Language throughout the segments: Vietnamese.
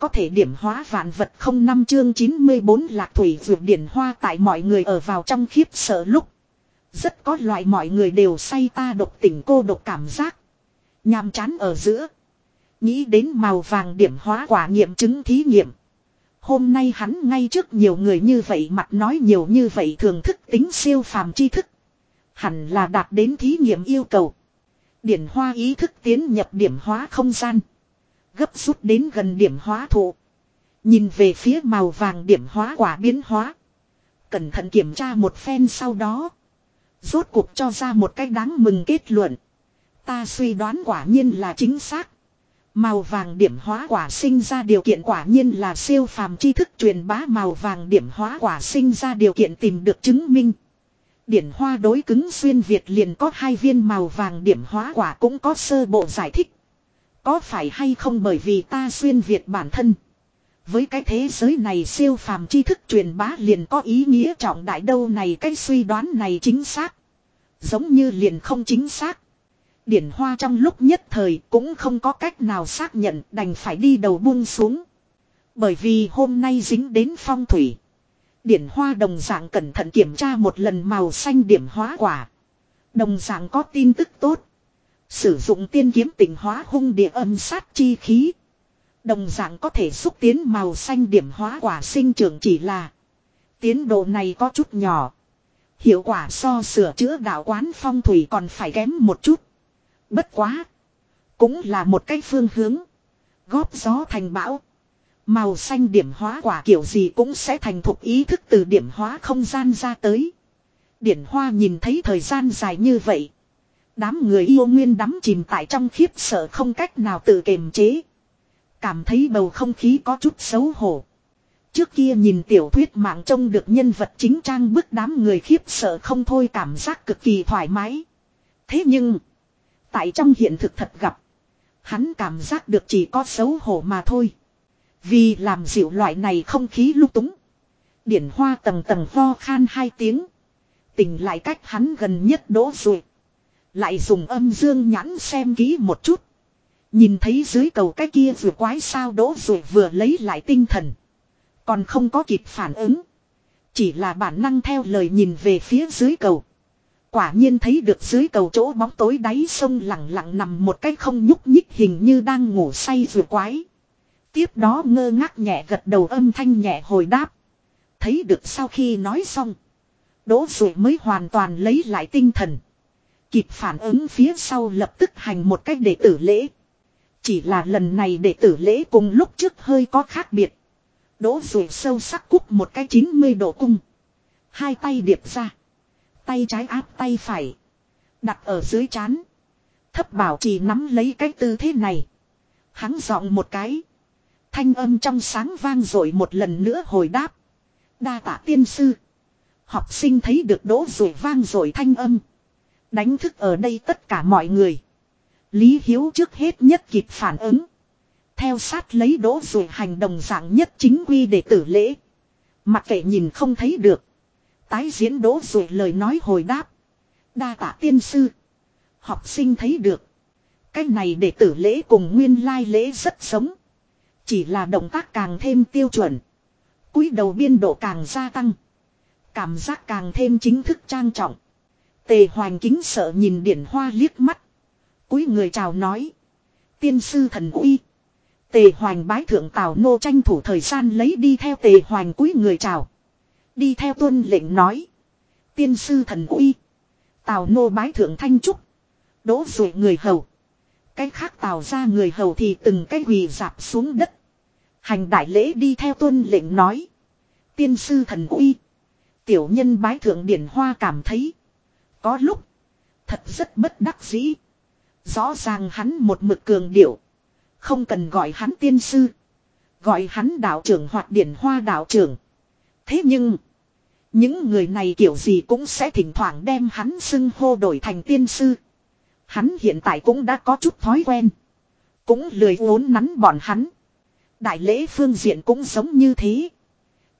có thể điểm hóa vạn vật không năm chương 94 lạc thủy vượt điển hoa tại mọi người ở vào trong khiếp sợ lúc. Rất có loại mọi người đều say ta độc tỉnh cô độc cảm giác. Nhàm chán ở giữa. Nghĩ đến màu vàng điểm hóa quả nghiệm chứng thí nghiệm. Hôm nay hắn ngay trước nhiều người như vậy mặt nói nhiều như vậy thường thức tính siêu phàm tri thức. Hẳn là đạt đến thí nghiệm yêu cầu. Điển hoa ý thức tiến nhập điểm hóa không gian. Gấp rút đến gần điểm hóa thụ. Nhìn về phía màu vàng điểm hóa quả biến hóa. Cẩn thận kiểm tra một phen sau đó. Rốt cuộc cho ra một cách đáng mừng kết luận. Ta suy đoán quả nhiên là chính xác. Màu vàng điểm hóa quả sinh ra điều kiện quả nhiên là siêu phàm tri thức truyền bá màu vàng điểm hóa quả sinh ra điều kiện tìm được chứng minh. Điển hoa đối cứng xuyên Việt liền có hai viên màu vàng điểm hóa quả cũng có sơ bộ giải thích. Có phải hay không bởi vì ta xuyên Việt bản thân. Với cái thế giới này siêu phàm tri thức truyền bá liền có ý nghĩa trọng đại đâu này cái suy đoán này chính xác. Giống như liền không chính xác. Điển hoa trong lúc nhất thời cũng không có cách nào xác nhận đành phải đi đầu buông xuống. Bởi vì hôm nay dính đến phong thủy. Điển hoa đồng dạng cẩn thận kiểm tra một lần màu xanh điểm hóa quả. Đồng dạng có tin tức tốt. Sử dụng tiên kiếm tỉnh hóa hung địa âm sát chi khí. Đồng dạng có thể xúc tiến màu xanh điểm hóa quả sinh trưởng chỉ là. Tiến độ này có chút nhỏ. Hiệu quả so sửa chữa đạo quán phong thủy còn phải kém một chút. Bất quá. Cũng là một cái phương hướng. Góp gió thành bão. Màu xanh điểm hóa quả kiểu gì cũng sẽ thành thục ý thức từ điểm hóa không gian ra tới. Điển hoa nhìn thấy thời gian dài như vậy. Đám người yêu nguyên đắm chìm tại trong khiếp sợ không cách nào tự kiềm chế. Cảm thấy bầu không khí có chút xấu hổ. Trước kia nhìn tiểu thuyết mạng trông được nhân vật chính trang bức đám người khiếp sợ không thôi cảm giác cực kỳ thoải mái. Thế nhưng, tại trong hiện thực thật gặp, hắn cảm giác được chỉ có xấu hổ mà thôi. Vì làm dịu loại này không khí lúc túng. Điển hoa tầng tầng ho khan hai tiếng. Tình lại cách hắn gần nhất đỗ rồi. Lại dùng âm dương nhãn xem kỹ một chút. Nhìn thấy dưới cầu cái kia vừa quái sao đỗ rồi vừa lấy lại tinh thần. Còn không có kịp phản ứng. Chỉ là bản năng theo lời nhìn về phía dưới cầu. Quả nhiên thấy được dưới cầu chỗ bóng tối đáy sông lặng lặng nằm một cái không nhúc nhích hình như đang ngủ say vừa quái. Tiếp đó ngơ ngác nhẹ gật đầu âm thanh nhẹ hồi đáp. Thấy được sau khi nói xong. Đỗ rồi mới hoàn toàn lấy lại tinh thần. Kịp phản ứng phía sau lập tức hành một cách đệ tử lễ. Chỉ là lần này đệ tử lễ cùng lúc trước hơi có khác biệt. Đỗ rùi sâu sắc cúc một cái 90 độ cung. Hai tay điệp ra. Tay trái áp tay phải. Đặt ở dưới chán. Thấp bảo chỉ nắm lấy cái tư thế này. Hắn giọng một cái. Thanh âm trong sáng vang rồi một lần nữa hồi đáp. Đa tạ tiên sư. Học sinh thấy được đỗ rồi vang rồi thanh âm. Đánh thức ở đây tất cả mọi người. Lý Hiếu trước hết nhất kịp phản ứng. Theo sát lấy đỗ rồi hành động dạng nhất chính quy để tử lễ. Mặc kệ nhìn không thấy được. Tái diễn đỗ rồi lời nói hồi đáp. Đa tạ tiên sư. Học sinh thấy được. Cái này để tử lễ cùng nguyên lai lễ rất sống. Chỉ là động tác càng thêm tiêu chuẩn. cúi đầu biên độ càng gia tăng. Cảm giác càng thêm chính thức trang trọng. Tề hoành kính sợ nhìn điển hoa liếc mắt. cúi người chào nói. Tiên sư thần uy. Tề hoành bái thượng tào nô tranh thủ thời gian lấy đi theo tề hoành cúi người chào. Đi theo tuân lệnh nói. Tiên sư thần uy. Tào nô bái thượng thanh trúc. Đỗ rồi người hầu. Cái khác tào ra người hầu thì từng cái quỳ dạp xuống đất. Hành đại lễ đi theo tuân lệnh nói. Tiên sư thần uy. Tiểu nhân bái thượng điển hoa cảm thấy. Có lúc. Thật rất bất đắc dĩ. Rõ ràng hắn một mực cường điệu. Không cần gọi hắn tiên sư. Gọi hắn đạo trưởng hoặc điển hoa đạo trưởng. Thế nhưng. Những người này kiểu gì cũng sẽ thỉnh thoảng đem hắn xưng hô đổi thành tiên sư. Hắn hiện tại cũng đã có chút thói quen. Cũng lười uốn nắn bọn hắn. Đại lễ phương diện cũng giống như thế.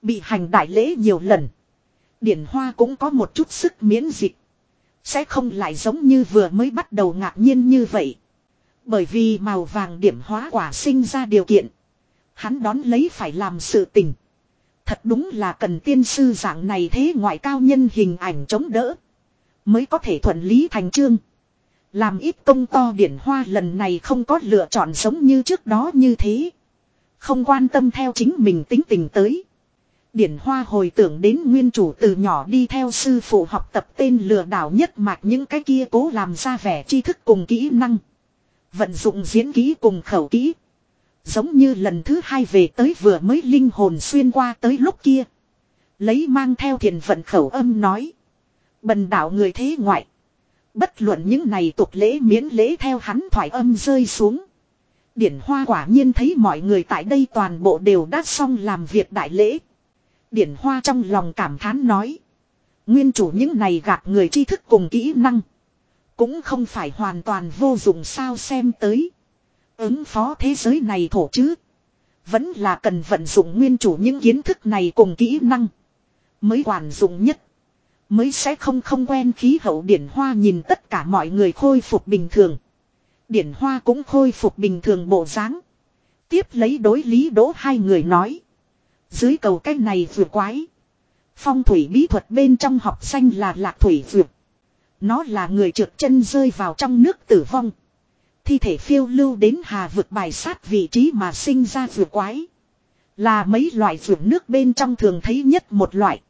Bị hành đại lễ nhiều lần. Điển hoa cũng có một chút sức miễn dịch. Sẽ không lại giống như vừa mới bắt đầu ngạc nhiên như vậy. Bởi vì màu vàng điểm hóa quả sinh ra điều kiện. Hắn đón lấy phải làm sự tình. Thật đúng là cần tiên sư dạng này thế ngoại cao nhân hình ảnh chống đỡ. Mới có thể thuận lý thành chương. Làm ít công to điển hoa lần này không có lựa chọn giống như trước đó như thế. Không quan tâm theo chính mình tính tình tới. Điển Hoa hồi tưởng đến nguyên chủ từ nhỏ đi theo sư phụ học tập tên lừa đảo nhất mạch những cái kia cố làm ra vẻ tri thức cùng kỹ năng. Vận dụng diễn kỹ cùng khẩu kỹ. Giống như lần thứ hai về tới vừa mới linh hồn xuyên qua tới lúc kia. Lấy mang theo thiền vận khẩu âm nói. Bần đạo người thế ngoại. Bất luận những này tục lễ miễn lễ theo hắn thoải âm rơi xuống. Điển Hoa quả nhiên thấy mọi người tại đây toàn bộ đều đã xong làm việc đại lễ. Điển Hoa trong lòng cảm thán nói. Nguyên chủ những này gạt người tri thức cùng kỹ năng. Cũng không phải hoàn toàn vô dụng sao xem tới. Ứng phó thế giới này thổ chứ. Vẫn là cần vận dụng nguyên chủ những kiến thức này cùng kỹ năng. Mới hoàn dụng nhất. Mới sẽ không không quen khí hậu điển hoa nhìn tất cả mọi người khôi phục bình thường. Điển hoa cũng khôi phục bình thường bộ dáng. Tiếp lấy đối lý đỗ hai người nói. Dưới cầu cái này vừa quái. Phong thủy bí thuật bên trong học xanh là lạc thủy vượt. Nó là người trượt chân rơi vào trong nước tử vong. Thi thể phiêu lưu đến hà vực bài sát vị trí mà sinh ra vừa quái. Là mấy loại vượt nước bên trong thường thấy nhất một loại.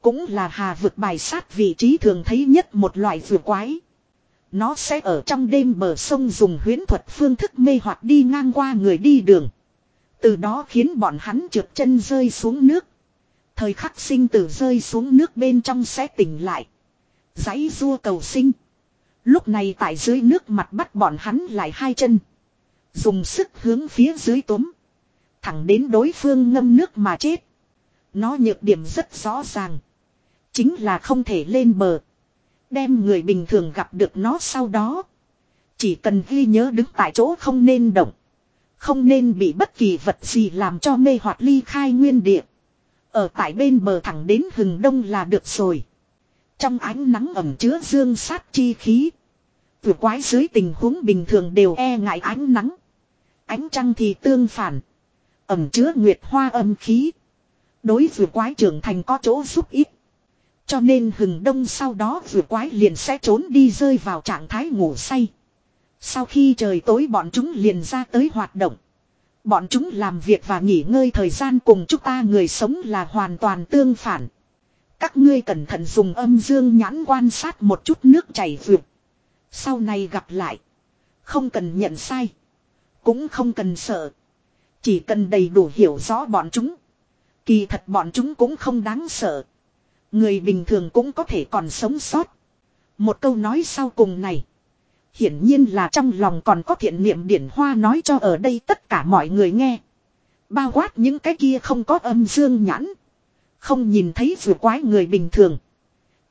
Cũng là hà vực bài sát vị trí thường thấy nhất một loại vừa quái. Nó sẽ ở trong đêm bờ sông dùng huyến thuật phương thức mê hoặc đi ngang qua người đi đường. Từ đó khiến bọn hắn trượt chân rơi xuống nước. Thời khắc sinh tử rơi xuống nước bên trong sẽ tỉnh lại. Giấy rua cầu sinh. Lúc này tại dưới nước mặt bắt bọn hắn lại hai chân. Dùng sức hướng phía dưới túm. Thẳng đến đối phương ngâm nước mà chết. Nó nhược điểm rất rõ ràng. Chính là không thể lên bờ. Đem người bình thường gặp được nó sau đó. Chỉ cần ghi nhớ đứng tại chỗ không nên động. Không nên bị bất kỳ vật gì làm cho mê hoặc ly khai nguyên địa. Ở tại bên bờ thẳng đến hừng đông là được rồi. Trong ánh nắng ẩm chứa dương sát chi khí. Vừa quái dưới tình huống bình thường đều e ngại ánh nắng. Ánh trăng thì tương phản. Ẩm chứa nguyệt hoa âm khí. Đối vừa quái trưởng thành có chỗ giúp ít. Cho nên hừng đông sau đó vừa quái liền sẽ trốn đi rơi vào trạng thái ngủ say. Sau khi trời tối bọn chúng liền ra tới hoạt động. Bọn chúng làm việc và nghỉ ngơi thời gian cùng chúng ta người sống là hoàn toàn tương phản. Các ngươi cẩn thận dùng âm dương nhãn quan sát một chút nước chảy vượt. Sau này gặp lại. Không cần nhận sai. Cũng không cần sợ. Chỉ cần đầy đủ hiểu rõ bọn chúng. Kỳ thật bọn chúng cũng không đáng sợ. Người bình thường cũng có thể còn sống sót. Một câu nói sau cùng này. Hiển nhiên là trong lòng còn có thiện niệm điển hoa nói cho ở đây tất cả mọi người nghe. Bao quát những cái kia không có âm dương nhãn. Không nhìn thấy vừa quái người bình thường.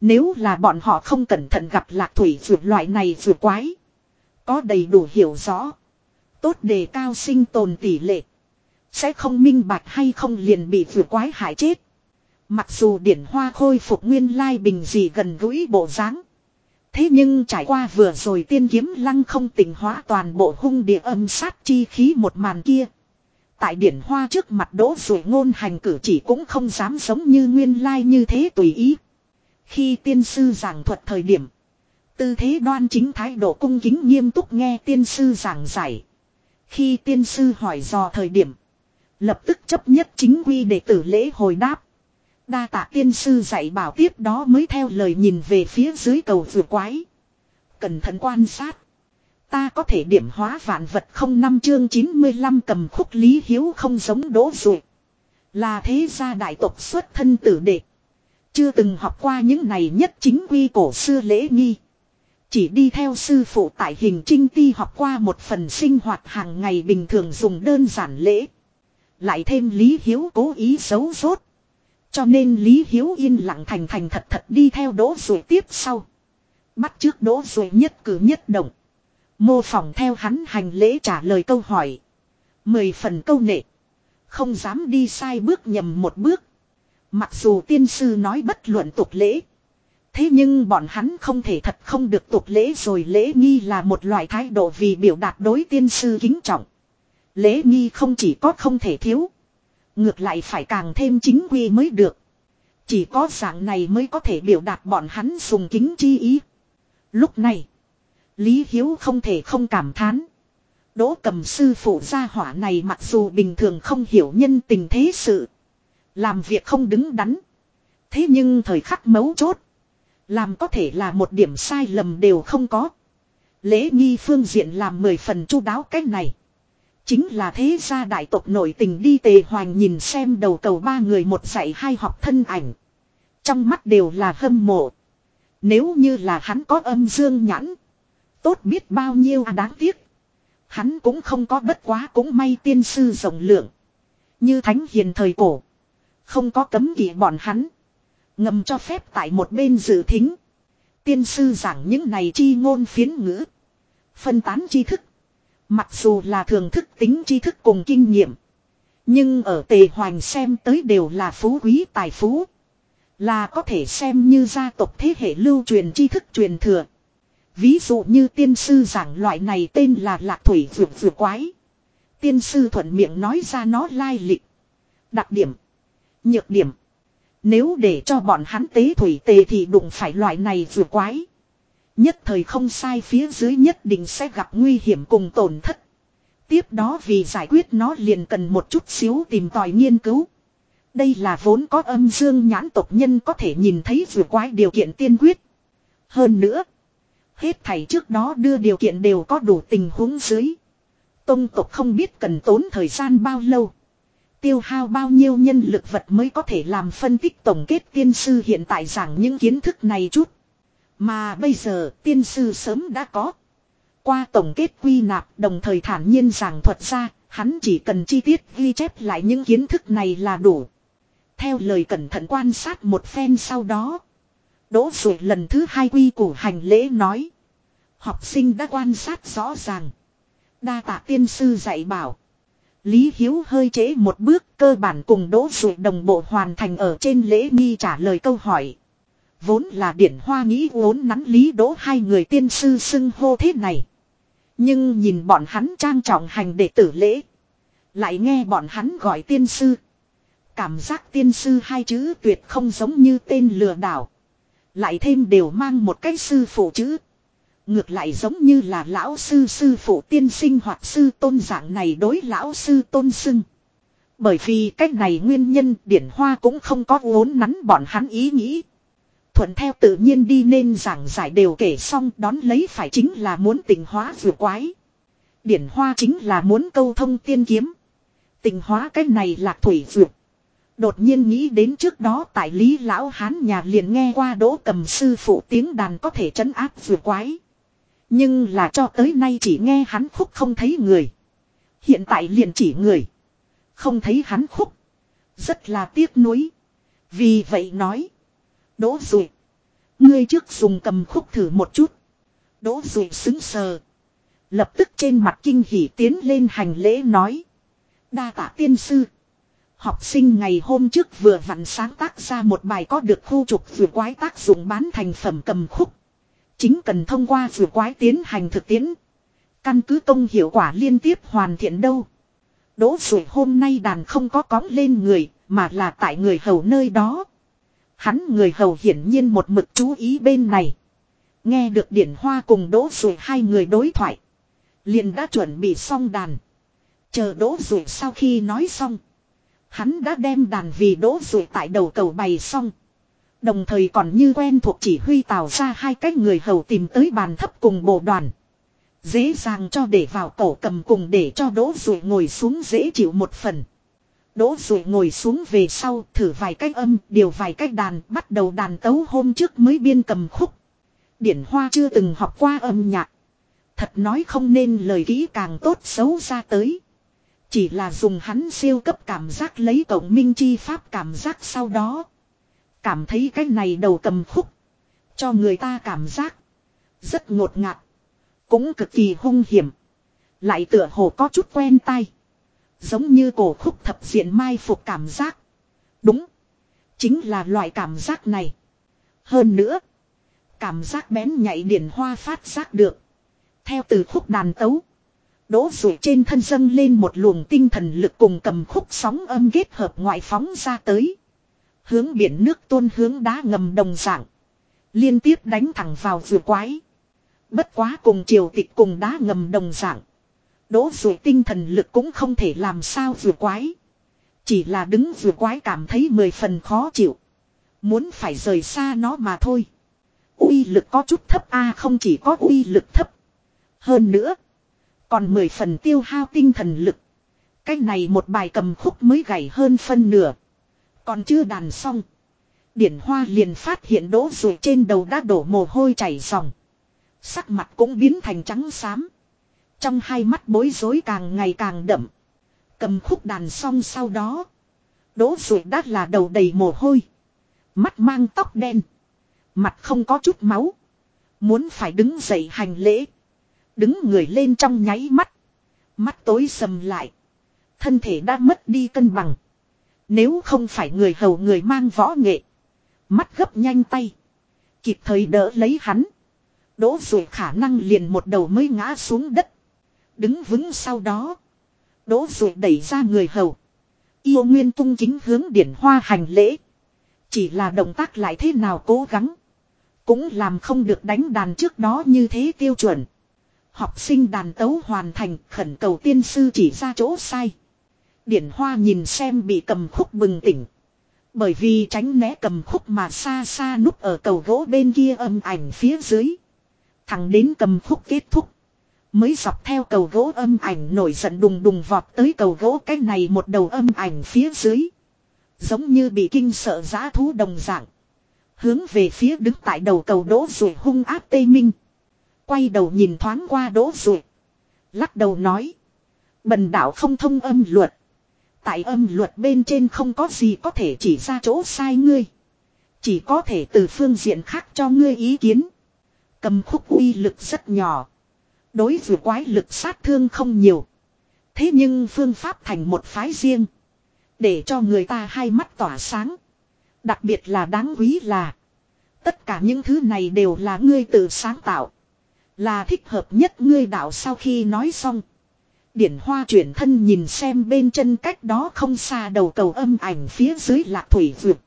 Nếu là bọn họ không cẩn thận gặp lạc thủy vượt loại này vừa quái. Có đầy đủ hiểu rõ. Tốt đề cao sinh tồn tỷ lệ. Sẽ không minh bạch hay không liền bị vừa quái hại chết. Mặc dù điển hoa khôi phục nguyên lai bình gì gần gũi bộ dáng Thế nhưng trải qua vừa rồi tiên kiếm lăng không tỉnh hóa toàn bộ hung địa âm sát chi khí một màn kia. Tại điển hoa trước mặt đỗ rồi ngôn hành cử chỉ cũng không dám sống như nguyên lai như thế tùy ý. Khi tiên sư giảng thuật thời điểm. Tư thế đoan chính thái độ cung kính nghiêm túc nghe tiên sư giảng giải. Khi tiên sư hỏi dò thời điểm. Lập tức chấp nhất chính quy đệ tử lễ hồi đáp. Đa tạ tiên sư dạy bảo tiếp đó mới theo lời nhìn về phía dưới cầu vừa quái. Cẩn thận quan sát. Ta có thể điểm hóa vạn vật không năm chương 95 cầm khúc lý hiếu không giống đỗ ruột. Là thế gia đại tộc xuất thân tử đệ. Chưa từng học qua những này nhất chính quy cổ xưa lễ nghi. Chỉ đi theo sư phụ tại hình trinh ti học qua một phần sinh hoạt hàng ngày bình thường dùng đơn giản lễ. Lại thêm Lý Hiếu cố ý xấu rốt. Cho nên Lý Hiếu yên lặng thành thành thật thật đi theo đỗ rồi tiếp sau. Bắt trước đỗ rồi nhất cử nhất động. Mô phỏng theo hắn hành lễ trả lời câu hỏi. Mười phần câu nệ. Không dám đi sai bước nhầm một bước. Mặc dù tiên sư nói bất luận tục lễ. Thế nhưng bọn hắn không thể thật không được tục lễ rồi lễ nghi là một loại thái độ vì biểu đạt đối tiên sư kính trọng. Lễ nghi không chỉ có không thể thiếu. Ngược lại phải càng thêm chính quy mới được. Chỉ có dạng này mới có thể biểu đạt bọn hắn dùng kính chi ý. Lúc này. Lý Hiếu không thể không cảm thán. Đỗ cầm sư phụ gia hỏa này mặc dù bình thường không hiểu nhân tình thế sự. Làm việc không đứng đắn. Thế nhưng thời khắc mấu chốt. Làm có thể là một điểm sai lầm đều không có. Lễ nghi phương diện làm mười phần chu đáo cách này. Chính là thế gia đại tộc nổi tình đi tề hoàng nhìn xem đầu cầu ba người một dạy hai học thân ảnh. Trong mắt đều là hâm mộ. Nếu như là hắn có âm dương nhãn. Tốt biết bao nhiêu à đáng tiếc. Hắn cũng không có bất quá cũng may tiên sư rộng lượng. Như thánh hiền thời cổ. Không có cấm kỵ bọn hắn. Ngầm cho phép tại một bên dự thính. Tiên sư giảng những này chi ngôn phiến ngữ. Phân tán tri thức. Mặc dù là thường thức tính tri thức cùng kinh nghiệm. Nhưng ở tề hoành xem tới đều là phú quý tài phú. Là có thể xem như gia tộc thế hệ lưu truyền tri thức truyền thừa. Ví dụ như tiên sư giảng loại này tên là lạc thủy vượt vượt quái. Tiên sư thuận miệng nói ra nó lai lịch. Đặc điểm. Nhược điểm. Nếu để cho bọn hắn tế thủy tề thì đụng phải loại này vượt quái. Nhất thời không sai phía dưới nhất định sẽ gặp nguy hiểm cùng tổn thất. Tiếp đó vì giải quyết nó liền cần một chút xíu tìm tòi nghiên cứu. Đây là vốn có âm dương nhãn tộc nhân có thể nhìn thấy vừa quái điều kiện tiên quyết. Hơn nữa. Hết thảy trước đó đưa điều kiện đều có đủ tình huống dưới. Tông tộc không biết cần tốn thời gian bao lâu. Tiêu hao bao nhiêu nhân lực vật mới có thể làm phân tích tổng kết tiên sư hiện tại giảng những kiến thức này chút. Mà bây giờ tiên sư sớm đã có. Qua tổng kết quy nạp đồng thời thản nhiên giảng thuật ra, hắn chỉ cần chi tiết ghi chép lại những kiến thức này là đủ. Theo lời cẩn thận quan sát một phen sau đó. Đỗ rồi lần thứ hai quy củ hành lễ nói. Học sinh đã quan sát rõ ràng. Đa tạ tiên sư dạy bảo. Lý Hiếu hơi trễ một bước cơ bản cùng đỗ rồi đồng bộ hoàn thành ở trên lễ nghi trả lời câu hỏi. Vốn là điển hoa nghĩ vốn nắn Lý đỗ hai người tiên sư xưng hô thế này. Nhưng nhìn bọn hắn trang trọng hành đệ tử lễ. Lại nghe bọn hắn gọi tiên sư. Cảm giác tiên sư hai chữ tuyệt không giống như tên lừa đảo. Lại thêm đều mang một cái sư phụ chữ. Ngược lại giống như là lão sư sư phụ tiên sinh hoặc sư tôn dạng này đối lão sư tôn xưng. Bởi vì cách này nguyên nhân điển hoa cũng không có vốn nắn bọn hắn ý nghĩ. Thuận theo tự nhiên đi nên giảng giải đều kể xong đón lấy phải chính là muốn tình hóa vừa quái. Điển hoa chính là muốn câu thông tiên kiếm. Tình hóa cách này lạc thủy vượt. Đột nhiên nghĩ đến trước đó tại Lý Lão Hán nhà liền nghe qua đỗ cầm sư phụ tiếng đàn có thể trấn áp vừa quái. Nhưng là cho tới nay chỉ nghe hắn khúc không thấy người. Hiện tại liền chỉ người. Không thấy hắn khúc. Rất là tiếc nuối. Vì vậy nói. Đỗ rụi. Ngươi trước dùng cầm khúc thử một chút. Đỗ rụi xứng sờ. Lập tức trên mặt kinh hỉ tiến lên hành lễ nói. Đa tạ tiên sư. Học sinh ngày hôm trước vừa vặn sáng tác ra một bài có được khu trục vừa quái tác dụng bán thành phẩm cầm khúc. Chính cần thông qua vừa quái tiến hành thực tiễn. Căn cứ công hiệu quả liên tiếp hoàn thiện đâu. Đỗ rồi hôm nay đàn không có cóng lên người, mà là tại người hầu nơi đó. Hắn người hầu hiển nhiên một mực chú ý bên này. Nghe được điển hoa cùng đỗ rồi hai người đối thoại. liền đã chuẩn bị xong đàn. Chờ đỗ rồi sau khi nói xong. Hắn đã đem đàn vì đỗ rồi tại đầu cầu bày xong. Đồng thời còn như quen thuộc chỉ huy tạo ra hai cách người hầu tìm tới bàn thấp cùng bộ đoàn. Dễ dàng cho để vào cổ cầm cùng để cho đỗ rụi ngồi xuống dễ chịu một phần. Đỗ rụi ngồi xuống về sau, thử vài cách âm, điều vài cách đàn, bắt đầu đàn tấu hôm trước mới biên cầm khúc. Điển Hoa chưa từng học qua âm nhạc. Thật nói không nên lời kỹ càng tốt xấu ra tới. Chỉ là dùng hắn siêu cấp cảm giác lấy tổng minh chi pháp cảm giác sau đó. Cảm thấy cái này đầu cầm khúc. Cho người ta cảm giác. Rất ngột ngạt. Cũng cực kỳ hung hiểm. Lại tựa hồ có chút quen tay Giống như cổ khúc thập diện mai phục cảm giác. Đúng. Chính là loại cảm giác này. Hơn nữa. Cảm giác bén nhạy điển hoa phát giác được. Theo từ khúc đàn tấu. Đỗ rủ trên thân dâng lên một luồng tinh thần lực cùng cầm khúc sóng âm kết hợp ngoại phóng ra tới. Hướng biển nước tuôn hướng đá ngầm đồng dạng. Liên tiếp đánh thẳng vào vừa quái. Bất quá cùng triều tịch cùng đá ngầm đồng dạng. Đỗ dù tinh thần lực cũng không thể làm sao vừa quái. Chỉ là đứng vừa quái cảm thấy mười phần khó chịu. Muốn phải rời xa nó mà thôi. uy lực có chút thấp, a, không chỉ có uy lực thấp. Hơn nữa. Còn mười phần tiêu hao tinh thần lực. Cái này một bài cầm khúc mới gảy hơn phân nửa. Còn chưa đàn xong. Điển hoa liền phát hiện đỗ rùi trên đầu đã đổ mồ hôi chảy ròng. Sắc mặt cũng biến thành trắng xám. Trong hai mắt bối rối càng ngày càng đậm. Cầm khúc đàn xong sau đó. Đỗ rùi Đát là đầu đầy mồ hôi. Mắt mang tóc đen. Mặt không có chút máu. Muốn phải đứng dậy hành lễ. Đứng người lên trong nháy mắt. Mắt tối sầm lại. Thân thể đã mất đi cân bằng. Nếu không phải người hầu người mang võ nghệ. Mắt gấp nhanh tay. Kịp thời đỡ lấy hắn. Đỗ rồi khả năng liền một đầu mới ngã xuống đất. Đứng vững sau đó. Đỗ rồi đẩy ra người hầu. Yêu nguyên tung chính hướng điển hoa hành lễ. Chỉ là động tác lại thế nào cố gắng. Cũng làm không được đánh đàn trước đó như thế tiêu chuẩn. Học sinh đàn tấu hoàn thành, khẩn cầu tiên sư chỉ ra chỗ sai. Điển hoa nhìn xem bị cầm khúc bừng tỉnh. Bởi vì tránh né cầm khúc mà xa xa núp ở cầu gỗ bên kia âm ảnh phía dưới. Thẳng đến cầm khúc kết thúc. Mới dọc theo cầu gỗ âm ảnh nổi giận đùng đùng vọt tới cầu gỗ cái này một đầu âm ảnh phía dưới. Giống như bị kinh sợ giá thú đồng dạng. Hướng về phía đứng tại đầu cầu đỗ rùi hung áp tây minh. Quay đầu nhìn thoáng qua đỗ rùi Lắc đầu nói. Bần đạo không thông âm luật. Tại âm luật bên trên không có gì có thể chỉ ra chỗ sai ngươi. Chỉ có thể từ phương diện khác cho ngươi ý kiến. Cầm khúc uy lực rất nhỏ. Đối dù quái lực sát thương không nhiều. Thế nhưng phương pháp thành một phái riêng. Để cho người ta hai mắt tỏa sáng. Đặc biệt là đáng quý là. Tất cả những thứ này đều là ngươi tự sáng tạo. Là thích hợp nhất ngươi đạo sau khi nói xong. Điển hoa chuyển thân nhìn xem bên chân cách đó không xa đầu cầu âm ảnh phía dưới lạc thủy vượt.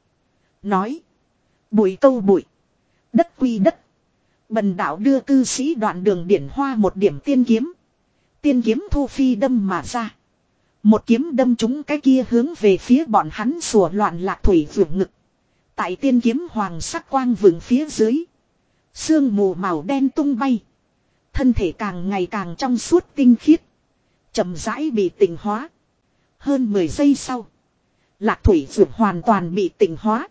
Nói. Bụi câu bụi. Đất quy đất. Bần đạo đưa cư sĩ đoạn đường điển hoa một điểm tiên kiếm. Tiên kiếm thu phi đâm mà ra. Một kiếm đâm trúng cái kia hướng về phía bọn hắn sủa loạn lạc thủy vượt ngực. Tại tiên kiếm hoàng sắc quang vừng phía dưới. Sương mù màu đen tung bay. Thân thể càng ngày càng trong suốt tinh khiết chậm rãi bị tỉnh hóa. Hơn 10 giây sau. Lạc thủy vượt hoàn toàn bị tỉnh hóa.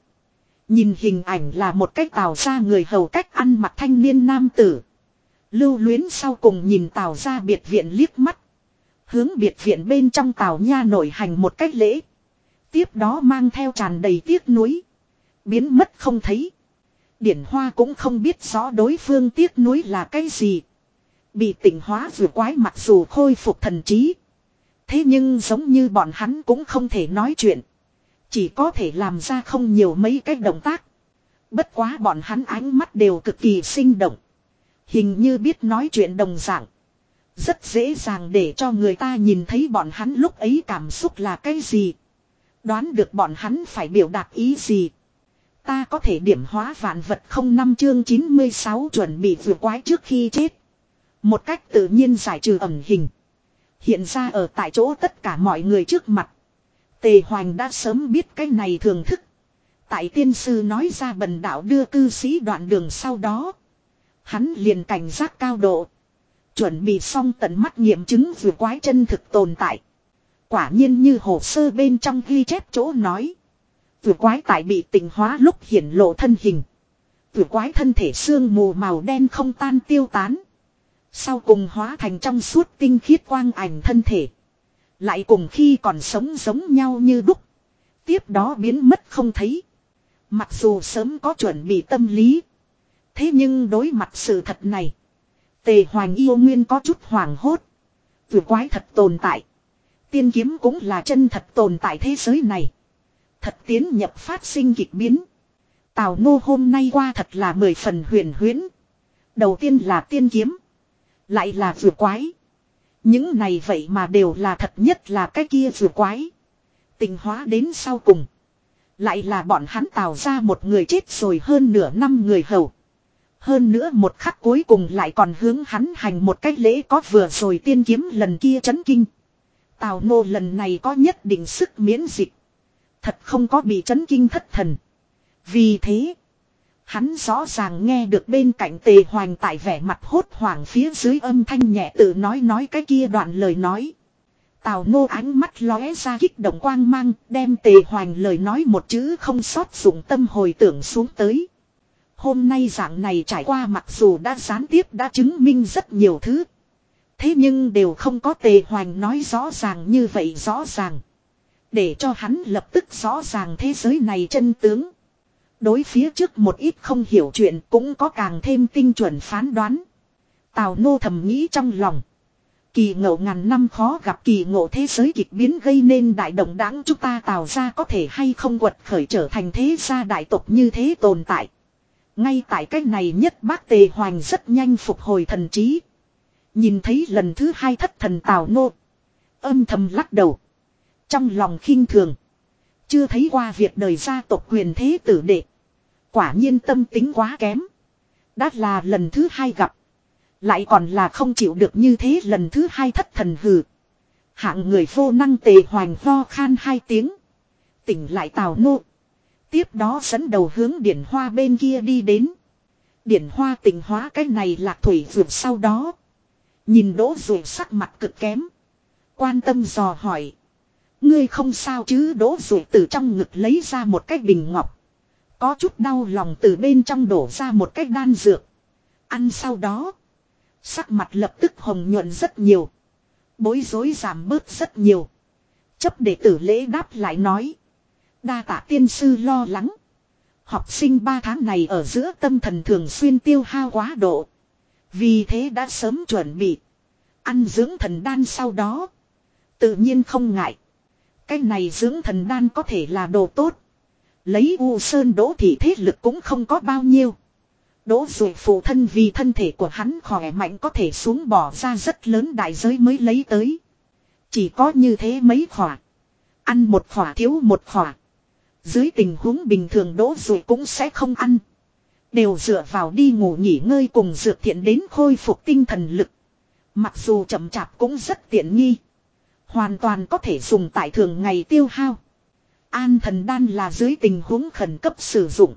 Nhìn hình ảnh là một cách tào ra người hầu cách ăn mặc thanh niên nam tử. Lưu luyến sau cùng nhìn tào ra biệt viện liếc mắt. Hướng biệt viện bên trong tào nha nổi hành một cách lễ. Tiếp đó mang theo tràn đầy tiếc nuối. Biến mất không thấy. Điển hoa cũng không biết rõ đối phương tiếc nuối là cái gì. Bị tỉnh hóa vừa quái mặc dù khôi phục thần trí. Thế nhưng giống như bọn hắn cũng không thể nói chuyện. Chỉ có thể làm ra không nhiều mấy cái động tác. Bất quá bọn hắn ánh mắt đều cực kỳ sinh động. Hình như biết nói chuyện đồng dạng. Rất dễ dàng để cho người ta nhìn thấy bọn hắn lúc ấy cảm xúc là cái gì. Đoán được bọn hắn phải biểu đạt ý gì. Ta có thể điểm hóa vạn vật không năm chương 96 chuẩn bị vừa quái trước khi chết. Một cách tự nhiên giải trừ ẩn hình. Hiện ra ở tại chỗ tất cả mọi người trước mặt. Tề Hoành đã sớm biết cái này thường thức. Tại tiên sư nói ra bần đạo đưa cư sĩ đoạn đường sau đó. Hắn liền cảnh giác cao độ. Chuẩn bị xong tận mắt nghiệm chứng vừa quái chân thực tồn tại. Quả nhiên như hồ sơ bên trong ghi chép chỗ nói. Vừa quái tại bị tình hóa lúc hiển lộ thân hình. Vừa quái thân thể xương mù màu đen không tan tiêu tán. Sau cùng hóa thành trong suốt tinh khiết quang ảnh thân thể. Lại cùng khi còn sống giống nhau như đúc. Tiếp đó biến mất không thấy. Mặc dù sớm có chuẩn bị tâm lý. Thế nhưng đối mặt sự thật này. Tề Hoàng yêu nguyên có chút hoảng hốt. Vừa quái thật tồn tại. Tiên kiếm cũng là chân thật tồn tại thế giới này. Thật tiến nhập phát sinh kịch biến. Tào Ngô hôm nay qua thật là mười phần huyền huyễn. Đầu tiên là tiên kiếm. Lại là vừa quái. Những này vậy mà đều là thật nhất là cái kia vừa quái. Tình hóa đến sau cùng. Lại là bọn hắn tạo ra một người chết rồi hơn nửa năm người hầu. Hơn nữa một khắc cuối cùng lại còn hướng hắn hành một cách lễ có vừa rồi tiên kiếm lần kia chấn kinh. Tào nô lần này có nhất định sức miễn dịch. Thật không có bị chấn kinh thất thần. Vì thế. Hắn rõ ràng nghe được bên cạnh tề hoành tại vẻ mặt hốt hoảng phía dưới âm thanh nhẹ tự nói nói cái kia đoạn lời nói. Tào nô ánh mắt lóe ra kích động quang mang, đem tề hoành lời nói một chữ không sót dụng tâm hồi tưởng xuống tới. Hôm nay dạng này trải qua mặc dù đã gián tiếp đã chứng minh rất nhiều thứ. Thế nhưng đều không có tề hoành nói rõ ràng như vậy rõ ràng. Để cho hắn lập tức rõ ràng thế giới này chân tướng. Đối phía trước một ít không hiểu chuyện cũng có càng thêm tinh chuẩn phán đoán. Tào nô thầm nghĩ trong lòng. Kỳ ngộ ngàn năm khó gặp kỳ ngộ thế giới kịch biến gây nên đại động đáng chúng ta tạo ra có thể hay không quật khởi trở thành thế gia đại tộc như thế tồn tại. Ngay tại cách này nhất bác tề hoành rất nhanh phục hồi thần trí. Nhìn thấy lần thứ hai thất thần tào nô. Âm thầm lắc đầu. Trong lòng khinh thường. Chưa thấy qua việc đời gia tộc quyền thế tử đệ. Quả nhiên tâm tính quá kém. Đã là lần thứ hai gặp. Lại còn là không chịu được như thế lần thứ hai thất thần hừ. Hạng người vô năng tề hoành ho khan hai tiếng. Tỉnh lại tào nô. Tiếp đó dẫn đầu hướng điển hoa bên kia đi đến. Điển hoa tỉnh hóa cái này lạc thủy vượt sau đó. Nhìn đỗ rượu sắc mặt cực kém. Quan tâm dò hỏi. Ngươi không sao chứ đỗ rượu từ trong ngực lấy ra một cái bình ngọc. Có chút đau lòng từ bên trong đổ ra một cái đan dược. Ăn sau đó. Sắc mặt lập tức hồng nhuận rất nhiều. Bối rối giảm bớt rất nhiều. Chấp đệ tử lễ đáp lại nói. Đa tạ tiên sư lo lắng. Học sinh 3 tháng này ở giữa tâm thần thường xuyên tiêu hao quá độ. Vì thế đã sớm chuẩn bị. Ăn dưỡng thần đan sau đó. Tự nhiên không ngại. Cái này dưỡng thần đan có thể là đồ tốt. Lấy U Sơn đỗ thị thế lực cũng không có bao nhiêu. Đỗ dụ phụ thân vì thân thể của hắn khỏe mạnh có thể xuống bỏ ra rất lớn đại giới mới lấy tới. Chỉ có như thế mấy khỏa. Ăn một khỏa thiếu một khỏa. Dưới tình huống bình thường đỗ dụ cũng sẽ không ăn. Đều dựa vào đi ngủ nghỉ ngơi cùng dược thiện đến khôi phục tinh thần lực. Mặc dù chậm chạp cũng rất tiện nghi. Hoàn toàn có thể dùng tại thường ngày tiêu hao. An thần đan là dưới tình huống khẩn cấp sử dụng.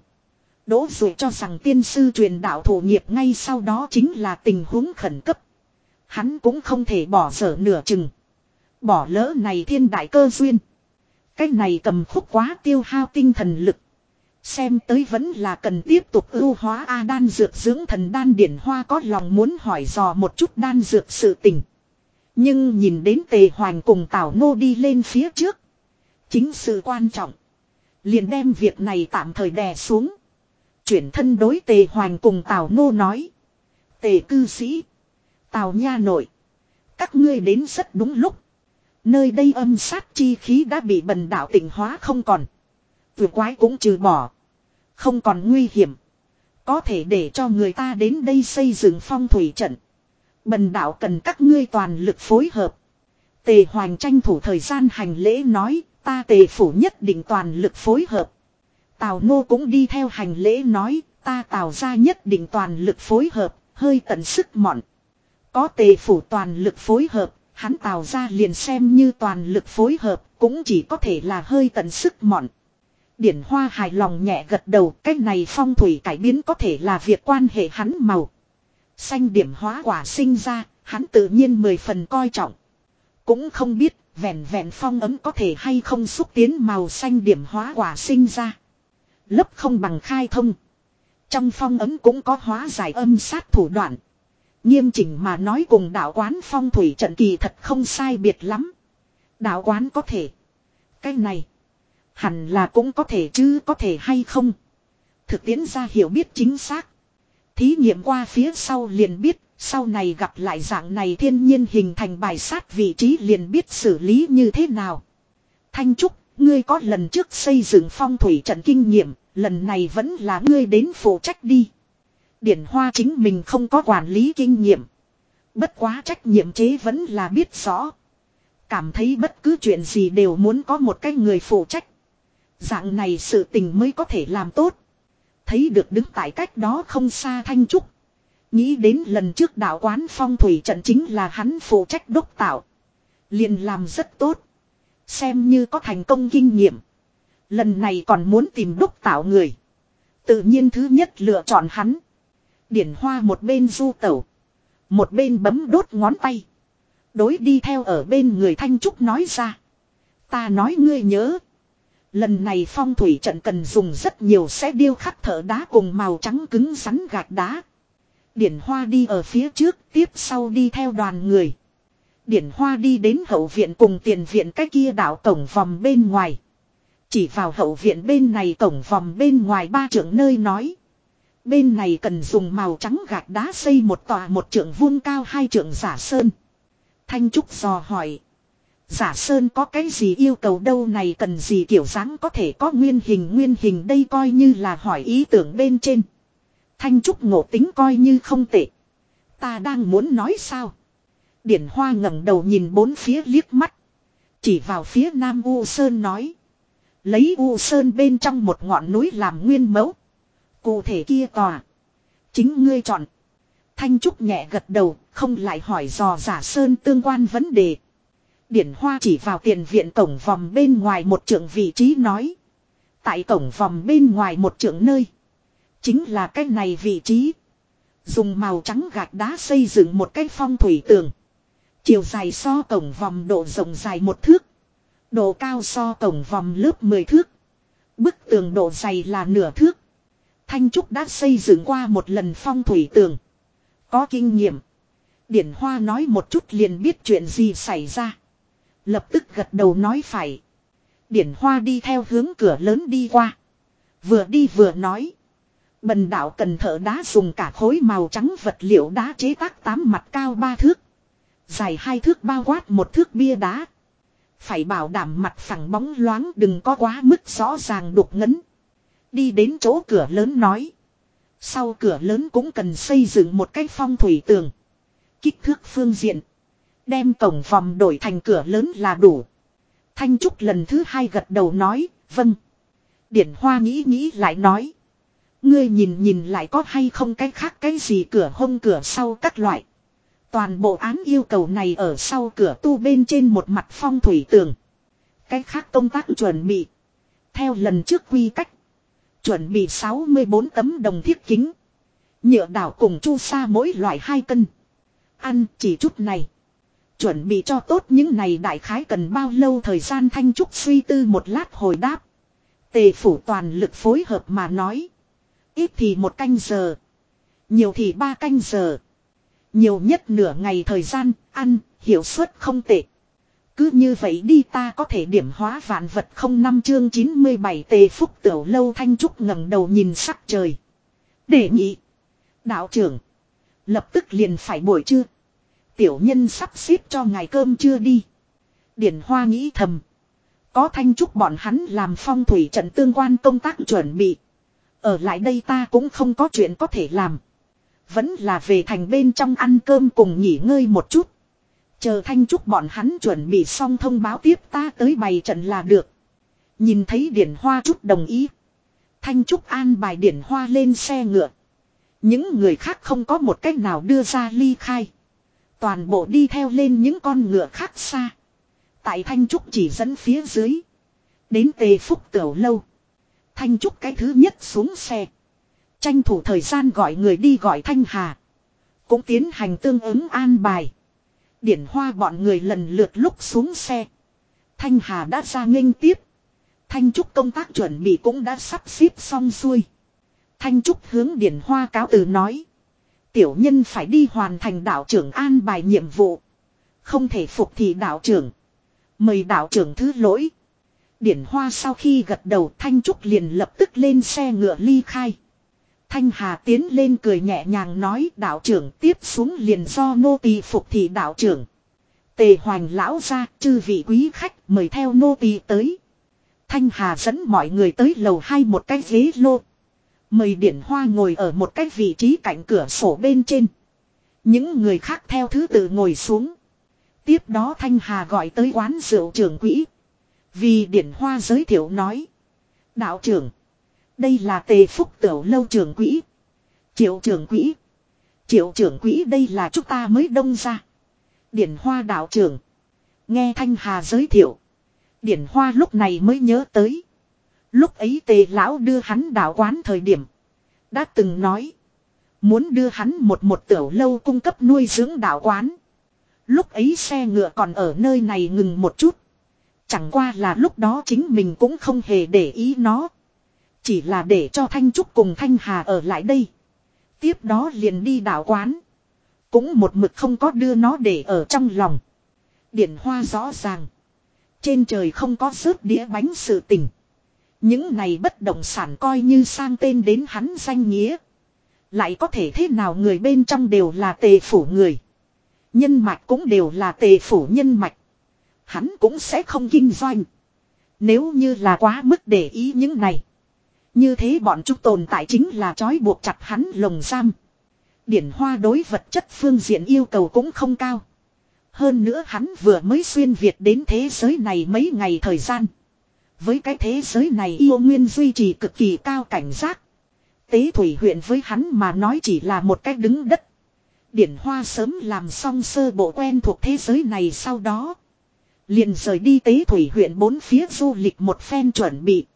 Đỗ dụ cho rằng tiên sư truyền đạo thổ nghiệp ngay sau đó chính là tình huống khẩn cấp. Hắn cũng không thể bỏ dở nửa chừng. Bỏ lỡ này thiên đại cơ duyên. Cách này cầm khúc quá tiêu hao tinh thần lực. Xem tới vẫn là cần tiếp tục ưu hóa A đan dược dưỡng thần đan điển hoa có lòng muốn hỏi dò một chút đan dược sự tình. Nhưng nhìn đến tề hoành cùng tảo Ngô đi lên phía trước. Chính sự quan trọng. Liền đem việc này tạm thời đè xuống. Chuyển thân đối tề hoành cùng tào nô nói. Tề cư sĩ. Tào nha nội. Các ngươi đến rất đúng lúc. Nơi đây âm sát chi khí đã bị bần đạo tỉnh hóa không còn. Vừa quái cũng trừ bỏ. Không còn nguy hiểm. Có thể để cho người ta đến đây xây dựng phong thủy trận. Bần đạo cần các ngươi toàn lực phối hợp. Tề Hoành tranh thủ thời gian hành lễ nói, ta tề phủ nhất định toàn lực phối hợp. Tào Ngô cũng đi theo hành lễ nói, ta tào ra nhất định toàn lực phối hợp, hơi tận sức mọn. Có tề phủ toàn lực phối hợp, hắn tào ra liền xem như toàn lực phối hợp, cũng chỉ có thể là hơi tận sức mọn. Điển Hoa hài lòng nhẹ gật đầu, cách này phong thủy cải biến có thể là việc quan hệ hắn màu. Xanh điểm hóa quả sinh ra, hắn tự nhiên mười phần coi trọng. Cũng không biết, vẹn vẹn phong ấm có thể hay không xúc tiến màu xanh điểm hóa quả sinh ra. Lấp không bằng khai thông. Trong phong ấm cũng có hóa giải âm sát thủ đoạn. Nghiêm chỉnh mà nói cùng đạo quán phong thủy trận kỳ thật không sai biệt lắm. Đạo quán có thể. Cái này. Hẳn là cũng có thể chứ có thể hay không. Thực tiễn ra hiểu biết chính xác. Thí nghiệm qua phía sau liền biết. Sau này gặp lại dạng này thiên nhiên hình thành bài sát vị trí liền biết xử lý như thế nào. Thanh Trúc Ngươi có lần trước xây dựng phong thủy trận kinh nghiệm, lần này vẫn là ngươi đến phụ trách đi. Điển Hoa chính mình không có quản lý kinh nghiệm. Bất quá trách nhiệm chế vẫn là biết rõ. Cảm thấy bất cứ chuyện gì đều muốn có một cái người phụ trách. Dạng này sự tình mới có thể làm tốt. Thấy được đứng tại cách đó không xa Thanh Trúc. Nghĩ đến lần trước đạo quán phong thủy trận chính là hắn phụ trách đốc tạo. liền làm rất tốt. Xem như có thành công kinh nghiệm. Lần này còn muốn tìm đúc tạo người. Tự nhiên thứ nhất lựa chọn hắn. Điển hoa một bên du tẩu. Một bên bấm đốt ngón tay. Đối đi theo ở bên người Thanh Trúc nói ra. Ta nói ngươi nhớ. Lần này phong thủy trận cần dùng rất nhiều xe điêu khắc thở đá cùng màu trắng cứng rắn gạch đá. Điển Hoa đi ở phía trước, tiếp sau đi theo đoàn người. Điển Hoa đi đến hậu viện cùng tiền viện cái kia đảo cổng vòng bên ngoài. Chỉ vào hậu viện bên này cổng vòng bên ngoài ba trưởng nơi nói. Bên này cần dùng màu trắng gạch đá xây một tòa một trưởng vuông cao hai trưởng giả sơn. Thanh Trúc dò hỏi. Giả Sơn có cái gì yêu cầu đâu này cần gì kiểu dáng có thể có nguyên hình nguyên hình đây coi như là hỏi ý tưởng bên trên. Thanh Trúc ngộ tính coi như không tệ. Ta đang muốn nói sao? Điển Hoa ngẩng đầu nhìn bốn phía liếc mắt. Chỉ vào phía Nam U Sơn nói. Lấy U Sơn bên trong một ngọn núi làm nguyên mẫu. Cụ thể kia tòa. Chính ngươi chọn. Thanh Trúc nhẹ gật đầu, không lại hỏi dò giả Sơn tương quan vấn đề. Điển Hoa chỉ vào tiền viện cổng vòng bên ngoài một trượng vị trí nói. Tại cổng vòng bên ngoài một trượng nơi. Chính là cái này vị trí. Dùng màu trắng gạch đá xây dựng một cái phong thủy tường. Chiều dài so cổng vòng độ rộng dài một thước. Độ cao so cổng vòng lớp 10 thước. Bức tường độ dày là nửa thước. Thanh Trúc đã xây dựng qua một lần phong thủy tường. Có kinh nghiệm. Điển Hoa nói một chút liền biết chuyện gì xảy ra. Lập tức gật đầu nói phải. Điển Hoa đi theo hướng cửa lớn đi qua. Vừa đi vừa nói. Bần đạo cần thợ đá dùng cả khối màu trắng vật liệu đá chế tác tám mặt cao ba thước. Dài hai thước bao quát một thước bia đá. Phải bảo đảm mặt phẳng bóng loáng đừng có quá mức rõ ràng đục ngấn. Đi đến chỗ cửa lớn nói. Sau cửa lớn cũng cần xây dựng một cái phong thủy tường. Kích thước phương diện. Đem cổng vòng đổi thành cửa lớn là đủ. Thanh Trúc lần thứ hai gật đầu nói, vâng. Điển Hoa nghĩ nghĩ lại nói. Ngươi nhìn nhìn lại có hay không cái khác cái gì cửa hông cửa sau các loại. Toàn bộ án yêu cầu này ở sau cửa tu bên trên một mặt phong thủy tường. Cái khác công tác chuẩn bị. Theo lần trước quy cách. Chuẩn bị 64 tấm đồng thiết kính. Nhựa đảo cùng chu sa mỗi loại hai cân. Ăn chỉ chút này. Chuẩn bị cho tốt những này đại khái cần bao lâu thời gian thanh trúc suy tư một lát hồi đáp. Tề phủ toàn lực phối hợp mà nói. Ít thì một canh giờ. Nhiều thì ba canh giờ. Nhiều nhất nửa ngày thời gian, ăn, hiệu suất không tệ. Cứ như vậy đi ta có thể điểm hóa vạn vật không năm chương 97 tề phúc tiểu lâu thanh trúc ngẩng đầu nhìn sắc trời. Để nhị. Đạo trưởng. Lập tức liền phải buổi trưa. Tiểu nhân sắp xếp cho ngài cơm chưa đi. Điển Hoa nghĩ thầm. Có thanh trúc bọn hắn làm phong thủy trận tương quan công tác chuẩn bị. Ở lại đây ta cũng không có chuyện có thể làm. Vẫn là về thành bên trong ăn cơm cùng nghỉ ngơi một chút. Chờ thanh trúc bọn hắn chuẩn bị xong thông báo tiếp ta tới bày trận là được. Nhìn thấy điển hoa chút đồng ý. Thanh trúc an bài điển hoa lên xe ngựa. Những người khác không có một cách nào đưa ra ly khai. Toàn bộ đi theo lên những con ngựa khác xa. Tại Thanh Trúc chỉ dẫn phía dưới. Đến tề phúc tiểu lâu. Thanh Trúc cái thứ nhất xuống xe. Tranh thủ thời gian gọi người đi gọi Thanh Hà. Cũng tiến hành tương ứng an bài. Điển hoa bọn người lần lượt lúc xuống xe. Thanh Hà đã ra nghênh tiếp. Thanh Trúc công tác chuẩn bị cũng đã sắp xếp xong xuôi. Thanh Trúc hướng Điển Hoa cáo từ nói. Tiểu nhân phải đi hoàn thành đạo trưởng an bài nhiệm vụ. Không thể phục thì đạo trưởng. Mời đạo trưởng thứ lỗi. Điển Hoa sau khi gật đầu, Thanh Trúc liền lập tức lên xe ngựa ly khai. Thanh Hà tiến lên cười nhẹ nhàng nói, đạo trưởng, tiếp xuống liền do nô tỳ phục thị đạo trưởng. Tề hoành lão ra chư vị quý khách, mời theo nô tỳ tới. Thanh Hà dẫn mọi người tới lầu hai một cái ghế lô. Mời Điển Hoa ngồi ở một cái vị trí cạnh cửa sổ bên trên. Những người khác theo thứ tự ngồi xuống. Tiếp đó Thanh Hà gọi tới quán rượu trưởng quỹ. Vì điển hoa giới thiệu nói. Đạo trưởng. Đây là tề phúc tiểu lâu trưởng quỹ. Triệu trưởng quỹ. Triệu trưởng quỹ đây là chúng ta mới đông ra. Điển hoa đạo trưởng. Nghe Thanh Hà giới thiệu. Điển hoa lúc này mới nhớ tới. Lúc ấy tề lão đưa hắn đạo quán thời điểm. Đã từng nói. Muốn đưa hắn một một tiểu lâu cung cấp nuôi dưỡng đạo quán. Lúc ấy xe ngựa còn ở nơi này ngừng một chút. Chẳng qua là lúc đó chính mình cũng không hề để ý nó. Chỉ là để cho Thanh Trúc cùng Thanh Hà ở lại đây. Tiếp đó liền đi đảo quán. Cũng một mực không có đưa nó để ở trong lòng. Điển hoa rõ ràng. Trên trời không có rớt đĩa bánh sự tình. Những này bất động sản coi như sang tên đến hắn danh nghĩa. Lại có thể thế nào người bên trong đều là tề phủ người. Nhân mạch cũng đều là tề phủ nhân mạch. Hắn cũng sẽ không kinh doanh. Nếu như là quá mức để ý những này. Như thế bọn chúng tồn tại chính là trói buộc chặt hắn lồng giam. Điển hoa đối vật chất phương diện yêu cầu cũng không cao. Hơn nữa hắn vừa mới xuyên Việt đến thế giới này mấy ngày thời gian. Với cái thế giới này yêu nguyên duy trì cực kỳ cao cảnh giác. Tế thủy huyện với hắn mà nói chỉ là một cách đứng đất. Điển hoa sớm làm xong sơ bộ quen thuộc thế giới này sau đó. Liền rời đi tế thủy huyện bốn phía du lịch một phen chuẩn bị.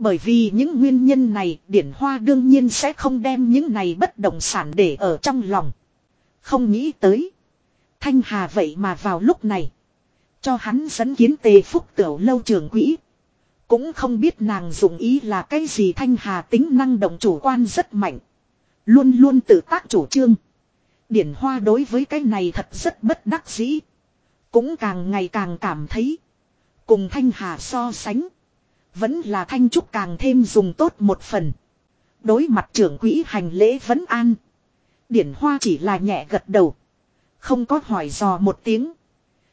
Bởi vì những nguyên nhân này, điển hoa đương nhiên sẽ không đem những này bất động sản để ở trong lòng. Không nghĩ tới. Thanh Hà vậy mà vào lúc này. Cho hắn dẫn kiến tề phúc tiểu lâu trường quỹ. Cũng không biết nàng dụng ý là cái gì Thanh Hà tính năng động chủ quan rất mạnh. Luôn luôn tự tác chủ trương. Điển hoa đối với cái này thật rất bất đắc dĩ. Cũng càng ngày càng cảm thấy. Cùng Thanh Hà so sánh. Vẫn là Thanh Trúc càng thêm dùng tốt một phần. Đối mặt trưởng quỹ hành lễ vẫn an. Điển hoa chỉ là nhẹ gật đầu. Không có hỏi dò một tiếng.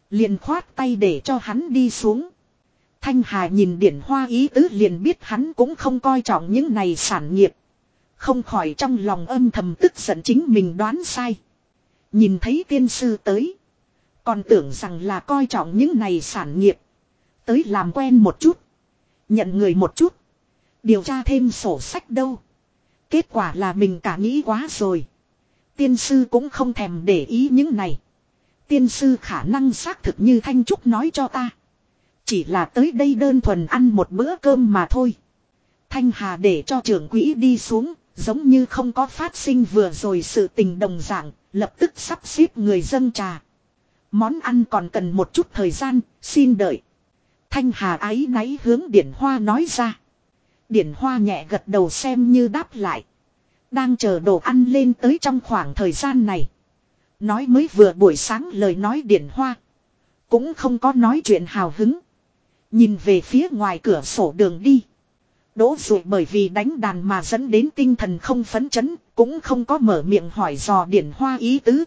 Liền khoát tay để cho hắn đi xuống. Thanh Hà nhìn điển hoa ý tứ liền biết hắn cũng không coi trọng những này sản nghiệp. Không khỏi trong lòng âm thầm tức giận chính mình đoán sai. Nhìn thấy tiên sư tới. Còn tưởng rằng là coi trọng những này sản nghiệp. Tới làm quen một chút. Nhận người một chút. Điều tra thêm sổ sách đâu. Kết quả là mình cả nghĩ quá rồi. Tiên sư cũng không thèm để ý những này. Tiên sư khả năng xác thực như Thanh Trúc nói cho ta. Chỉ là tới đây đơn thuần ăn một bữa cơm mà thôi. Thanh Hà để cho trưởng quỹ đi xuống, giống như không có phát sinh vừa rồi sự tình đồng dạng, lập tức sắp xếp người dân trà. Món ăn còn cần một chút thời gian, xin đợi. Thanh Hà ái náy hướng Điển Hoa nói ra. Điển Hoa nhẹ gật đầu xem như đáp lại. Đang chờ đồ ăn lên tới trong khoảng thời gian này. Nói mới vừa buổi sáng lời nói Điển Hoa. Cũng không có nói chuyện hào hứng. Nhìn về phía ngoài cửa sổ đường đi. Đỗ dụ bởi vì đánh đàn mà dẫn đến tinh thần không phấn chấn, cũng không có mở miệng hỏi dò điển hoa ý tứ.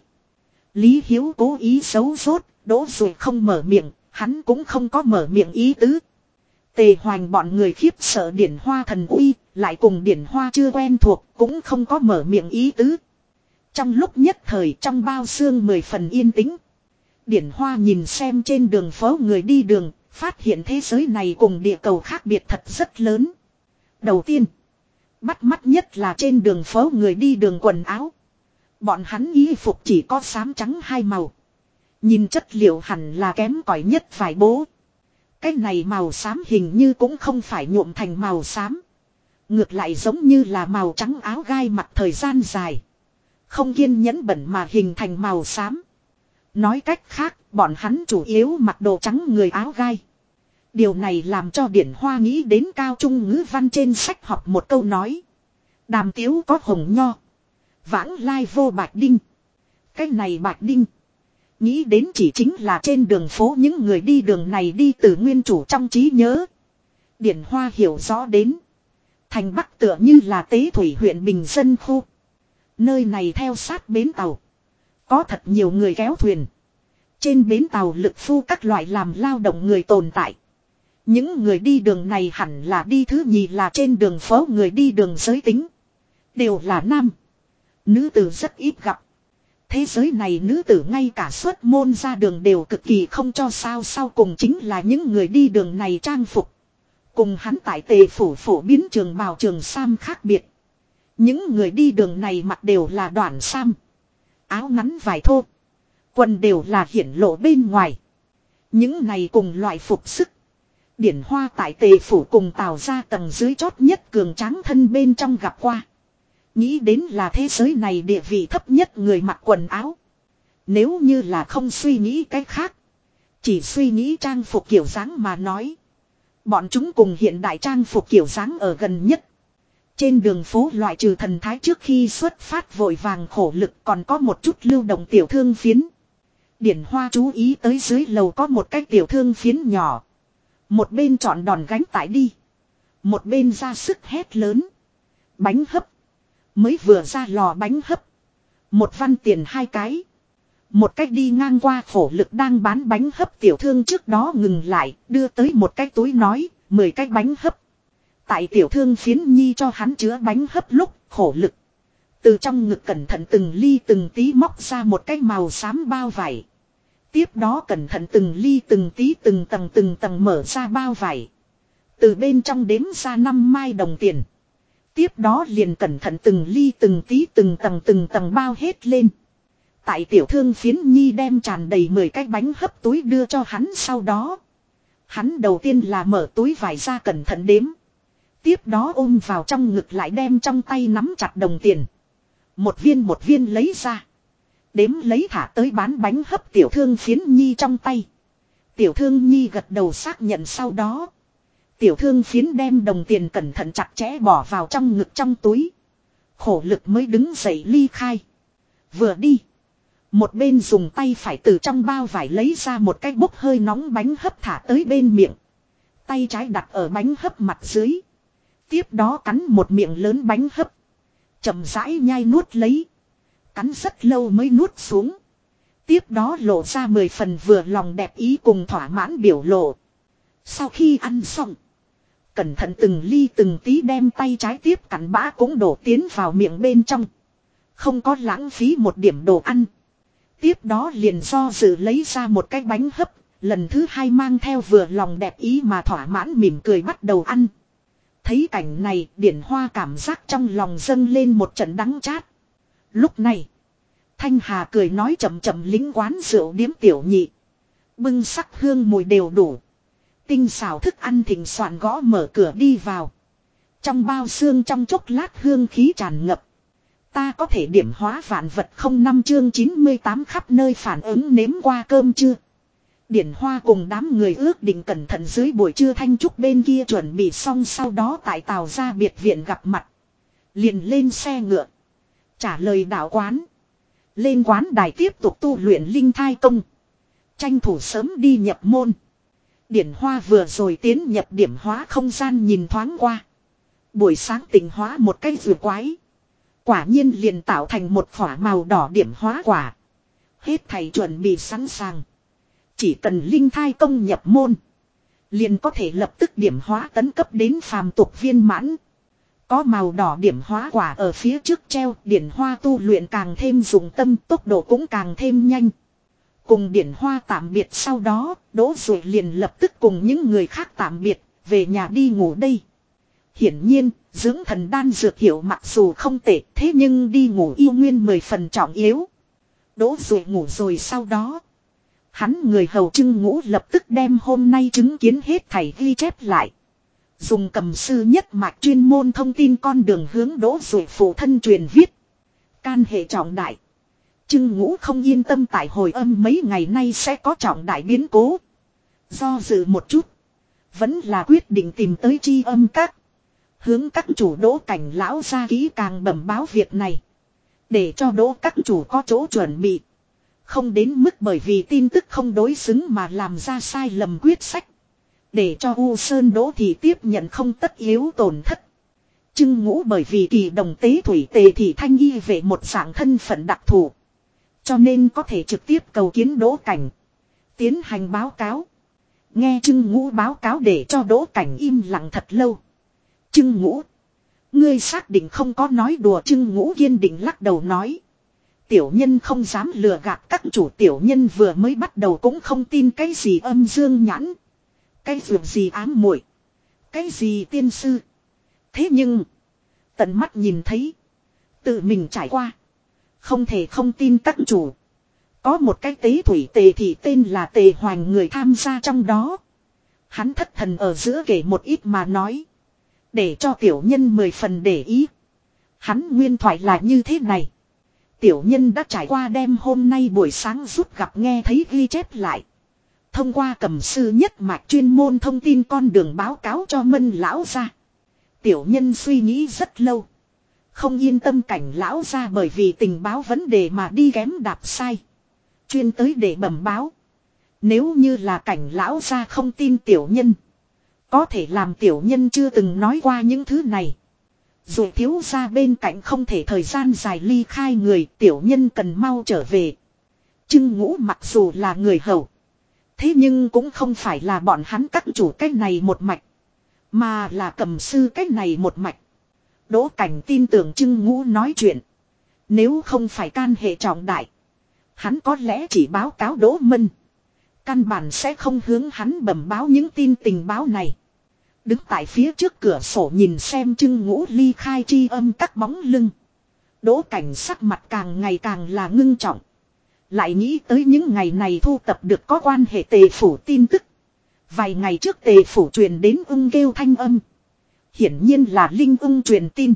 Lý Hiếu cố ý xấu rốt, đỗ dụ không mở miệng, hắn cũng không có mở miệng ý tứ. Tề hoành bọn người khiếp sợ điển hoa thần uy, lại cùng điển hoa chưa quen thuộc, cũng không có mở miệng ý tứ. Trong lúc nhất thời trong bao xương mười phần yên tĩnh. Điển hoa nhìn xem trên đường phố người đi đường, phát hiện thế giới này cùng địa cầu khác biệt thật rất lớn. Đầu tiên, bắt mắt nhất là trên đường phố người đi đường quần áo. Bọn hắn y phục chỉ có xám trắng hai màu. Nhìn chất liệu hẳn là kém cỏi nhất phải bố. Cái này màu xám hình như cũng không phải nhuộm thành màu xám. Ngược lại giống như là màu trắng áo gai mặc thời gian dài. Không kiên nhẫn bẩn mà hình thành màu xám. Nói cách khác, bọn hắn chủ yếu mặc đồ trắng người áo gai. Điều này làm cho Điển Hoa nghĩ đến cao trung ngữ văn trên sách học một câu nói. Đàm tiếu có hồng nho. Vãng lai vô bạch đinh. Cái này bạch đinh. Nghĩ đến chỉ chính là trên đường phố những người đi đường này đi từ nguyên chủ trong trí nhớ. Điển Hoa hiểu rõ đến. Thành Bắc tựa như là tế thủy huyện Bình Dân Khu. Nơi này theo sát bến tàu. Có thật nhiều người kéo thuyền. Trên bến tàu lực phu các loại làm lao động người tồn tại. Những người đi đường này hẳn là đi thứ nhì là trên đường phố người đi đường giới tính. Đều là nam. Nữ tử rất ít gặp. Thế giới này nữ tử ngay cả xuất môn ra đường đều cực kỳ không cho sao sau cùng chính là những người đi đường này trang phục. Cùng hắn tại tề phủ phổ biến trường bào trường Sam khác biệt. Những người đi đường này mặc đều là đoạn Sam. Áo ngắn vải thô. Quần đều là hiển lộ bên ngoài. Những này cùng loại phục sức. Điển hoa tại tề phủ cùng tào ra tầng dưới chót nhất cường tráng thân bên trong gặp qua. Nghĩ đến là thế giới này địa vị thấp nhất người mặc quần áo. Nếu như là không suy nghĩ cách khác. Chỉ suy nghĩ trang phục kiểu dáng mà nói. Bọn chúng cùng hiện đại trang phục kiểu dáng ở gần nhất. Trên đường phố loại trừ thần thái trước khi xuất phát vội vàng khổ lực còn có một chút lưu động tiểu thương phiến. Điển Hoa chú ý tới dưới lầu có một cái tiểu thương phiến nhỏ. Một bên chọn đòn gánh tải đi. Một bên ra sức hét lớn. Bánh hấp. Mới vừa ra lò bánh hấp. Một văn tiền hai cái. Một cách đi ngang qua khổ lực đang bán bánh hấp tiểu thương trước đó ngừng lại, đưa tới một cái túi nói, mười cái bánh hấp. Tại tiểu thương phiến nhi cho hắn chứa bánh hấp lúc, khổ lực. Từ trong ngực cẩn thận từng ly từng tí móc ra một cái màu xám bao vải. Tiếp đó cẩn thận từng ly từng tí từng tầng từng tầng mở ra bao vải. Từ bên trong đếm ra năm mai đồng tiền. Tiếp đó liền cẩn thận từng ly từng tí từng tầng từng tầng bao hết lên. Tại tiểu thương phiến nhi đem tràn đầy 10 cái bánh hấp túi đưa cho hắn sau đó. Hắn đầu tiên là mở túi vải ra cẩn thận đếm. Tiếp đó ôm vào trong ngực lại đem trong tay nắm chặt đồng tiền. Một viên một viên lấy ra. Đếm lấy thả tới bán bánh hấp tiểu thương phiến nhi trong tay. Tiểu thương nhi gật đầu xác nhận sau đó. Tiểu thương phiến đem đồng tiền cẩn thận chặt chẽ bỏ vào trong ngực trong túi. Khổ lực mới đứng dậy ly khai. Vừa đi. Một bên dùng tay phải từ trong bao vải lấy ra một cái bốc hơi nóng bánh hấp thả tới bên miệng. Tay trái đặt ở bánh hấp mặt dưới. Tiếp đó cắn một miệng lớn bánh hấp. chậm rãi nhai nuốt lấy. Cắn rất lâu mới nuốt xuống. Tiếp đó lộ ra mười phần vừa lòng đẹp ý cùng thỏa mãn biểu lộ. Sau khi ăn xong. Cẩn thận từng ly từng tí đem tay trái tiếp cắn bã cũng đổ tiến vào miệng bên trong. Không có lãng phí một điểm đồ ăn. Tiếp đó liền do dự lấy ra một cái bánh hấp, lần thứ hai mang theo vừa lòng đẹp ý mà thỏa mãn mỉm cười bắt đầu ăn. Thấy cảnh này, điển hoa cảm giác trong lòng dâng lên một trận đắng chát. Lúc này, Thanh Hà cười nói chậm chậm lính quán rượu điếm tiểu nhị. Bưng sắc hương mùi đều đủ. Tinh xào thức ăn thỉnh soạn gõ mở cửa đi vào. Trong bao xương trong chốc lát hương khí tràn ngập. Ta có thể điểm hóa vạn vật không năm chương 98 khắp nơi phản ứng nếm qua cơm chưa. Điển Hoa cùng đám người ước định cẩn thận dưới buổi trưa thanh trúc bên kia chuẩn bị xong sau đó tại tàu ra biệt viện gặp mặt. Liền lên xe ngựa. Trả lời đạo quán. Lên quán đài tiếp tục tu luyện linh thai công. Tranh thủ sớm đi nhập môn. Điển Hoa vừa rồi tiến nhập điểm hóa không gian nhìn thoáng qua. Buổi sáng tỉnh hóa một cái vừa quái. Quả nhiên liền tạo thành một khỏa màu đỏ điểm hóa quả. Hết thầy chuẩn bị sẵn sàng. Chỉ cần linh thai công nhập môn. Liền có thể lập tức điểm hóa tấn cấp đến phàm tục viên mãn. Có màu đỏ điểm hóa quả ở phía trước treo, điển hoa tu luyện càng thêm dùng tâm, tốc độ cũng càng thêm nhanh. Cùng điển hoa tạm biệt sau đó, đỗ rồi liền lập tức cùng những người khác tạm biệt, về nhà đi ngủ đây. Hiển nhiên, dưỡng thần đan dược hiệu mặc dù không tệ, thế nhưng đi ngủ yêu nguyên mười phần trọng yếu. Đỗ rồi ngủ rồi sau đó. Hắn người hầu trưng ngũ lập tức đem hôm nay chứng kiến hết thầy ghi chép lại. Dùng cầm sư nhất mạch chuyên môn thông tin con đường hướng đỗ rồi phụ thân truyền viết. Can hệ trọng đại. Trưng ngũ không yên tâm tại hồi âm mấy ngày nay sẽ có trọng đại biến cố. Do dự một chút. Vẫn là quyết định tìm tới chi âm các. Hướng các chủ đỗ cảnh lão ra kỹ càng bẩm báo việc này. Để cho đỗ các chủ có chỗ chuẩn bị. Không đến mức bởi vì tin tức không đối xứng mà làm ra sai lầm quyết sách. Để cho U Sơn Đỗ thì tiếp nhận không tất yếu tổn thất. Trưng ngũ bởi vì kỳ đồng tế thủy tề thì thanh y về một dạng thân phận đặc thù. Cho nên có thể trực tiếp cầu kiến đỗ cảnh. Tiến hành báo cáo. Nghe trưng ngũ báo cáo để cho đỗ cảnh im lặng thật lâu. Trưng ngũ. Ngươi xác định không có nói đùa trưng ngũ kiên định lắc đầu nói. Tiểu nhân không dám lừa gạt các chủ tiểu nhân vừa mới bắt đầu cũng không tin cái gì âm dương nhãn. Cái việc gì ám muội Cái gì tiên sư. Thế nhưng. Tận mắt nhìn thấy. Tự mình trải qua. Không thể không tin các chủ. Có một cái tế thủy tề thì tên là tề hoành người tham gia trong đó. Hắn thất thần ở giữa kể một ít mà nói. Để cho tiểu nhân mười phần để ý. Hắn nguyên thoại là như thế này. Tiểu nhân đã trải qua đêm hôm nay buổi sáng rút gặp nghe thấy ghi chép lại. Thông qua cầm sư nhất mạch chuyên môn thông tin con đường báo cáo cho mân lão ra. Tiểu nhân suy nghĩ rất lâu. Không yên tâm cảnh lão ra bởi vì tình báo vấn đề mà đi ghém đạp sai. Chuyên tới để bẩm báo. Nếu như là cảnh lão ra không tin tiểu nhân. Có thể làm tiểu nhân chưa từng nói qua những thứ này. Dù thiếu ra bên cạnh không thể thời gian dài ly khai người, tiểu nhân cần mau trở về. Trưng ngũ mặc dù là người hầu. Thế nhưng cũng không phải là bọn hắn các chủ cách này một mạch. Mà là cầm sư cách này một mạch. Đỗ cảnh tin tưởng trưng ngũ nói chuyện. Nếu không phải can hệ trọng đại. Hắn có lẽ chỉ báo cáo đỗ mân. Căn bản sẽ không hướng hắn bẩm báo những tin tình báo này. Đứng tại phía trước cửa sổ nhìn xem trưng ngũ ly khai chi âm các bóng lưng. Đỗ cảnh sắc mặt càng ngày càng là ngưng trọng. Lại nghĩ tới những ngày này thu tập được có quan hệ tề phủ tin tức. Vài ngày trước tề phủ truyền đến ưng kêu thanh âm. Hiển nhiên là linh ưng truyền tin.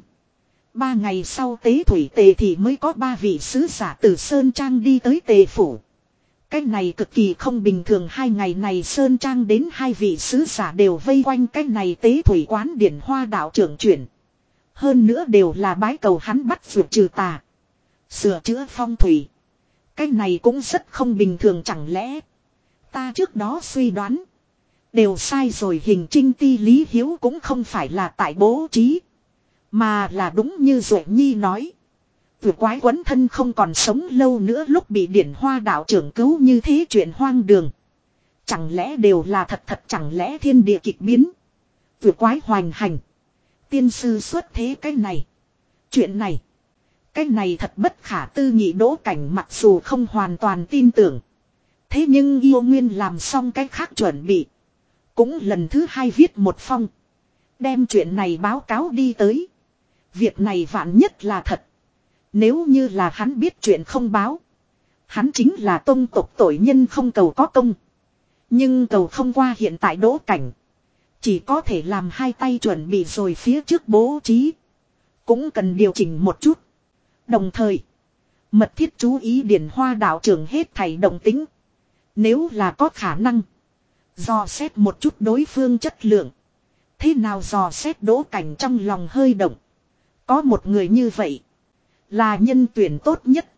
Ba ngày sau tế thủy tề thì mới có ba vị sứ giả từ Sơn Trang đi tới tề phủ. Cái này cực kỳ không bình thường, hai ngày này Sơn Trang đến hai vị sứ giả đều vây quanh cái này tế thủy quán điển hoa đạo trưởng chuyển. Hơn nữa đều là bái cầu hắn bắt vượt trừ tà. Sửa chữa phong thủy. Cái này cũng rất không bình thường, chẳng lẽ. Ta trước đó suy đoán. Đều sai rồi, hình trinh ti lý hiếu cũng không phải là tại bố trí. Mà là đúng như Duệ Nhi nói. Vừa quái quấn thân không còn sống lâu nữa, lúc bị điển hoa đạo trưởng cứu như thế chuyện hoang đường. Chẳng lẽ đều là thật thật, chẳng lẽ thiên địa kịch biến. Vừa quái hoành hành. Tiên sư xuất thế cái này. Chuyện này. Cái này thật bất khả tư nghị đỗ cảnh mặc dù không hoàn toàn tin tưởng. Thế nhưng yêu nguyên làm xong cái khác chuẩn bị. Cũng lần thứ hai viết một phong. Đem chuyện này báo cáo đi tới. Việc này vạn nhất là thật. Nếu như là hắn biết chuyện không báo. Hắn chính là tôn tộc tội nhân không cầu có công. Nhưng cầu không qua hiện tại đỗ cảnh. Chỉ có thể làm hai tay chuẩn bị rồi phía trước bố trí. Cũng cần điều chỉnh một chút. Đồng thời. Mật thiết chú ý điển hoa đạo trưởng hết thảy động tính. Nếu là có khả năng. Dò xét một chút đối phương chất lượng. Thế nào dò xét đỗ cảnh trong lòng hơi động. Có một người như vậy. Là nhân tuyển tốt nhất.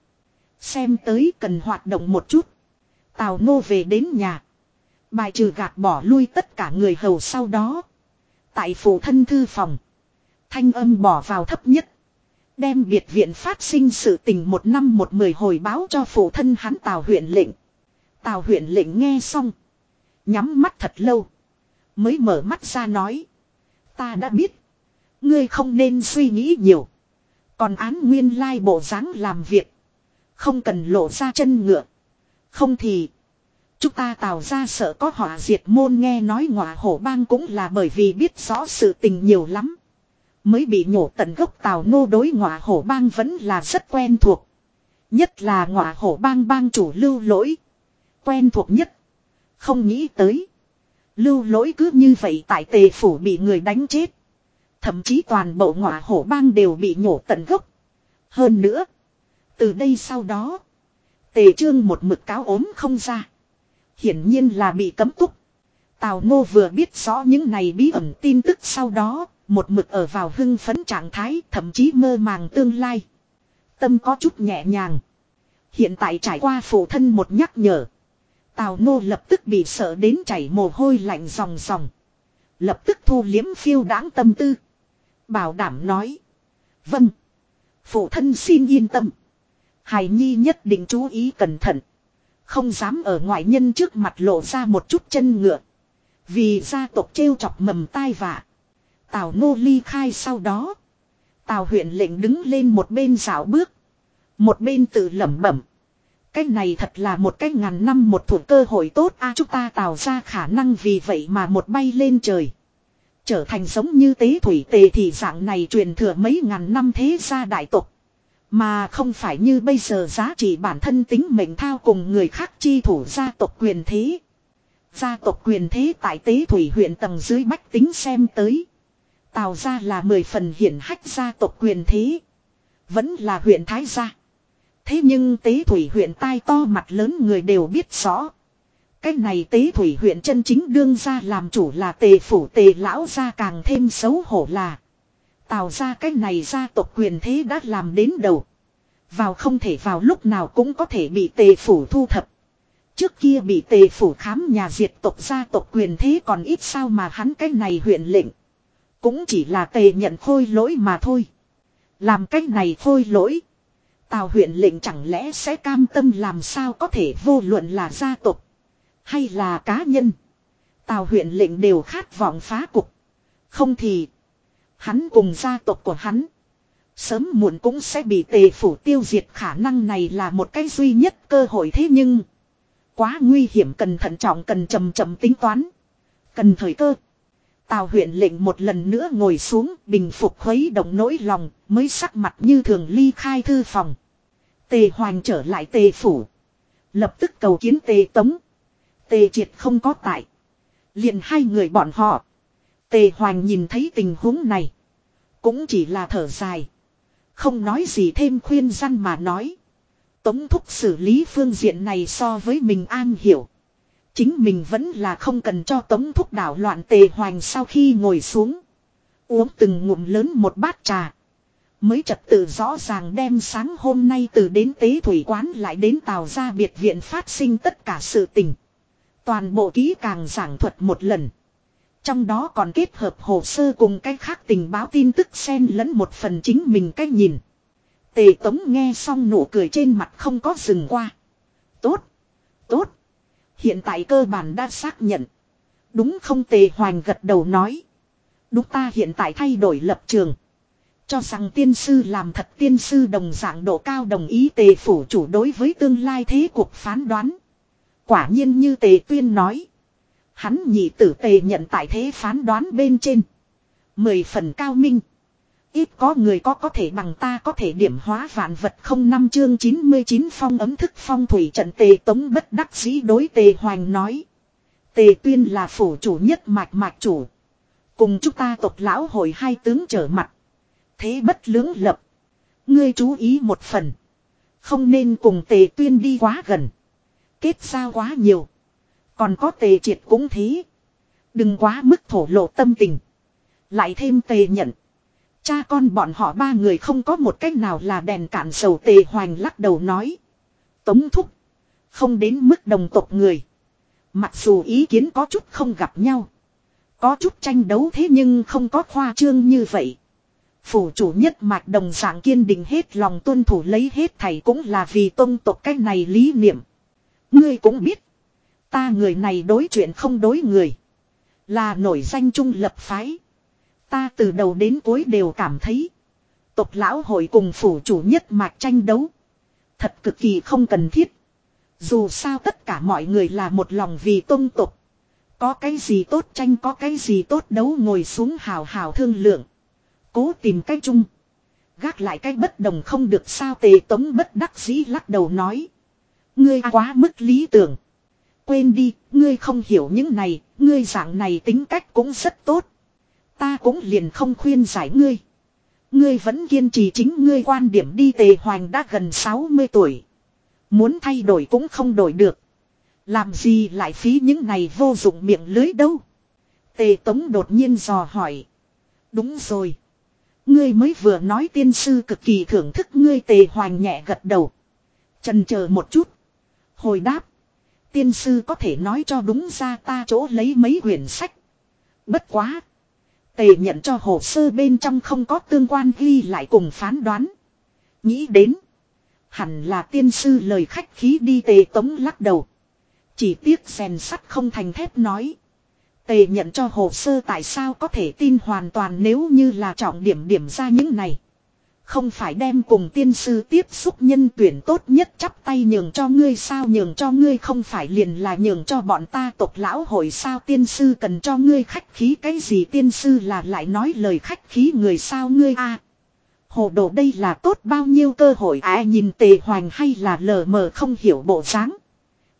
Xem tới cần hoạt động một chút. Tào nô về đến nhà. Bài trừ gạt bỏ lui tất cả người hầu sau đó. Tại phủ thân thư phòng. Thanh âm bỏ vào thấp nhất. Đem biệt viện phát sinh sự tình một năm một mười hồi báo cho phủ thân hắn Tào huyện lệnh. Tào huyện lệnh nghe xong. Nhắm mắt thật lâu. Mới mở mắt ra nói. Ta đã biết. Ngươi không nên suy nghĩ nhiều. Còn án nguyên lai bộ dáng làm việc. Không cần lộ ra chân ngựa. Không thì. Chúng ta tạo ra sợ có họa diệt môn nghe nói ngọa hổ bang cũng là bởi vì biết rõ sự tình nhiều lắm. Mới bị nhổ tận gốc tào nô đối ngọa hổ bang vẫn là rất quen thuộc. Nhất là ngọa hổ bang bang chủ lưu lỗi. Quen thuộc nhất. Không nghĩ tới. Lưu lỗi cứ như vậy tại tề phủ bị người đánh chết. Thậm chí toàn bộ ngọa hổ bang đều bị nhổ tận gốc. Hơn nữa. Từ đây sau đó. Tề trương một mực cáo ốm không ra. Hiển nhiên là bị cấm túc. Tào ngô vừa biết rõ những này bí ẩn tin tức sau đó. Một mực ở vào hưng phấn trạng thái, thậm chí mơ màng tương lai. Tâm có chút nhẹ nhàng. Hiện tại trải qua phụ thân một nhắc nhở. Tào Nô lập tức bị sợ đến chảy mồ hôi lạnh ròng ròng. Lập tức thu liếm phiêu đáng tâm tư. Bảo đảm nói. Vâng. Phụ thân xin yên tâm. Hải Nhi nhất định chú ý cẩn thận. Không dám ở ngoại nhân trước mặt lộ ra một chút chân ngựa. Vì gia tộc trêu chọc mầm tai vạ. Tào nô ly khai sau đó. Tào huyện lệnh đứng lên một bên dạo bước. Một bên tự lẩm bẩm. Cái này thật là một cái ngàn năm một thủ cơ hội tốt a, chúng ta tạo ra khả năng vì vậy mà một bay lên trời. Trở thành giống như tế thủy tề thì dạng này truyền thừa mấy ngàn năm thế gia đại tộc. Mà không phải như bây giờ giá trị bản thân tính mệnh thao cùng người khác chi thủ gia tộc quyền thế. Gia tộc quyền thế tại tế thủy huyện tầng dưới bách tính xem tới. Tào ra là mười phần hiển hách gia tộc quyền thế. Vẫn là huyện Thái gia. Thế nhưng tế thủy huyện tai to mặt lớn người đều biết rõ. Cái này tế thủy huyện chân chính đương ra làm chủ là tề phủ tề lão ra càng thêm xấu hổ là. Tào ra cái này gia tộc quyền thế đã làm đến đầu. Vào không thể vào lúc nào cũng có thể bị tề phủ thu thập. Trước kia bị tề phủ khám nhà diệt tộc gia tộc quyền thế còn ít sao mà hắn cái này huyện lệnh. Cũng chỉ là tề nhận khôi lỗi mà thôi. Làm cái này khôi lỗi. Tào huyện lệnh chẳng lẽ sẽ cam tâm làm sao có thể vô luận là gia tộc hay là cá nhân. Tào huyện lệnh đều khát vọng phá cục. Không thì, hắn cùng gia tộc của hắn, sớm muộn cũng sẽ bị tề phủ tiêu diệt khả năng này là một cái duy nhất cơ hội thế nhưng, quá nguy hiểm cần thận trọng, cần chậm chậm tính toán, cần thời cơ Tào huyện lệnh một lần nữa ngồi xuống, bình phục khuấy động nỗi lòng, mới sắc mặt như thường ly khai thư phòng. Tề hoành trở lại tề phủ. Lập tức cầu kiến tề tống. Tề triệt không có tại. liền hai người bọn họ. Tề hoành nhìn thấy tình huống này. Cũng chỉ là thở dài. Không nói gì thêm khuyên răn mà nói. Tống thúc xử lý phương diện này so với mình an hiểu. Chính mình vẫn là không cần cho tống thúc đảo loạn tề hoành sau khi ngồi xuống. Uống từng ngụm lớn một bát trà. Mới trật tự rõ ràng đem sáng hôm nay từ đến tế thủy quán lại đến tàu ra biệt viện phát sinh tất cả sự tình. Toàn bộ ký càng giảng thuật một lần. Trong đó còn kết hợp hồ sơ cùng cái khác tình báo tin tức xen lẫn một phần chính mình cách nhìn. Tề Tống nghe xong nụ cười trên mặt không có dừng qua. Tốt. Tốt. Hiện tại cơ bản đã xác nhận. Đúng không tề hoành gật đầu nói. Đúng ta hiện tại thay đổi lập trường. Cho rằng tiên sư làm thật tiên sư đồng dạng độ cao đồng ý tề phủ chủ đối với tương lai thế cuộc phán đoán. Quả nhiên như tề tuyên nói. Hắn nhị tử tề nhận tại thế phán đoán bên trên. Mười phần cao minh. Ít có người có có thể bằng ta có thể điểm hóa vạn vật không năm chương 99 phong ấm thức phong thủy trận tề tống bất đắc dĩ đối tề hoành nói. Tề tuyên là phủ chủ nhất mạch mạch chủ. Cùng chúng ta tộc lão hội hai tướng trở mặt. Thế bất lưỡng lập. Ngươi chú ý một phần. Không nên cùng tề tuyên đi quá gần. Kết giao quá nhiều. Còn có tề triệt cũng thế. Đừng quá mức thổ lộ tâm tình. Lại thêm tề nhận. Cha con bọn họ ba người không có một cách nào là đèn cản sầu tề hoành lắc đầu nói. Tống thúc. Không đến mức đồng tộc người. Mặc dù ý kiến có chút không gặp nhau. Có chút tranh đấu thế nhưng không có khoa trương như vậy. Phủ chủ nhất mạch đồng dạng kiên định hết lòng tuân thủ lấy hết thầy cũng là vì tôn tộc cách này lý niệm. Ngươi cũng biết. Ta người này đối chuyện không đối người. Là nổi danh trung lập phái. Ta từ đầu đến cuối đều cảm thấy. Tộc lão hội cùng phủ chủ nhất mạch tranh đấu. Thật cực kỳ không cần thiết. Dù sao tất cả mọi người là một lòng vì tôn tộc. Có cái gì tốt tranh có cái gì tốt đấu ngồi xuống hào hào thương lượng. Cố tìm cái chung. Gác lại cái bất đồng không được sao tề tống bất đắc dĩ lắc đầu nói. Ngươi quá mức lý tưởng. Quên đi, ngươi không hiểu những này, ngươi dạng này tính cách cũng rất tốt. Ta cũng liền không khuyên giải ngươi. Ngươi vẫn kiên trì chính ngươi quan điểm đi tề hoành đã gần 60 tuổi. Muốn thay đổi cũng không đổi được. Làm gì lại phí những này vô dụng miệng lưới đâu. Tề Tống đột nhiên dò hỏi. Đúng rồi. Ngươi mới vừa nói tiên sư cực kỳ thưởng thức ngươi tề hoành nhẹ gật đầu. Trần chờ một chút. Hồi đáp. Tiên sư có thể nói cho đúng ra ta chỗ lấy mấy quyển sách. Bất quá. Tề nhận cho hồ sơ bên trong không có tương quan ghi lại cùng phán đoán. Nghĩ đến. Hẳn là tiên sư lời khách khí đi tề tống lắc đầu. Chỉ tiếc rèn sắt không thành thép nói. Tề nhận cho hồ sơ tại sao có thể tin hoàn toàn nếu như là trọng điểm điểm ra những này. Không phải đem cùng tiên sư tiếp xúc nhân tuyển tốt nhất chắp tay nhường cho ngươi sao, nhường cho ngươi không phải liền là nhường cho bọn ta tộc lão hội sao, tiên sư cần cho ngươi khách khí, cái gì tiên sư là lại nói lời khách khí người sao ngươi a Hồ đồ đây là tốt bao nhiêu cơ hội ai nhìn tề hoành hay là lờ mờ không hiểu bộ dáng.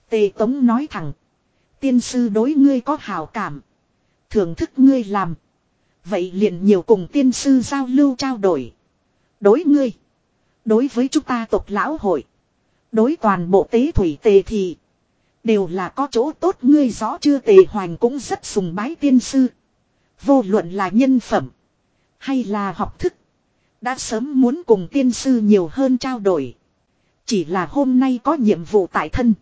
Tề tống nói thẳng. Tiên sư đối ngươi có hào cảm. Thưởng thức ngươi làm. Vậy liền nhiều cùng tiên sư giao lưu trao đổi. Đối ngươi. Đối với chúng ta tộc lão hội. Đối toàn bộ tế thủy tề thì. Đều là có chỗ tốt ngươi rõ chưa tề hoành cũng rất sùng bái tiên sư. Vô luận là nhân phẩm. Hay là học thức. Đã sớm muốn cùng tiên sư nhiều hơn trao đổi. Chỉ là hôm nay có nhiệm vụ tại thân.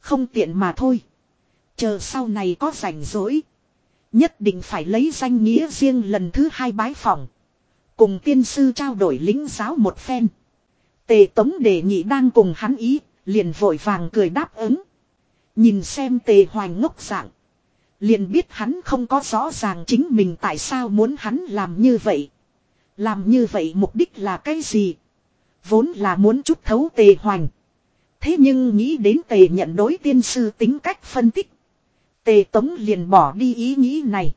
Không tiện mà thôi. Chờ sau này có rảnh rỗi. Nhất định phải lấy danh nghĩa riêng lần thứ hai bái phòng. Cùng tiên sư trao đổi lính giáo một phen. Tề tống đề nghị đang cùng hắn ý, liền vội vàng cười đáp ứng. Nhìn xem tề hoành ngốc dạng. Liền biết hắn không có rõ ràng chính mình tại sao muốn hắn làm như vậy. Làm như vậy mục đích là cái gì? Vốn là muốn chút thấu tề hoành. Thế nhưng nghĩ đến tề nhận đối tiên sư tính cách phân tích. Tề tống liền bỏ đi ý nghĩ này.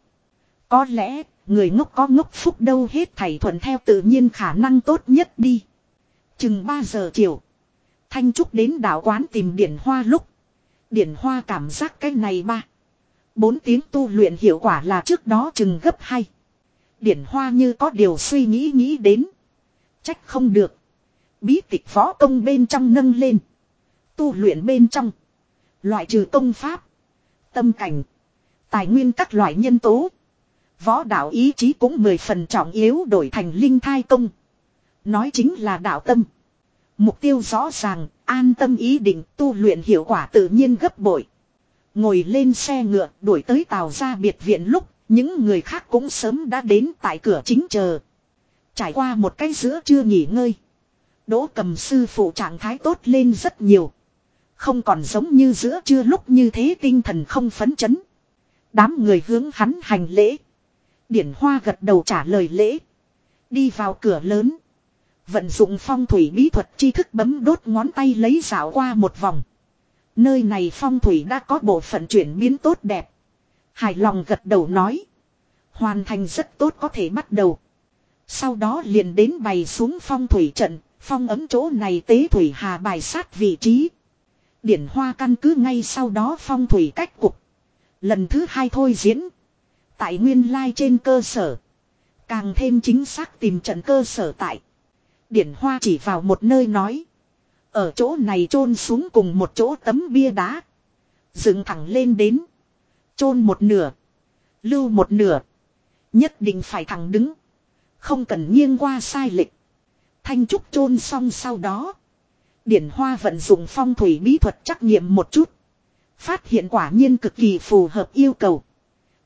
Có lẽ, người ngốc có ngốc phúc đâu hết thầy thuận theo tự nhiên khả năng tốt nhất đi. Chừng 3 giờ chiều. Thanh Trúc đến đảo quán tìm điển hoa lúc. Điển hoa cảm giác cái này ba. Bốn tiếng tu luyện hiệu quả là trước đó chừng gấp hai Điển hoa như có điều suy nghĩ nghĩ đến. Trách không được. Bí tịch võ công bên trong nâng lên. Tu luyện bên trong. Loại trừ công pháp. Tâm cảnh. Tài nguyên các loại nhân tố. Võ đạo ý chí cũng mười phần trọng yếu đổi thành linh thai công. Nói chính là đạo tâm. Mục tiêu rõ ràng, an tâm ý định tu luyện hiệu quả tự nhiên gấp bội. Ngồi lên xe ngựa đuổi tới tàu ra biệt viện lúc những người khác cũng sớm đã đến tại cửa chính chờ. Trải qua một cái giữa chưa nghỉ ngơi. Đỗ cầm sư phụ trạng thái tốt lên rất nhiều. Không còn giống như giữa trưa lúc như thế tinh thần không phấn chấn. Đám người hướng hắn hành lễ. Điển hoa gật đầu trả lời lễ. Đi vào cửa lớn. Vận dụng phong thủy bí thuật tri thức bấm đốt ngón tay lấy dạo qua một vòng. Nơi này phong thủy đã có bộ phận chuyển biến tốt đẹp. Hài lòng gật đầu nói. Hoàn thành rất tốt có thể bắt đầu. Sau đó liền đến bày xuống phong thủy trận, phong ấm chỗ này tế thủy hà bài sát vị trí. Điển hoa căn cứ ngay sau đó phong thủy cách cục. Lần thứ hai thôi diễn. Tại nguyên lai trên cơ sở. Càng thêm chính xác tìm trận cơ sở tại. Điển hoa chỉ vào một nơi nói. Ở chỗ này chôn xuống cùng một chỗ tấm bia đá. Dựng thẳng lên đến chôn một nửa. Lưu một nửa. Nhất định phải thẳng đứng. Không cần nghiêng qua sai lệch. Thanh trúc chôn xong sau đó. Điển hoa vận dụng phong thủy bí thuật trắc nghiệm một chút. Phát hiện quả nhiên cực kỳ phù hợp yêu cầu.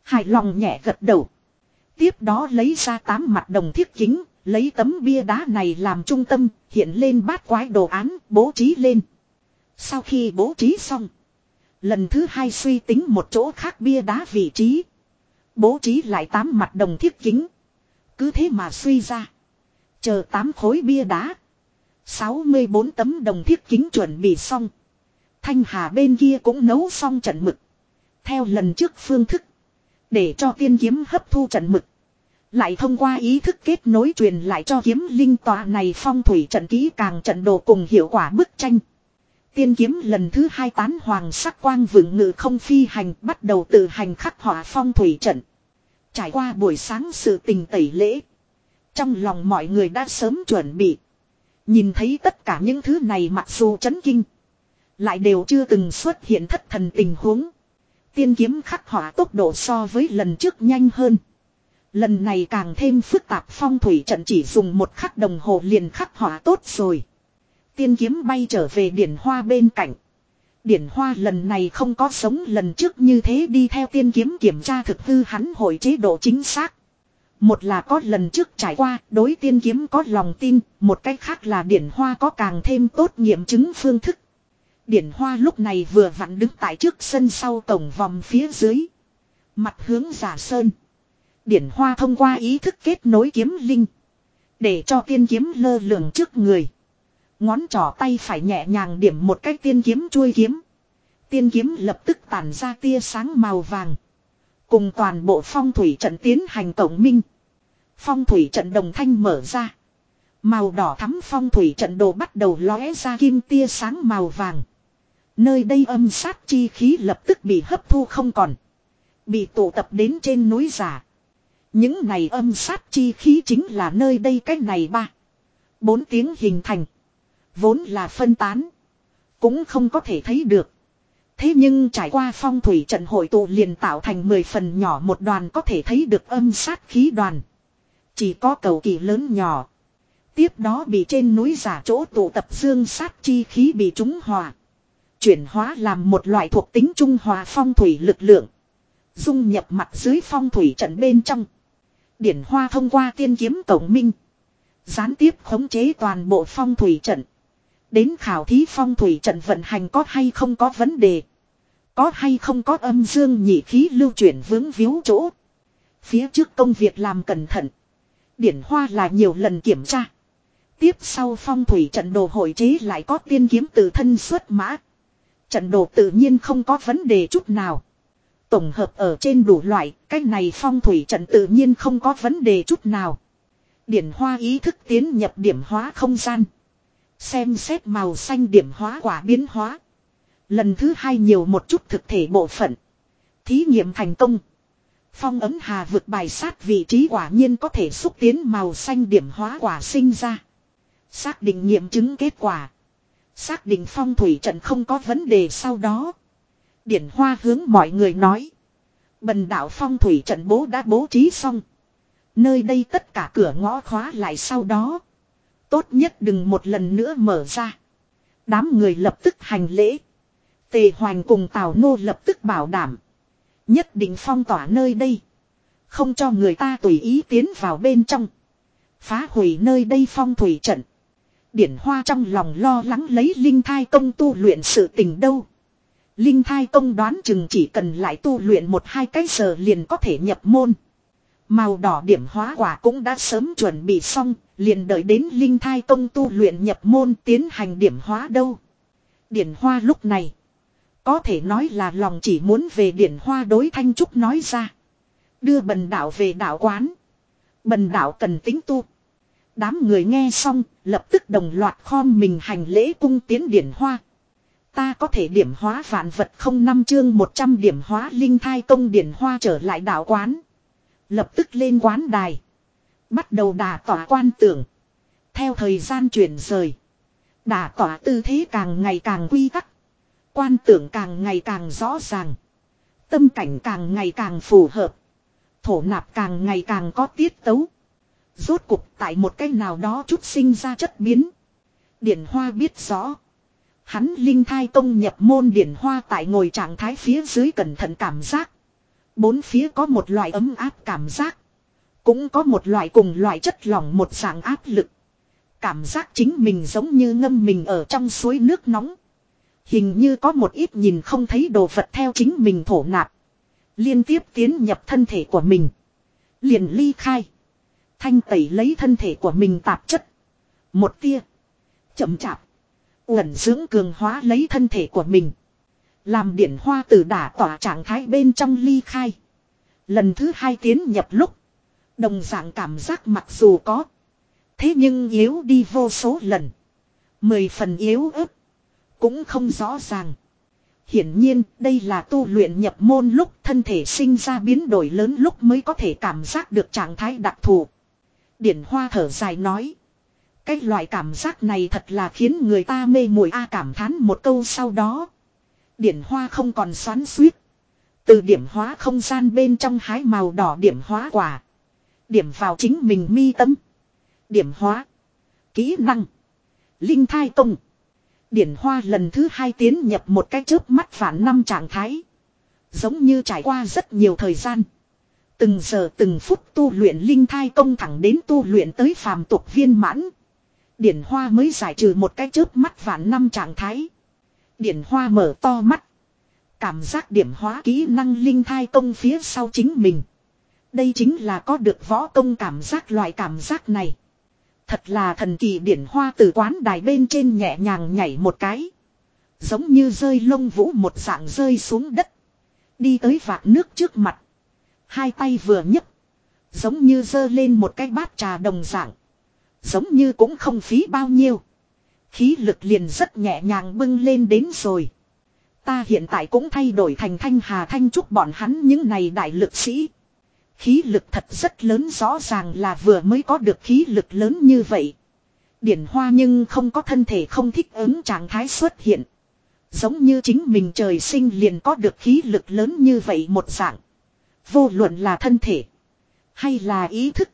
Hài lòng nhẹ gật đầu. Tiếp đó lấy ra tám mặt đồng thiết kính, lấy tấm bia đá này làm trung tâm, hiện lên bát quái đồ án, bố trí lên. Sau khi bố trí xong, Lần thứ hai suy tính một chỗ khác bia đá vị trí. Bố trí lại tám mặt đồng thiết kính. Cứ thế mà suy ra. Chờ tám khối bia đá. 64 tấm đồng thiết kính chuẩn bị xong. Thanh Hà bên kia cũng nấu xong trận mực. Theo lần trước phương thức. Để cho tiên kiếm hấp thu trận mực. Lại thông qua ý thức kết nối truyền lại cho kiếm linh tòa này phong thủy trận ký càng trận đồ cùng hiệu quả bức tranh. Tiên kiếm lần thứ hai tán hoàng sắc quang vượng ngự không phi hành, bắt đầu tự hành khắc họa phong thủy trận. Trải qua buổi sáng sự tình tẩy lễ. Trong lòng mọi người đã sớm chuẩn bị. Nhìn thấy tất cả những thứ này mặc dù chấn kinh. Lại đều chưa từng xuất hiện thất thần tình huống. Tiên kiếm khắc họa tốc độ so với lần trước nhanh hơn. Lần này càng thêm phức tạp phong thủy trận chỉ dùng một khắc đồng hồ liền khắc họa tốt rồi. Tiên kiếm bay trở về điển hoa bên cạnh. Điển hoa lần này không có sống lần trước như thế đi theo tiên kiếm kiểm tra thực hư hắn hội chế độ chính xác. Một là có lần trước trải qua, đối tiên kiếm có lòng tin, một cách khác là điển hoa có càng thêm tốt nghiệm chứng phương thức. Điển hoa lúc này vừa vặn đứng tại trước sân sau cổng vòng phía dưới. Mặt hướng giả sơn. Điển hoa thông qua ý thức kết nối kiếm linh. Để cho tiên kiếm lơ lửng trước người. Ngón trỏ tay phải nhẹ nhàng điểm một cái tiên kiếm chuôi kiếm. Tiên kiếm lập tức tản ra tia sáng màu vàng. Cùng toàn bộ phong thủy trận tiến hành tổng minh. Phong thủy trận đồng thanh mở ra. Màu đỏ thắm phong thủy trận đồ bắt đầu lóe ra kim tia sáng màu vàng. Nơi đây âm sát chi khí lập tức bị hấp thu không còn. Bị tụ tập đến trên núi giả. Những này âm sát chi khí chính là nơi đây cách này ba. Bốn tiếng hình thành. Vốn là phân tán. Cũng không có thể thấy được. Thế nhưng trải qua phong thủy trận hội tụ liền tạo thành 10 phần nhỏ một đoàn có thể thấy được âm sát khí đoàn. Chỉ có cầu kỳ lớn nhỏ. Tiếp đó bị trên núi giả chỗ tụ tập dương sát chi khí bị trúng hòa. Chuyển hóa làm một loại thuộc tính trung hòa phong thủy lực lượng. Dung nhập mặt dưới phong thủy trận bên trong. Điển hoa thông qua tiên kiếm tổng minh. Gián tiếp khống chế toàn bộ phong thủy trận. Đến khảo thí phong thủy trận vận hành có hay không có vấn đề. Có hay không có âm dương nhị khí lưu chuyển vướng víu chỗ. Phía trước công việc làm cẩn thận. Điển hoa là nhiều lần kiểm tra. Tiếp sau phong thủy trận đồ hội chế lại có tiên kiếm từ thân xuất mã. Trận đồ tự nhiên không có vấn đề chút nào. Tổng hợp ở trên đủ loại, cách này phong thủy trận tự nhiên không có vấn đề chút nào. Điển hoa ý thức tiến nhập điểm hóa không gian. Xem xét màu xanh điểm hóa quả biến hóa. Lần thứ hai nhiều một chút thực thể bộ phận. Thí nghiệm thành công. Phong ấm hà vượt bài sát vị trí quả nhiên có thể xúc tiến màu xanh điểm hóa quả sinh ra. Xác định nghiệm chứng kết quả. Xác định phong thủy trận không có vấn đề sau đó. Điển Hoa hướng mọi người nói. Bần đạo phong thủy trận bố đã bố trí xong. Nơi đây tất cả cửa ngõ khóa lại sau đó. Tốt nhất đừng một lần nữa mở ra. Đám người lập tức hành lễ. Tề Hoành cùng Tào Nô lập tức bảo đảm. Nhất định phong tỏa nơi đây. Không cho người ta tùy ý tiến vào bên trong. Phá hủy nơi đây phong thủy trận. Điển Hoa trong lòng lo lắng lấy linh thai công tu luyện sự tình đâu. Linh thai công đoán chừng chỉ cần lại tu luyện một hai cái giờ liền có thể nhập môn. Màu đỏ điểm hóa quả cũng đã sớm chuẩn bị xong, liền đợi đến linh thai công tu luyện nhập môn tiến hành điểm hóa đâu. Điển hoa lúc này, có thể nói là lòng chỉ muốn về điển hoa đối thanh trúc nói ra. Đưa bần đạo về đạo quán. Bần đạo cần tính tu. Đám người nghe xong, lập tức đồng loạt khom mình hành lễ cung tiến điển hoa. Ta có thể điểm hóa vạn vật không năm chương 100 điểm hóa linh thai công điển hoa trở lại đạo quán. Lập tức lên quán đài. Bắt đầu đà tỏa quan tưởng. Theo thời gian chuyển rời. Đà tỏa tư thế càng ngày càng quy tắc. Quan tưởng càng ngày càng rõ ràng. Tâm cảnh càng ngày càng phù hợp. Thổ nạp càng ngày càng có tiết tấu. Rốt cục tại một cách nào đó chút sinh ra chất biến. Điển hoa biết rõ. Hắn linh thai công nhập môn điển hoa tại ngồi trạng thái phía dưới cẩn thận cảm giác. Bốn phía có một loại ấm áp cảm giác. Cũng có một loại cùng loại chất lỏng một dạng áp lực. Cảm giác chính mình giống như ngâm mình ở trong suối nước nóng. Hình như có một ít nhìn không thấy đồ vật theo chính mình thổ nạp. Liên tiếp tiến nhập thân thể của mình. Liền ly khai. Thanh tẩy lấy thân thể của mình tạp chất. Một tia. Chậm chạp. Uẩn dưỡng cường hóa lấy thân thể của mình. Làm điển hoa từ đả tỏa trạng thái bên trong ly khai. Lần thứ hai tiến nhập lúc. Đồng dạng cảm giác mặc dù có. Thế nhưng yếu đi vô số lần. Mười phần yếu ớt. Cũng không rõ ràng. Hiển nhiên, đây là tu luyện nhập môn lúc thân thể sinh ra biến đổi lớn lúc mới có thể cảm giác được trạng thái đặc thù. Điển hoa thở dài nói. Cái loại cảm giác này thật là khiến người ta mê muội a cảm thán một câu sau đó. Điển hoa không còn xoắn suýt. Từ điểm hóa không gian bên trong hái màu đỏ điểm hóa quả. Điểm vào chính mình mi tâm. Điểm hóa. Kỹ năng. Linh thai tông, Điển hoa lần thứ hai tiến nhập một cái chớp mắt phản năm trạng thái. Giống như trải qua rất nhiều thời gian. Từng giờ từng phút tu luyện linh thai công thẳng đến tu luyện tới phàm tục viên mãn. Điển hoa mới giải trừ một cái chớp mắt vạn năm trạng thái. Điển hoa mở to mắt. Cảm giác điểm hóa kỹ năng linh thai công phía sau chính mình. Đây chính là có được võ công cảm giác loại cảm giác này. Thật là thần kỳ điển hoa từ quán đài bên trên nhẹ nhàng nhảy một cái. Giống như rơi lông vũ một dạng rơi xuống đất. Đi tới vạc nước trước mặt. Hai tay vừa nhấc. Giống như dơ lên một cái bát trà đồng dạng. Giống như cũng không phí bao nhiêu. Khí lực liền rất nhẹ nhàng bưng lên đến rồi. Ta hiện tại cũng thay đổi thành thanh hà thanh trúc bọn hắn những này đại lực sĩ. Khí lực thật rất lớn rõ ràng là vừa mới có được khí lực lớn như vậy. Điển hoa nhưng không có thân thể không thích ứng trạng thái xuất hiện. Giống như chính mình trời sinh liền có được khí lực lớn như vậy một dạng. Vô luận là thân thể. Hay là ý thức.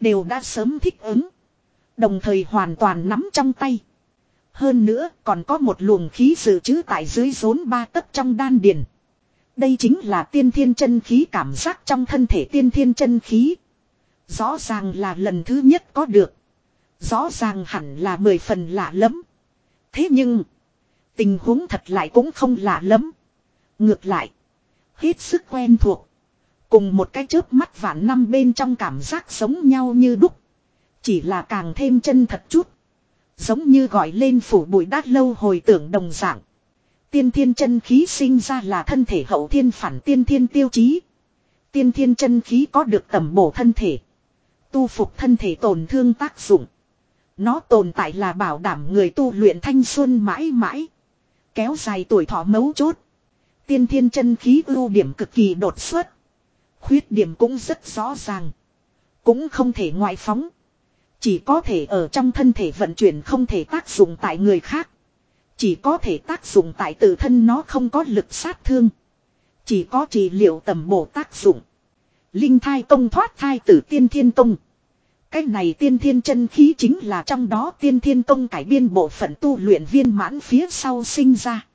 Đều đã sớm thích ứng. Đồng thời hoàn toàn nắm trong tay. Hơn nữa còn có một luồng khí dự trữ tại dưới rốn ba tấc trong đan điền. Đây chính là tiên thiên chân khí cảm giác trong thân thể tiên thiên chân khí. Rõ ràng là lần thứ nhất có được. Rõ ràng hẳn là mười phần lạ lắm. Thế nhưng, tình huống thật lại cũng không lạ lắm. Ngược lại, hết sức quen thuộc. Cùng một cái chớp mắt vạn năm bên trong cảm giác giống nhau như đúc. Chỉ là càng thêm chân thật chút. Giống như gọi lên phủ bụi đát lâu hồi tưởng đồng dạng. Tiên thiên chân khí sinh ra là thân thể hậu thiên phản tiên thiên tiêu chí. Tiên thiên chân khí có được tầm bổ thân thể. Tu phục thân thể tổn thương tác dụng. Nó tồn tại là bảo đảm người tu luyện thanh xuân mãi mãi. Kéo dài tuổi thọ mấu chốt. Tiên thiên chân khí ưu điểm cực kỳ đột xuất. Khuyết điểm cũng rất rõ ràng. Cũng không thể ngoại phóng. Chỉ có thể ở trong thân thể vận chuyển không thể tác dụng tại người khác. Chỉ có thể tác dụng tại tự thân nó không có lực sát thương. Chỉ có trị liệu tầm bổ tác dụng. Linh thai công thoát thai tử tiên thiên công. Cái này tiên thiên chân khí chính là trong đó tiên thiên công cải biên bộ phận tu luyện viên mãn phía sau sinh ra.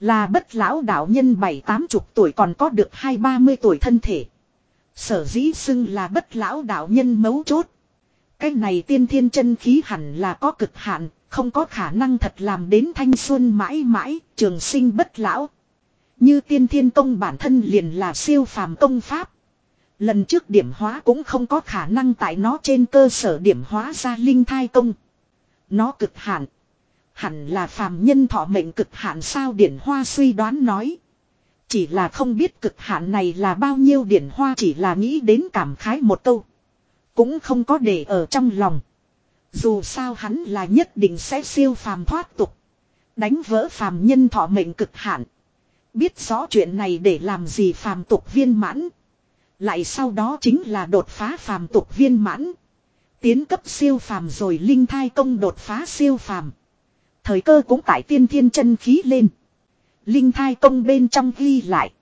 Là bất lão đạo nhân bảy tám chục tuổi còn có được hai ba mươi tuổi thân thể. Sở dĩ xưng là bất lão đạo nhân mấu chốt. Cái này tiên thiên chân khí hẳn là có cực hạn, không có khả năng thật làm đến thanh xuân mãi mãi, trường sinh bất lão. Như tiên thiên công bản thân liền là siêu phàm công pháp. Lần trước điểm hóa cũng không có khả năng tại nó trên cơ sở điểm hóa ra linh thai công. Nó cực hạn. Hẳn là phàm nhân thọ mệnh cực hạn sao điển hoa suy đoán nói. Chỉ là không biết cực hạn này là bao nhiêu điển hoa chỉ là nghĩ đến cảm khái một câu. Cũng không có để ở trong lòng. Dù sao hắn là nhất định sẽ siêu phàm thoát tục. Đánh vỡ phàm nhân thọ mệnh cực hạn. Biết rõ chuyện này để làm gì phàm tục viên mãn. Lại sau đó chính là đột phá phàm tục viên mãn. Tiến cấp siêu phàm rồi linh thai công đột phá siêu phàm. Thời cơ cũng tại tiên thiên chân khí lên. Linh thai công bên trong ghi lại.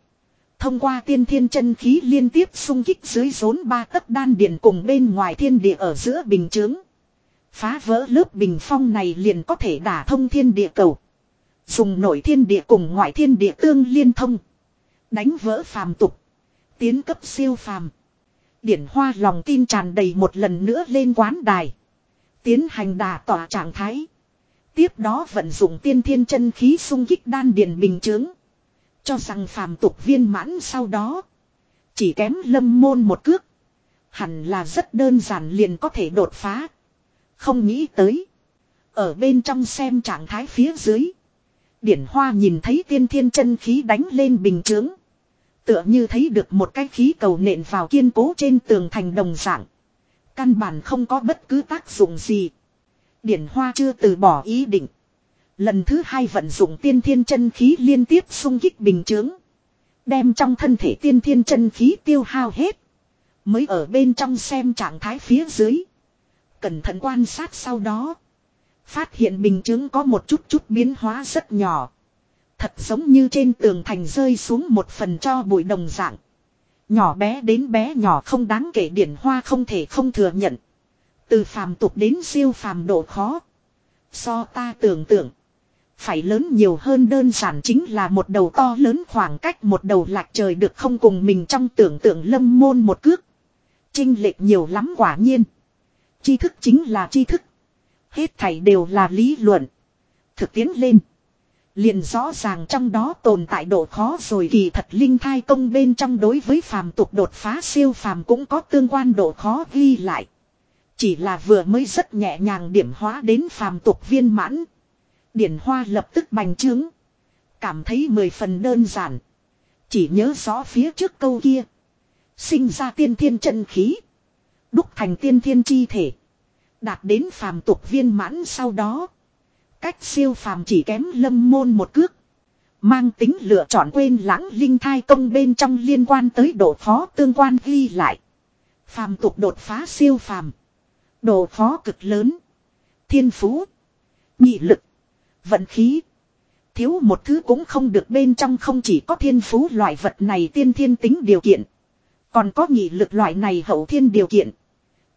Thông qua tiên thiên chân khí liên tiếp xung kích dưới rốn ba tấc đan điền cùng bên ngoài thiên địa ở giữa bình chướng. Phá vỡ lớp bình phong này liền có thể đả thông thiên địa cầu. Dùng nổi thiên địa cùng ngoại thiên địa tương liên thông. Đánh vỡ phàm tục. Tiến cấp siêu phàm. Điển hoa lòng tin tràn đầy một lần nữa lên quán đài. Tiến hành đà tỏa trạng thái. Tiếp đó vận dụng tiên thiên chân khí sung kích đan điền bình chướng. Cho rằng phàm tục viên mãn sau đó. Chỉ kém lâm môn một cước. Hẳn là rất đơn giản liền có thể đột phá. Không nghĩ tới. Ở bên trong xem trạng thái phía dưới. Điển hoa nhìn thấy tiên thiên chân khí đánh lên bình chướng. Tựa như thấy được một cái khí cầu nện vào kiên cố trên tường thành đồng dạng. Căn bản không có bất cứ tác dụng gì. Điển hoa chưa từ bỏ ý định. Lần thứ hai vận dụng tiên thiên chân khí liên tiếp xung kích bình chướng. Đem trong thân thể tiên thiên chân khí tiêu hao hết. Mới ở bên trong xem trạng thái phía dưới. Cẩn thận quan sát sau đó. Phát hiện bình chứng có một chút chút biến hóa rất nhỏ. Thật giống như trên tường thành rơi xuống một phần cho bụi đồng dạng. Nhỏ bé đến bé nhỏ không đáng kể điển hoa không thể không thừa nhận. Từ phàm tục đến siêu phàm độ khó. So ta tưởng tượng. Phải lớn nhiều hơn đơn giản chính là một đầu to lớn khoảng cách một đầu lạc trời được không cùng mình trong tưởng tượng lâm môn một cước. Trinh lệch nhiều lắm quả nhiên. Tri thức chính là tri thức. Hết thảy đều là lý luận. Thực tiến lên. Liền rõ ràng trong đó tồn tại độ khó rồi kỳ thật linh thai công bên trong đối với phàm tục đột phá siêu phàm cũng có tương quan độ khó ghi lại. Chỉ là vừa mới rất nhẹ nhàng điểm hóa đến phàm tục viên mãn. Điển hoa lập tức bành trướng. Cảm thấy mười phần đơn giản. Chỉ nhớ rõ phía trước câu kia. Sinh ra tiên thiên chân khí. Đúc thành tiên thiên chi thể. Đạt đến phàm tục viên mãn sau đó. Cách siêu phàm chỉ kém lâm môn một cước. Mang tính lựa chọn quên lãng linh thai công bên trong liên quan tới độ phó tương quan ghi lại. Phàm tục đột phá siêu phàm. Độ phó cực lớn. Thiên phú. Nhị lực. Vận khí. Thiếu một thứ cũng không được bên trong không chỉ có thiên phú loại vật này tiên thiên tính điều kiện. Còn có nhị lực loại này hậu thiên điều kiện.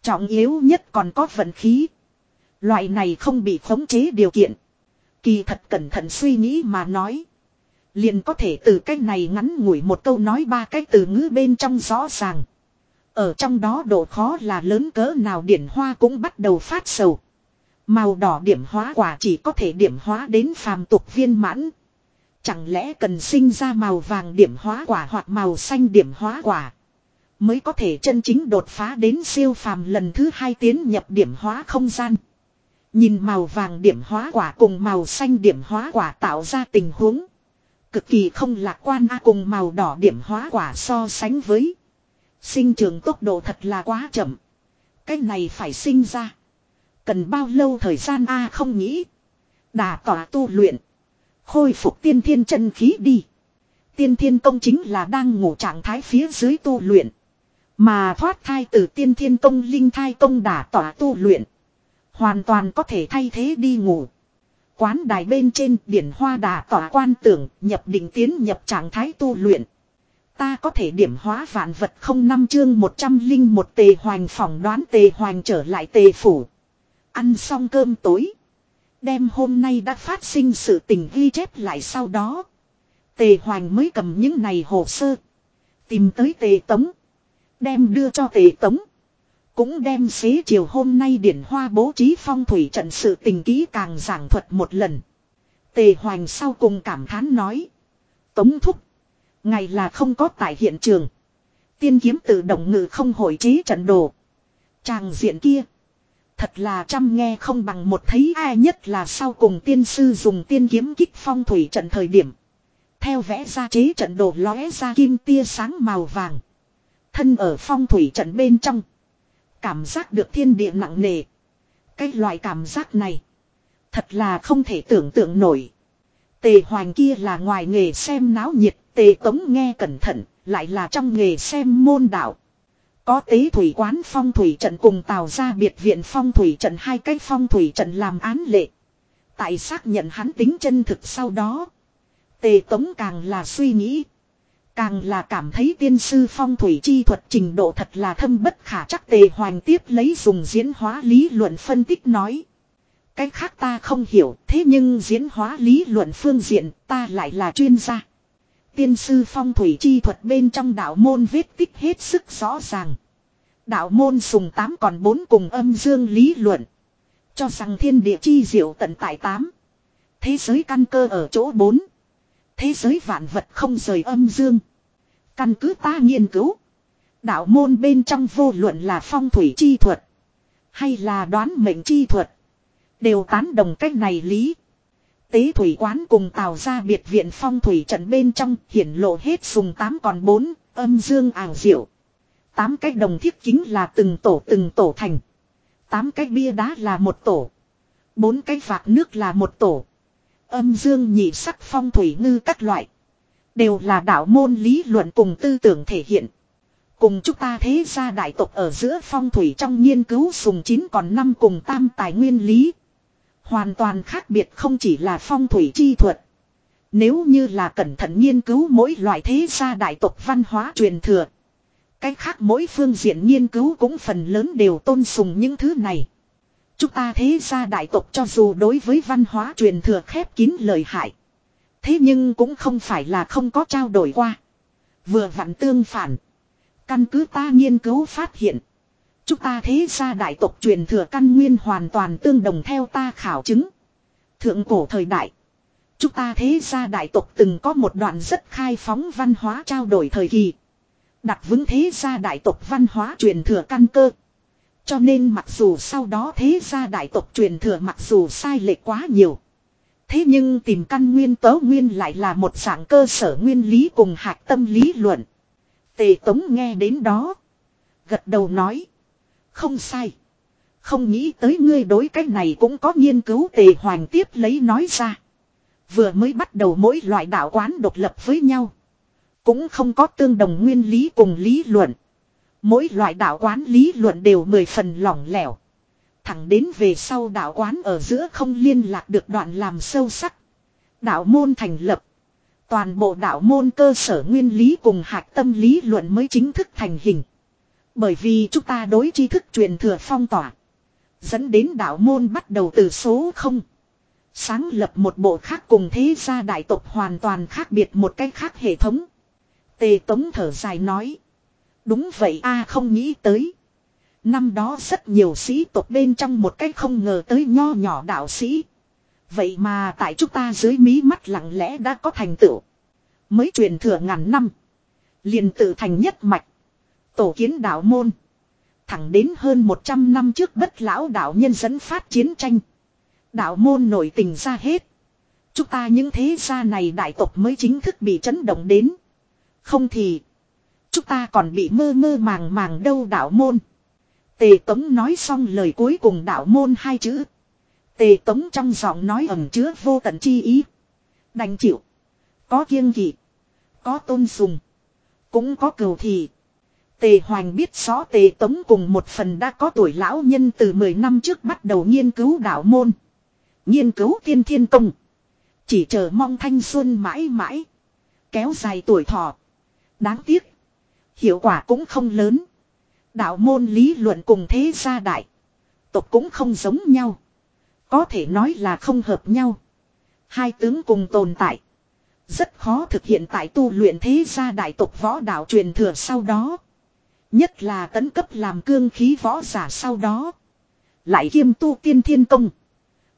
Trọng yếu nhất còn có vận khí. Loại này không bị khống chế điều kiện. Kỳ thật cẩn thận suy nghĩ mà nói. Liền có thể từ cách này ngắn ngủi một câu nói ba cái từ ngữ bên trong rõ ràng. Ở trong đó độ khó là lớn cỡ nào điển hoa cũng bắt đầu phát sầu. Màu đỏ điểm hóa quả chỉ có thể điểm hóa đến phàm tục viên mãn. Chẳng lẽ cần sinh ra màu vàng điểm hóa quả hoặc màu xanh điểm hóa quả. Mới có thể chân chính đột phá đến siêu phàm lần thứ hai tiến nhập điểm hóa không gian. Nhìn màu vàng điểm hóa quả cùng màu xanh điểm hóa quả tạo ra tình huống. Cực kỳ không lạc quan a cùng màu đỏ điểm hóa quả so sánh với. Sinh trưởng tốc độ thật là quá chậm. Cái này phải sinh ra. Cần bao lâu thời gian a không nghĩ. Đà tỏa tu luyện. Khôi phục tiên thiên chân khí đi. Tiên thiên công chính là đang ngủ trạng thái phía dưới tu luyện. Mà thoát thai từ tiên thiên công, linh thai công Đà tỏa tu luyện. Hoàn toàn có thể thay thế đi ngủ. Quán đài bên trên biển hoa đà tỏa quan tưởng, nhập định tiến nhập trạng thái tu luyện. Ta có thể điểm hóa vạn vật không năm chương một trăm linh một tề hoành phỏng đoán tề hoành trở lại tề phủ. Ăn xong cơm tối. Đem hôm nay đã phát sinh sự tình ghi chép lại sau đó. Tề hoành mới cầm những này hồ sơ. Tìm tới tề tống. Đem đưa cho tề tống. Cũng đem xế chiều hôm nay điển hoa bố trí phong thủy trận sự tình kỹ càng giảng thuật một lần. Tề hoành sau cùng cảm thán nói. Tống thúc. Ngày là không có tại hiện trường. Tiên kiếm tự động ngự không hồi trí trận đồ. Tràng diện kia. Thật là trăm nghe không bằng một thấy ai nhất là sau cùng tiên sư dùng tiên kiếm kích phong thủy trận thời điểm. Theo vẽ ra chế trận đồ lóe ra kim tia sáng màu vàng. Thân ở phong thủy trận bên trong. Cảm giác được thiên địa nặng nề. Cái loại cảm giác này. Thật là không thể tưởng tượng nổi. Tề hoàng kia là ngoài nghề xem náo nhiệt. Tề tống nghe cẩn thận. Lại là trong nghề xem môn đạo. Có tế thủy quán phong thủy trận cùng tào ra biệt viện phong thủy trận, hai cái phong thủy trận làm án lệ. Tại xác nhận hắn tính chân thực sau đó. Tề tống càng là suy nghĩ. Càng là cảm thấy tiên sư phong thủy chi thuật trình độ thật là thâm bất khả chắc tề hoành tiếp lấy dùng diễn hóa lý luận phân tích nói. Cái khác ta không hiểu, thế nhưng diễn hóa lý luận phương diện ta lại là chuyên gia. Tiên sư phong thủy chi thuật bên trong đạo môn vết tích hết sức rõ ràng. Đạo môn sùng tám còn bốn cùng âm dương lý luận. Cho rằng thiên địa chi diệu tận tại tám. Thế giới căn cơ ở chỗ bốn. Thế giới vạn vật không rời âm dương. Căn cứ ta nghiên cứu. Đạo môn bên trong vô luận là phong thủy chi thuật. Hay là đoán mệnh chi thuật. Đều tán đồng cách này lý. Tế thủy quán cùng tào ra biệt viện phong thủy trận bên trong hiển lộ hết sùng tám còn bốn, âm dương ảo diệu. Tám cái đồng thiết chính là từng tổ từng tổ thành. Tám cái bia đá là một tổ. Bốn cái vạc nước là một tổ. Âm dương nhị sắc phong thủy ngư các loại. Đều là đạo môn lý luận cùng tư tưởng thể hiện. Cùng chúng ta thế gia đại tộc ở giữa phong thủy trong nghiên cứu sùng chín còn năm cùng tam tài nguyên lý. Hoàn toàn khác biệt không chỉ là phong thủy chi thuật. Nếu như là cẩn thận nghiên cứu mỗi loại thế gia đại tộc văn hóa truyền thừa. Cách khác mỗi phương diện nghiên cứu cũng phần lớn đều tôn sùng những thứ này. Chúng ta thế gia đại tộc cho dù đối với văn hóa truyền thừa khép kín lời hại. Thế nhưng cũng không phải là không có trao đổi qua. Vừa vặn tương phản. Căn cứ ta nghiên cứu phát hiện. Chúng ta thế gia đại tộc truyền thừa căn nguyên hoàn toàn tương đồng theo ta khảo chứng. Thượng cổ thời đại. Chúng ta thế gia đại tộc từng có một đoạn rất khai phóng văn hóa trao đổi thời kỳ. Đặt vững thế gia đại tộc văn hóa truyền thừa căn cơ. Cho nên mặc dù sau đó thế gia đại tộc truyền thừa mặc dù sai lệch quá nhiều. Thế nhưng tìm căn nguyên tớ nguyên lại là một dạng cơ sở nguyên lý cùng hạt tâm lý luận. Tề Tống nghe đến đó. Gật đầu nói. Không sai. Không nghĩ tới ngươi đối cái này cũng có nghiên cứu tề hoàng tiếp lấy nói ra. Vừa mới bắt đầu mỗi loại đạo quán độc lập với nhau. Cũng không có tương đồng nguyên lý cùng lý luận. Mỗi loại đạo quán lý luận đều mười phần lỏng lẻo. Thẳng đến về sau đạo quán ở giữa không liên lạc được đoạn làm sâu sắc. Đạo môn thành lập. Toàn bộ đạo môn cơ sở nguyên lý cùng hạt tâm lý luận mới chính thức thành hình. Bởi vì chúng ta đối tri thức truyền thừa phong tỏa. Dẫn đến đạo môn bắt đầu từ số 0. Sáng lập một bộ khác cùng thế gia đại tộc hoàn toàn khác biệt một cách khác hệ thống. Tề Tống thở dài nói. Đúng vậy a, không nghĩ tới. Năm đó rất nhiều sĩ tộc bên trong một cách không ngờ tới nho nhỏ đạo sĩ. Vậy mà tại chúng ta dưới mí mắt lặng lẽ đã có thành tựu. Mới truyền thừa ngàn năm. liền tự thành nhất mạch. Tổ kiến đạo môn. Thẳng đến hơn 100 năm trước bất lão đạo nhân dẫn phát chiến tranh. Đạo môn nổi tình ra hết. Chúng ta những thế gia này đại tộc mới chính thức bị chấn động đến. Không thì. Chúng ta còn bị mơ mơ màng màng đâu đạo môn. Tề Tống nói xong lời cuối cùng đạo môn hai chữ. Tề Tống trong giọng nói ẩn chứa vô tận chi ý. Đành chịu. Có kiêng kỵ. Có tôn sùng. Cũng có cầu thị. Tề Hoành biết rõ Tề Tống cùng một phần đã có tuổi lão nhân từ 10 năm trước bắt đầu nghiên cứu đạo môn. Nghiên cứu tiên thiên công. Chỉ chờ mong thanh xuân mãi mãi. Kéo dài tuổi thọ. Đáng tiếc. Hiệu quả cũng không lớn. Đạo môn lý luận cùng thế gia đại. Tộc cũng không giống nhau. Có thể nói là không hợp nhau. Hai tướng cùng tồn tại. Rất khó thực hiện tại tu luyện thế gia đại tộc võ đạo truyền thừa sau đó. Nhất là tấn cấp làm cương khí võ giả sau đó. Lại kiêm tu tiên thiên công.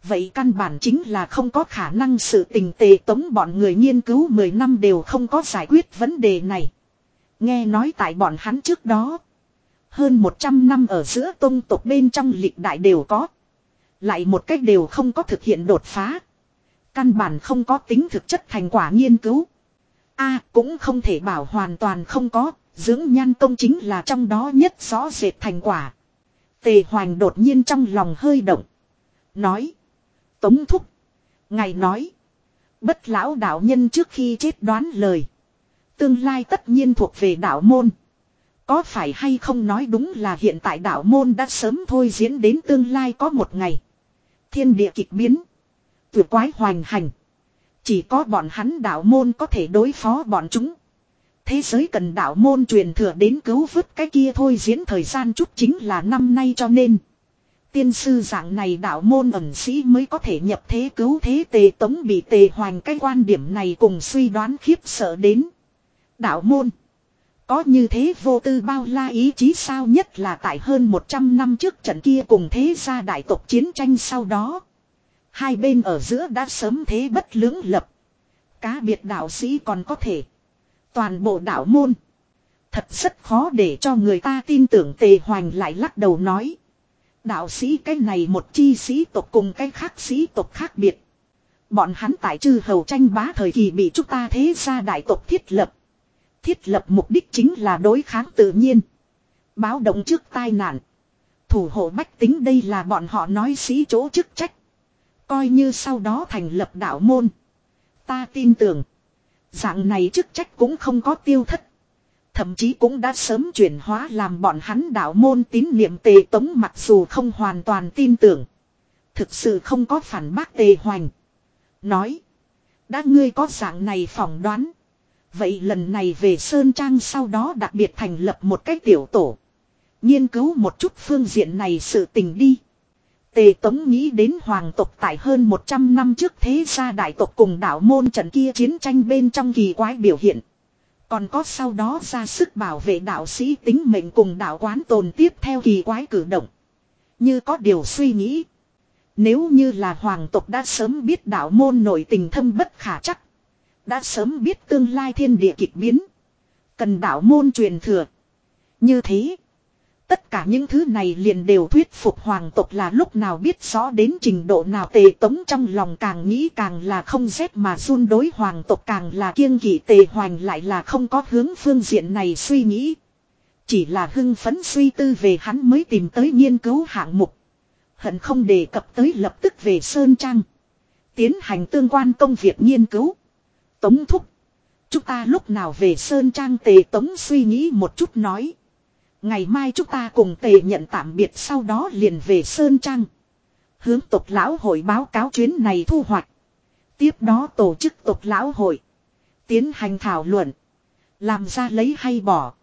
Vậy căn bản chính là không có khả năng sự tình tề tống bọn người nghiên cứu 10 năm đều không có giải quyết vấn đề này. Nghe nói tại bọn hắn trước đó. Hơn 100 năm ở giữa tông tộc bên trong lịch đại đều có. Lại một cách đều không có thực hiện đột phá. Căn bản không có tính thực chất thành quả nghiên cứu. A cũng không thể bảo hoàn toàn không có, dưỡng nhan công chính là trong đó nhất rõ rệt thành quả. Tề Hoành đột nhiên trong lòng hơi động. Nói. Tống thúc. Ngài nói. Bất lão đạo nhân trước khi chết đoán lời. Tương lai tất nhiên thuộc về đạo môn. Có phải hay không nói đúng là hiện tại đạo môn đã sớm thôi diễn đến tương lai có một ngày. Thiên địa kịch biến. Tuyệt quái hoành hành. Chỉ có bọn hắn đạo môn có thể đối phó bọn chúng. Thế giới cần đạo môn truyền thừa đến cứu vớt cái kia thôi diễn thời gian chút chính là năm nay cho nên. Tiên sư dạng này đạo môn ẩn sĩ mới có thể nhập thế cứu thế tề tống bị tề hoành cái quan điểm này cùng suy đoán khiếp sợ đến. Đạo môn. Có như thế vô tư bao la ý chí sao nhất là tại hơn 100 năm trước trận kia cùng thế gia đại tộc chiến tranh sau đó. Hai bên ở giữa đã sớm thế bất lưỡng lập. Cá biệt đạo sĩ còn có thể. Toàn bộ đạo môn. Thật rất khó để cho người ta tin tưởng tề hoành lại lắc đầu nói. Đạo sĩ cái này một chi sĩ tộc cùng cái khác sĩ tộc khác biệt. Bọn hắn tại chư hầu tranh bá thời kỳ bị chúng ta thế gia đại tộc thiết lập. Thiết lập mục đích chính là đối kháng tự nhiên. Báo động trước tai nạn. Thủ hộ bách tính đây là bọn họ nói sĩ chỗ chức trách. Coi như sau đó thành lập đạo môn. Ta tin tưởng. Dạng này chức trách cũng không có tiêu thất. Thậm chí cũng đã sớm chuyển hóa làm bọn hắn đạo môn tín niệm tề tống mặc dù không hoàn toàn tin tưởng. Thực sự không có phản bác tề hoành. Nói. Đã ngươi có dạng này phỏng đoán. Vậy lần này về Sơn Trang sau đó đặc biệt thành lập một cái tiểu tổ. Nghiên cứu một chút phương diện này sự tình đi. Tề Tống nghĩ đến hoàng tộc tại hơn 100 năm trước thế gia đại tộc cùng đạo môn trận kia chiến tranh bên trong kỳ quái biểu hiện. Còn có sau đó ra sức bảo vệ đạo sĩ tính mệnh cùng đạo quán tồn tiếp theo kỳ quái cử động. Như có điều suy nghĩ. Nếu như là hoàng tộc đã sớm biết đạo môn nội tình thâm bất khả chắc. Đã sớm biết tương lai thiên địa kịch biến. Cần đạo môn truyền thừa. Như thế. Tất cả những thứ này liền đều thuyết phục hoàng tộc là lúc nào biết rõ đến trình độ nào tề tống trong lòng càng nghĩ càng là không rét mà run đối hoàng tộc càng là kiêng kỵ tề hoành lại là không có hướng phương diện này suy nghĩ. Chỉ là hưng phấn suy tư về hắn mới tìm tới nghiên cứu hạng mục. Hận không đề cập tới lập tức về Sơn Trang. Tiến hành tương quan công việc nghiên cứu. Tống thúc. Chúng ta lúc nào về Sơn Trang tề tống suy nghĩ một chút nói. Ngày mai chúng ta cùng tề nhận tạm biệt sau đó liền về Sơn Trang. Hướng tộc lão hội báo cáo chuyến này thu hoạch. Tiếp đó tổ chức tộc lão hội. Tiến hành thảo luận. Làm ra lấy hay bỏ.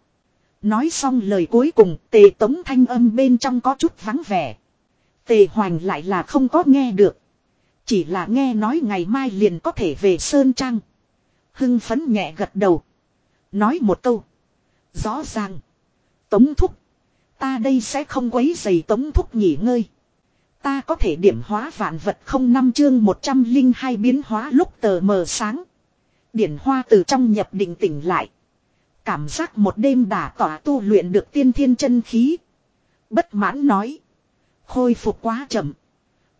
Nói xong lời cuối cùng, tề tống thanh âm bên trong có chút vắng vẻ. Tề hoành lại là không có nghe được. Chỉ là nghe nói ngày mai liền có thể về Sơn Trang. Hưng phấn nhẹ gật đầu. Nói một câu. Rõ ràng. Tống thúc. Ta đây sẽ không quấy giày tống thúc nghỉ ngơi. Ta có thể điểm hóa vạn vật không năm chương 102 biến hóa lúc tờ mờ sáng. Điển hoa từ trong nhập định tỉnh lại. Cảm giác một đêm đả tỏa tu luyện được tiên thiên chân khí. Bất mãn nói. Khôi phục quá chậm.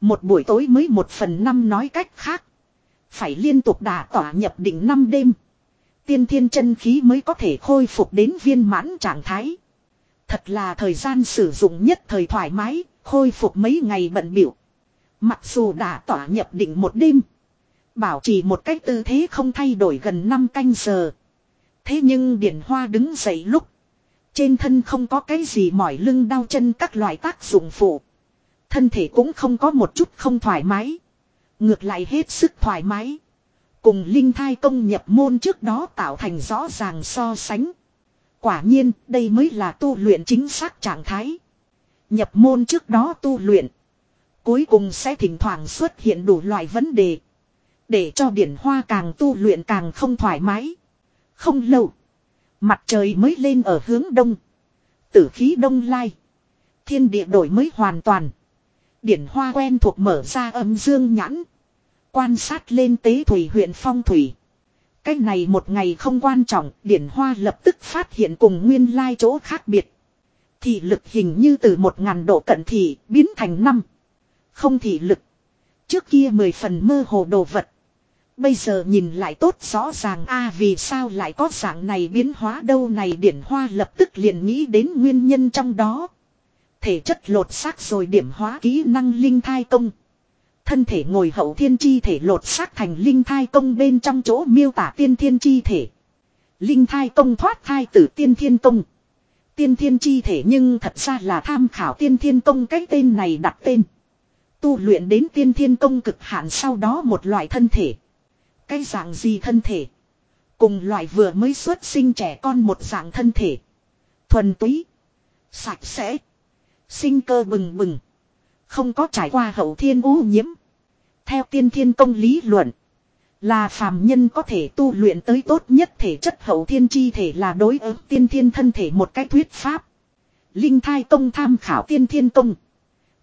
Một buổi tối mới một phần năm nói cách khác. Phải liên tục đả tỏa nhập định năm đêm. Tiên thiên chân khí mới có thể khôi phục đến viên mãn trạng thái. Thật là thời gian sử dụng nhất thời thoải mái, khôi phục mấy ngày bận biểu. Mặc dù đã tỏa nhập định một đêm. Bảo trì một cách tư thế không thay đổi gần 5 canh giờ. Thế nhưng Điển Hoa đứng dậy lúc. Trên thân không có cái gì mỏi lưng đau chân các loại tác dụng phụ. Thân thể cũng không có một chút không thoải mái. Ngược lại hết sức thoải mái. Cùng linh thai công nhập môn trước đó tạo thành rõ ràng so sánh. Quả nhiên, đây mới là tu luyện chính xác trạng thái. Nhập môn trước đó tu luyện. Cuối cùng sẽ thỉnh thoảng xuất hiện đủ loại vấn đề. Để cho điển hoa càng tu luyện càng không thoải mái. Không lâu. Mặt trời mới lên ở hướng đông. Tử khí đông lai. Thiên địa đổi mới hoàn toàn. Điển hoa quen thuộc mở ra âm dương nhãn. Quan sát lên tế thủy huyện phong thủy. Cái này một ngày không quan trọng, điển hoa lập tức phát hiện cùng nguyên lai chỗ khác biệt. Thị lực hình như từ một ngàn độ cận thị biến thành năm. Không thị lực. Trước kia mười phần mơ hồ đồ vật. Bây giờ nhìn lại tốt rõ ràng a vì sao lại có dạng này biến hóa đâu này điển hoa lập tức liền nghĩ đến nguyên nhân trong đó. Thể chất lột xác rồi điểm hóa kỹ năng linh thai công. Thân thể ngồi hậu thiên chi thể lột xác thành linh thai công bên trong chỗ miêu tả tiên thiên chi thể. Linh thai công thoát thai từ tiên thiên công. Tiên thiên chi thể nhưng thật ra là tham khảo tiên thiên công cái tên này đặt tên. Tu luyện đến tiên thiên công cực hạn sau đó một loại thân thể. Cái dạng gì thân thể? Cùng loại vừa mới xuất sinh trẻ con một dạng thân thể. Thuần túy. Sạch sẽ. Sinh cơ bừng bừng. Không có trải qua hậu thiên ô nhiễm. Theo tiên thiên công lý luận. Là phàm nhân có thể tu luyện tới tốt nhất thể chất hậu thiên chi thể là đối ứng tiên thiên thân thể một cách thuyết pháp. Linh thai công tham khảo tiên thiên công.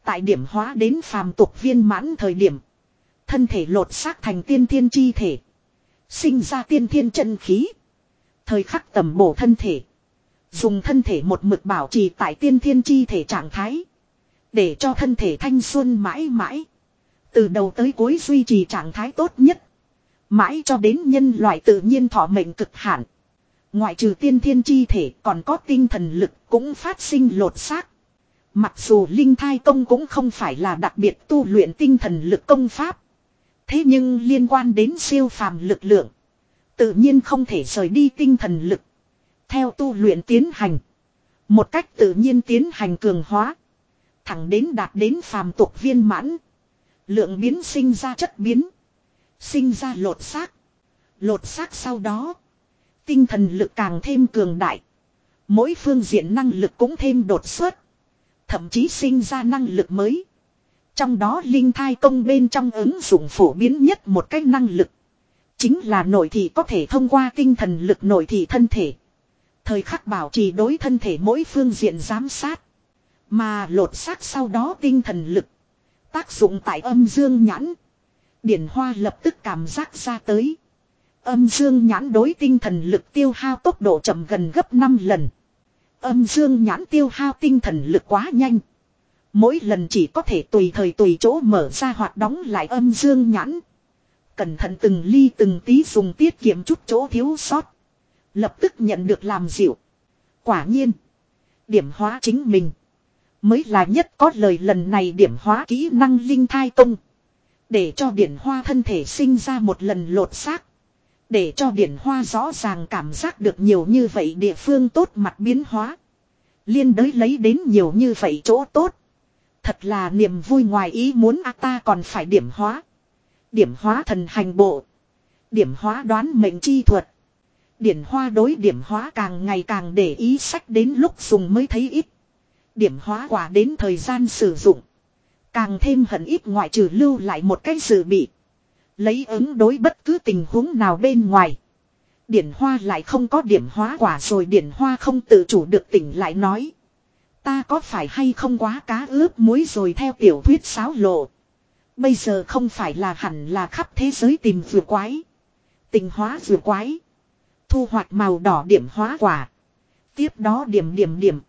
Tại điểm hóa đến phàm tục viên mãn thời điểm. Thân thể lột xác thành tiên thiên chi thể. Sinh ra tiên thiên chân khí. Thời khắc tầm bổ thân thể. Dùng thân thể một mực bảo trì tại tiên thiên chi thể trạng thái. Để cho thân thể thanh xuân mãi mãi. Từ đầu tới cuối duy trì trạng thái tốt nhất. Mãi cho đến nhân loại tự nhiên thọ mệnh cực hạn. Ngoại trừ tiên thiên chi thể còn có tinh thần lực cũng phát sinh lột xác. Mặc dù linh thai công cũng không phải là đặc biệt tu luyện tinh thần lực công pháp. Thế nhưng liên quan đến siêu phàm lực lượng. Tự nhiên không thể rời đi tinh thần lực. Theo tu luyện tiến hành. Một cách tự nhiên tiến hành cường hóa. Thẳng đến đạt đến phàm tục viên mãn. Lượng biến sinh ra chất biến. Sinh ra lột xác. Lột xác sau đó. Tinh thần lực càng thêm cường đại. Mỗi phương diện năng lực cũng thêm đột xuất. Thậm chí sinh ra năng lực mới. Trong đó linh thai công bên trong ứng dụng phổ biến nhất một cách năng lực. Chính là nội thị có thể thông qua tinh thần lực nội thị thân thể. Thời khắc bảo trì đối thân thể mỗi phương diện giám sát. Mà lột xác sau đó tinh thần lực. Tác dụng tại âm dương nhãn. Điển hoa lập tức cảm giác ra tới. Âm dương nhãn đối tinh thần lực tiêu hao tốc độ chậm gần gấp 5 lần. Âm dương nhãn tiêu hao tinh thần lực quá nhanh. Mỗi lần chỉ có thể tùy thời tùy chỗ mở ra hoặc đóng lại âm dương nhãn. Cẩn thận từng ly từng tí dùng tiết kiệm chút chỗ thiếu sót. Lập tức nhận được làm dịu. Quả nhiên. Điểm hóa chính mình. Mới là nhất có lời lần này điểm hóa kỹ năng linh thai tung. Để cho điển hoa thân thể sinh ra một lần lột xác. Để cho điển hoa rõ ràng cảm giác được nhiều như vậy địa phương tốt mặt biến hóa. Liên đới lấy đến nhiều như vậy chỗ tốt. Thật là niềm vui ngoài ý muốn a ta còn phải điểm hóa. Điểm hóa thần hành bộ. Điểm hóa đoán mệnh chi thuật. Điển hoa đối điểm hóa càng ngày càng để ý sách đến lúc dùng mới thấy ít. Điểm hóa quả đến thời gian sử dụng. Càng thêm hận ít ngoại trừ lưu lại một cái dự bị. Lấy ứng đối bất cứ tình huống nào bên ngoài. Điển hoa lại không có điểm hóa quả rồi điển hoa không tự chủ được tỉnh lại nói. Ta có phải hay không quá cá ướp muối rồi theo tiểu thuyết sáo lộ. Bây giờ không phải là hẳn là khắp thế giới tìm vừa quái. Tình hóa vừa quái. Thu hoạch màu đỏ điểm hóa quả. Tiếp đó điểm điểm điểm.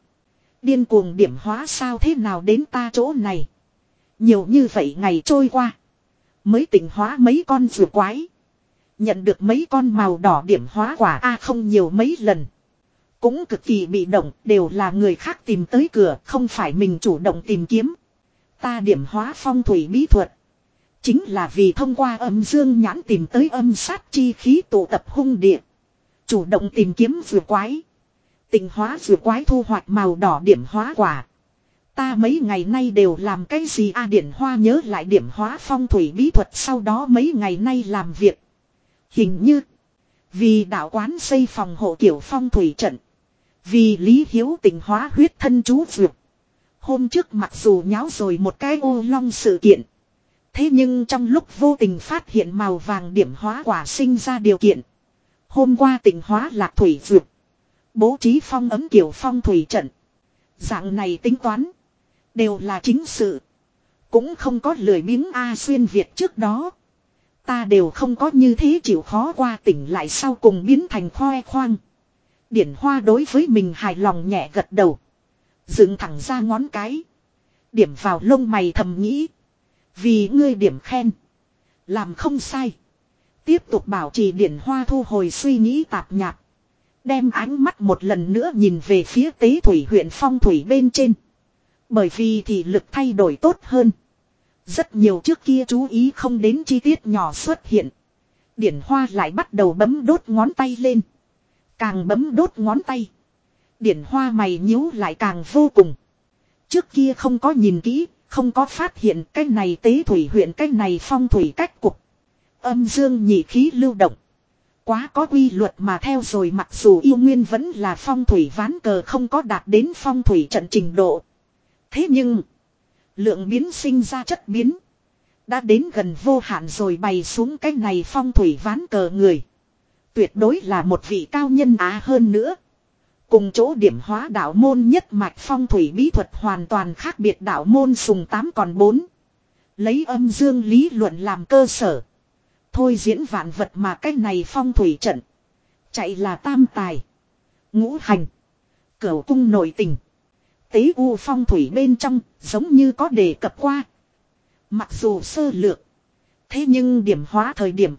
Điên cuồng điểm hóa sao thế nào đến ta chỗ này. Nhiều như vậy ngày trôi qua. Mới tỉnh hóa mấy con rùa quái. Nhận được mấy con màu đỏ điểm hóa quả A không nhiều mấy lần. Cũng cực kỳ bị động, đều là người khác tìm tới cửa, không phải mình chủ động tìm kiếm. Ta điểm hóa phong thủy bí thuật. Chính là vì thông qua âm dương nhãn tìm tới âm sát chi khí tụ tập hung địa. Chủ động tìm kiếm vừa quái. Tình hóa vừa quái thu hoạch màu đỏ điểm hóa quả. Ta mấy ngày nay đều làm cái gì a à, điển hoa nhớ lại điểm hóa phong thủy bí thuật sau đó mấy ngày nay làm việc. Hình như. Vì đạo quán xây phòng hộ kiểu phong thủy trận. Vì lý hiếu tình hóa huyết thân chú vượt. Hôm trước mặc dù nháo rồi một cái ô long sự kiện. Thế nhưng trong lúc vô tình phát hiện màu vàng điểm hóa quả sinh ra điều kiện. Hôm qua tình hóa lạc thủy vượt. Bố trí phong ấm kiểu phong thủy trận. Dạng này tính toán. Đều là chính sự. Cũng không có lười biếng A xuyên Việt trước đó. Ta đều không có như thế chịu khó qua tỉnh lại sau cùng biến thành khoe khoang. Điển hoa đối với mình hài lòng nhẹ gật đầu. Dựng thẳng ra ngón cái. Điểm vào lông mày thầm nghĩ. Vì ngươi điểm khen. Làm không sai. Tiếp tục bảo trì điển hoa thu hồi suy nghĩ tạp nhạt Đem ánh mắt một lần nữa nhìn về phía tế thủy huyện phong thủy bên trên. Bởi vì thì lực thay đổi tốt hơn. Rất nhiều trước kia chú ý không đến chi tiết nhỏ xuất hiện. Điển hoa lại bắt đầu bấm đốt ngón tay lên. Càng bấm đốt ngón tay. Điển hoa mày nhíu lại càng vô cùng. Trước kia không có nhìn kỹ, không có phát hiện cái này tế thủy huyện cái này phong thủy cách cục. Âm dương nhị khí lưu động. Quá có quy luật mà theo rồi mặc dù yêu nguyên vẫn là phong thủy ván cờ không có đạt đến phong thủy trận trình độ. Thế nhưng, lượng biến sinh ra chất biến. Đã đến gần vô hạn rồi bày xuống cái này phong thủy ván cờ người. Tuyệt đối là một vị cao nhân á hơn nữa. Cùng chỗ điểm hóa đạo môn nhất mạch phong thủy bí thuật hoàn toàn khác biệt đạo môn sùng 8 còn 4. Lấy âm dương lý luận làm cơ sở. Thôi diễn vạn vật mà cái này phong thủy trận. Chạy là tam tài. Ngũ hành. Cửu cung nội tình. Tế u phong thủy bên trong giống như có đề cập qua. Mặc dù sơ lược. Thế nhưng điểm hóa thời điểm.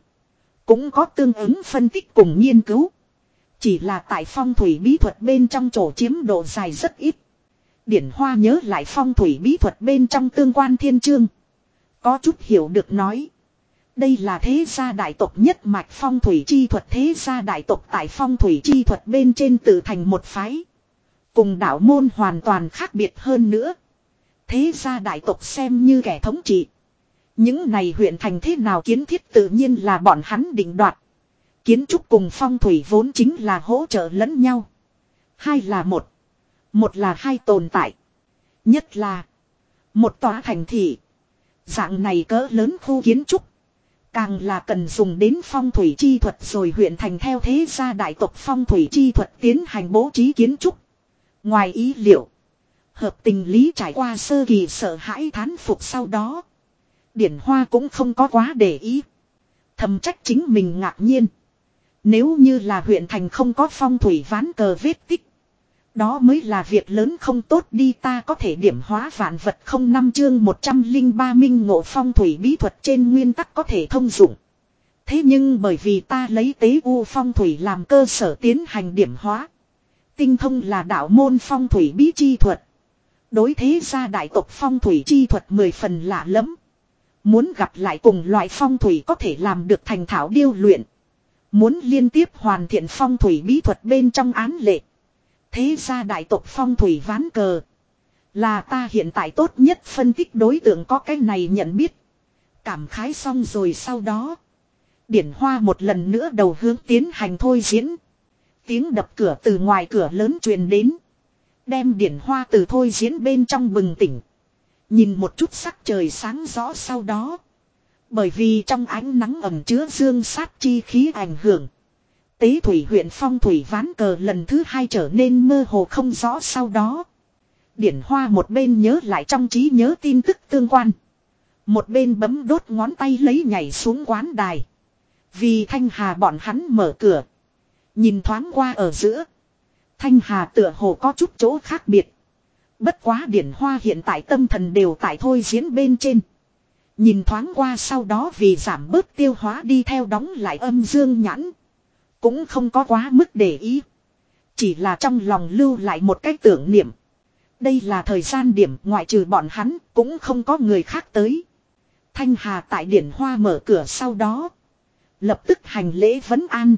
Cũng có tương ứng phân tích cùng nghiên cứu. Chỉ là tại phong thủy bí thuật bên trong chỗ chiếm độ dài rất ít. Điển Hoa nhớ lại phong thủy bí thuật bên trong tương quan thiên chương. Có chút hiểu được nói. Đây là thế gia đại tộc nhất mạch phong thủy chi thuật thế gia đại tộc tại phong thủy chi thuật bên trên tự thành một phái. Cùng đạo môn hoàn toàn khác biệt hơn nữa. Thế gia đại tộc xem như kẻ thống trị. Những này huyện thành thế nào kiến thiết tự nhiên là bọn hắn định đoạt. Kiến trúc cùng phong thủy vốn chính là hỗ trợ lẫn nhau. Hai là một. Một là hai tồn tại. Nhất là. Một tòa thành thị. Dạng này cỡ lớn khu kiến trúc. Càng là cần dùng đến phong thủy chi thuật rồi huyện thành theo thế gia đại tộc phong thủy chi thuật tiến hành bố trí kiến trúc. Ngoài ý liệu. Hợp tình lý trải qua sơ kỳ sợ hãi thán phục sau đó. Điển Hoa cũng không có quá để ý. Thầm trách chính mình ngạc nhiên. Nếu như là huyện thành không có phong thủy ván cờ vết tích. Đó mới là việc lớn không tốt đi ta có thể điểm hóa vạn vật không năm chương 103 minh ngộ phong thủy bí thuật trên nguyên tắc có thể thông dụng. Thế nhưng bởi vì ta lấy tế u phong thủy làm cơ sở tiến hành điểm hóa. Tinh thông là đạo môn phong thủy bí chi thuật. Đối thế gia đại tộc phong thủy chi thuật mười phần lạ lẫm. Muốn gặp lại cùng loại phong thủy có thể làm được thành thảo điêu luyện. Muốn liên tiếp hoàn thiện phong thủy bí thuật bên trong án lệ. Thế ra đại tộc phong thủy ván cờ. Là ta hiện tại tốt nhất phân tích đối tượng có cái này nhận biết. Cảm khái xong rồi sau đó. Điển hoa một lần nữa đầu hướng tiến hành thôi diễn. Tiếng đập cửa từ ngoài cửa lớn truyền đến. Đem điển hoa từ thôi diễn bên trong bừng tỉnh. Nhìn một chút sắc trời sáng rõ sau đó. Bởi vì trong ánh nắng ẩm chứa dương sát chi khí ảnh hưởng. Tế thủy huyện phong thủy ván cờ lần thứ hai trở nên mơ hồ không rõ sau đó. Điển hoa một bên nhớ lại trong trí nhớ tin tức tương quan. Một bên bấm đốt ngón tay lấy nhảy xuống quán đài. Vì Thanh Hà bọn hắn mở cửa. Nhìn thoáng qua ở giữa. Thanh Hà tựa hồ có chút chỗ khác biệt. Bất quá điển hoa hiện tại tâm thần đều tại thôi diễn bên trên. Nhìn thoáng qua sau đó vì giảm bớt tiêu hóa đi theo đóng lại âm dương nhãn. Cũng không có quá mức để ý. Chỉ là trong lòng lưu lại một cái tưởng niệm. Đây là thời gian điểm ngoại trừ bọn hắn cũng không có người khác tới. Thanh Hà tại điển hoa mở cửa sau đó. Lập tức hành lễ vấn an.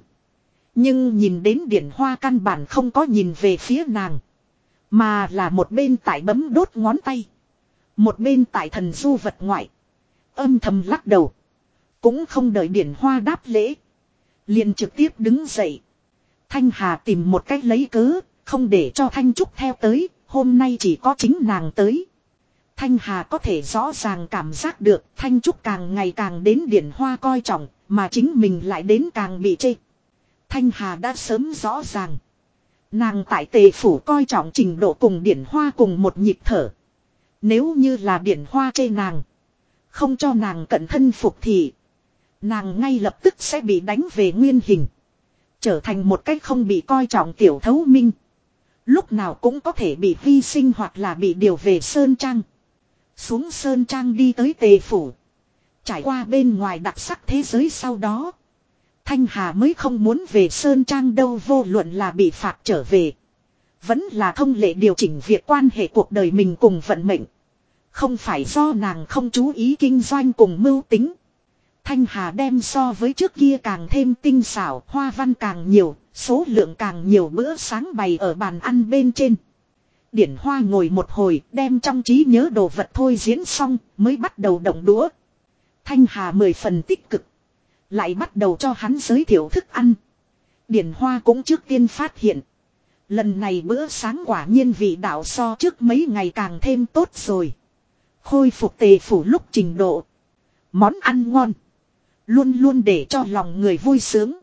Nhưng nhìn đến điển hoa căn bản không có nhìn về phía nàng. Mà là một bên tại bấm đốt ngón tay. Một bên tại thần du vật ngoại. Âm thầm lắc đầu. Cũng không đợi điển hoa đáp lễ liền trực tiếp đứng dậy. Thanh Hà tìm một cách lấy cớ. Không để cho Thanh Trúc theo tới. Hôm nay chỉ có chính nàng tới. Thanh Hà có thể rõ ràng cảm giác được Thanh Trúc càng ngày càng đến điển hoa coi trọng. Mà chính mình lại đến càng bị chê. Thanh Hà đã sớm rõ ràng. Nàng tại tề phủ coi trọng trình độ cùng điển hoa cùng một nhịp thở. Nếu như là điển hoa chê nàng. Không cho nàng cận thân phục thì. Nàng ngay lập tức sẽ bị đánh về nguyên hình. Trở thành một cách không bị coi trọng tiểu thấu minh. Lúc nào cũng có thể bị hy sinh hoặc là bị điều về Sơn Trang. Xuống Sơn Trang đi tới tề phủ. Trải qua bên ngoài đặc sắc thế giới sau đó. Thanh Hà mới không muốn về Sơn Trang đâu vô luận là bị phạt trở về. Vẫn là thông lệ điều chỉnh việc quan hệ cuộc đời mình cùng vận mệnh. Không phải do nàng không chú ý kinh doanh cùng mưu tính. Thanh Hà đem so với trước kia càng thêm tinh xảo, hoa văn càng nhiều, số lượng càng nhiều bữa sáng bày ở bàn ăn bên trên. Điển Hoa ngồi một hồi, đem trong trí nhớ đồ vật thôi diễn xong, mới bắt đầu động đũa. Thanh Hà mười phần tích cực. Lại bắt đầu cho hắn giới thiệu thức ăn. Điển Hoa cũng trước tiên phát hiện. Lần này bữa sáng quả nhiên vị đạo so trước mấy ngày càng thêm tốt rồi. Khôi phục tề phủ lúc trình độ. Món ăn ngon. Luôn luôn để cho lòng người vui sướng.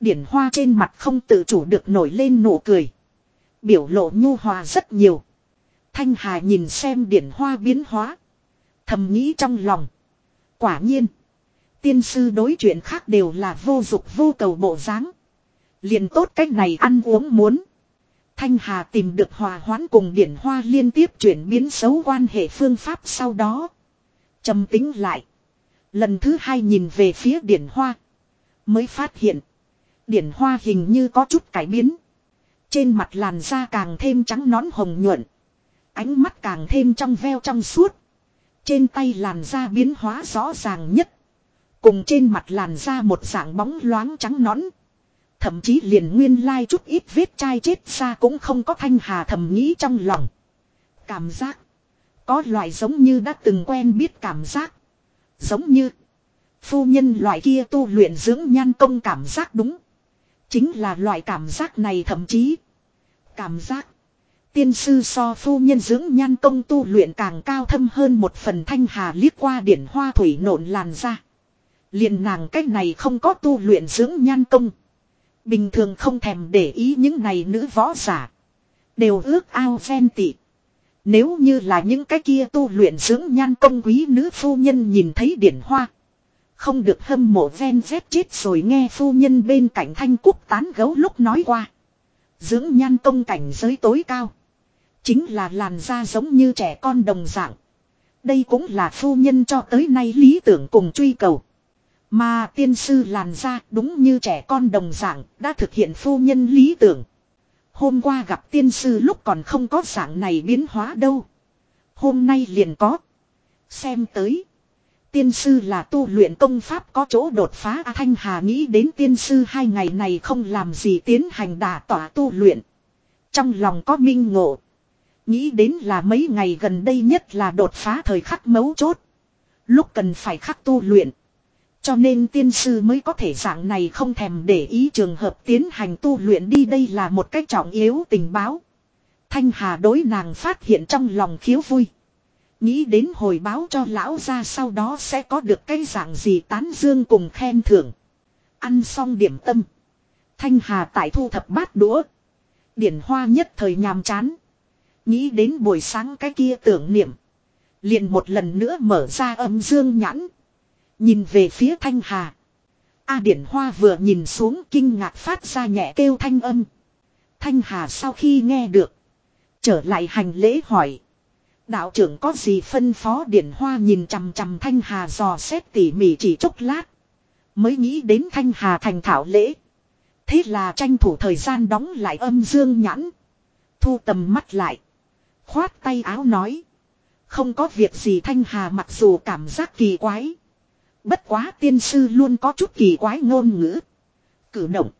Điển hoa trên mặt không tự chủ được nổi lên nụ cười. Biểu lộ nhu hòa rất nhiều. Thanh Hà nhìn xem điển hoa biến hóa. Thầm nghĩ trong lòng. Quả nhiên. Tiên sư đối chuyện khác đều là vô dục vô cầu bộ dáng. liền tốt cách này ăn uống muốn. Thanh Hà tìm được hòa hoãn cùng điển hoa liên tiếp chuyển biến xấu quan hệ phương pháp sau đó. trầm tính lại. Lần thứ hai nhìn về phía điển hoa. Mới phát hiện. Điển hoa hình như có chút cải biến. Trên mặt làn da càng thêm trắng nón hồng nhuận. Ánh mắt càng thêm trong veo trong suốt. Trên tay làn da biến hóa rõ ràng nhất. Cùng trên mặt làn da một dạng bóng loáng trắng nón Thậm chí liền nguyên lai chút ít vết chai chết xa cũng không có thanh hà thầm nghĩ trong lòng. Cảm giác. Có loại giống như đã từng quen biết cảm giác. Giống như. Phu nhân loại kia tu luyện dưỡng nhan công cảm giác đúng. Chính là loại cảm giác này thậm chí. Cảm giác. Tiên sư so phu nhân dưỡng nhan công tu luyện càng cao thâm hơn một phần thanh hà liếc qua điển hoa thủy nộn làn ra. liền nàng cách này không có tu luyện dưỡng nhan công. Bình thường không thèm để ý những này nữ võ giả. Đều ước ao ven tị. Nếu như là những cái kia tu luyện dưỡng nhan công quý nữ phu nhân nhìn thấy điển hoa. Không được hâm mộ ven dép chết rồi nghe phu nhân bên cạnh thanh quốc tán gấu lúc nói qua. Dưỡng nhan công cảnh giới tối cao. Chính là làn da giống như trẻ con đồng dạng. Đây cũng là phu nhân cho tới nay lý tưởng cùng truy cầu. Mà tiên sư làn da đúng như trẻ con đồng dạng đã thực hiện phu nhân lý tưởng. Hôm qua gặp tiên sư lúc còn không có dạng này biến hóa đâu. Hôm nay liền có. Xem tới. Tiên sư là tu luyện công pháp có chỗ đột phá A Thanh Hà nghĩ đến tiên sư hai ngày này không làm gì tiến hành đả tỏa tu luyện. Trong lòng có minh ngộ. Nghĩ đến là mấy ngày gần đây nhất là đột phá thời khắc mấu chốt. Lúc cần phải khắc tu luyện. Cho nên tiên sư mới có thể dạng này không thèm để ý trường hợp tiến hành tu luyện đi đây là một cách trọng yếu tình báo. Thanh Hà đối nàng phát hiện trong lòng khiếu vui. Nghĩ đến hồi báo cho lão ra sau đó sẽ có được cái dạng gì tán dương cùng khen thưởng. Ăn xong điểm tâm. Thanh Hà tại thu thập bát đũa. Điển hoa nhất thời nhàm chán. Nghĩ đến buổi sáng cái kia tưởng niệm. Liền một lần nữa mở ra âm dương nhãn. Nhìn về phía Thanh Hà. A Điển Hoa vừa nhìn xuống kinh ngạc phát ra nhẹ kêu thanh âm. Thanh Hà sau khi nghe được. Trở lại hành lễ hỏi. Đạo trưởng có gì phân phó Điển Hoa nhìn chằm chằm Thanh Hà dò xét tỉ mỉ chỉ chốc lát. Mới nghĩ đến Thanh Hà thành thảo lễ. Thế là tranh thủ thời gian đóng lại âm dương nhãn. Thu tầm mắt lại. Khoát tay áo nói. Không có việc gì Thanh Hà mặc dù cảm giác kỳ quái. Bất quá tiên sư luôn có chút kỳ quái ngôn ngữ. Cử động.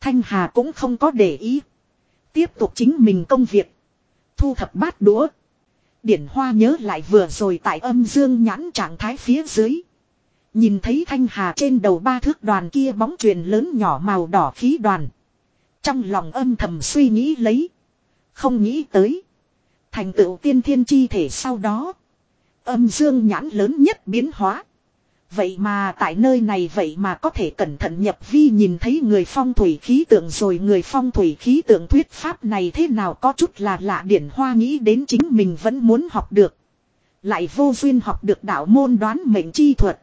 Thanh Hà cũng không có để ý. Tiếp tục chính mình công việc. Thu thập bát đũa. Điển Hoa nhớ lại vừa rồi tại âm dương nhãn trạng thái phía dưới. Nhìn thấy Thanh Hà trên đầu ba thước đoàn kia bóng truyền lớn nhỏ màu đỏ khí đoàn. Trong lòng âm thầm suy nghĩ lấy. Không nghĩ tới. Thành tựu tiên thiên chi thể sau đó. Âm dương nhãn lớn nhất biến hóa. Vậy mà tại nơi này vậy mà có thể cẩn thận nhập vi nhìn thấy người phong thủy khí tượng rồi người phong thủy khí tượng thuyết pháp này thế nào có chút là lạ điển hoa nghĩ đến chính mình vẫn muốn học được. Lại vô duyên học được đạo môn đoán mệnh chi thuật.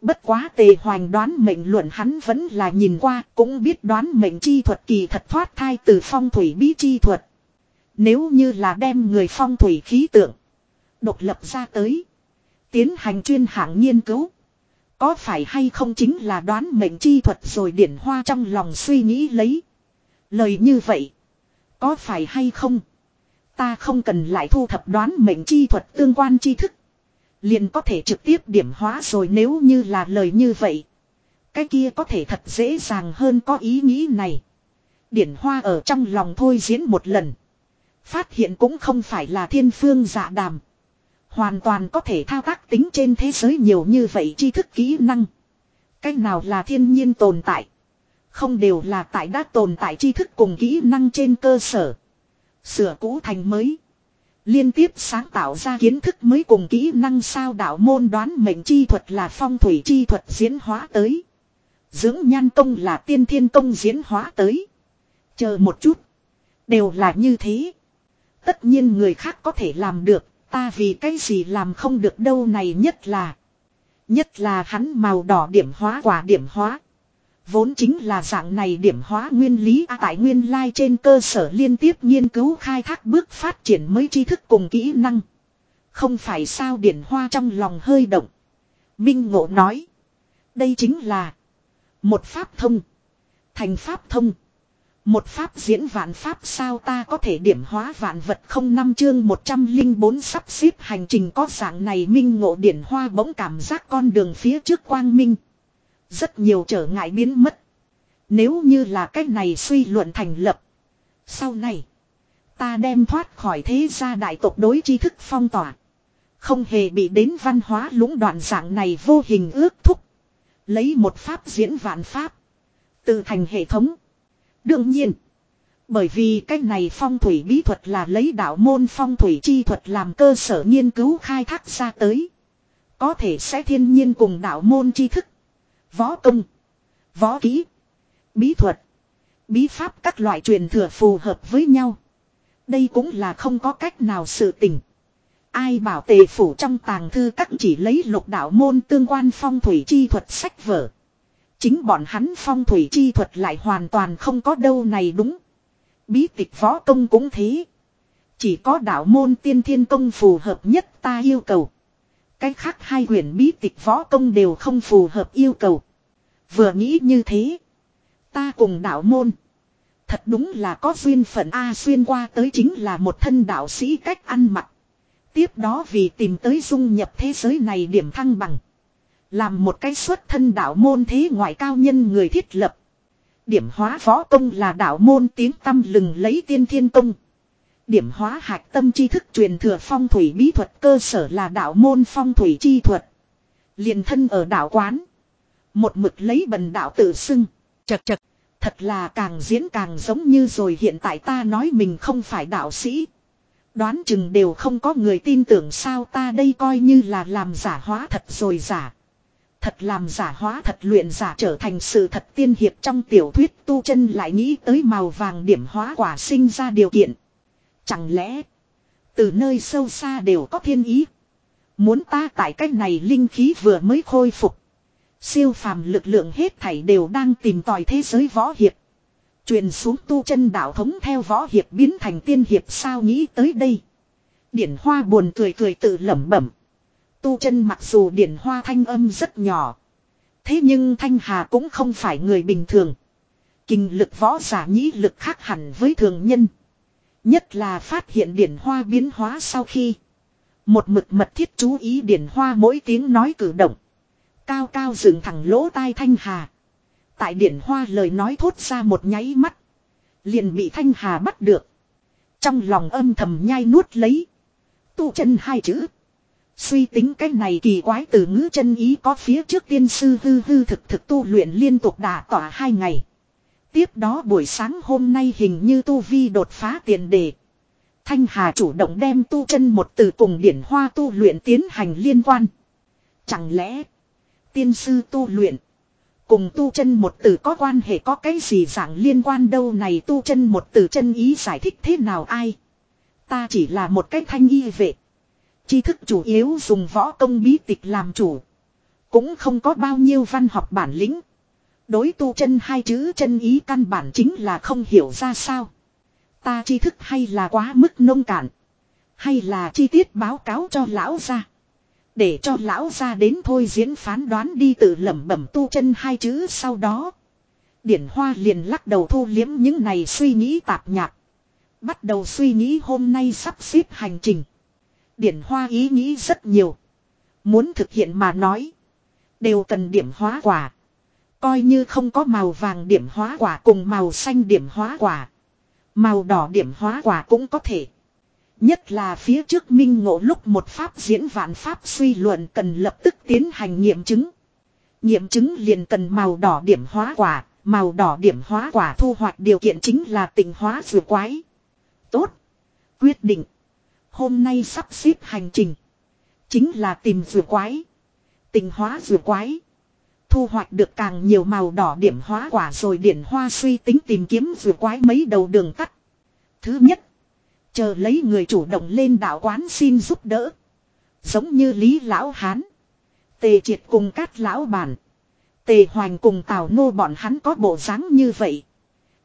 Bất quá tề hoành đoán mệnh luận hắn vẫn là nhìn qua cũng biết đoán mệnh chi thuật kỳ thật thoát thai từ phong thủy bí chi thuật. Nếu như là đem người phong thủy khí tượng độc lập ra tới. Tiến hành chuyên hạng nghiên cứu. Có phải hay không chính là đoán mệnh chi thuật rồi điển hoa trong lòng suy nghĩ lấy. Lời như vậy. Có phải hay không? Ta không cần lại thu thập đoán mệnh chi thuật tương quan tri thức. Liền có thể trực tiếp điểm hóa rồi nếu như là lời như vậy. Cái kia có thể thật dễ dàng hơn có ý nghĩ này. Điển hoa ở trong lòng thôi diễn một lần. Phát hiện cũng không phải là thiên phương dạ đàm. Hoàn toàn có thể thao tác tính trên thế giới nhiều như vậy tri thức kỹ năng. Cách nào là thiên nhiên tồn tại. Không đều là tại đã tồn tại tri thức cùng kỹ năng trên cơ sở. Sửa cũ thành mới. Liên tiếp sáng tạo ra kiến thức mới cùng kỹ năng sao đạo môn đoán mệnh chi thuật là phong thủy chi thuật diễn hóa tới. Dưỡng nhan công là tiên thiên công diễn hóa tới. Chờ một chút. Đều là như thế. Tất nhiên người khác có thể làm được, Ta vì cái gì làm không được đâu này nhất là. Nhất là hắn màu đỏ điểm hóa quả điểm hóa. Vốn chính là dạng này điểm hóa nguyên lý à, tại nguyên lai trên cơ sở liên tiếp nghiên cứu khai thác bước phát triển mới tri thức cùng kỹ năng. Không phải sao điển hoa trong lòng hơi động. Minh ngộ nói. Đây chính là một pháp thông. Thành pháp thông. Một pháp diễn vạn pháp sao ta có thể điểm hóa vạn vật không năm chương 104 sắp xếp hành trình có dạng này minh ngộ điển hoa bỗng cảm giác con đường phía trước quang minh. Rất nhiều trở ngại biến mất. Nếu như là cách này suy luận thành lập. Sau này. Ta đem thoát khỏi thế gia đại tộc đối tri thức phong tỏa. Không hề bị đến văn hóa lũng đoạn dạng này vô hình ước thúc. Lấy một pháp diễn vạn pháp. Từ thành hệ thống. Đương nhiên. Bởi vì cái này phong thủy bí thuật là lấy đạo môn phong thủy chi thuật làm cơ sở nghiên cứu khai thác ra tới. Có thể sẽ thiên nhiên cùng đạo môn tri thức. Võ công. Võ kỹ. Bí thuật. Bí pháp các loại truyền thừa phù hợp với nhau. Đây cũng là không có cách nào sự tình. Ai bảo tề phủ trong tàng thư các chỉ lấy lục đạo môn tương quan phong thủy chi thuật sách vở. Chính bọn hắn phong thủy chi thuật lại hoàn toàn không có đâu này đúng. Bí tịch võ công cũng thế. Chỉ có đạo môn tiên thiên công phù hợp nhất ta yêu cầu. Cách khác hai quyển bí tịch võ công đều không phù hợp yêu cầu. Vừa nghĩ như thế. Ta cùng đạo môn. Thật đúng là có duyên phận A xuyên qua tới chính là một thân đạo sĩ cách ăn mặc. Tiếp đó vì tìm tới dung nhập thế giới này điểm thăng bằng. Làm một cái xuất thân đạo môn thế ngoại cao nhân người thiết lập. Điểm hóa võ công là đạo môn tiếng tâm lừng lấy tiên thiên công. Điểm hóa hạch tâm tri thức truyền thừa phong thủy bí thuật cơ sở là đạo môn phong thủy chi thuật. liền thân ở đạo quán. Một mực lấy bần đạo tự xưng. Chật chật. Thật là càng diễn càng giống như rồi hiện tại ta nói mình không phải đạo sĩ. Đoán chừng đều không có người tin tưởng sao ta đây coi như là làm giả hóa thật rồi giả. Thật làm giả hóa, thật luyện giả trở thành sự thật tiên hiệp trong tiểu thuyết tu chân lại nghĩ tới màu vàng điểm hóa quả sinh ra điều kiện. Chẳng lẽ, từ nơi sâu xa đều có thiên ý. Muốn ta tại cách này linh khí vừa mới khôi phục. Siêu phàm lực lượng hết thảy đều đang tìm tòi thế giới võ hiệp. Truyền xuống tu chân đạo thống theo võ hiệp biến thành tiên hiệp sao nghĩ tới đây. Điển hoa buồn cười cười tự lẩm bẩm. Tu chân mặc dù điển hoa thanh âm rất nhỏ. Thế nhưng Thanh Hà cũng không phải người bình thường. Kinh lực võ giả nhĩ lực khác hẳn với thường nhân. Nhất là phát hiện điển hoa biến hóa sau khi. Một mực mật thiết chú ý điển hoa mỗi tiếng nói cử động. Cao cao dựng thẳng lỗ tai Thanh Hà. Tại điển hoa lời nói thốt ra một nháy mắt. Liền bị Thanh Hà bắt được. Trong lòng âm thầm nhai nuốt lấy. Tu chân hai chữ. Suy tính cái này kỳ quái từ ngữ chân ý có phía trước tiên sư hư hư thực thực tu luyện liên tục đả tỏa hai ngày. Tiếp đó buổi sáng hôm nay hình như tu vi đột phá tiền đề. Thanh Hà chủ động đem tu chân một từ cùng điển hoa tu luyện tiến hành liên quan. Chẳng lẽ, tiên sư tu luyện cùng tu chân một từ có quan hệ có cái gì dạng liên quan đâu này tu chân một từ chân ý giải thích thế nào ai. Ta chỉ là một cái thanh y vệ. Tri thức chủ yếu dùng võ công bí tịch làm chủ. Cũng không có bao nhiêu văn học bản lĩnh. Đối tu chân hai chữ chân ý căn bản chính là không hiểu ra sao. Ta tri thức hay là quá mức nông cạn. Hay là chi tiết báo cáo cho lão ra. Để cho lão ra đến thôi diễn phán đoán đi tự lẩm bẩm tu chân hai chữ sau đó. Điển Hoa liền lắc đầu thu liếm những này suy nghĩ tạp nhạc. Bắt đầu suy nghĩ hôm nay sắp xếp hành trình. Điển Hoa ý nghĩ rất nhiều. Muốn thực hiện mà nói. Đều cần điểm hóa quả. Coi như không có màu vàng điểm hóa quả cùng màu xanh điểm hóa quả. Màu đỏ điểm hóa quả cũng có thể. Nhất là phía trước minh ngộ lúc một pháp diễn vạn pháp suy luận cần lập tức tiến hành nghiệm chứng. Nghiệm chứng liền cần màu đỏ điểm hóa quả, màu đỏ điểm hóa quả thu hoạch điều kiện chính là tình hóa vừa quái. Tốt. Quyết định. Hôm nay sắp xếp hành trình. Chính là tìm rùa quái. Tình hóa rùa quái. Thu hoạch được càng nhiều màu đỏ điểm hóa quả rồi điển hoa suy tính tìm kiếm rùa quái mấy đầu đường tắt. Thứ nhất. Chờ lấy người chủ động lên đạo quán xin giúp đỡ. Giống như Lý Lão Hán. Tề triệt cùng các lão bản. Tề hoành cùng tào nô bọn hắn có bộ dáng như vậy.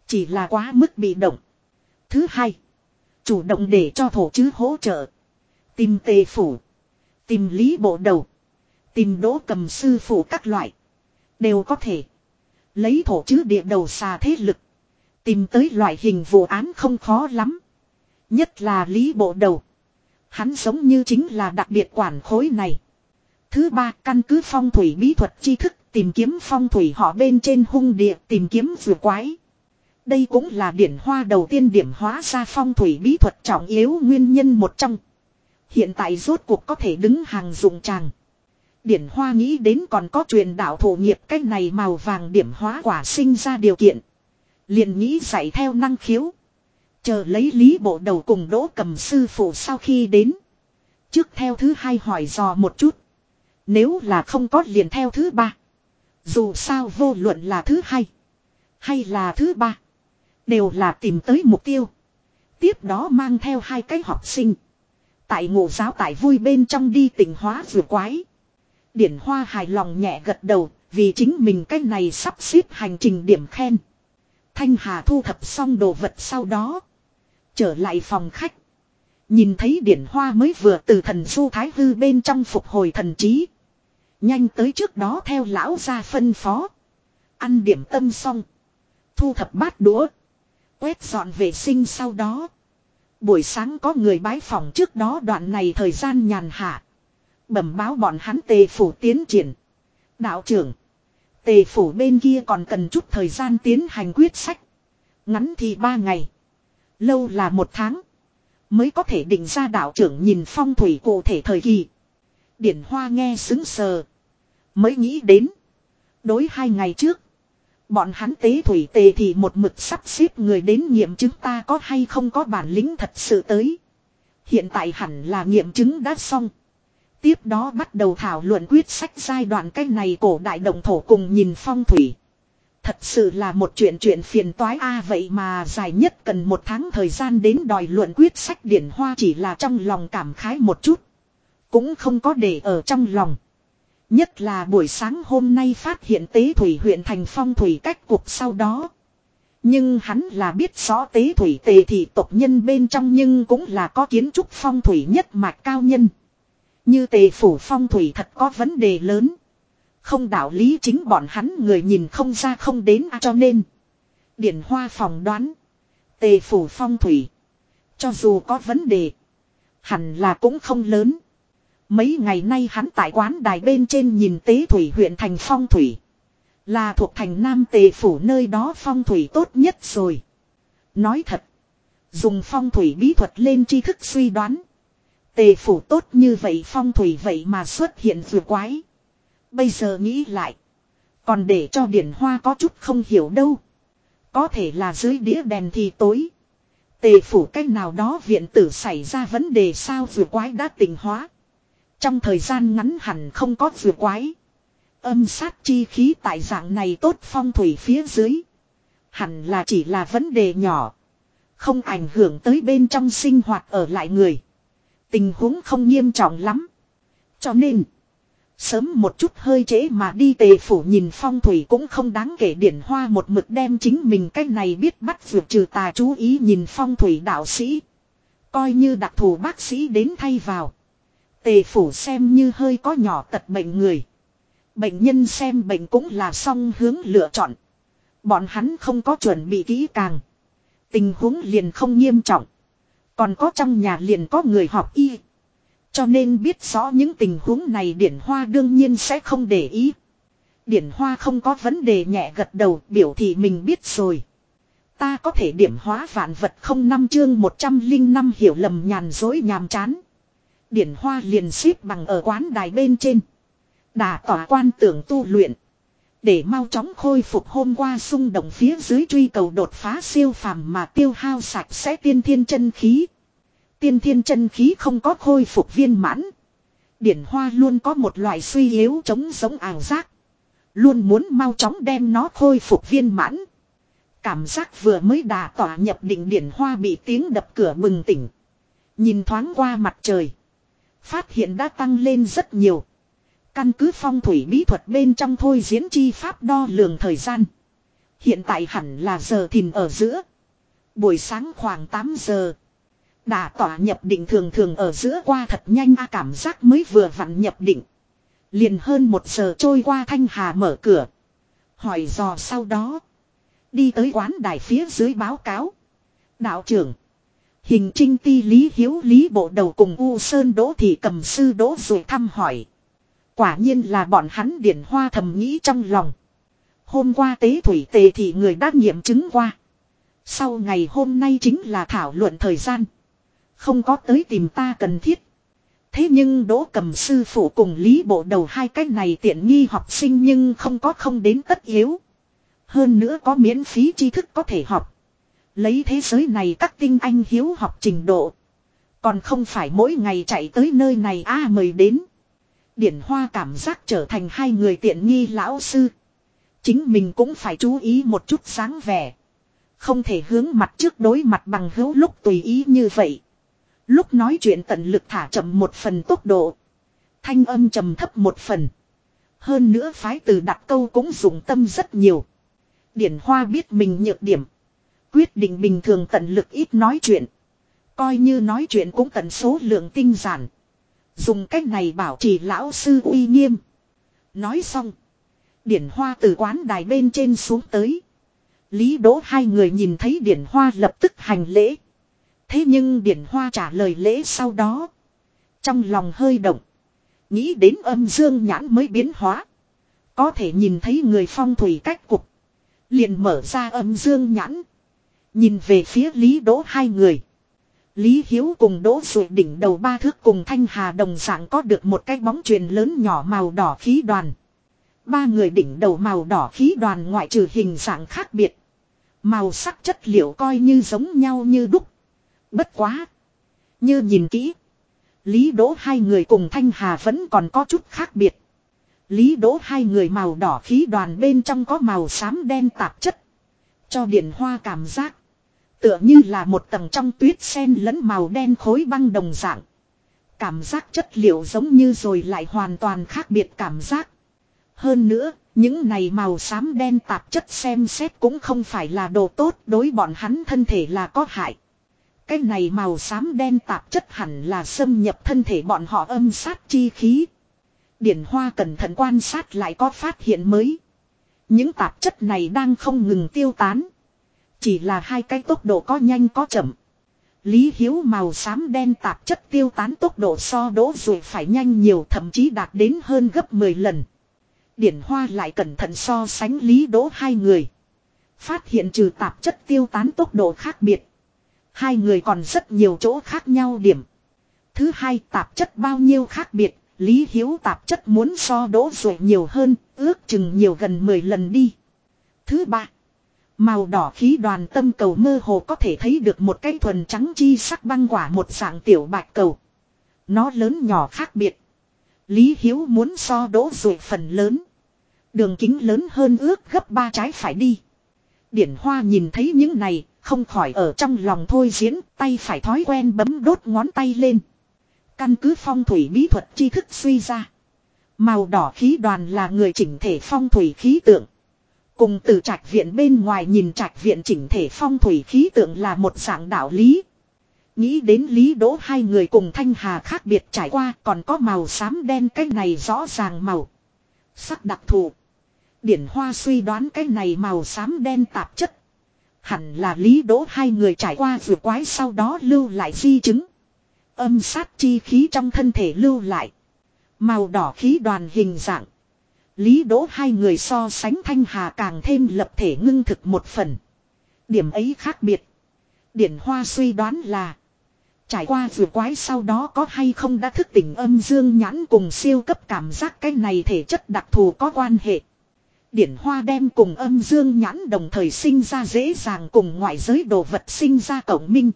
Chỉ là quá mức bị động. Thứ hai. Chủ động để cho thổ chứ hỗ trợ. Tìm tề phủ. Tìm lý bộ đầu. Tìm đỗ cầm sư phủ các loại. Đều có thể. Lấy thổ chứ địa đầu xà thế lực. Tìm tới loại hình vụ án không khó lắm. Nhất là lý bộ đầu. Hắn giống như chính là đặc biệt quản khối này. Thứ ba, căn cứ phong thủy bí thuật tri thức, tìm kiếm phong thủy họ bên trên hung địa, tìm kiếm vừa quái. Đây cũng là điển hoa đầu tiên điểm hóa ra phong thủy bí thuật trọng yếu nguyên nhân một trong. Hiện tại rốt cuộc có thể đứng hàng dụng tràng. Điển hoa nghĩ đến còn có truyền đạo thổ nghiệp cách này màu vàng điểm hóa quả sinh ra điều kiện. liền nghĩ dạy theo năng khiếu. Chờ lấy lý bộ đầu cùng đỗ cầm sư phụ sau khi đến. Trước theo thứ hai hỏi dò một chút. Nếu là không có liền theo thứ ba. Dù sao vô luận là thứ hai. Hay là thứ ba. Đều là tìm tới mục tiêu. Tiếp đó mang theo hai cái học sinh. Tại ngộ giáo tại vui bên trong đi tỉnh hóa vừa quái. Điển hoa hài lòng nhẹ gật đầu. Vì chính mình cái này sắp xếp hành trình điểm khen. Thanh Hà thu thập xong đồ vật sau đó. Trở lại phòng khách. Nhìn thấy điển hoa mới vừa từ thần du thái hư bên trong phục hồi thần trí. Nhanh tới trước đó theo lão ra phân phó. Ăn điểm tâm xong. Thu thập bát đũa. Quét dọn vệ sinh sau đó. Buổi sáng có người bái phòng trước đó đoạn này thời gian nhàn hạ. Bẩm báo bọn hắn tề phủ tiến triển. Đạo trưởng. Tề phủ bên kia còn cần chút thời gian tiến hành quyết sách. Ngắn thì ba ngày. Lâu là một tháng. Mới có thể định ra đạo trưởng nhìn phong thủy cụ thể thời kỳ. Điển Hoa nghe xứng sờ. Mới nghĩ đến. Đối hai ngày trước. Bọn hắn tế thủy tề thì một mực sắp xếp người đến nghiệm chứng ta có hay không có bản lĩnh thật sự tới. Hiện tại hẳn là nghiệm chứng đã xong. Tiếp đó bắt đầu thảo luận quyết sách giai đoạn cách này cổ đại đồng thổ cùng nhìn phong thủy. Thật sự là một chuyện chuyện phiền toái a, vậy mà dài nhất cần một tháng thời gian đến đòi luận quyết sách điển hoa chỉ là trong lòng cảm khái một chút. Cũng không có để ở trong lòng. Nhất là buổi sáng hôm nay phát hiện tế thủy huyện thành phong thủy cách cuộc sau đó. Nhưng hắn là biết rõ tế thủy tề thị tộc nhân bên trong nhưng cũng là có kiến trúc phong thủy nhất mạch cao nhân. Như tề phủ phong thủy thật có vấn đề lớn. Không đạo lý chính bọn hắn người nhìn không ra không đến à cho nên. Điển hoa phòng đoán. Tề phủ phong thủy. Cho dù có vấn đề. Hẳn là cũng không lớn. Mấy ngày nay hắn tại quán đài bên trên nhìn tế thủy huyện thành phong thủy. Là thuộc thành Nam Tề Phủ nơi đó phong thủy tốt nhất rồi. Nói thật. Dùng phong thủy bí thuật lên tri thức suy đoán. Tề Phủ tốt như vậy, phong thủy vậy mà xuất hiện vừa quái. Bây giờ nghĩ lại. Còn để cho điển hoa có chút không hiểu đâu. Có thể là dưới đĩa đèn thì tối. Tề phủ cách nào đó viện tử xảy ra vấn đề sao vừa quái đã tình hóa. Trong thời gian ngắn hẳn không có vừa quái. Âm sát chi khí tại dạng này tốt phong thủy phía dưới. Hẳn là chỉ là vấn đề nhỏ. Không ảnh hưởng tới bên trong sinh hoạt ở lại người. Tình huống không nghiêm trọng lắm. Cho nên. Sớm một chút hơi trễ mà đi tề phủ nhìn phong thủy cũng không đáng kể điển hoa một mực đem chính mình cách này biết bắt vượt trừ tà chú ý nhìn phong thủy đạo sĩ. Coi như đặc thù bác sĩ đến thay vào. Tề phủ xem như hơi có nhỏ tật bệnh người. Bệnh nhân xem bệnh cũng là song hướng lựa chọn. Bọn hắn không có chuẩn bị kỹ càng. Tình huống liền không nghiêm trọng. Còn có trong nhà liền có người học y. Cho nên biết rõ những tình huống này Điển Hoa đương nhiên sẽ không để ý. Điển Hoa không có vấn đề nhẹ gật đầu, biểu thị mình biết rồi. Ta có thể điểm hóa vạn vật không năm chương 105 hiểu lầm nhàn dối nhàm chán. Điển Hoa liền xếp bằng ở quán đài bên trên. Đà tỏa quan tưởng tu luyện. Để mau chóng khôi phục hôm qua xung động phía dưới truy cầu đột phá siêu phàm mà tiêu hao sạch sẽ tiên thiên chân khí. Tiên thiên chân khí không có khôi phục viên mãn. Điển hoa luôn có một loại suy yếu chống giống ảo giác. Luôn muốn mau chóng đem nó khôi phục viên mãn. Cảm giác vừa mới đà tỏa nhập định điển hoa bị tiếng đập cửa bừng tỉnh. Nhìn thoáng qua mặt trời. Phát hiện đã tăng lên rất nhiều. Căn cứ phong thủy bí thuật bên trong thôi diễn chi pháp đo lường thời gian. Hiện tại hẳn là giờ thìn ở giữa. Buổi sáng khoảng 8 giờ. đã tỏa nhập định thường thường ở giữa qua thật nhanh, a cảm giác mới vừa vặn nhập định. Liền hơn một giờ trôi qua, Thanh Hà mở cửa. Hỏi dò sau đó. Đi tới quán đài phía dưới báo cáo. Đạo trưởng. Hình trinh ti, lý hiếu, lý bộ đầu cùng U Sơn, Đỗ Thị cầm sư, Đỗ rồi thăm hỏi. Quả nhiên là bọn hắn điển hoa thầm nghĩ trong lòng. Hôm qua tế thủy tề thì người đã nghiệm chứng qua. Sau ngày hôm nay chính là thảo luận thời gian. Không có tới tìm ta cần thiết. Thế nhưng đỗ cầm sư phụ cùng lý bộ đầu hai cách này tiện nghi học sinh nhưng không có không đến tất yếu. Hơn nữa có miễn phí tri thức có thể học. Lấy thế giới này các tinh anh hiếu học trình độ. Còn không phải mỗi ngày chạy tới nơi này a à, mời đến. Điển Hoa cảm giác trở thành hai người tiện nghi lão sư. Chính mình cũng phải chú ý một chút sáng vẻ. Không thể hướng mặt trước đối mặt bằng hữu lúc tùy ý như vậy. Lúc nói chuyện tận lực thả chậm một phần tốc độ. Thanh âm trầm thấp một phần. Hơn nữa phái từ đặt câu cũng dùng tâm rất nhiều. Điển Hoa biết mình nhược điểm. Quyết định bình thường tận lực ít nói chuyện. Coi như nói chuyện cũng tận số lượng tinh giản. Dùng cách này bảo trì lão sư uy nghiêm. Nói xong. Điển Hoa từ quán đài bên trên xuống tới. Lý Đỗ hai người nhìn thấy Điển Hoa lập tức hành lễ. Thế nhưng Điển Hoa trả lời lễ sau đó. Trong lòng hơi động. Nghĩ đến âm dương nhãn mới biến hóa. Có thể nhìn thấy người phong thủy cách cục. Liền mở ra âm dương nhãn. Nhìn về phía Lý Đỗ hai người. Lý Hiếu cùng Đỗ Dụ đỉnh đầu ba thước cùng Thanh Hà đồng dạng có được một cái bóng truyền lớn nhỏ màu đỏ khí đoàn. Ba người đỉnh đầu màu đỏ khí đoàn ngoại trừ hình dạng khác biệt. Màu sắc chất liệu coi như giống nhau như đúc. Bất quá. Như nhìn kỹ. Lý Đỗ hai người cùng Thanh Hà vẫn còn có chút khác biệt. Lý Đỗ hai người màu đỏ khí đoàn bên trong có màu xám đen tạp chất. Cho điển hoa cảm giác. Tựa như là một tầng trong tuyết sen lẫn màu đen khối băng đồng dạng. Cảm giác chất liệu giống như rồi lại hoàn toàn khác biệt cảm giác. Hơn nữa, những này màu xám đen tạp chất xem xét cũng không phải là đồ tốt đối bọn hắn thân thể là có hại. Cái này màu xám đen tạp chất hẳn là xâm nhập thân thể bọn họ âm sát chi khí. Điển Hoa cẩn thận quan sát lại có phát hiện mới. Những tạp chất này đang không ngừng tiêu tán. Chỉ là hai cái tốc độ có nhanh có chậm. Lý Hiếu màu xám đen tạp chất tiêu tán tốc độ so đỗ rồi phải nhanh nhiều thậm chí đạt đến hơn gấp 10 lần. Điển Hoa lại cẩn thận so sánh Lý Đỗ hai người. Phát hiện trừ tạp chất tiêu tán tốc độ khác biệt. Hai người còn rất nhiều chỗ khác nhau điểm. Thứ hai tạp chất bao nhiêu khác biệt, Lý Hiếu tạp chất muốn so đỗ rồi nhiều hơn, ước chừng nhiều gần 10 lần đi. Thứ ba, màu đỏ khí đoàn tâm cầu mơ hồ có thể thấy được một cái thuần trắng chi sắc băng quả một dạng tiểu bạch cầu. Nó lớn nhỏ khác biệt. Lý Hiếu muốn so đỗ rồi phần lớn. Đường kính lớn hơn ước gấp ba trái phải đi. Điển Hoa nhìn thấy những này, không khỏi ở trong lòng thôi diễn, tay phải thói quen bấm đốt ngón tay lên. Căn cứ phong thủy bí thuật tri thức suy ra. Màu đỏ khí đoàn là người chỉnh thể phong thủy khí tượng. Cùng từ trạch viện bên ngoài nhìn trạch viện chỉnh thể phong thủy khí tượng là một dạng đạo lý. Nghĩ đến lý đỗ hai người cùng thanh hà khác biệt trải qua còn có màu xám đen cái này rõ ràng màu. Sắc đặc thù. Điển hoa suy đoán cái này màu xám đen tạp chất. Hẳn là lý đỗ hai người trải qua vừa quái sau đó lưu lại di chứng. Âm sát chi khí trong thân thể lưu lại. Màu đỏ khí đoàn hình dạng. Lý đỗ hai người so sánh thanh hà càng thêm lập thể ngưng thực một phần. Điểm ấy khác biệt. Điển hoa suy đoán là. Trải qua vừa quái sau đó có hay không đã thức tỉnh âm dương nhãn cùng siêu cấp cảm giác cái này thể chất đặc thù có quan hệ. Điển hoa đem cùng âm dương nhãn đồng thời sinh ra dễ dàng cùng ngoại giới đồ vật sinh ra cổng minh.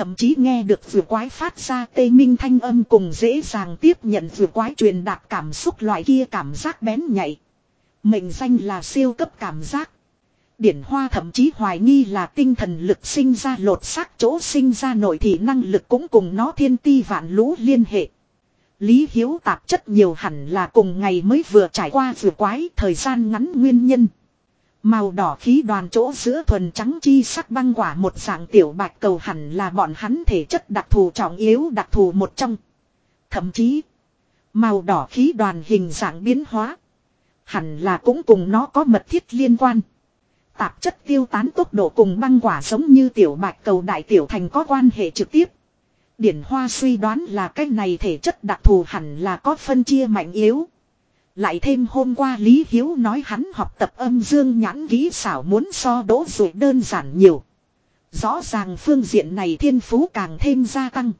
Thậm chí nghe được vừa quái phát ra tê minh thanh âm cùng dễ dàng tiếp nhận vừa quái truyền đạt cảm xúc loại kia cảm giác bén nhạy. Mệnh danh là siêu cấp cảm giác. Điển hoa thậm chí hoài nghi là tinh thần lực sinh ra lột xác chỗ sinh ra nội thị năng lực cũng cùng nó thiên ti vạn lũ liên hệ. Lý Hiếu tạp chất nhiều hẳn là cùng ngày mới vừa trải qua vừa quái thời gian ngắn nguyên nhân. Màu đỏ khí đoàn chỗ giữa thuần trắng chi sắc băng quả một dạng tiểu bạch cầu hẳn là bọn hắn thể chất đặc thù trọng yếu đặc thù một trong. Thậm chí, màu đỏ khí đoàn hình dạng biến hóa. Hẳn là cũng cùng nó có mật thiết liên quan. Tạp chất tiêu tán tốc độ cùng băng quả giống như tiểu bạch cầu đại tiểu thành có quan hệ trực tiếp. Điển Hoa suy đoán là cái này thể chất đặc thù hẳn là có phân chia mạnh yếu. Lại thêm hôm qua Lý Hiếu nói hắn học tập âm dương nhãn ký xảo muốn so đỗ rồi đơn giản nhiều. Rõ ràng phương diện này thiên phú càng thêm gia tăng.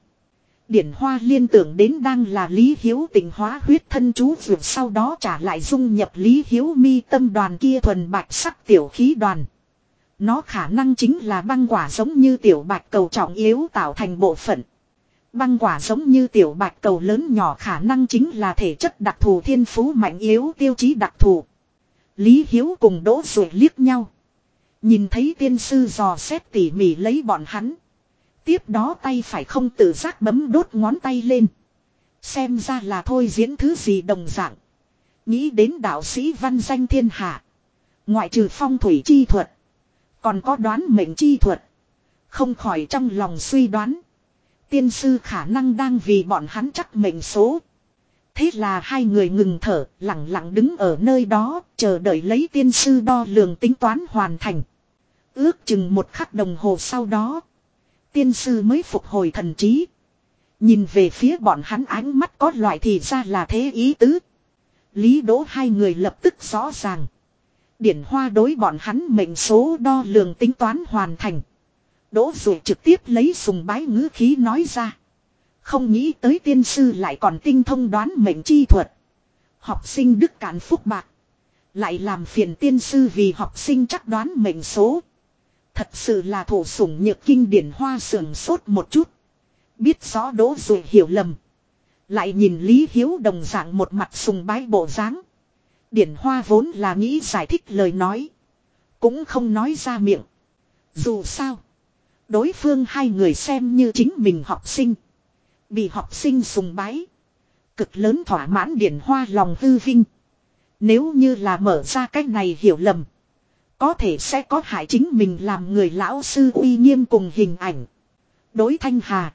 Điển Hoa liên tưởng đến đang là Lý Hiếu tình hóa huyết thân chú vượt sau đó trả lại dung nhập Lý Hiếu mi tâm đoàn kia thuần bạch sắc tiểu khí đoàn. Nó khả năng chính là băng quả giống như tiểu bạch cầu trọng yếu tạo thành bộ phận. Băng quả giống như tiểu bạch cầu lớn nhỏ khả năng chính là thể chất đặc thù thiên phú mạnh yếu tiêu chí đặc thù. Lý Hiếu cùng đỗ rồi liếc nhau. Nhìn thấy tiên sư dò xét tỉ mỉ lấy bọn hắn. Tiếp đó tay phải không tự giác bấm đốt ngón tay lên. Xem ra là thôi diễn thứ gì đồng dạng. Nghĩ đến đạo sĩ văn danh thiên hạ. Ngoại trừ phong thủy chi thuật. Còn có đoán mệnh chi thuật. Không khỏi trong lòng suy đoán. Tiên sư khả năng đang vì bọn hắn chắc mệnh số. Thế là hai người ngừng thở, lặng lặng đứng ở nơi đó, chờ đợi lấy tiên sư đo lường tính toán hoàn thành. Ước chừng một khắc đồng hồ sau đó. Tiên sư mới phục hồi thần trí. Nhìn về phía bọn hắn ánh mắt có loại thì ra là thế ý tứ. Lý đỗ hai người lập tức rõ ràng. Điển hoa đối bọn hắn mệnh số đo lường tính toán hoàn thành. Đỗ dụ trực tiếp lấy sùng bái ngữ khí nói ra. Không nghĩ tới tiên sư lại còn tinh thông đoán mệnh chi thuật. Học sinh đức cản phúc bạc. Lại làm phiền tiên sư vì học sinh chắc đoán mệnh số. Thật sự là thổ sủng nhược kinh điển hoa sườn sốt một chút. Biết rõ đỗ dụ hiểu lầm. Lại nhìn Lý Hiếu đồng dạng một mặt sùng bái bộ dáng. Điển hoa vốn là nghĩ giải thích lời nói. Cũng không nói ra miệng. Dù sao. Đối phương hai người xem như chính mình học sinh. Bị học sinh sùng bái. Cực lớn thỏa mãn điển hoa lòng hư vinh. Nếu như là mở ra cách này hiểu lầm. Có thể sẽ có hại chính mình làm người lão sư uy nghiêm cùng hình ảnh. Đối thanh hà.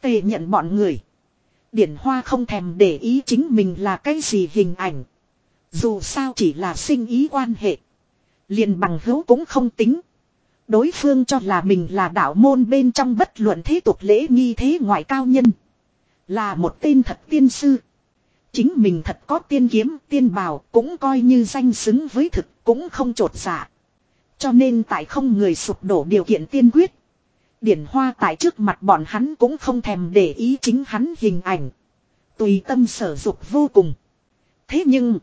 Tề nhận bọn người. Điển hoa không thèm để ý chính mình là cái gì hình ảnh. Dù sao chỉ là sinh ý quan hệ. liền bằng hữu cũng không tính. Đối phương cho là mình là đạo môn bên trong bất luận thế tục lễ nghi thế ngoại cao nhân. Là một tên thật tiên sư. Chính mình thật có tiên kiếm, tiên bào, cũng coi như danh xứng với thực, cũng không trột giả. Cho nên tại không người sụp đổ điều kiện tiên quyết. Điển hoa tại trước mặt bọn hắn cũng không thèm để ý chính hắn hình ảnh. Tùy tâm sở dục vô cùng. Thế nhưng,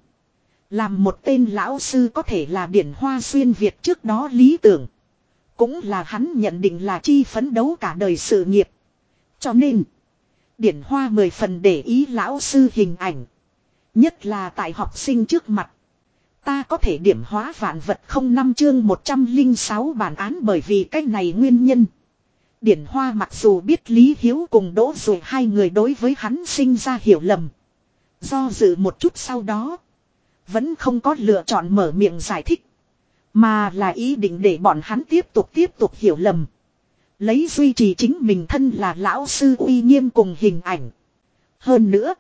làm một tên lão sư có thể là điển hoa xuyên Việt trước đó lý tưởng. Cũng là hắn nhận định là chi phấn đấu cả đời sự nghiệp. Cho nên, điển hoa mười phần để ý lão sư hình ảnh. Nhất là tại học sinh trước mặt. Ta có thể điểm hóa vạn vật không năm chương 106 bản án bởi vì cách này nguyên nhân. Điển Hoa mặc dù biết Lý Hiếu cùng Đỗ rồi hai người đối với hắn sinh ra hiểu lầm. Do dự một chút sau đó. Vẫn không có lựa chọn mở miệng giải thích. Mà là ý định để bọn hắn tiếp tục tiếp tục hiểu lầm. Lấy duy trì chính mình thân là lão sư uy nghiêm cùng hình ảnh. Hơn nữa.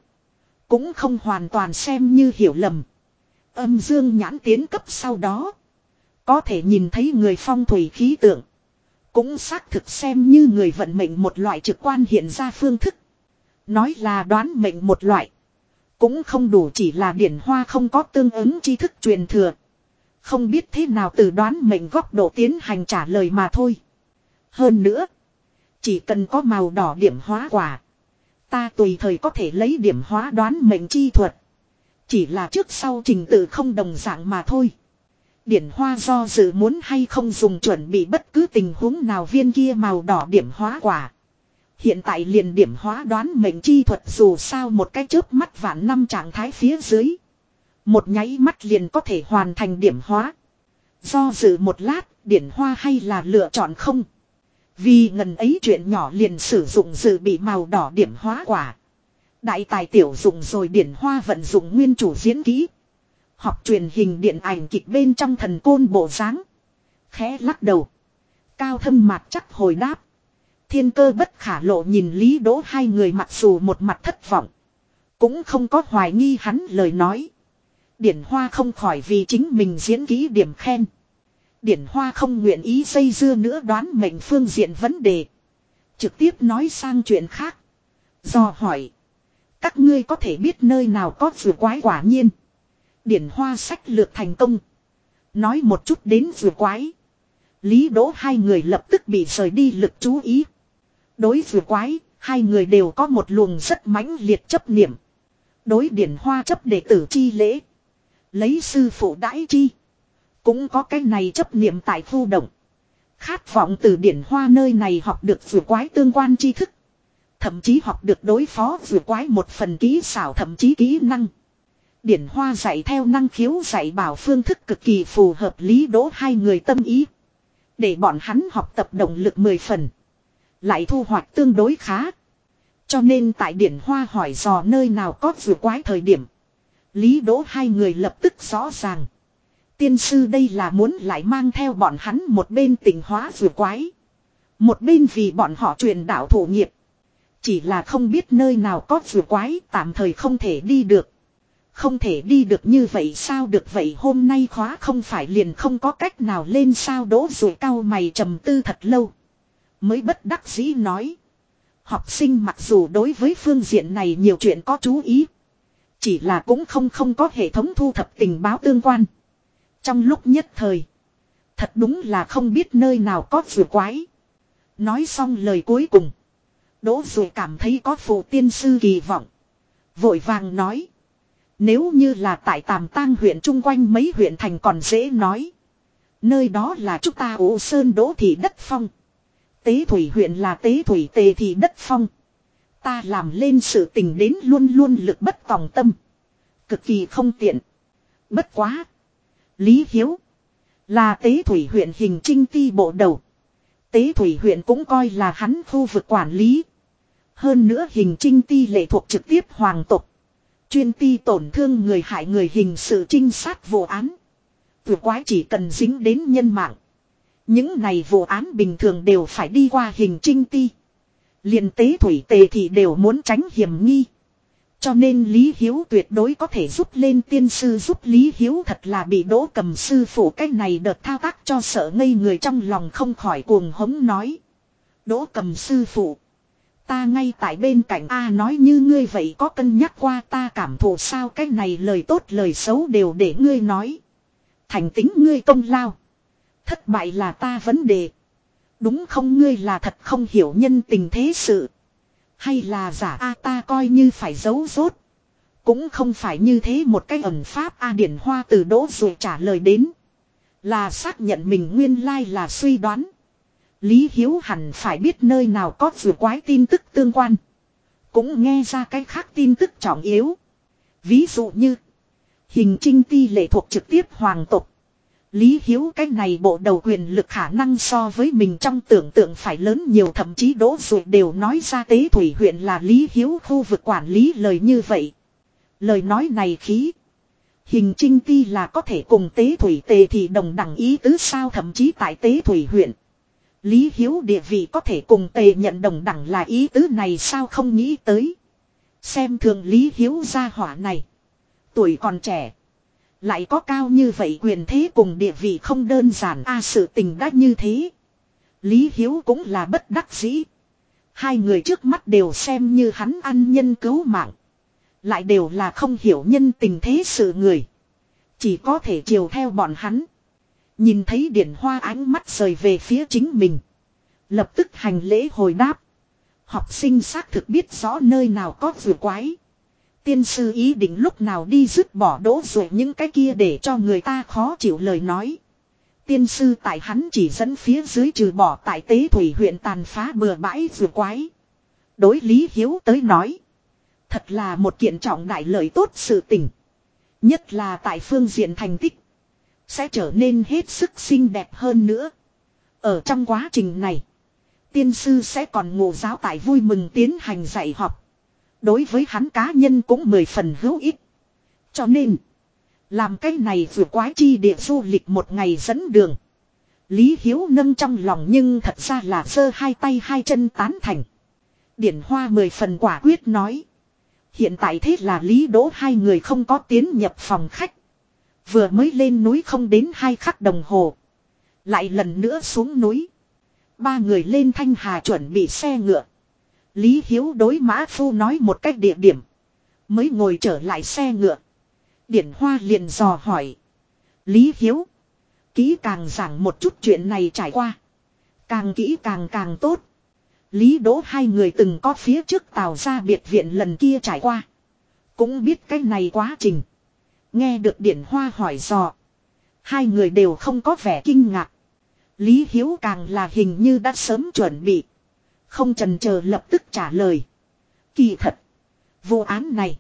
Cũng không hoàn toàn xem như hiểu lầm. Âm dương nhãn tiến cấp sau đó. Có thể nhìn thấy người phong thủy khí tượng. Cũng xác thực xem như người vận mệnh một loại trực quan hiện ra phương thức. Nói là đoán mệnh một loại. Cũng không đủ chỉ là điển hoa không có tương ứng tri thức truyền thừa. Không biết thế nào từ đoán mệnh góc độ tiến hành trả lời mà thôi. Hơn nữa. Chỉ cần có màu đỏ điểm hóa quả. Ta tùy thời có thể lấy điểm hóa đoán mệnh chi thuật. Chỉ là trước sau trình tự không đồng dạng mà thôi. Điển hoa do dự muốn hay không dùng chuẩn bị bất cứ tình huống nào viên kia màu đỏ điểm hóa quả. Hiện tại liền điểm hóa đoán mệnh chi thuật dù sao một cái chớp mắt vạn năm trạng thái phía dưới. Một nháy mắt liền có thể hoàn thành điểm hóa. Do dự một lát, điển hoa hay là lựa chọn không. Vì ngần ấy chuyện nhỏ liền sử dụng dự bị màu đỏ điểm hóa quả. Đại tài tiểu dụng rồi điển hoa vận dụng nguyên chủ diễn kỹ. Học truyền hình điện ảnh kịch bên trong thần côn bộ dáng Khẽ lắc đầu. Cao thâm mặt chắc hồi đáp. Thiên cơ bất khả lộ nhìn Lý Đỗ hai người mặc dù một mặt thất vọng. Cũng không có hoài nghi hắn lời nói. Điển Hoa không khỏi vì chính mình diễn ký điểm khen. Điển Hoa không nguyện ý xây dưa nữa đoán mệnh phương diện vấn đề. Trực tiếp nói sang chuyện khác. Do hỏi. Các ngươi có thể biết nơi nào có vừa quái quả nhiên. Điển Hoa sách lược thành công. Nói một chút đến vừa quái. Lý đỗ hai người lập tức bị rời đi lực chú ý. Đối vừa quái, hai người đều có một luồng rất mãnh liệt chấp niệm. Đối điển hoa chấp đệ tử chi lễ. Lấy sư phụ đãi chi. Cũng có cái này chấp niệm tại khu động. Khát vọng từ điển hoa nơi này học được vừa quái tương quan tri thức. Thậm chí học được đối phó vừa quái một phần kỹ xảo thậm chí kỹ năng. Điển hoa dạy theo năng khiếu dạy bảo phương thức cực kỳ phù hợp lý đỗ hai người tâm ý. Để bọn hắn học tập động lực mười phần. Lại thu hoạch tương đối khá. Cho nên tại điển hoa hỏi dò nơi nào có vừa quái thời điểm. Lý đỗ hai người lập tức rõ ràng. Tiên sư đây là muốn lại mang theo bọn hắn một bên tình hóa vừa quái. Một bên vì bọn họ truyền đạo thổ nghiệp. Chỉ là không biết nơi nào có vừa quái tạm thời không thể đi được. Không thể đi được như vậy sao được vậy hôm nay khóa không phải liền không có cách nào lên sao đỗ rồi cao mày trầm tư thật lâu. Mới bất đắc dĩ nói. Học sinh mặc dù đối với phương diện này nhiều chuyện có chú ý. Chỉ là cũng không không có hệ thống thu thập tình báo tương quan. Trong lúc nhất thời. Thật đúng là không biết nơi nào có vừa quái. Nói xong lời cuối cùng. Đỗ rồi cảm thấy có phụ tiên sư kỳ vọng. Vội vàng nói. Nếu như là tại Tàm Tang huyện chung quanh mấy huyện thành còn dễ nói. Nơi đó là chúng ta ủ sơn đỗ thị đất phong. Tế thủy huyện là tế thủy tề thị đất phong. Ta làm lên sự tình đến luôn luôn lực bất tòng tâm. Cực kỳ không tiện. Bất quá. Lý Hiếu. Là tế thủy huyện hình trinh ti bộ đầu. Tế thủy huyện cũng coi là hắn khu vực quản lý. Hơn nữa hình trinh ti lệ thuộc trực tiếp hoàng tục. Chuyên ti tổn thương người hại người hình sự trinh sát vụ án. Vừa quái chỉ cần dính đến nhân mạng. Những này vụ án bình thường đều phải đi qua hình trinh ti liền tế thủy tề thì đều muốn tránh hiểm nghi. Cho nên Lý Hiếu tuyệt đối có thể giúp lên tiên sư, giúp Lý Hiếu thật là bị đỗ cầm sư phụ cái này đợt thao tác cho sợ ngây người trong lòng không khỏi cuồng hống nói. Đỗ cầm sư phụ. Ta ngay tại bên cạnh A nói như ngươi vậy có cân nhắc qua ta cảm thụ sao cái này lời tốt lời xấu đều để ngươi nói. Thành tính ngươi công lao. Thất bại là ta vấn đề. Đúng không ngươi là thật không hiểu nhân tình thế sự. Hay là giả A ta coi như phải giấu rốt. Cũng không phải như thế một cái ẩn pháp A điển hoa từ đỗ rồi trả lời đến. Là xác nhận mình nguyên lai là suy đoán. Lý Hiếu hẳn phải biết nơi nào có vừa quái tin tức tương quan. Cũng nghe ra cái khác tin tức trọng yếu. Ví dụ như. Hình trinh ti lệ thuộc trực tiếp hoàng tục. Lý Hiếu cái này bộ đầu quyền lực khả năng so với mình trong tưởng tượng phải lớn nhiều, thậm chí đỗ ruột đều nói ra tế thủy huyện là Lý Hiếu khu vực quản lý lời như vậy. Lời nói này khí. Hình trinh ti là có thể cùng tế thủy tề thì đồng đẳng ý tứ sao, thậm chí tại tế thủy huyện. Lý Hiếu địa vị có thể cùng tề nhận đồng đẳng là ý tứ này sao không nghĩ tới. Xem thường Lý Hiếu gia hỏa này. Tuổi còn trẻ. Lại có cao như vậy quyền thế cùng địa vị không đơn giản a, sự tình đã như thế. Lý Hiếu cũng là bất đắc dĩ. Hai người trước mắt đều xem như hắn ăn nhân cứu mạng. Lại đều là không hiểu nhân tình thế sự người. Chỉ có thể chiều theo bọn hắn. Nhìn thấy điển hoa ánh mắt rời về phía chính mình. Lập tức hành lễ hồi đáp. Học sinh xác thực biết rõ nơi nào có vừa quái. Tiên sư ý định lúc nào đi dứt bỏ đỗ rồi những cái kia để cho người ta khó chịu lời nói. Tiên sư tại hắn chỉ dẫn phía dưới trừ bỏ tại tế thủy huyện tàn phá bừa bãi vừa quái. Đối lý hiếu tới nói. Thật là một kiện trọng đại lợi tốt sự tình. Nhất là tại phương diện thành tích. Sẽ trở nên hết sức xinh đẹp hơn nữa. Ở trong quá trình này. Tiên sư sẽ còn ngộ giáo tại vui mừng tiến hành dạy học. Đối với hắn cá nhân cũng mười phần hữu ích. Cho nên. Làm cái này vừa quái chi địa du lịch một ngày dẫn đường. Lý Hiếu nâng trong lòng nhưng thật ra là sơ hai tay hai chân tán thành. Điển Hoa mười phần quả quyết nói. Hiện tại thế là Lý Đỗ hai người không có tiến nhập phòng khách. Vừa mới lên núi không đến hai khắc đồng hồ. Lại lần nữa xuống núi. Ba người lên thanh hà chuẩn bị xe ngựa. Lý Hiếu đối mã phu nói một cách địa điểm. Mới ngồi trở lại xe ngựa. Điển Hoa liền dò hỏi. Lý Hiếu. Kỹ càng giảng một chút chuyện này trải qua. Càng kỹ càng càng tốt. Lý Đỗ hai người từng có phía trước tàu ra biệt viện lần kia trải qua. Cũng biết cái này quá trình. Nghe được Điển Hoa hỏi dò. Hai người đều không có vẻ kinh ngạc. Lý Hiếu càng là hình như đã sớm chuẩn bị. Không trần chờ lập tức trả lời. Kỳ thật. Vụ án này.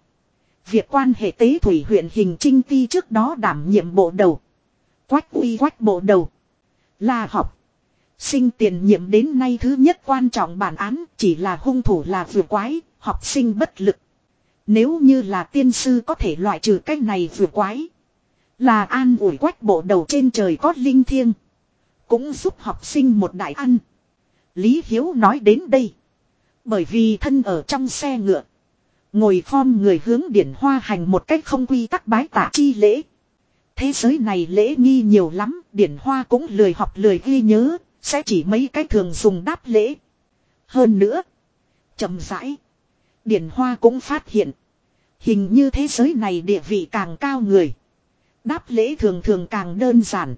Việc quan hệ tế thủy huyện hình trinh ti trước đó đảm nhiệm bộ đầu. Quách uy quách bộ đầu. Là học. Sinh tiền nhiệm đến nay thứ nhất quan trọng bản án chỉ là hung thủ là vừa quái, học sinh bất lực. Nếu như là tiên sư có thể loại trừ cách này vừa quái. Là an ủi quách bộ đầu trên trời có linh thiêng. Cũng giúp học sinh một đại ăn. Lý Hiếu nói đến đây. Bởi vì thân ở trong xe ngựa. Ngồi form người hướng điển hoa hành một cách không quy tắc bái tạ chi lễ. Thế giới này lễ nghi nhiều lắm, điển hoa cũng lười học lười ghi nhớ, sẽ chỉ mấy cái thường dùng đáp lễ. Hơn nữa, chậm rãi, điển hoa cũng phát hiện. Hình như thế giới này địa vị càng cao người. Đáp lễ thường thường càng đơn giản.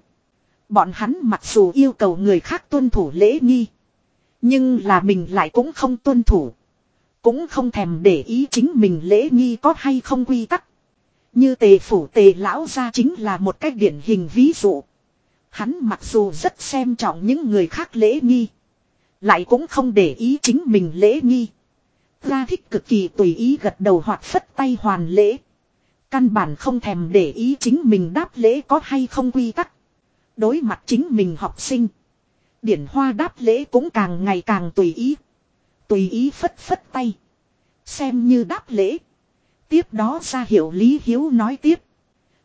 Bọn hắn mặc dù yêu cầu người khác tuân thủ lễ nghi. Nhưng là mình lại cũng không tuân thủ. Cũng không thèm để ý chính mình lễ nghi có hay không quy tắc. Như tề phủ tề lão ra chính là một cách điển hình ví dụ. Hắn mặc dù rất xem trọng những người khác lễ nghi. Lại cũng không để ý chính mình lễ nghi. Ra thích cực kỳ tùy ý gật đầu hoặc phất tay hoàn lễ. Căn bản không thèm để ý chính mình đáp lễ có hay không quy tắc. Đối mặt chính mình học sinh. Điển hoa đáp lễ cũng càng ngày càng tùy ý. Tùy ý phất phất tay. Xem như đáp lễ. Tiếp đó ra hiệu Lý Hiếu nói tiếp.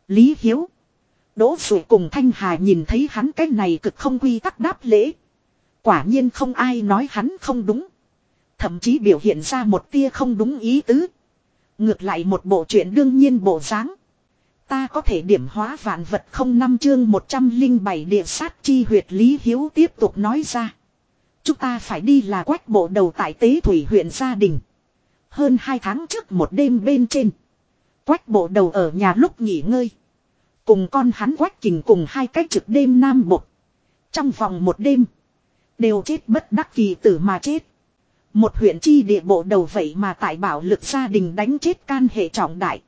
Lý Hiếu. Đỗ Sủi cùng Thanh Hà nhìn thấy hắn cái này cực không quy tắc đáp lễ. Quả nhiên không ai nói hắn không đúng. Thậm chí biểu hiện ra một tia không đúng ý tứ. Ngược lại một bộ chuyện đương nhiên bộ dáng. Ta có thể điểm hóa vạn vật không năm chương 107 địa sát chi huyệt Lý Hiếu tiếp tục nói ra. Chúng ta phải đi là quách bộ đầu tại tế thủy huyện gia đình. Hơn hai tháng trước một đêm bên trên. Quách bộ đầu ở nhà lúc nghỉ ngơi. Cùng con hắn quách kình cùng hai cách trực đêm nam bộ. Trong vòng một đêm. Đều chết bất đắc kỳ tử mà chết. Một huyện chi địa bộ đầu vậy mà tại bảo lực gia đình đánh chết can hệ trọng đại.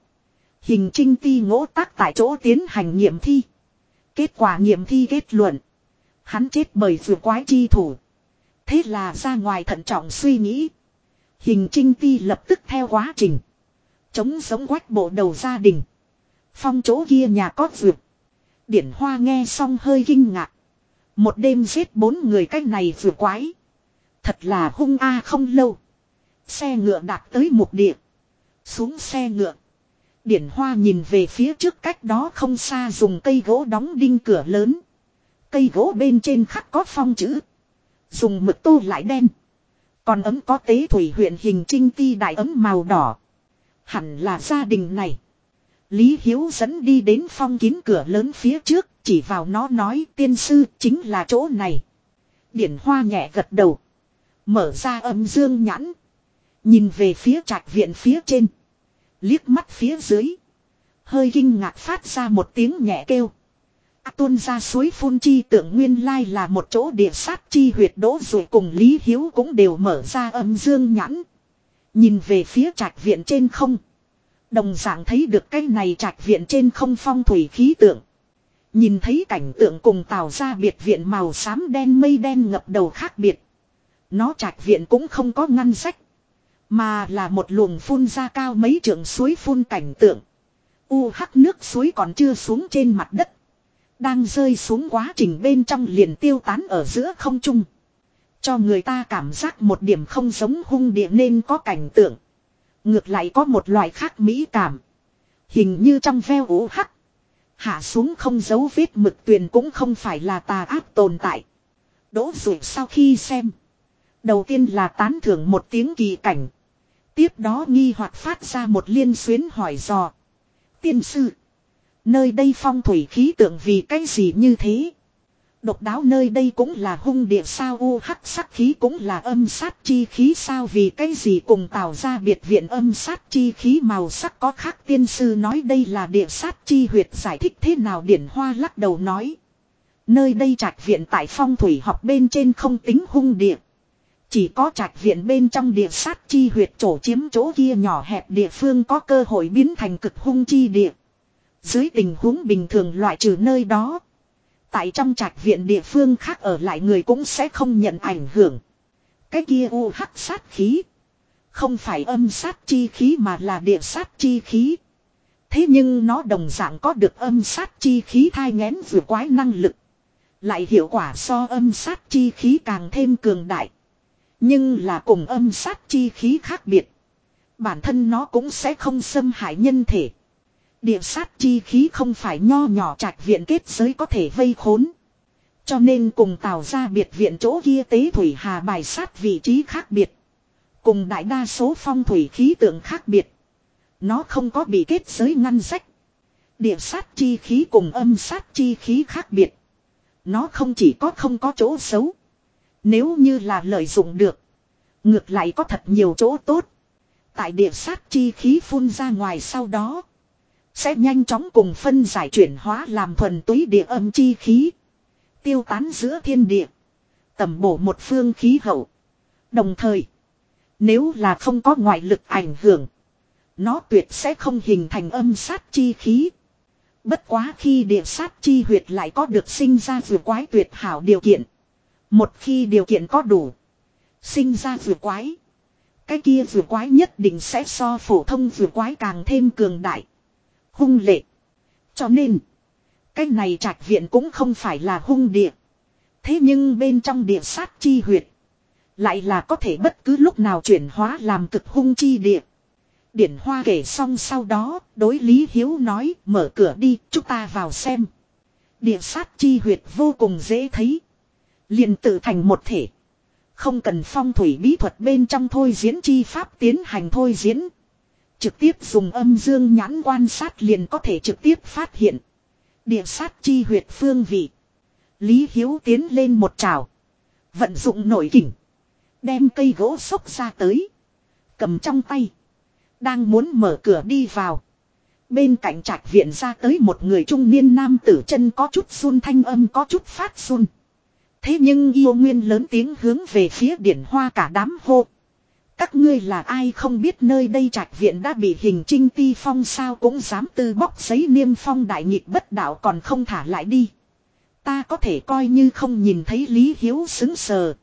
Hình trinh ti ngỗ tác tại chỗ tiến hành nghiệm thi. Kết quả nghiệm thi kết luận. Hắn chết bởi vừa quái chi thủ. Thế là ra ngoài thận trọng suy nghĩ. Hình trinh ti lập tức theo quá trình. Chống sống quách bộ đầu gia đình. Phong chỗ kia nhà có vượt. Điển hoa nghe xong hơi kinh ngạc. Một đêm giết bốn người cách này vừa quái. Thật là hung a không lâu. Xe ngựa đạp tới một địa. Xuống xe ngựa. Điển hoa nhìn về phía trước cách đó không xa dùng cây gỗ đóng đinh cửa lớn. Cây gỗ bên trên khắc có phong chữ. Dùng mực tô lại đen. Còn ấm có tế thủy huyện hình trinh ti đại ấm màu đỏ. Hẳn là gia đình này. Lý Hiếu dẫn đi đến phong kín cửa lớn phía trước, chỉ vào nó nói tiên sư chính là chỗ này. Điển hoa nhẹ gật đầu. Mở ra âm dương nhãn. Nhìn về phía trạch viện phía trên. Liếc mắt phía dưới. Hơi kinh ngạc phát ra một tiếng nhẹ kêu. À, tuôn ra suối phun chi tượng nguyên lai là một chỗ địa sát chi huyệt đỗ rồi cùng Lý Hiếu cũng đều mở ra âm dương nhãn. Nhìn về phía trạch viện trên không. Đồng dạng thấy được cái này trạch viện trên không phong thủy khí tượng. Nhìn thấy cảnh tượng cùng tạo ra biệt viện màu xám đen mây đen ngập đầu khác biệt. Nó trạch viện cũng không có ngăn sách. Mà là một luồng phun ra cao mấy trượng suối phun cảnh tượng. U hắc nước suối còn chưa xuống trên mặt đất. Đang rơi xuống quá trình bên trong liền tiêu tán ở giữa không trung. Cho người ta cảm giác một điểm không giống hung địa nên có cảnh tượng. Ngược lại có một loại khác mỹ cảm. Hình như trong veo u hắc. Hạ xuống không dấu vết mực tuyền cũng không phải là tà ác tồn tại. Đỗ rủi sau khi xem. Đầu tiên là tán thưởng một tiếng kỳ cảnh. Tiếp đó nghi hoặc phát ra một liên xuyến hỏi dò. Tiên sư. Nơi đây phong thủy khí tượng vì cái gì như thế? Độc đáo nơi đây cũng là hung địa sao u hắc sắc khí cũng là âm sát chi khí sao vì cái gì cùng tạo ra biệt viện âm sát chi khí màu sắc có khác tiên sư nói đây là địa sát chi huyệt giải thích thế nào điển hoa lắc đầu nói. Nơi đây trạch viện tại phong thủy học bên trên không tính hung địa. Chỉ có trạch viện bên trong địa sát chi huyệt chỗ chiếm chỗ kia nhỏ hẹp địa phương có cơ hội biến thành cực hung chi địa. Dưới tình huống bình thường loại trừ nơi đó. Tại trong trạch viện địa phương khác ở lại người cũng sẽ không nhận ảnh hưởng. Cái kia u hắc sát khí. Không phải âm sát chi khí mà là địa sát chi khí. Thế nhưng nó đồng dạng có được âm sát chi khí thai ngén vừa quái năng lực. Lại hiệu quả so âm sát chi khí càng thêm cường đại. Nhưng là cùng âm sát chi khí khác biệt. Bản thân nó cũng sẽ không xâm hại nhân thể. Địa sát chi khí không phải nho nhỏ trạch viện kết giới có thể vây khốn. Cho nên cùng tạo ra biệt viện chỗ kia tế thủy hà bài sát vị trí khác biệt. Cùng đại đa số phong thủy khí tượng khác biệt. Nó không có bị kết giới ngăn sách. Địa sát chi khí cùng âm sát chi khí khác biệt. Nó không chỉ có không có chỗ xấu. Nếu như là lợi dụng được. Ngược lại có thật nhiều chỗ tốt. Tại địa sát chi khí phun ra ngoài sau đó. Sẽ nhanh chóng cùng phân giải chuyển hóa làm thuần túy địa âm chi khí. Tiêu tán giữa thiên địa. Tầm bổ một phương khí hậu. Đồng thời. Nếu là không có ngoại lực ảnh hưởng. Nó tuyệt sẽ không hình thành âm sát chi khí. Bất quá khi địa sát chi huyệt lại có được sinh ra vừa quái tuyệt hảo điều kiện. Một khi điều kiện có đủ. Sinh ra vừa quái. Cái kia vừa quái nhất định sẽ so phổ thông vừa quái càng thêm cường đại. Hung lệ. Cho nên. Cái này trạch viện cũng không phải là hung địa. Thế nhưng bên trong địa sát chi huyệt. Lại là có thể bất cứ lúc nào chuyển hóa làm cực hung chi địa. Điển Hoa kể xong sau đó, đối Lý Hiếu nói, mở cửa đi, chúng ta vào xem. Địa sát chi huyệt vô cùng dễ thấy liền tự thành một thể. Không cần phong thủy bí thuật bên trong thôi diễn chi pháp tiến hành thôi diễn. Trực tiếp dùng âm dương nhãn quan sát liền có thể trực tiếp phát hiện. Địa sát chi huyệt phương vị. Lý Hiếu tiến lên một trào. Vận dụng nổi kỉnh. Đem cây gỗ xốc ra tới. Cầm trong tay. Đang muốn mở cửa đi vào. Bên cạnh trạch viện ra tới một người trung niên nam tử chân có chút run, thanh âm có chút phát run. Thế nhưng yêu nguyên lớn tiếng hướng về phía điển hoa cả đám hô. Các ngươi là ai không biết nơi đây trạch viện đã bị hình trinh ti phong sao cũng dám tư bóc giấy niêm phong đại nghịch bất đạo còn không thả lại đi. Ta có thể coi như không nhìn thấy Lý Hiếu xứng sờ.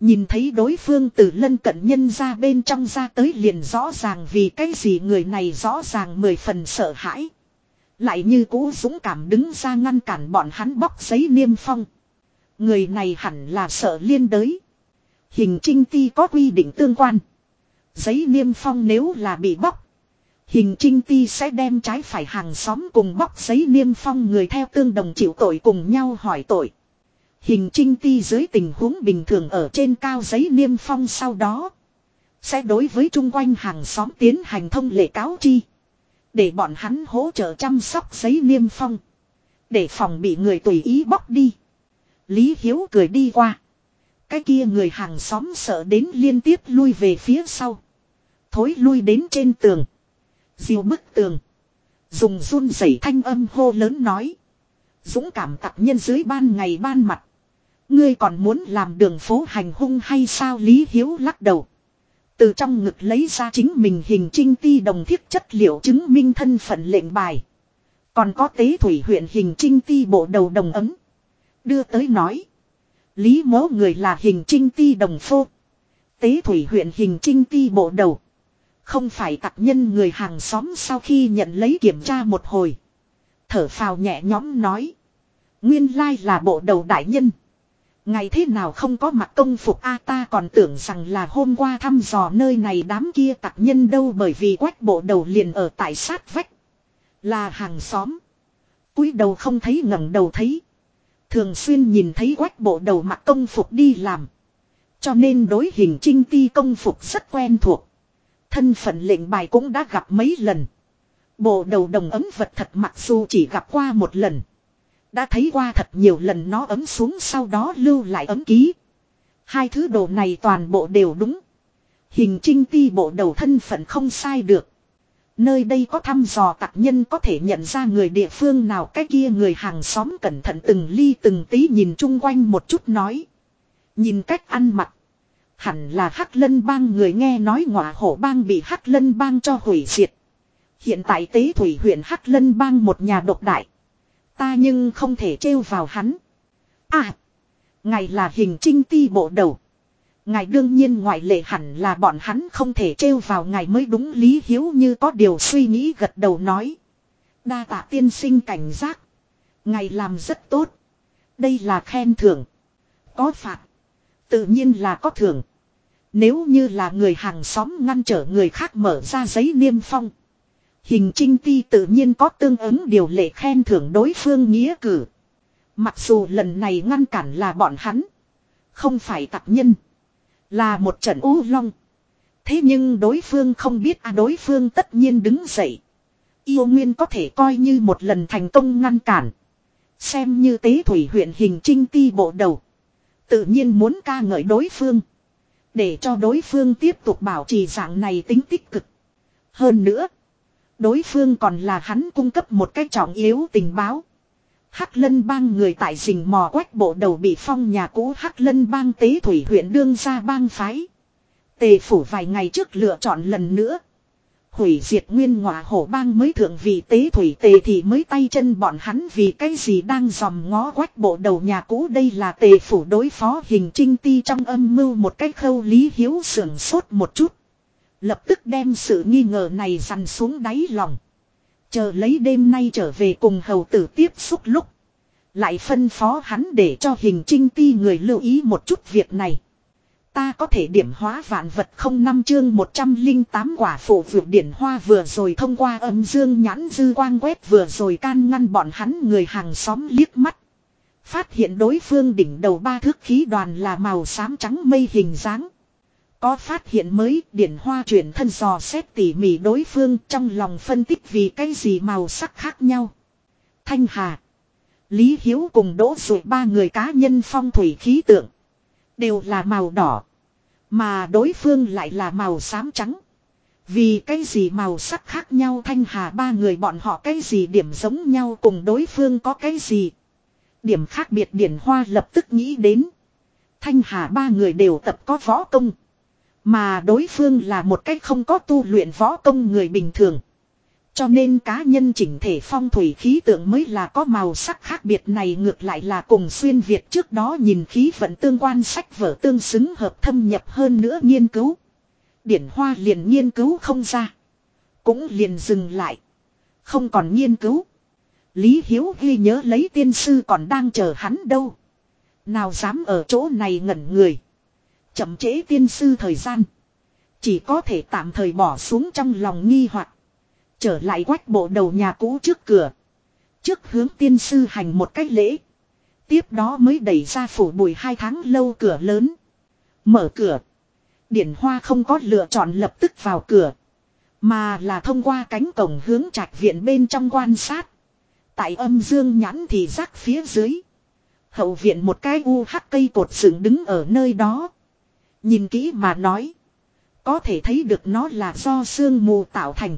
Nhìn thấy đối phương từ lân cận nhân ra bên trong ra tới liền rõ ràng vì cái gì người này rõ ràng mười phần sợ hãi. Lại như cũ dũng cảm đứng ra ngăn cản bọn hắn bóc giấy niêm phong. Người này hẳn là sợ liên đới. Hình trinh ti có quy định tương quan. Giấy niêm phong nếu là bị bóc. Hình trinh ti sẽ đem trái phải hàng xóm cùng bóc giấy niêm phong người theo tương đồng chịu tội cùng nhau hỏi tội. Hình trinh ti dưới tình huống bình thường ở trên cao giấy niêm phong sau đó. Sẽ đối với chung quanh hàng xóm tiến hành thông lệ cáo chi. Để bọn hắn hỗ trợ chăm sóc giấy niêm phong. Để phòng bị người tùy ý bóc đi. Lý Hiếu cười đi qua. Cái kia người hàng xóm sợ đến liên tiếp lui về phía sau. Thối lui đến trên tường. Diêu bức tường. Dùng run rẩy thanh âm hô lớn nói. Dũng cảm tặc nhân dưới ban ngày ban mặt. Ngươi còn muốn làm đường phố hành hung hay sao Lý Hiếu lắc đầu. Từ trong ngực lấy ra chính mình hình trinh ti đồng thiết chất liệu chứng minh thân phận lệnh bài. Còn có tế thủy huyện hình trinh ti bộ đầu đồng ấm. Đưa tới nói. Lý mố người là hình trinh ti đồng phô. Tế thủy huyện hình trinh ti bộ đầu. Không phải tặc nhân người hàng xóm sau khi nhận lấy kiểm tra một hồi. Thở phào nhẹ nhõm nói. Nguyên lai là bộ đầu đại nhân. Ngày thế nào không có mặt công phục a ta còn tưởng rằng là hôm qua thăm dò nơi này đám kia tặc nhân đâu bởi vì quách bộ đầu liền ở tại sát vách. Là hàng xóm. cúi đầu không thấy ngẩng đầu thấy. Thường xuyên nhìn thấy quách bộ đầu mặc công phục đi làm. Cho nên đối hình trinh ti công phục rất quen thuộc. Thân phận lệnh bài cũng đã gặp mấy lần. Bộ đầu đồng ấm vật thật mặc dù chỉ gặp qua một lần. Đã thấy qua thật nhiều lần nó ấm xuống sau đó lưu lại ấm ký. Hai thứ đồ này toàn bộ đều đúng. Hình trinh ti bộ đầu thân phận không sai được. Nơi đây có thăm dò tặc nhân có thể nhận ra người địa phương nào cái kia người hàng xóm cẩn thận từng ly từng tí nhìn chung quanh một chút nói. Nhìn cách ăn mặc. Hẳn là Hắc Lân bang người nghe nói ngọa hổ bang bị Hắc Lân bang cho hủy diệt. Hiện tại tế thủy huyện Hắc Lân bang một nhà độc đại. Ta nhưng không thể trêu vào hắn. À. Ngài là hình trinh ti bộ đầu. Ngài đương nhiên ngoại lệ hẳn là bọn hắn không thể trêu vào ngài mới đúng lý hiếu như có điều suy nghĩ gật đầu nói. Đa tạ tiên sinh cảnh giác. Ngài làm rất tốt. Đây là khen thưởng. Có phạt. Tự nhiên là có thưởng. Nếu như là người hàng xóm ngăn trở người khác mở ra giấy niêm phong. Hình trinh ti tự nhiên có tương ứng điều lệ khen thưởng đối phương nghĩa cử. Mặc dù lần này ngăn cản là bọn hắn. Không phải tặc nhân. Là một trận u long. Thế nhưng đối phương không biết à đối phương tất nhiên đứng dậy. Yêu Nguyên có thể coi như một lần thành công ngăn cản. Xem như tế thủy huyện hình trinh ti bộ đầu. Tự nhiên muốn ca ngợi đối phương. Để cho đối phương tiếp tục bảo trì dạng này tính tích cực. Hơn nữa. Đối phương còn là hắn cung cấp một cách trọng yếu tình báo. Hắc lân bang người tại rình mò quách bộ đầu bị phong nhà cũ Hắc lân bang tế thủy huyện đương ra bang phái. Tề phủ vài ngày trước lựa chọn lần nữa. Hủy diệt nguyên ngọa hổ bang mới thượng vị tế thủy tề thì mới tay chân bọn hắn vì cái gì đang dòm ngó quách bộ đầu nhà cũ đây là tề phủ đối phó hình trinh ti trong âm mưu một cách khâu lý hiếu sưởng sốt một chút. Lập tức đem sự nghi ngờ này dằn xuống đáy lòng. Chờ lấy đêm nay trở về cùng hầu tử tiếp xúc lúc. Lại phân phó hắn để cho hình trinh ti người lưu ý một chút việc này. Ta có thể điểm hóa vạn vật không năm chương 108 quả phụ vượt điển hoa vừa rồi thông qua âm dương nhãn dư quang quét vừa rồi can ngăn bọn hắn người hàng xóm liếc mắt. Phát hiện đối phương đỉnh đầu ba thước khí đoàn là màu xám trắng mây hình dáng. Có phát hiện mới, điển hoa chuyển thân dò xét tỉ mỉ đối phương trong lòng phân tích vì cái gì màu sắc khác nhau. Thanh Hà. Lý Hiếu cùng đỗ rồi ba người cá nhân phong thủy khí tượng. Đều là màu đỏ. Mà đối phương lại là màu xám trắng. Vì cái gì màu sắc khác nhau thanh hà ba người bọn họ cái gì điểm giống nhau cùng đối phương có cái gì. Điểm khác biệt điển hoa lập tức nghĩ đến. Thanh hà ba người đều tập có võ công. Mà đối phương là một cách không có tu luyện võ công người bình thường. Cho nên cá nhân chỉnh thể phong thủy khí tượng mới là có màu sắc khác biệt này ngược lại là cùng xuyên Việt trước đó nhìn khí vận tương quan sách vở tương xứng hợp thâm nhập hơn nữa nghiên cứu. Điển hoa liền nghiên cứu không ra. Cũng liền dừng lại. Không còn nghiên cứu. Lý Hiếu ghi nhớ lấy tiên sư còn đang chờ hắn đâu. Nào dám ở chỗ này ngẩn người. Chậm chế tiên sư thời gian. Chỉ có thể tạm thời bỏ xuống trong lòng nghi hoặc Trở lại quách bộ đầu nhà cũ trước cửa. Trước hướng tiên sư hành một cách lễ. Tiếp đó mới đẩy ra phủ bùi hai tháng lâu cửa lớn. Mở cửa. Điển hoa không có lựa chọn lập tức vào cửa. Mà là thông qua cánh cổng hướng trạch viện bên trong quan sát. Tại âm dương nhãn thì rắc phía dưới. Hậu viện một cái u hắc cây cột dựng đứng ở nơi đó. Nhìn kỹ mà nói. Có thể thấy được nó là do sương mù tạo thành.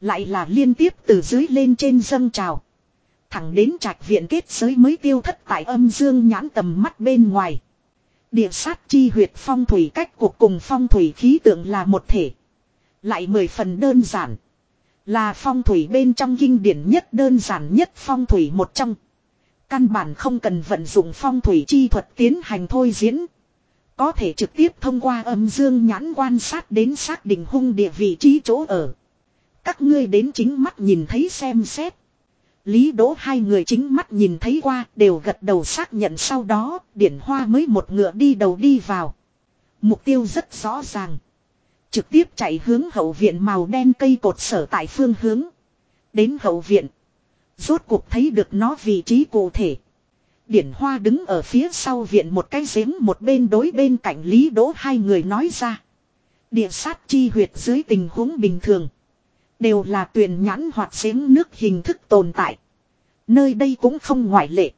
Lại là liên tiếp từ dưới lên trên dâng trào. Thẳng đến trạch viện kết giới mới tiêu thất tại âm dương nhãn tầm mắt bên ngoài. Địa sát chi huyệt phong thủy cách cuộc cùng phong thủy khí tượng là một thể. Lại mười phần đơn giản. Là phong thủy bên trong kinh điển nhất, đơn giản nhất phong thủy một trong. Căn bản không cần vận dụng phong thủy chi thuật tiến hành thôi diễn. Có thể trực tiếp thông qua âm dương nhãn quan sát đến xác định hung địa vị trí chỗ ở. Các ngươi đến chính mắt nhìn thấy xem xét. Lý đỗ hai người chính mắt nhìn thấy qua, đều gật đầu xác nhận sau đó, điển hoa mới một ngựa đi đầu đi vào. Mục tiêu rất rõ ràng. Trực tiếp chạy hướng hậu viện màu đen cây cột sở tại phương hướng. Đến hậu viện. Rốt cuộc thấy được nó vị trí cụ thể. Điển hoa đứng ở phía sau viện một cái giếng một bên đối bên cạnh Lý Đỗ hai người nói ra. Địa sát chi huyệt dưới tình huống bình thường. Đều là tuyền nhãn hoặc giếng nước hình thức tồn tại. Nơi đây cũng không ngoại lệ.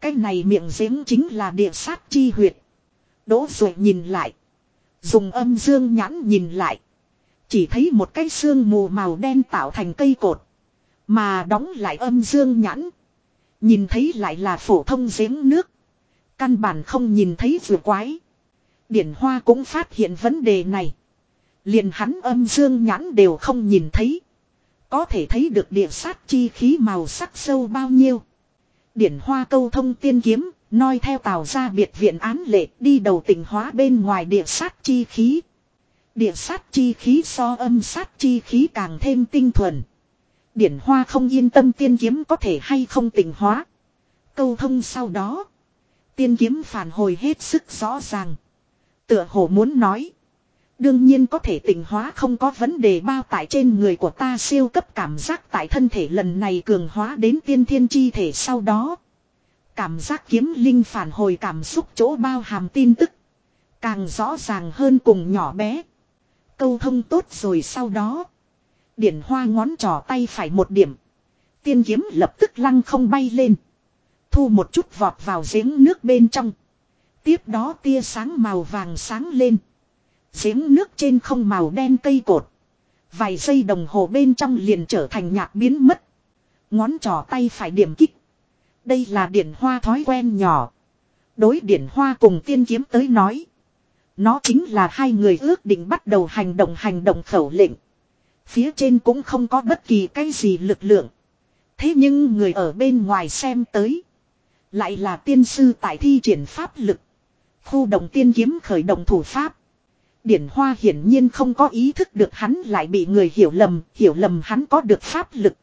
Cái này miệng giếng chính là địa sát chi huyệt. Đỗ rồi nhìn lại. Dùng âm dương nhãn nhìn lại. Chỉ thấy một cái xương mù màu đen tạo thành cây cột. Mà đóng lại âm dương nhãn. Nhìn thấy lại là phổ thông giếng nước. Căn bản không nhìn thấy vừa quái. Điển Hoa cũng phát hiện vấn đề này. Liền hắn âm dương nhãn đều không nhìn thấy. Có thể thấy được địa sát chi khí màu sắc sâu bao nhiêu. Điển hoa câu thông tiên kiếm, noi theo tàu ra biệt viện án lệ đi đầu tỉnh hóa bên ngoài địa sát chi khí. Địa sát chi khí so âm sát chi khí càng thêm tinh thuần. Điển hoa không yên tâm tiên kiếm có thể hay không tỉnh hóa. Câu thông sau đó. Tiên kiếm phản hồi hết sức rõ ràng. Tựa hồ muốn nói. Đương nhiên có thể tình hóa không có vấn đề bao tải trên người của ta siêu cấp cảm giác tại thân thể lần này cường hóa đến tiên thiên chi thể sau đó. Cảm giác kiếm linh phản hồi cảm xúc chỗ bao hàm tin tức. Càng rõ ràng hơn cùng nhỏ bé. Câu thông tốt rồi sau đó. Điển hoa ngón trỏ tay phải một điểm. Tiên kiếm lập tức lăng không bay lên. Thu một chút vọt vào giếng nước bên trong. Tiếp đó tia sáng màu vàng sáng lên. Giếng nước trên không màu đen cây cột. Vài giây đồng hồ bên trong liền trở thành nhạc biến mất. Ngón trỏ tay phải điểm kích. Đây là điển hoa thói quen nhỏ. Đối điển hoa cùng tiên kiếm tới nói. Nó chính là hai người ước định bắt đầu hành động hành động khẩu lệnh. Phía trên cũng không có bất kỳ cái gì lực lượng. Thế nhưng người ở bên ngoài xem tới. Lại là tiên sư tại thi triển pháp lực. Khu động tiên kiếm khởi động thủ pháp. Điển Hoa hiển nhiên không có ý thức được hắn lại bị người hiểu lầm, hiểu lầm hắn có được pháp lực.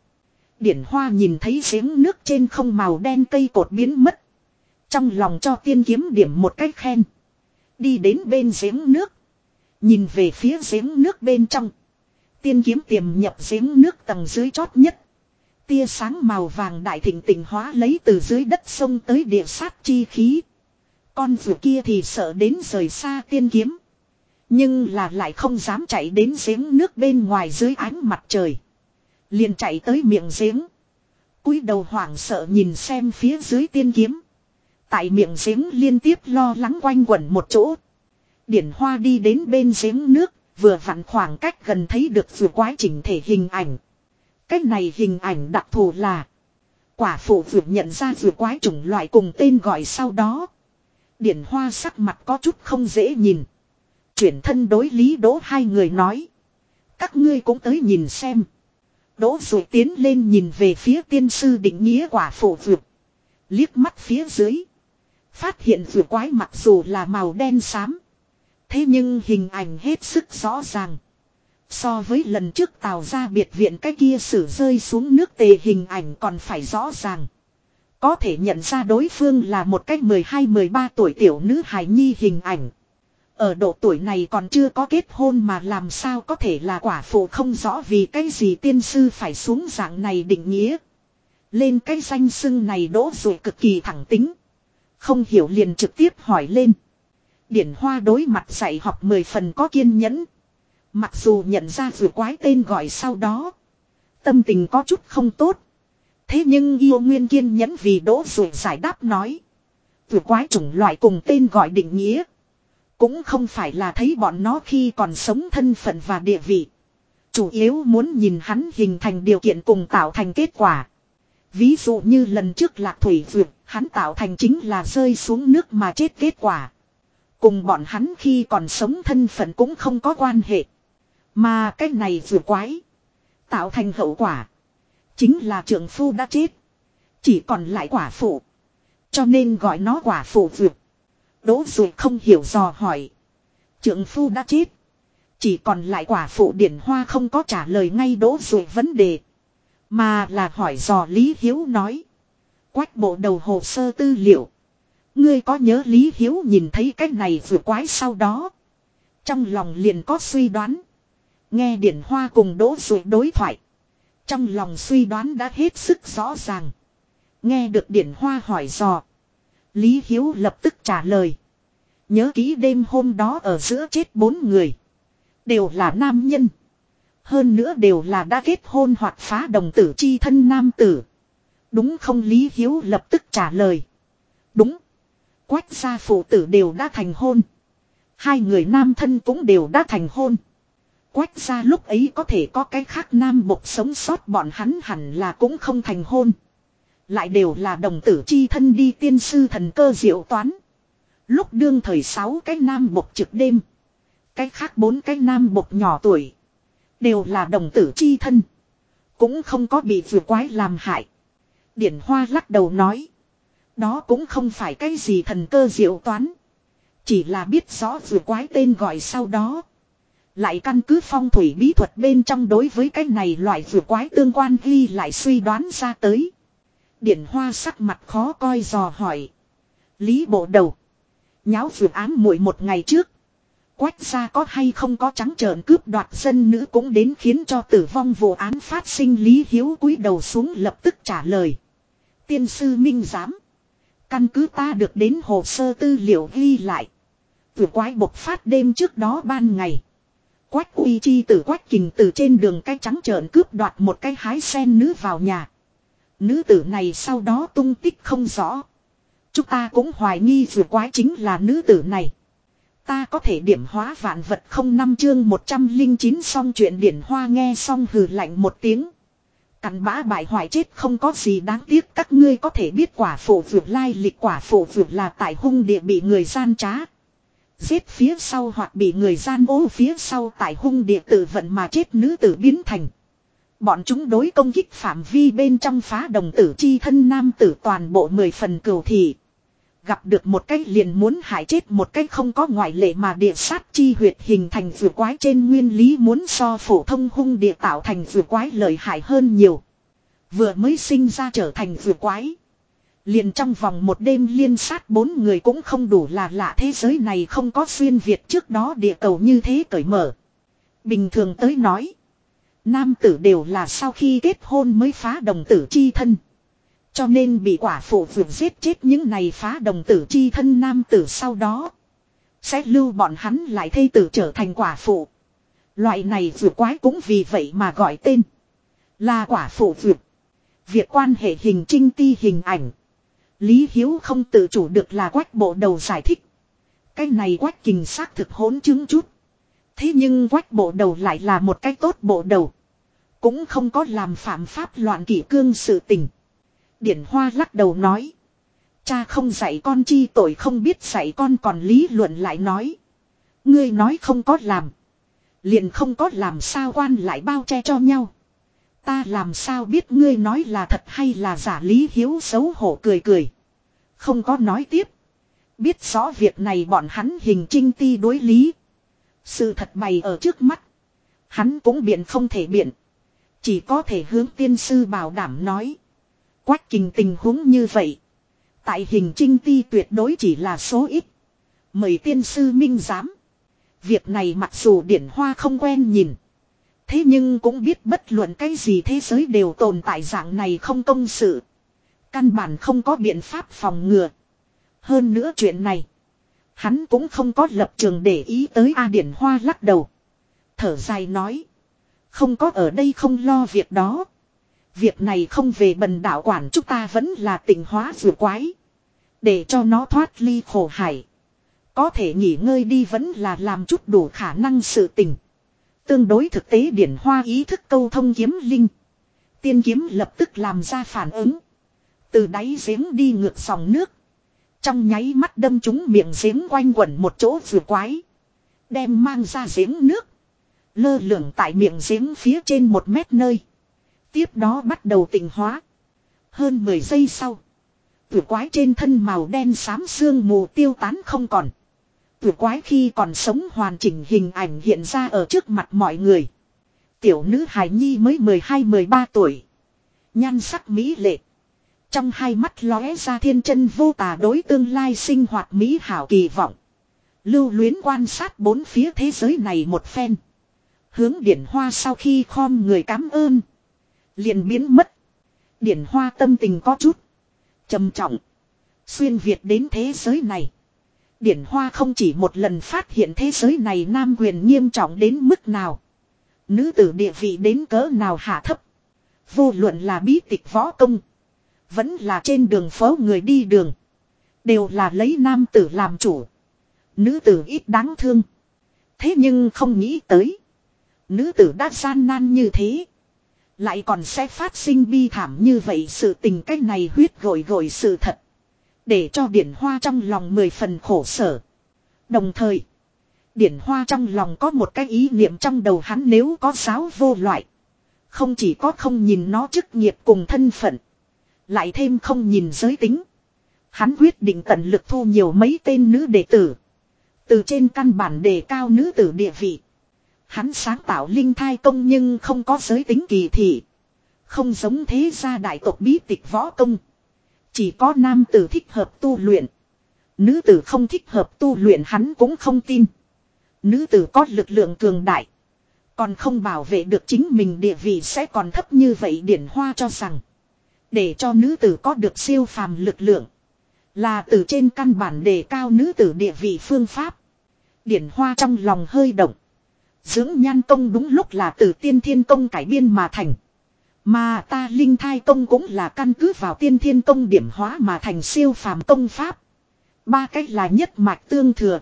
Điển Hoa nhìn thấy giếng nước trên không màu đen cây cột biến mất. Trong lòng cho tiên kiếm điểm một cách khen. Đi đến bên giếng nước. Nhìn về phía giếng nước bên trong. Tiên kiếm tiềm nhập giếng nước tầng dưới chót nhất. Tia sáng màu vàng đại thịnh tình hóa lấy từ dưới đất sông tới địa sát chi khí. Con vừa kia thì sợ đến rời xa tiên kiếm. Nhưng là lại không dám chạy đến giếng nước bên ngoài dưới ánh mặt trời. Liền chạy tới miệng giếng. cúi đầu hoảng sợ nhìn xem phía dưới tiên kiếm. Tại miệng giếng liên tiếp lo lắng quanh quẩn một chỗ. Điển hoa đi đến bên giếng nước, vừa vặn khoảng cách gần thấy được dù quái chỉnh thể hình ảnh. Cách này hình ảnh đặc thù là, Quả phụ vừa nhận ra vừa quái chủng loại cùng tên gọi sau đó. Điển hoa sắc mặt có chút không dễ nhìn. Chuyển thân đối lý đỗ hai người nói. Các ngươi cũng tới nhìn xem. Đỗ rồi tiến lên nhìn về phía tiên sư định nghĩa quả phụ vượt. Liếc mắt phía dưới. Phát hiện vừa quái mặc dù là màu đen xám. Thế nhưng hình ảnh hết sức rõ ràng. So với lần trước tàu ra biệt viện cái kia sử rơi xuống nước tề hình ảnh còn phải rõ ràng. Có thể nhận ra đối phương là một cách 12-13 tuổi tiểu nữ hài nhi hình ảnh. Ở độ tuổi này còn chưa có kết hôn mà làm sao có thể là quả phụ không rõ vì cái gì tiên sư phải xuống dạng này định nghĩa. Lên cái danh xưng này đỗ rồi cực kỳ thẳng tính. Không hiểu liền trực tiếp hỏi lên. Điển hoa đối mặt dạy học mười phần có kiên nhẫn. Mặc dù nhận ra vừa quái tên gọi sau đó. Tâm tình có chút không tốt. Thế nhưng yêu nguyên kiên nhẫn vì đỗ rồi giải đáp nói. Vừa quái chủng loại cùng tên gọi định nghĩa. Cũng không phải là thấy bọn nó khi còn sống thân phận và địa vị. Chủ yếu muốn nhìn hắn hình thành điều kiện cùng tạo thành kết quả. Ví dụ như lần trước lạc thủy vượt, hắn tạo thành chính là rơi xuống nước mà chết kết quả. Cùng bọn hắn khi còn sống thân phận cũng không có quan hệ. Mà cái này vừa quái. Tạo thành hậu quả. Chính là trưởng phu đã chết. Chỉ còn lại quả phụ. Cho nên gọi nó quả phụ vượt. Đỗ dù không hiểu dò hỏi. Trưởng phu đã chết. Chỉ còn lại quả phụ điển hoa không có trả lời ngay đỗ dù vấn đề. Mà là hỏi dò Lý Hiếu nói. Quách bộ đầu hồ sơ tư liệu. Ngươi có nhớ Lý Hiếu nhìn thấy cái này vừa quái sau đó. Trong lòng liền có suy đoán. Nghe điển hoa cùng đỗ rồi đối thoại. Trong lòng suy đoán đã hết sức rõ ràng. Nghe được điển hoa hỏi dò. Lý Hiếu lập tức trả lời. Nhớ ký đêm hôm đó ở giữa chết bốn người. Đều là nam nhân. Hơn nữa đều là đã kết hôn hoặc phá đồng tử chi thân nam tử. Đúng không Lý Hiếu lập tức trả lời. Đúng. Quách gia phụ tử đều đã thành hôn. Hai người nam thân cũng đều đã thành hôn. Quách gia lúc ấy có thể có cái khác nam bộc sống sót bọn hắn hẳn là cũng không thành hôn. Lại đều là đồng tử chi thân đi tiên sư thần cơ diệu toán. Lúc đương thời sáu cái nam bộc trực đêm. Cái khác bốn cái nam bộc nhỏ tuổi. Đều là đồng tử chi thân. Cũng không có bị vừa quái làm hại. Điển Hoa lắc đầu nói. Đó cũng không phải cái gì thần cơ diệu toán. Chỉ là biết rõ vừa quái tên gọi sau đó. Lại căn cứ phong thủy bí thuật bên trong đối với cái này loại vừa quái tương quan ghi lại suy đoán ra tới. Điển Hoa sắc mặt khó coi dò hỏi. Lý bộ đầu. Nháo vừa án muội một ngày trước. quách gia có hay không có trắng trợn cướp đoạt dân nữ cũng đến khiến cho tử vong vụ án phát sinh Lý Hiếu cúi đầu xuống lập tức trả lời. Tiên sư minh giám. Căn cứ ta được đến hồ sơ tư liệu ghi lại. Vừa quái bộc phát đêm trước đó ban ngày. Quách uy chi tử quách kình từ trên đường cái trắng trợn cướp đoạt một cái hái sen nữ vào nhà. Nữ tử này sau đó tung tích không rõ. Chúng ta cũng hoài nghi vừa quái chính là nữ tử này. Ta có thể điểm hóa vạn vật không năm chương 109 xong chuyện điển hoa nghe xong hừ lạnh một tiếng. Cắn bã bại hoại chết không có gì đáng tiếc các ngươi có thể biết quả phổ vượt lai lịch, quả phổ vượt là tại hung địa bị người gian trá. Giết phía sau hoặc bị người gian ô phía sau tại hung địa tử vận mà chết nữ tử biến thành. Bọn chúng đối công kích phạm vi bên trong phá đồng tử chi thân nam tử toàn bộ mười phần cửu thị. Gặp được một cách liền muốn hại chết một cách không có ngoại lệ mà địa sát chi huyệt hình thành vừa quái trên nguyên lý muốn so phổ thông hung địa tạo thành vừa quái lợi hại hơn nhiều. Vừa mới sinh ra trở thành vừa quái. Liền trong vòng một đêm liên sát bốn người cũng không đủ là lạ thế giới này không có xuyên Việt trước đó địa cầu như thế cởi mở. Bình thường tới nói. Nam tử đều là sau khi kết hôn mới phá đồng tử chi thân. Cho nên bị quả phụ vượt giết chết những này phá đồng tử chi thân nam tử sau đó. Sẽ lưu bọn hắn lại thây tử trở thành quả phụ. Loại này vượt quái cũng vì vậy mà gọi tên. Là quả phụ vượt. Việc quan hệ hình trinh ti hình ảnh. Lý Hiếu không tự chủ được là quách bộ đầu giải thích. Cái này quách kình xác thực hỗn chứng chút. Thế nhưng quách bộ đầu lại là một cái tốt bộ đầu. Cũng không có làm phạm pháp loạn kỷ cương sự tình. Điển Hoa lắc đầu nói. Cha không dạy con chi tội không biết dạy con còn lý luận lại nói. Ngươi nói không có làm. Liền không có làm sao quan lại bao che cho nhau. Ta làm sao biết ngươi nói là thật hay là giả lý hiếu xấu hổ cười cười. Không có nói tiếp. Biết rõ việc này bọn hắn hình trinh ti đối lý. Sự thật bày ở trước mắt. Hắn cũng biện không thể biện. Chỉ có thể hướng tiên sư bảo đảm nói. Quách kình tình huống như vậy. Tại hình trinh ti tuyệt đối chỉ là số ít. Mời tiên sư minh giám. Việc này mặc dù điển hoa không quen nhìn. Thế nhưng cũng biết bất luận cái gì thế giới đều tồn tại dạng này không công sự. Căn bản không có biện pháp phòng ngừa. Hơn nữa chuyện này. Hắn cũng không có lập trường để ý tới A Điển Hoa lắc đầu. Thở dài nói. Không có ở đây không lo việc đó. Việc này không về bần đạo quản, chúng ta vẫn là tình hóa vừa quái. Để cho nó thoát ly khổ hải. Có thể nghỉ ngơi đi vẫn là làm chút đủ khả năng sự tình. Tương đối thực tế điển hoa ý thức câu thông kiếm linh. Tiên kiếm lập tức làm ra phản ứng. Từ đáy giếng đi ngược dòng nước. Trong nháy mắt đâm chúng miệng giếng quanh quẩn một chỗ vừa quái. Đem mang ra giếng nước. Lơ lửng tại miệng giếng phía trên một mét nơi. Tiếp đó bắt đầu tỉnh hóa. Hơn 10 giây sau. Tử quái trên thân màu đen xám xương mù tiêu tán không còn. Tử quái khi còn sống hoàn chỉnh hình ảnh hiện ra ở trước mặt mọi người. Tiểu nữ hải nhi mới 12-13 tuổi. Nhan sắc mỹ lệ. Trong hai mắt lóe ra thiên chân vô tà đối tương lai sinh hoạt mỹ hảo kỳ vọng. Lưu luyến quan sát bốn phía thế giới này một phen. Hướng điển hoa sau khi khom người cảm ơn liền biến mất. Điển hoa tâm tình có chút. trầm trọng. Xuyên Việt đến thế giới này. Điển hoa không chỉ một lần phát hiện thế giới này nam quyền nghiêm trọng đến mức nào. Nữ tử địa vị đến cỡ nào hạ thấp. Vô luận là bí tịch võ công. Vẫn là trên đường phố người đi đường. Đều là lấy nam tử làm chủ. Nữ tử ít đáng thương. Thế nhưng không nghĩ tới. Nữ tử đã gian nan như thế. Lại còn sẽ phát sinh bi thảm như vậy sự tình cách này huyết gội gội sự thật. Để cho điển hoa trong lòng mười phần khổ sở. Đồng thời, điển hoa trong lòng có một cái ý niệm trong đầu hắn nếu có giáo vô loại. Không chỉ có không nhìn nó chức nghiệp cùng thân phận. Lại thêm không nhìn giới tính. Hắn quyết định tận lực thu nhiều mấy tên nữ đệ tử. Từ trên căn bản đề cao nữ tử địa vị. Hắn sáng tạo linh thai công nhưng không có giới tính kỳ thị. Không giống thế gia đại tộc bí tịch võ công. Chỉ có nam tử thích hợp tu luyện. Nữ tử không thích hợp tu luyện hắn cũng không tin. Nữ tử có lực lượng cường đại. Còn không bảo vệ được chính mình địa vị sẽ còn thấp như vậy điển hoa cho rằng. Để cho nữ tử có được siêu phàm lực lượng. Là từ trên căn bản đề cao nữ tử địa vị phương pháp. Điển hoa trong lòng hơi động. Dưỡng nhan công đúng lúc là từ tiên thiên công cải biên mà thành. Mà ta linh thai công cũng là căn cứ vào tiên thiên công điểm hóa mà thành siêu phàm công pháp. Ba cách là nhất mạch tương thừa.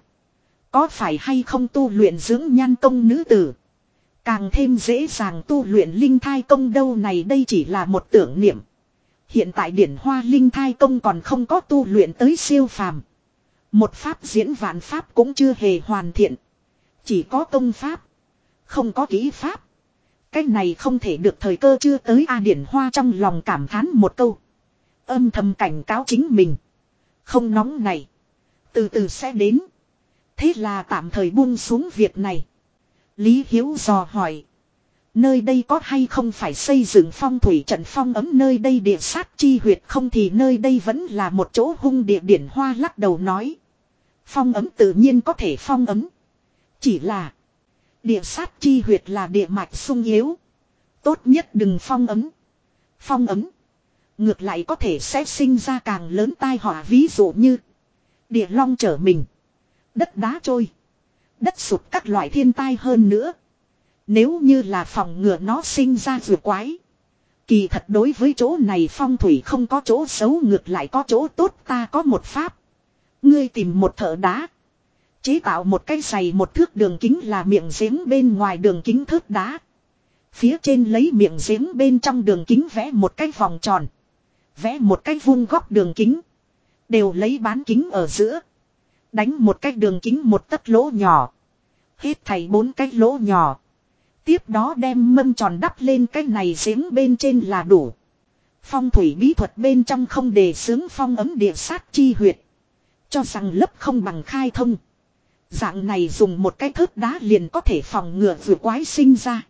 Có phải hay không tu luyện dưỡng nhan công nữ tử. Càng thêm dễ dàng tu luyện linh thai công đâu này đây chỉ là một tưởng niệm. Hiện tại điển hoa linh thai công còn không có tu luyện tới siêu phàm. Một pháp diễn vạn pháp cũng chưa hề hoàn thiện. Chỉ có công pháp. Không có kỹ pháp. Cái này không thể được thời cơ chưa tới A điển hoa trong lòng cảm thán một câu. Âm thầm cảnh cáo chính mình. Không nóng này. Từ từ sẽ đến. Thế là tạm thời buông xuống việc này. Lý Hiếu dò hỏi. Nơi đây có hay không phải xây dựng phong thủy trận phong ấm nơi đây địa sát chi huyệt không thì nơi đây vẫn là một chỗ hung địa điển hoa lắc đầu nói. Phong ấm tự nhiên có thể phong ấm. Chỉ là địa sát chi huyệt là địa mạch sung yếu. Tốt nhất đừng phong ấm. Phong ấm. Ngược lại có thể sẽ sinh ra càng lớn tai họa ví dụ như địa long trở mình. Đất đá trôi. Đất sụt các loại thiên tai hơn nữa. Nếu như là phòng ngừa nó sinh ra rùa quái. Kỳ thật đối với chỗ này phong thủy không có chỗ xấu, ngược lại có chỗ tốt, ta có một pháp. Ngươi tìm một thợ đá. Chế tạo một cái giày một thước đường kính là miệng giếng bên ngoài đường kính thước đá. Phía trên lấy miệng giếng bên trong đường kính vẽ một cái vòng tròn. Vẽ một cái vuông góc đường kính. Đều lấy bán kính ở giữa. Đánh một cái đường kính một tấc lỗ nhỏ. Hết thầy bốn cái lỗ nhỏ. Tiếp đó đem mâm tròn đắp lên cái này giếng bên trên là đủ. Phong thủy bí thuật bên trong không đề sướng phong ấm địa sát chi huyệt. Cho rằng lấp không bằng khai thông. Dạng này dùng một cái thớt đá liền có thể phòng ngừa vừa quái sinh ra.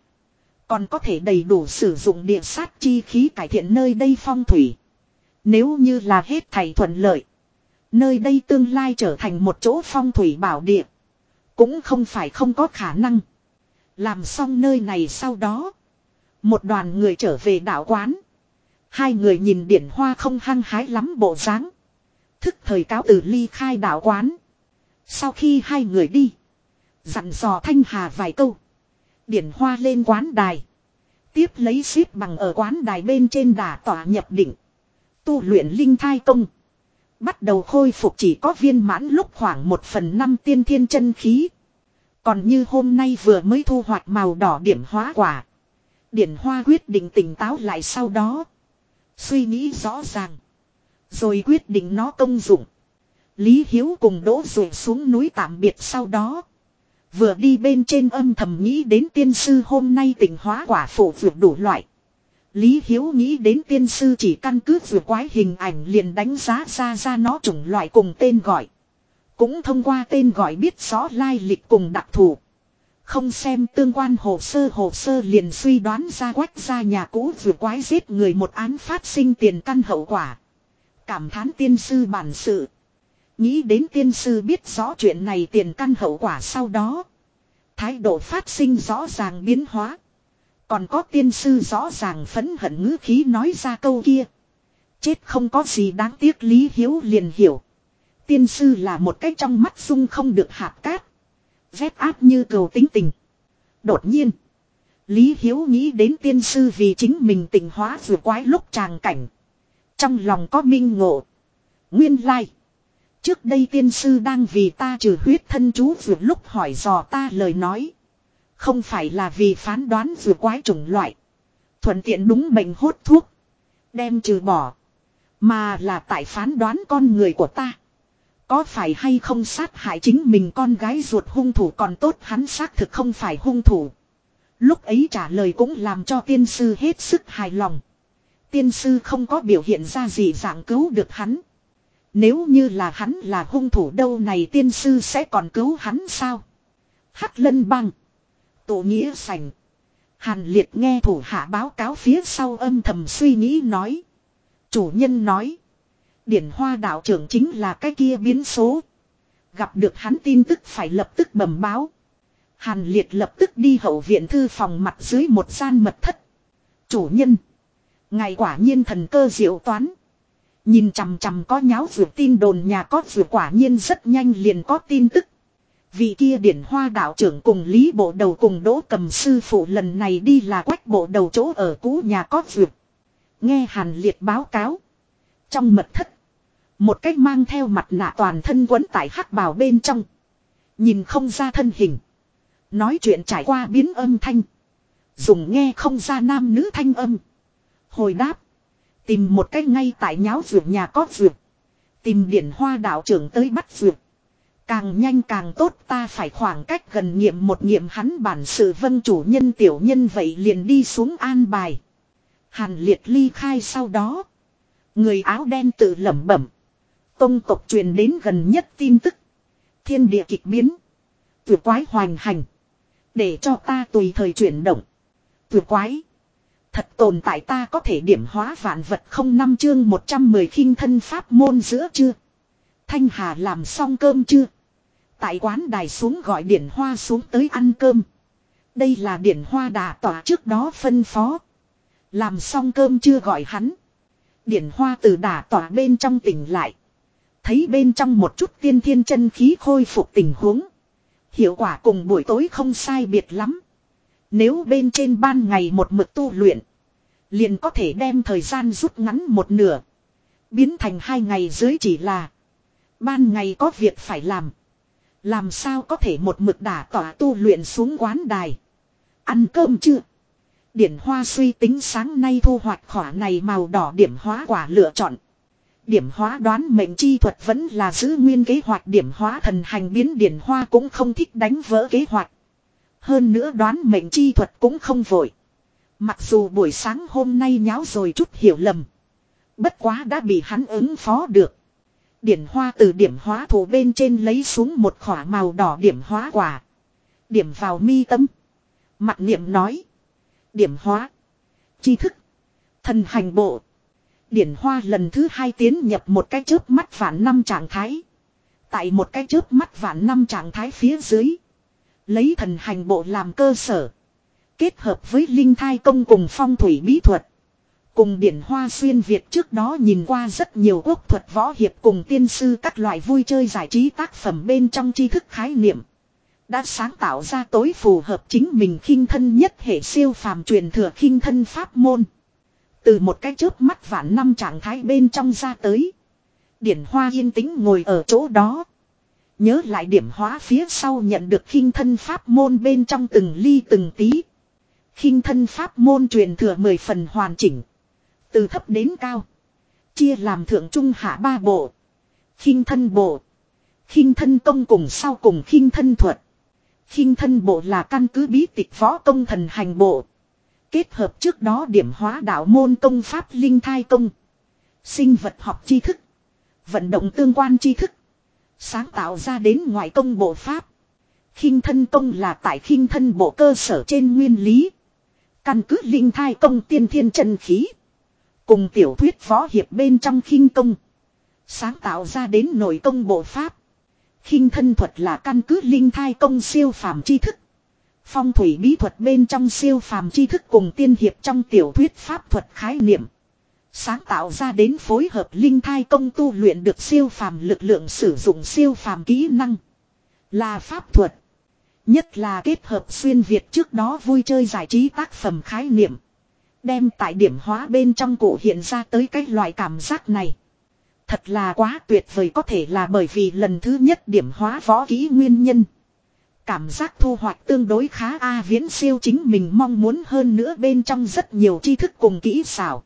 Còn có thể đầy đủ sử dụng địa sát chi khí cải thiện nơi đây phong thủy. Nếu như là hết thầy thuận lợi. Nơi đây tương lai trở thành một chỗ phong thủy bảo địa. Cũng không phải không có khả năng. Làm xong nơi này sau đó. Một đoàn người trở về đảo quán. Hai người nhìn điển hoa không hăng hái lắm bộ dáng. Thức thời cáo từ ly khai đảo quán. Sau khi hai người đi. Dặn dò Thanh Hà vài câu. Điển hoa lên quán đài. Tiếp lấy xếp bằng ở quán đài bên trên đà tỏa nhập định. Tu luyện linh thai công. Bắt đầu khôi phục chỉ có viên mãn lúc khoảng một phần năm tiên thiên chân khí. Còn như hôm nay vừa mới thu hoạch màu đỏ điểm hóa quả. Điển hoa quyết định tỉnh táo lại sau đó. Suy nghĩ rõ ràng. Rồi quyết định nó công dụng. Lý Hiếu cùng đỗ rụi xuống núi tạm biệt sau đó. Vừa đi bên trên âm thầm nghĩ đến tiên sư hôm nay tỉnh hóa quả phổ vượt đủ loại. Lý Hiếu nghĩ đến tiên sư chỉ căn cứ vừa quái hình ảnh liền đánh giá ra ra nó chủng loại cùng tên gọi. Cũng thông qua tên gọi biết rõ lai lịch cùng đặc thù. Không xem tương quan hồ sơ hồ sơ liền suy đoán ra quách ra nhà cũ vừa quái giết người một án phát sinh tiền căn hậu quả. Cảm thán tiên sư bản sự. Nghĩ đến tiên sư biết rõ chuyện này tiền căn hậu quả sau đó. Thái độ phát sinh rõ ràng biến hóa. Còn có tiên sư rõ ràng phấn hận ngữ khí nói ra câu kia. Chết không có gì đáng tiếc Lý Hiếu liền hiểu. Tiên sư là một cách trong mắt dung không được hạt cát. Rét áp như cầu tính tình. Đột nhiên. Lý Hiếu nghĩ đến tiên sư vì chính mình tình hóa vừa quái lúc tràng cảnh. Trong lòng có minh ngộ. Nguyên lai. Trước đây tiên sư đang vì ta trừ huyết thân chú vừa lúc hỏi dò ta lời nói. Không phải là vì phán đoán vừa quái chủng loại. Thuận tiện đúng bệnh hốt thuốc. Đem trừ bỏ. Mà là tại phán đoán con người của ta. Có phải hay không sát hại chính mình con gái ruột hung thủ còn tốt hắn xác thực không phải hung thủ. Lúc ấy trả lời cũng làm cho tiên sư hết sức hài lòng. Tiên sư không có biểu hiện ra gì dạng cứu được hắn. Nếu như là hắn là hung thủ đâu này tiên sư sẽ còn cứu hắn sao? Hắc lân băng. Tổ nghĩa sành. Hàn liệt nghe thủ hạ báo cáo phía sau âm thầm suy nghĩ nói. Chủ nhân nói. Điển hoa đạo trưởng chính là cái kia biến số. Gặp được hắn tin tức phải lập tức bẩm báo. Hàn liệt lập tức đi hậu viện thư phòng mặt dưới một gian mật thất. Chủ nhân. Ngài quả nhiên thần cơ diệu toán. Nhìn chằm chằm có nháo vừa tin đồn nhà có vừa quả nhiên rất nhanh liền có tin tức. Vị kia điển hoa đạo trưởng cùng Lý Bộ Đầu cùng Đỗ Cầm Sư Phụ lần này đi là quách bộ đầu chỗ ở cũ nhà có vượt. Nghe Hàn Liệt báo cáo. Trong mật thất. Một cách mang theo mặt nạ toàn thân quấn tại hắc bào bên trong. Nhìn không ra thân hình. Nói chuyện trải qua biến âm thanh. Dùng nghe không ra nam nữ thanh âm. Hồi đáp. Tìm một cách ngay tại nháo vượt nhà có vượt. Tìm điển hoa đạo trưởng tới bắt vượt. Càng nhanh càng tốt, ta phải khoảng cách gần nghiệm một nghiệm hắn bản sự vân chủ nhân tiểu nhân vậy liền đi xuống an bài. Hàn liệt ly khai sau đó. Người áo đen tự lẩm bẩm. Tông tộc truyền đến gần nhất tin tức. Thiên địa kịch biến. Tuyệt quái hoành hành. Để cho ta tùy thời chuyển động. Tuyệt quái. Thật tồn tại ta có thể điểm hóa vạn vật không năm chương 110 khinh thân pháp môn giữa chưa. Thanh Hà làm xong cơm chưa? Tại quán đài xuống gọi điển hoa xuống tới ăn cơm. Đây là điển hoa đà tỏa trước đó phân phó. Làm xong cơm chưa gọi hắn. Điển hoa từ đà tỏa bên trong tỉnh lại. Thấy bên trong một chút tiên thiên chân khí khôi phục tình huống. Hiệu quả cùng buổi tối không sai biệt lắm. Nếu bên trên ban ngày một mực tu luyện. Liền có thể đem thời gian rút ngắn một nửa. Biến thành hai ngày dưới chỉ là. Ban ngày có việc phải làm. Làm sao có thể một mực đả tỏa tu luyện xuống quán đài. Ăn cơm chưa? Điển hoa suy tính sáng nay thu hoạch khỏa này màu đỏ điểm hóa quả lựa chọn. Điểm hóa đoán mệnh chi thuật vẫn là giữ nguyên kế hoạch điểm hóa thần hành biến điển hoa cũng không thích đánh vỡ kế hoạch. Hơn nữa đoán mệnh chi thuật cũng không vội. Mặc dù buổi sáng hôm nay nháo rồi chút hiểu lầm. Bất quá đã bị hắn ứng phó được. Điển hoa từ điểm hóa thủ bên trên lấy xuống một khỏa màu đỏ điểm hóa quả. Điểm vào mi tâm. Mặt niệm nói. Điểm hóa. Chi thức. Thần hành bộ. Điển hoa lần thứ hai tiến nhập một cái chớp mắt vạn năm trạng thái. Tại một cái chớp mắt vạn năm trạng thái phía dưới. Lấy thần hành bộ làm cơ sở. Kết hợp với linh thai công cùng phong thủy bí thuật. Cùng điển hoa xuyên Việt trước đó nhìn qua rất nhiều quốc thuật võ hiệp cùng tiên sư các loại vui chơi giải trí tác phẩm bên trong tri thức khái niệm. Đã sáng tạo ra tối phù hợp chính mình khinh thân nhất hệ siêu phàm truyền thừa khinh thân pháp môn. Từ một cái chớp mắt vạn năm trạng thái bên trong ra tới. Điển hoa yên tĩnh ngồi ở chỗ đó. Nhớ lại điểm hóa phía sau nhận được khinh thân pháp môn bên trong từng ly từng tí. khinh thân pháp môn truyền thừa mười phần hoàn chỉnh. Từ thấp đến cao. Chia làm thượng trung hạ ba bộ. khinh thân bộ. khinh thân công cùng sau cùng khinh thân thuật. khinh thân bộ là căn cứ bí tịch võ công thần hành bộ. Kết hợp trước đó điểm hóa đạo môn công pháp linh thai công. Sinh vật học tri thức. Vận động tương quan tri thức. Sáng tạo ra đến ngoại công bộ pháp. khinh thân công là tại khinh thân bộ cơ sở trên nguyên lý. Căn cứ linh thai công tiên thiên chân khí. Cùng tiểu thuyết võ hiệp bên trong khinh công. Sáng tạo ra đến nội công bộ pháp. khinh thân thuật là căn cứ linh thai công siêu phàm tri thức. Phong thủy bí thuật bên trong siêu phàm tri thức cùng tiên hiệp trong tiểu thuyết pháp thuật khái niệm. Sáng tạo ra đến phối hợp linh thai công tu luyện được siêu phàm lực lượng sử dụng siêu phàm kỹ năng. Là pháp thuật. Nhất là kết hợp xuyên Việt trước đó vui chơi giải trí tác phẩm khái niệm. Đem tại điểm hóa bên trong cổ hiện ra tới cái loại cảm giác này. Thật là quá tuyệt vời có thể là bởi vì lần thứ nhất điểm hóa võ kỹ nguyên nhân. Cảm giác thu hoạch tương đối khá A viễn siêu chính mình mong muốn hơn nữa bên trong rất nhiều tri thức cùng kỹ xảo.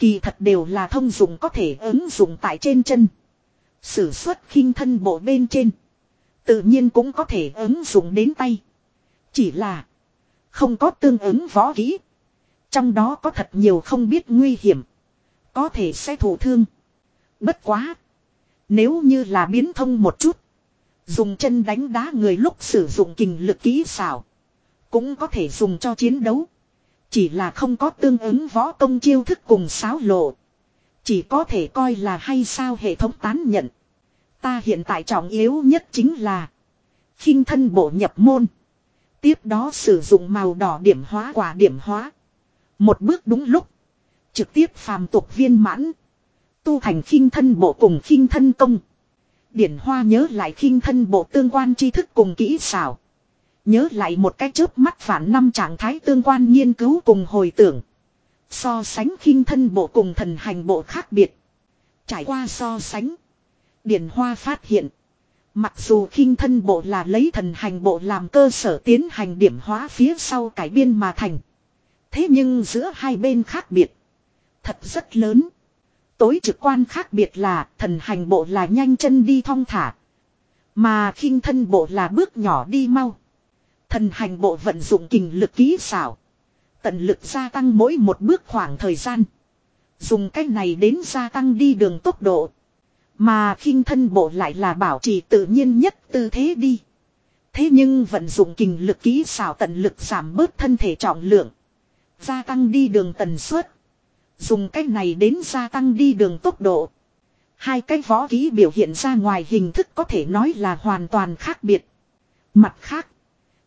Kỳ thật đều là thông dụng có thể ứng dụng tại trên chân. Sử xuất khinh thân bộ bên trên. Tự nhiên cũng có thể ứng dụng đến tay. Chỉ là, không có tương ứng võ kỹ. Trong đó có thật nhiều không biết nguy hiểm. Có thể sẽ thụ thương. Bất quá. Nếu như là biến thông một chút. Dùng chân đánh đá người lúc sử dụng kình lực kỹ xảo. Cũng có thể dùng cho chiến đấu. Chỉ là không có tương ứng võ công chiêu thức cùng sáo lộ. Chỉ có thể coi là hay sao hệ thống tán nhận. Ta hiện tại trọng yếu nhất chính là khinh thân bộ nhập môn. Tiếp đó sử dụng màu đỏ điểm hóa quả điểm hóa. Một bước đúng lúc. Trực tiếp phàm tục viên mãn. Tu thành khinh thân bộ cùng khinh thân công. Điển Hoa nhớ lại khinh thân bộ tương quan tri thức cùng kỹ xảo. Nhớ lại một cái chớp mắt phản năm trạng thái tương quan nghiên cứu cùng hồi tưởng. So sánh khinh thân bộ cùng thần hành bộ khác biệt. Trải qua so sánh. Điển Hoa phát hiện. Mặc dù khinh thân bộ là lấy thần hành bộ làm cơ sở tiến hành điểm hóa phía sau cải biên mà thành. Thế nhưng giữa hai bên khác biệt. Thật rất lớn. Tối trực quan khác biệt là thần hành bộ là nhanh chân đi thong thả. Mà khinh thân bộ là bước nhỏ đi mau. Thần hành bộ vận dụng kinh lực kỹ xảo. Tận lực gia tăng mỗi một bước khoảng thời gian. Dùng cách này đến gia tăng đi đường tốc độ. Mà khinh thân bộ lại là bảo trì tự nhiên nhất tư thế đi. Thế nhưng vận dụng kinh lực kỹ xảo tận lực giảm bớt thân thể trọng lượng. Gia tăng đi đường tần suất. Dùng cách này đến gia tăng đi đường tốc độ. Hai cái võ ký biểu hiện ra ngoài hình thức có thể nói là hoàn toàn khác biệt. Mặt khác,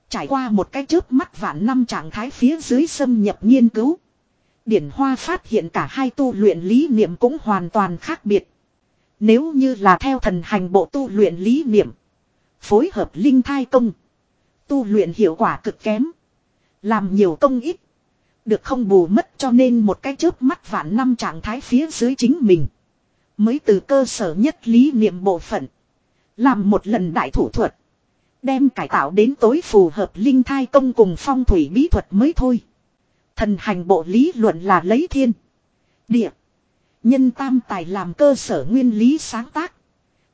trải qua một cái chớp mắt vạn năm trạng thái phía dưới xâm nhập nghiên cứu. Điển Hoa phát hiện cả hai tu luyện lý niệm cũng hoàn toàn khác biệt. Nếu như là theo thần hành bộ tu luyện lý niệm, phối hợp linh thai công, tu luyện hiệu quả cực kém, làm nhiều công ít, được không bù mất cho nên một cái chớp mắt vạn năm trạng thái phía dưới chính mình. Mới từ cơ sở nhất lý niệm bộ phận. Làm một lần đại thủ thuật. Đem cải tạo đến tối phù hợp linh thai công cùng phong thủy bí thuật mới thôi. Thần hành bộ lý luận là lấy thiên. Địa. Nhân tam tài làm cơ sở nguyên lý sáng tác.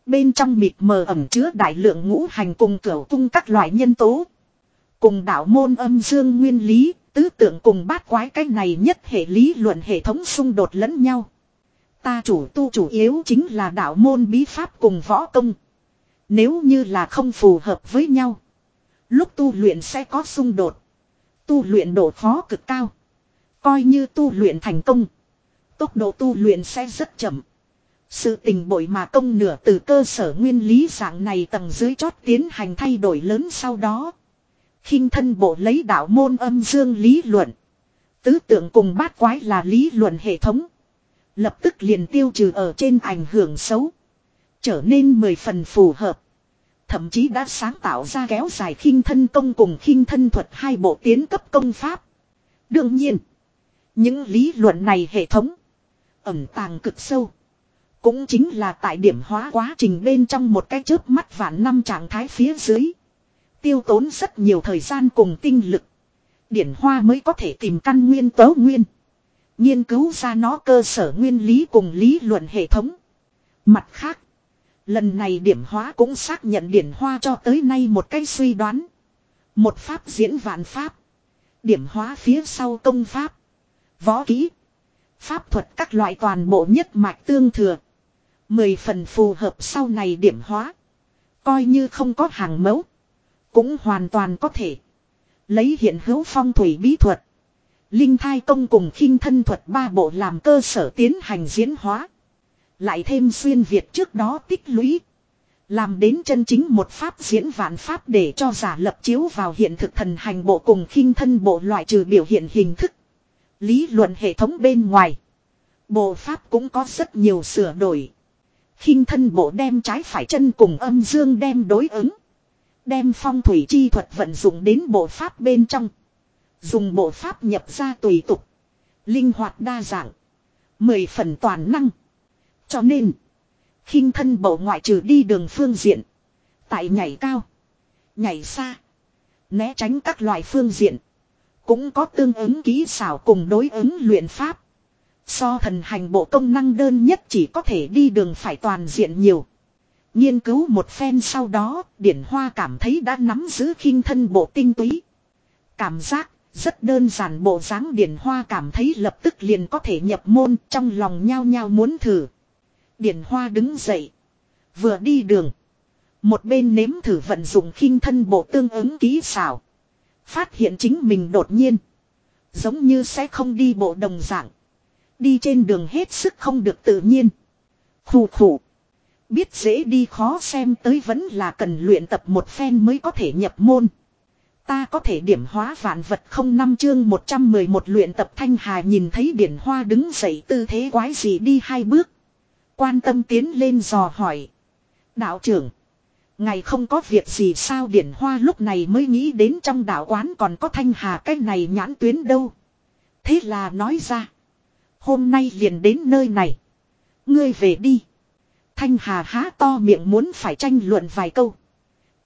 Bên trong mịt mờ ẩm chứa đại lượng ngũ hành cùng cửu cung các loại nhân tố. Cùng đạo môn âm dương nguyên lý, tứ tượng cùng bát quái cái này nhất hệ lý luận hệ thống xung đột lẫn nhau. Ta chủ tu chủ yếu chính là đạo môn bí pháp cùng võ công. Nếu như là không phù hợp với nhau. Lúc tu luyện sẽ có xung đột. Tu luyện độ khó cực cao. Coi như tu luyện thành công. Tốc độ tu luyện sẽ rất chậm. Sự tình bội mà công nửa từ cơ sở nguyên lý dạng này tầng dưới chót tiến hành thay đổi lớn sau đó khinh thân bộ lấy đạo môn âm dương lý luận. Tứ tượng cùng bát quái là lý luận hệ thống. Lập tức liền tiêu trừ ở trên ảnh hưởng xấu. Trở nên mười phần phù hợp. Thậm chí đã sáng tạo ra kéo dài khinh thân công cùng khinh thân thuật hai bộ tiến cấp công pháp. Đương nhiên, những lý luận này hệ thống ẩm tàng cực sâu. Cũng chính là tại điểm hóa quá trình bên trong một cái chớp mắt vạn năm trạng thái phía dưới. Tiêu tốn rất nhiều thời gian cùng tinh lực. Điển hoa mới có thể tìm căn nguyên tớ nguyên. Nghiên cứu ra nó cơ sở nguyên lý cùng lý luận hệ thống. Mặt khác. Lần này điểm hóa cũng xác nhận điển hoa cho tới nay một cái suy đoán. Một pháp diễn vạn pháp. Điểm hóa phía sau công pháp. Võ kỹ. Pháp thuật các loại toàn bộ nhất mạch tương thừa. Mười phần phù hợp sau này điểm hóa. Coi như không có hàng mẫu. Cũng hoàn toàn có thể. Lấy hiện hữu phong thủy bí thuật. Linh thai công cùng khinh thân thuật ba bộ làm cơ sở tiến hành diễn hóa. Lại thêm xuyên Việt trước đó tích lũy. Làm đến chân chính một pháp diễn vạn pháp để cho giả lập chiếu vào hiện thực thần hành bộ cùng khinh thân bộ loại trừ biểu hiện hình thức. Lý luận hệ thống bên ngoài. Bộ pháp cũng có rất nhiều sửa đổi. khinh thân bộ đem trái phải chân cùng âm dương đem đối ứng. Đem phong thủy chi thuật vận dụng đến bộ pháp bên trong. Dùng bộ pháp nhập ra tùy tục. Linh hoạt đa dạng. Mười phần toàn năng. Cho nên. khinh thân bộ ngoại trừ đi đường phương diện. Tại nhảy cao. Nhảy xa. Né tránh các loại phương diện. Cũng có tương ứng kỹ xảo cùng đối ứng luyện pháp. So thần hành bộ công năng đơn nhất chỉ có thể đi đường phải toàn diện nhiều. Nghiên cứu một phen sau đó, Điển Hoa cảm thấy đã nắm giữ khinh thân bộ tinh túy. Cảm giác rất đơn giản bộ dáng Điển Hoa cảm thấy lập tức liền có thể nhập môn trong lòng nhao nhao muốn thử. Điển Hoa đứng dậy. Vừa đi đường. Một bên nếm thử vận dụng khinh thân bộ tương ứng ký xảo. Phát hiện chính mình đột nhiên. Giống như sẽ không đi bộ đồng dạng. Đi trên đường hết sức không được tự nhiên. Khủ khủ. Biết dễ đi khó xem tới vẫn là cần luyện tập một phen mới có thể nhập môn. Ta có thể điểm hóa vạn vật không năm chương 111 luyện tập thanh hà nhìn thấy điển hoa đứng dậy tư thế quái gì đi hai bước. Quan tâm tiến lên dò hỏi. Đạo trưởng. Ngày không có việc gì sao điển hoa lúc này mới nghĩ đến trong đạo quán còn có thanh hà cái này nhãn tuyến đâu. Thế là nói ra. Hôm nay liền đến nơi này. Ngươi về đi. Thanh hà há to miệng muốn phải tranh luận vài câu.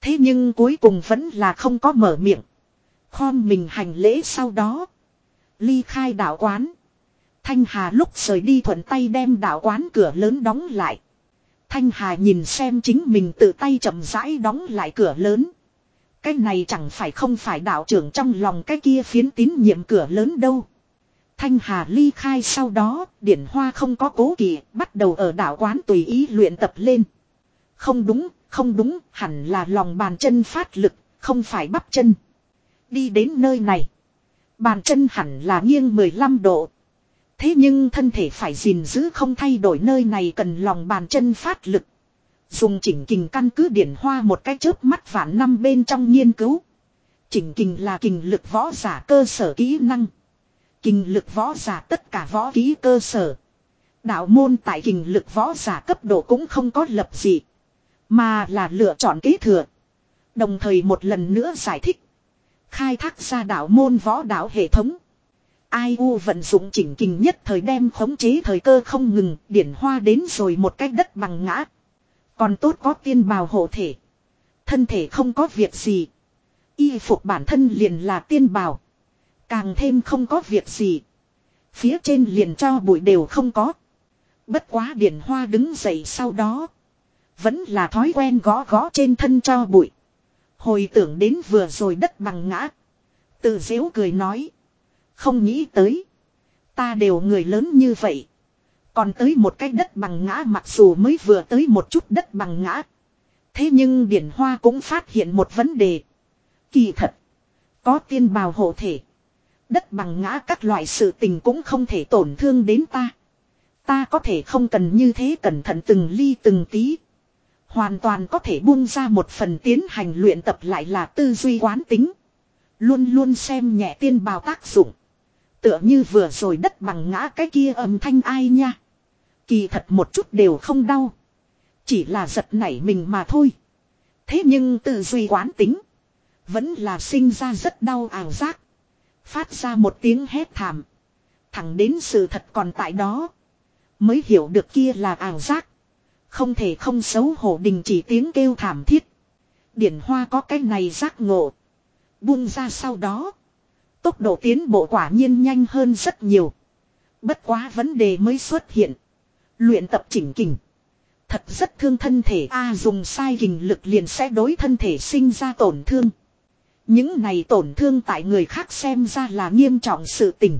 Thế nhưng cuối cùng vẫn là không có mở miệng. Khom mình hành lễ sau đó. Ly khai đạo quán. Thanh Hà lúc rời đi thuận tay đem đạo quán cửa lớn đóng lại. Thanh Hà nhìn xem chính mình tự tay chậm rãi đóng lại cửa lớn. Cái này chẳng phải không phải đạo trưởng trong lòng cái kia phiến tín nhiệm cửa lớn đâu. Thanh Hà ly khai sau đó, điển hoa không có cố kỵ, bắt đầu ở đạo quán tùy ý luyện tập lên. Không đúng, không đúng, hẳn là lòng bàn chân phát lực, không phải bắp chân. Đi đến nơi này. Bàn chân hẳn là nghiêng 15 độ. Thế nhưng thân thể phải gìn giữ không thay đổi nơi này cần lòng bàn chân phát lực. Dùng chỉnh kình căn cứ điển hoa một cái chớp mắt vạn năm bên trong nghiên cứu. Chỉnh kình là kình lực võ giả cơ sở kỹ năng. Kình lực võ giả tất cả võ kỹ cơ sở. Đạo môn tại kình lực võ giả cấp độ cũng không có lập gì. Mà là lựa chọn kế thừa. Đồng thời một lần nữa giải thích. Khai thác ra đạo môn võ đạo hệ thống. Ai u vận dụng chỉnh kình nhất thời đem khống chế thời cơ không ngừng, điển hoa đến rồi một cách đất bằng ngã. Còn tốt có tiên bào hộ thể. Thân thể không có việc gì. Y phục bản thân liền là tiên bào. Càng thêm không có việc gì. Phía trên liền cho bụi đều không có. Bất quá điển hoa đứng dậy sau đó. Vẫn là thói quen gõ gõ trên thân cho bụi. Hồi tưởng đến vừa rồi đất bằng ngã. từ dễu cười nói. Không nghĩ tới. Ta đều người lớn như vậy. Còn tới một cái đất bằng ngã mặc dù mới vừa tới một chút đất bằng ngã. Thế nhưng Điển Hoa cũng phát hiện một vấn đề. Kỳ thật. Có tiên bào hộ thể. Đất bằng ngã các loại sự tình cũng không thể tổn thương đến ta. Ta có thể không cần như thế cẩn thận từng ly từng tí. Hoàn toàn có thể buông ra một phần tiến hành luyện tập lại là tư duy quán tính. Luôn luôn xem nhẹ tiên bào tác dụng. Tựa như vừa rồi đất bằng ngã cái kia âm thanh ai nha. Kỳ thật một chút đều không đau. Chỉ là giật nảy mình mà thôi. Thế nhưng tự duy quán tính. Vẫn là sinh ra rất đau ảo giác. Phát ra một tiếng hét thảm. Thẳng đến sự thật còn tại đó. Mới hiểu được kia là ảo giác. Không thể không xấu hổ đình chỉ tiếng kêu thảm thiết. Điển hoa có cái này giác ngộ. Buông ra sau đó. Tốc độ tiến bộ quả nhiên nhanh hơn rất nhiều. Bất quá vấn đề mới xuất hiện. Luyện tập chỉnh kình. Thật rất thương thân thể A à, dùng sai kình lực liền sẽ đối thân thể sinh ra tổn thương. Những này tổn thương tại người khác xem ra là nghiêm trọng sự tình.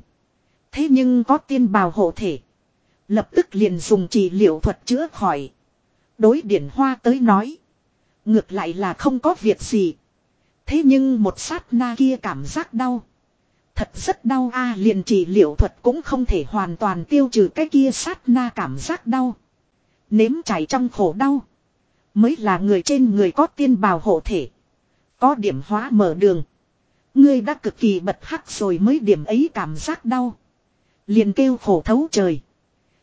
Thế nhưng có tiên bào hộ thể. Lập tức liền dùng trị liệu thuật chữa khỏi. Đối điển hoa tới nói. Ngược lại là không có việc gì. Thế nhưng một sát na kia cảm giác đau. Thật rất đau a, liền trị liệu thuật cũng không thể hoàn toàn tiêu trừ cái kia sát na cảm giác đau. Nếm chảy trong khổ đau. Mới là người trên người có tiên bào hộ thể. Có điểm hóa mở đường. Ngươi đã cực kỳ bật hắc rồi mới điểm ấy cảm giác đau. Liền kêu khổ thấu trời.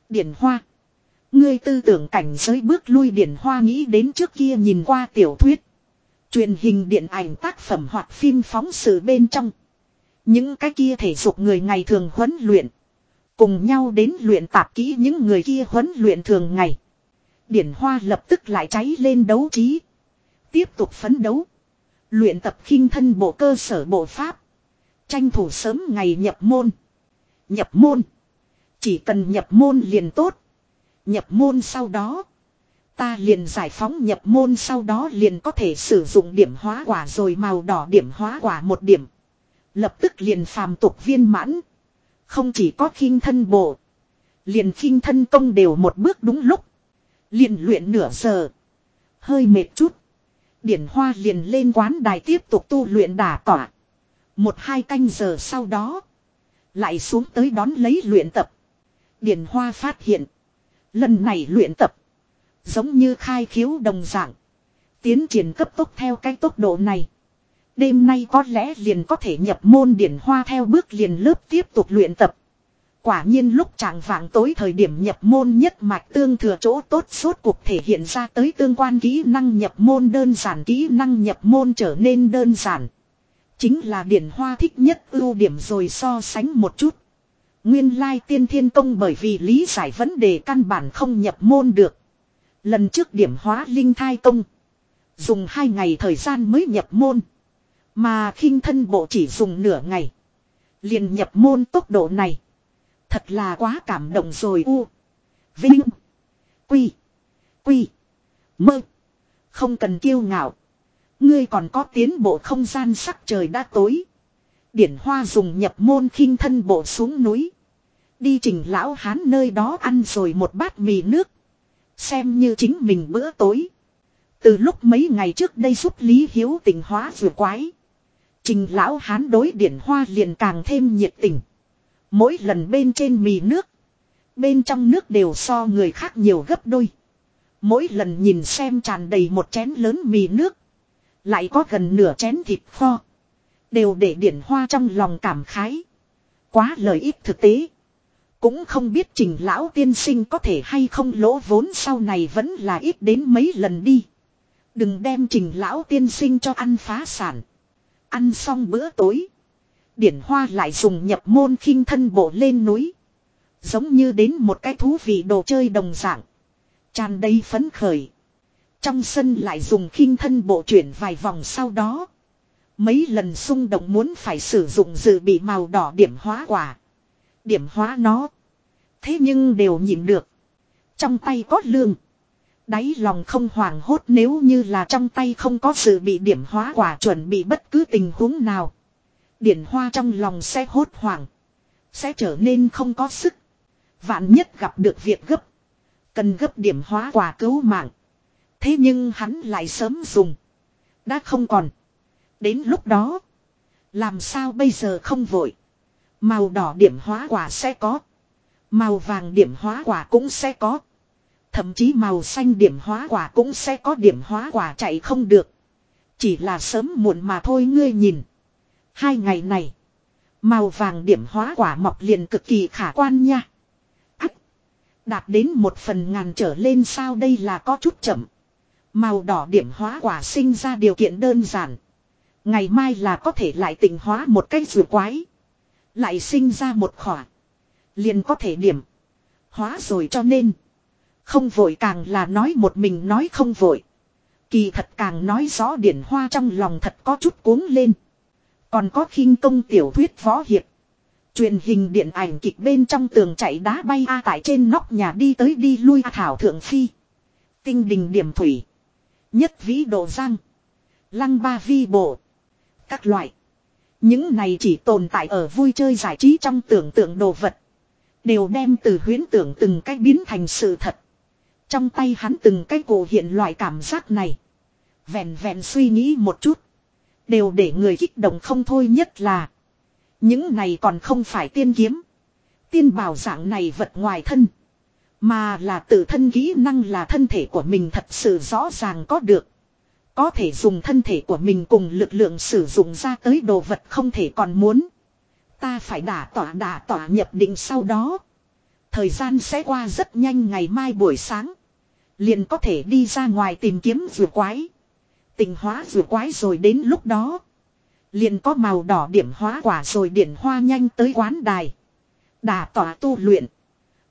Điển hoa. Ngươi tư tưởng cảnh giới bước lui điển hoa nghĩ đến trước kia nhìn qua tiểu thuyết. Truyền hình điện ảnh tác phẩm hoặc phim phóng sự bên trong. Những cái kia thể dục người ngày thường huấn luyện. Cùng nhau đến luyện tạp kỹ những người kia huấn luyện thường ngày. Điển hoa lập tức lại cháy lên đấu trí. Tiếp tục phấn đấu. Luyện tập khinh thân bộ cơ sở bộ pháp. Tranh thủ sớm ngày nhập môn. Nhập môn. Chỉ cần nhập môn liền tốt. Nhập môn sau đó. Ta liền giải phóng nhập môn sau đó liền có thể sử dụng điểm hóa quả rồi màu đỏ điểm hóa quả một điểm. Lập tức liền phàm tục viên mãn. Không chỉ có khinh thân bộ. Liền khinh thân công đều một bước đúng lúc. Liền luyện nửa giờ. Hơi mệt chút. Điển hoa liền lên quán đài tiếp tục tu luyện đả tỏa. Một hai canh giờ sau đó. Lại xuống tới đón lấy luyện tập. Điển hoa phát hiện. Lần này luyện tập. Giống như khai khiếu đồng dạng. Tiến triển cấp tốc theo cái tốc độ này. Đêm nay có lẽ liền có thể nhập môn điển hoa theo bước liền lớp tiếp tục luyện tập. Quả nhiên lúc trạng vạng tối thời điểm nhập môn nhất mạch tương thừa chỗ tốt suốt cuộc thể hiện ra tới tương quan kỹ năng nhập môn đơn giản, kỹ năng nhập môn trở nên đơn giản. Chính là điển hoa thích nhất ưu điểm rồi so sánh một chút. Nguyên lai tiên thiên công bởi vì lý giải vấn đề căn bản không nhập môn được. Lần trước điểm hóa linh thai công. Dùng hai ngày thời gian mới nhập môn. Mà khinh thân bộ chỉ dùng nửa ngày. Liền nhập môn tốc độ này. Thật là quá cảm động rồi u. Vinh. Quy. Quy. Mơ. Không cần kiêu ngạo. Ngươi còn có tiến bộ không gian sắc trời đã tối. Điển hoa dùng nhập môn khinh thân bộ xuống núi. Đi trình lão hán nơi đó ăn rồi một bát mì nước. Xem như chính mình bữa tối. Từ lúc mấy ngày trước đây giúp Lý Hiếu tình hóa vừa quái. Trình lão hán đối điển hoa liền càng thêm nhiệt tình. Mỗi lần bên trên mì nước. Bên trong nước đều so người khác nhiều gấp đôi. Mỗi lần nhìn xem tràn đầy một chén lớn mì nước. Lại có gần nửa chén thịt kho. Đều để điển hoa trong lòng cảm khái. Quá lợi ích thực tế. Cũng không biết trình lão tiên sinh có thể hay không lỗ vốn sau này vẫn là ít đến mấy lần đi. Đừng đem trình lão tiên sinh cho ăn phá sản. Ăn xong bữa tối. Điển hoa lại dùng nhập môn khinh thân bộ lên núi. Giống như đến một cái thú vị đồ chơi đồng dạng. Tràn đầy phấn khởi. Trong sân lại dùng khinh thân bộ chuyển vài vòng sau đó. Mấy lần xung động muốn phải sử dụng dự bị màu đỏ điểm hóa quả. Điểm hóa nó. Thế nhưng đều nhìn được. Trong tay có lương. Đáy lòng không hoảng hốt nếu như là trong tay không có sự bị điểm hóa quả chuẩn bị bất cứ tình huống nào. Điển hoa trong lòng sẽ hốt hoảng. Sẽ trở nên không có sức. Vạn nhất gặp được việc gấp. Cần gấp điểm hóa quả cứu mạng. Thế nhưng hắn lại sớm dùng. Đã không còn. Đến lúc đó. Làm sao bây giờ không vội. Màu đỏ điểm hóa quả sẽ có. Màu vàng điểm hóa quả cũng sẽ có. Thậm chí màu xanh điểm hóa quả cũng sẽ có điểm hóa quả chạy không được. Chỉ là sớm muộn mà thôi ngươi nhìn. Hai ngày này. Màu vàng điểm hóa quả mọc liền cực kỳ khả quan nha. Ách. Đạt đến một phần ngàn trở lên sao đây là có chút chậm. Màu đỏ điểm hóa quả sinh ra điều kiện đơn giản. Ngày mai là có thể lại tình hóa một cách rùa quái. Lại sinh ra một khỏa. Liền có thể điểm. Hóa rồi cho nên. Không vội càng là nói một mình nói không vội. Kỳ thật càng nói rõ điển hoa trong lòng thật có chút cuống lên. Còn có khinh công tiểu thuyết võ hiệp. Truyền hình điện ảnh kịch bên trong tường chạy đá bay a tại trên nóc nhà đi tới đi lui thảo thượng phi. Tinh đình điểm thủy. Nhất vĩ độ giang. Lăng ba vi bộ. Các loại. Những này chỉ tồn tại ở vui chơi giải trí trong tưởng tượng đồ vật. Đều đem từ huyến tưởng từng cách biến thành sự thật. Trong tay hắn từng cái cổ hiện loại cảm giác này. Vẹn vẹn suy nghĩ một chút. Đều để người kích động không thôi nhất là. Những này còn không phải tiên kiếm. Tiên bảo dạng này vật ngoài thân. Mà là tự thân kỹ năng là thân thể của mình thật sự rõ ràng có được. Có thể dùng thân thể của mình cùng lực lượng sử dụng ra tới đồ vật không thể còn muốn. Ta phải đả tỏa đả tỏa nhập định sau đó. Thời gian sẽ qua rất nhanh ngày mai buổi sáng. Liền có thể đi ra ngoài tìm kiếm rùa quái. Tình hóa rùa quái rồi đến lúc đó. Liền có màu đỏ điểm hóa quả rồi điển hoa nhanh tới quán đài. Đà tỏa tu luyện.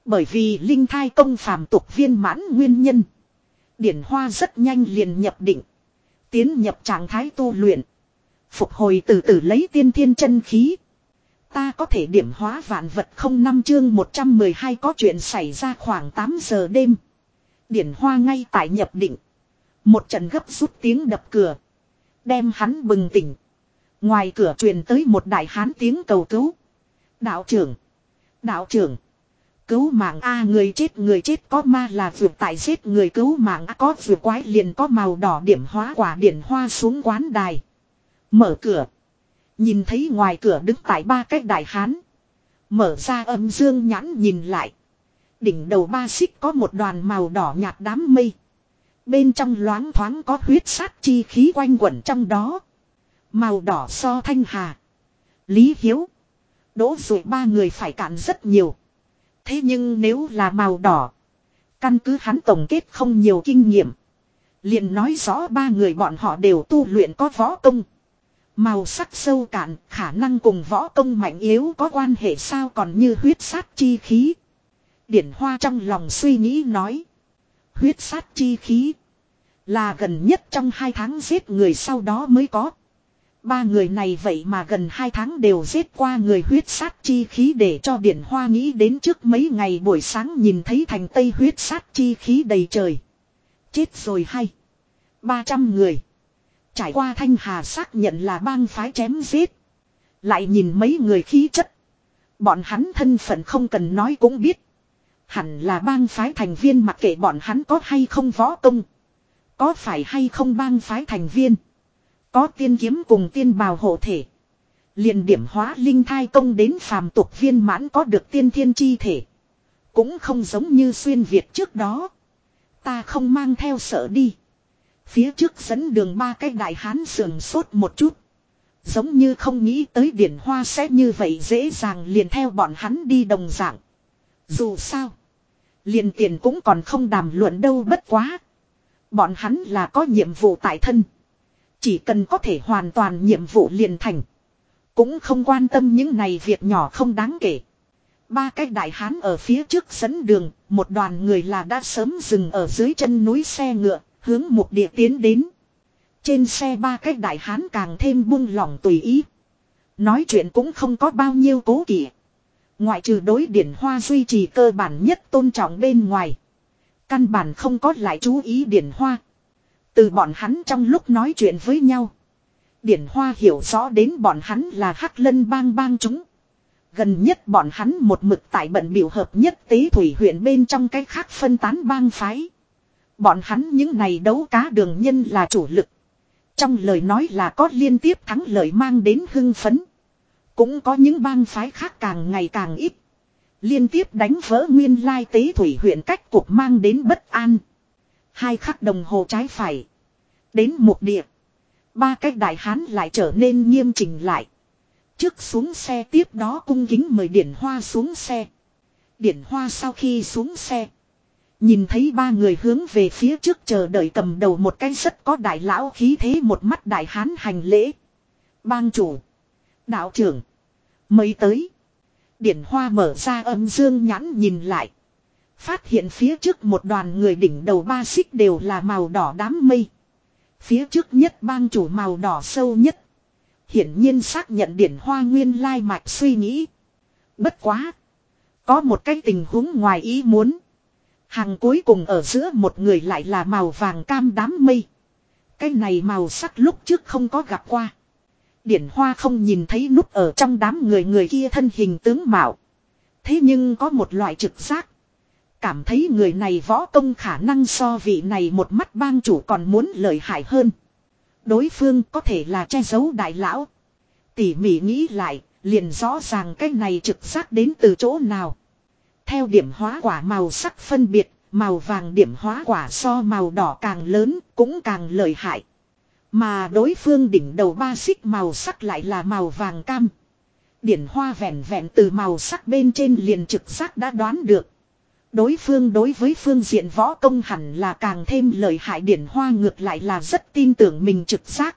Bởi vì linh thai công phàm tục viên mãn nguyên nhân. Điển hoa rất nhanh liền nhập định. Tiến nhập trạng thái tu luyện. Phục hồi từ từ lấy tiên thiên chân khí. Ta có thể điểm hóa vạn vật không năm chương 112 có chuyện xảy ra khoảng 8 giờ đêm. Điển hoa ngay tại nhập định. Một trận gấp rút tiếng đập cửa. Đem hắn bừng tỉnh. Ngoài cửa truyền tới một đại hán tiếng cầu cứu. Đạo trưởng. Đạo trưởng. Cứu mạng A, người chết người chết, có ma là vượt tại giết người, cứu mạng A, có vượt quái liền có màu đỏ điểm hóa quả điển hoa xuống quán đài. Mở cửa. Nhìn thấy ngoài cửa đứng tại ba cái đại hán. Mở ra âm dương nhãn nhìn lại. Đỉnh đầu ba xích có một đoàn màu đỏ nhạt đám mây. Bên trong loáng thoáng có huyết sát chi khí quanh quẩn trong đó. Màu đỏ so thanh hà. Lý Hiếu. Đỗ rồi ba người phải cạn rất nhiều. Thế nhưng nếu là màu đỏ. Căn cứ hắn tổng kết không nhiều kinh nghiệm. liền nói rõ ba người bọn họ đều tu luyện có võ công. Màu sắc sâu cạn, khả năng cùng võ công mạnh yếu có quan hệ sao còn như huyết sát chi khí. Điển Hoa trong lòng suy nghĩ nói. Huyết sát chi khí. Là gần nhất trong hai tháng giết người sau đó mới có. Ba người này vậy mà gần hai tháng đều giết qua người huyết sát chi khí để cho Điển Hoa nghĩ đến trước mấy ngày buổi sáng nhìn thấy thành tây huyết sát chi khí đầy trời. Chết rồi hay. 300 người. Trải qua thanh hà xác nhận là bang phái chém giết. Lại nhìn mấy người khí chất. Bọn hắn thân phận không cần nói cũng biết. Hẳn là bang phái thành viên mặc kệ bọn hắn có hay không võ công. Có phải hay không bang phái thành viên. Có tiên kiếm cùng tiên bào hộ thể. liền điểm hóa linh thai công đến phàm tục viên mãn có được tiên thiên chi thể. Cũng không giống như xuyên Việt trước đó. Ta không mang theo sợ đi. Phía trước dẫn đường ba cái đại hán sườn sốt một chút. Giống như không nghĩ tới điển hoa sẽ như vậy dễ dàng liền theo bọn hắn đi đồng dạng. Dù sao. Liền tiền cũng còn không đàm luận đâu bất quá. Bọn hắn là có nhiệm vụ tại thân. Chỉ cần có thể hoàn toàn nhiệm vụ liền thành. Cũng không quan tâm những này việc nhỏ không đáng kể. Ba cái đại hán ở phía trước dẫn đường, một đoàn người là đã sớm dừng ở dưới chân núi xe ngựa, hướng một địa tiến đến. Trên xe ba cái đại hán càng thêm buông lỏng tùy ý. Nói chuyện cũng không có bao nhiêu cố kỵ. Ngoại trừ đối điển hoa duy trì cơ bản nhất tôn trọng bên ngoài. Căn bản không có lại chú ý điển hoa. Từ bọn hắn trong lúc nói chuyện với nhau. Điển hoa hiểu rõ đến bọn hắn là hắc lân bang bang chúng. Gần nhất bọn hắn một mực tại bận biểu hợp nhất tế thủy huyện bên trong cái khác phân tán bang phái. Bọn hắn những này đấu cá đường nhân là chủ lực. Trong lời nói là có liên tiếp thắng lợi mang đến hưng phấn. Cũng có những bang phái khác càng ngày càng ít. Liên tiếp đánh vỡ nguyên lai tế thủy huyện cách cuộc mang đến bất an. Hai khắc đồng hồ trái phải. Đến một địa. Ba cách đại hán lại trở nên nghiêm chỉnh lại. Trước xuống xe tiếp đó cung kính mời Điển Hoa xuống xe. Điển Hoa sau khi xuống xe. Nhìn thấy ba người hướng về phía trước chờ đợi cầm đầu một cái rất có đại lão khí thế một mắt đại hán hành lễ. Bang chủ. Đạo trưởng. Mấy tới. Điển hoa mở ra âm dương nhãn nhìn lại. Phát hiện phía trước một đoàn người đỉnh đầu ba xích đều là màu đỏ đám mây. Phía trước nhất bang chủ màu đỏ sâu nhất. Hiển nhiên xác nhận điển hoa nguyên lai mạch suy nghĩ. Bất quá. Có một cái tình huống ngoài ý muốn. Hàng cuối cùng ở giữa một người lại là màu vàng cam đám mây. Cái này màu sắc lúc trước không có gặp qua. Điển hoa không nhìn thấy nút ở trong đám người người kia thân hình tướng mạo. Thế nhưng có một loại trực giác. Cảm thấy người này võ công khả năng so vị này một mắt bang chủ còn muốn lợi hại hơn. Đối phương có thể là che giấu đại lão. Tỉ mỉ nghĩ lại, liền rõ ràng cái này trực giác đến từ chỗ nào. Theo điểm hóa quả màu sắc phân biệt, màu vàng điểm hóa quả so màu đỏ càng lớn, cũng càng lợi hại. Mà đối phương đỉnh đầu ba xích màu sắc lại là màu vàng cam. Điển hoa vẹn vẹn từ màu sắc bên trên liền trực giác đã đoán được. Đối phương đối với phương diện võ công hẳn là càng thêm lợi hại điển hoa ngược lại là rất tin tưởng mình trực giác.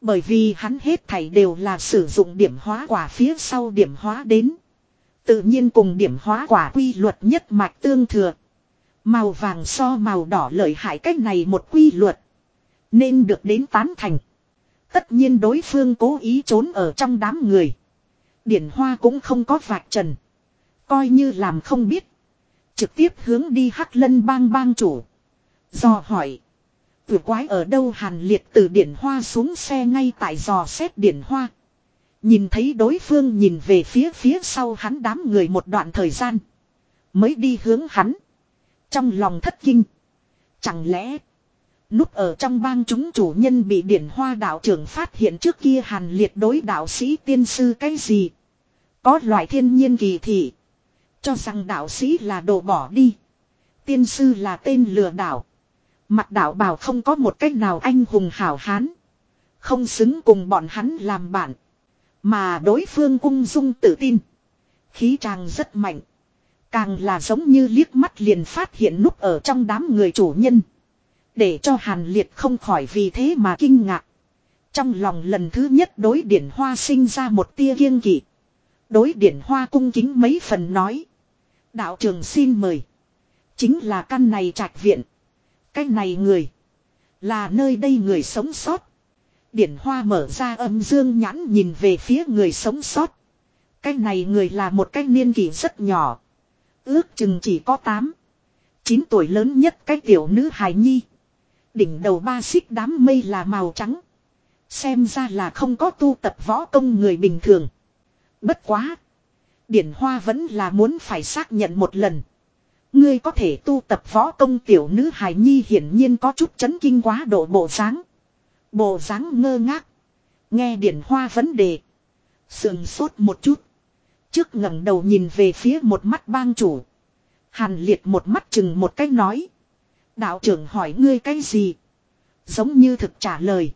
Bởi vì hắn hết thảy đều là sử dụng điểm hóa quả phía sau điểm hóa đến. Tự nhiên cùng điểm hóa quả quy luật nhất mạch tương thừa. Màu vàng so màu đỏ lợi hại cách này một quy luật. Nên được đến tán thành. Tất nhiên đối phương cố ý trốn ở trong đám người. Điển hoa cũng không có vạch trần. Coi như làm không biết. Trực tiếp hướng đi hắc lân bang bang chủ. Do hỏi. vừa quái ở đâu hàn liệt từ điển hoa xuống xe ngay tại dò xét điển hoa. Nhìn thấy đối phương nhìn về phía phía sau hắn đám người một đoạn thời gian. Mới đi hướng hắn. Trong lòng thất kinh. Chẳng lẽ. Núp ở trong bang chúng chủ nhân bị điển hoa đạo trưởng phát hiện trước kia hàn liệt đối đạo sĩ tiên sư cái gì. Có loại thiên nhiên kỳ thị. Cho rằng đạo sĩ là đồ bỏ đi. Tiên sư là tên lừa đảo. Mặt đạo bảo không có một cách nào anh hùng hảo hán. Không xứng cùng bọn hắn làm bạn. Mà đối phương cung dung tự tin. Khí tràng rất mạnh. Càng là giống như liếc mắt liền phát hiện núp ở trong đám người chủ nhân. Để cho Hàn Liệt không khỏi vì thế mà kinh ngạc. Trong lòng lần thứ nhất đối điển hoa sinh ra một tia kiêng kỵ. Đối điển hoa cung kính mấy phần nói. Đạo trường xin mời. Chính là căn này trạch viện. Cái này người. Là nơi đây người sống sót. Điển hoa mở ra âm dương nhãn nhìn về phía người sống sót. Cái này người là một cái niên kỷ rất nhỏ. Ước chừng chỉ có 8. 9 tuổi lớn nhất cái tiểu nữ hài nhi. Đỉnh đầu ba xích đám mây là màu trắng. Xem ra là không có tu tập võ công người bình thường. Bất quá. Điển Hoa vẫn là muốn phải xác nhận một lần. Ngươi có thể tu tập võ công tiểu nữ hài nhi hiển nhiên có chút chấn kinh quá độ bộ dáng. Bộ dáng ngơ ngác. Nghe Điển Hoa vấn đề. Sườn sốt một chút. Trước ngẩng đầu nhìn về phía một mắt bang chủ. Hàn liệt một mắt chừng một cách nói. Đạo trưởng hỏi ngươi cái gì? Giống như thực trả lời.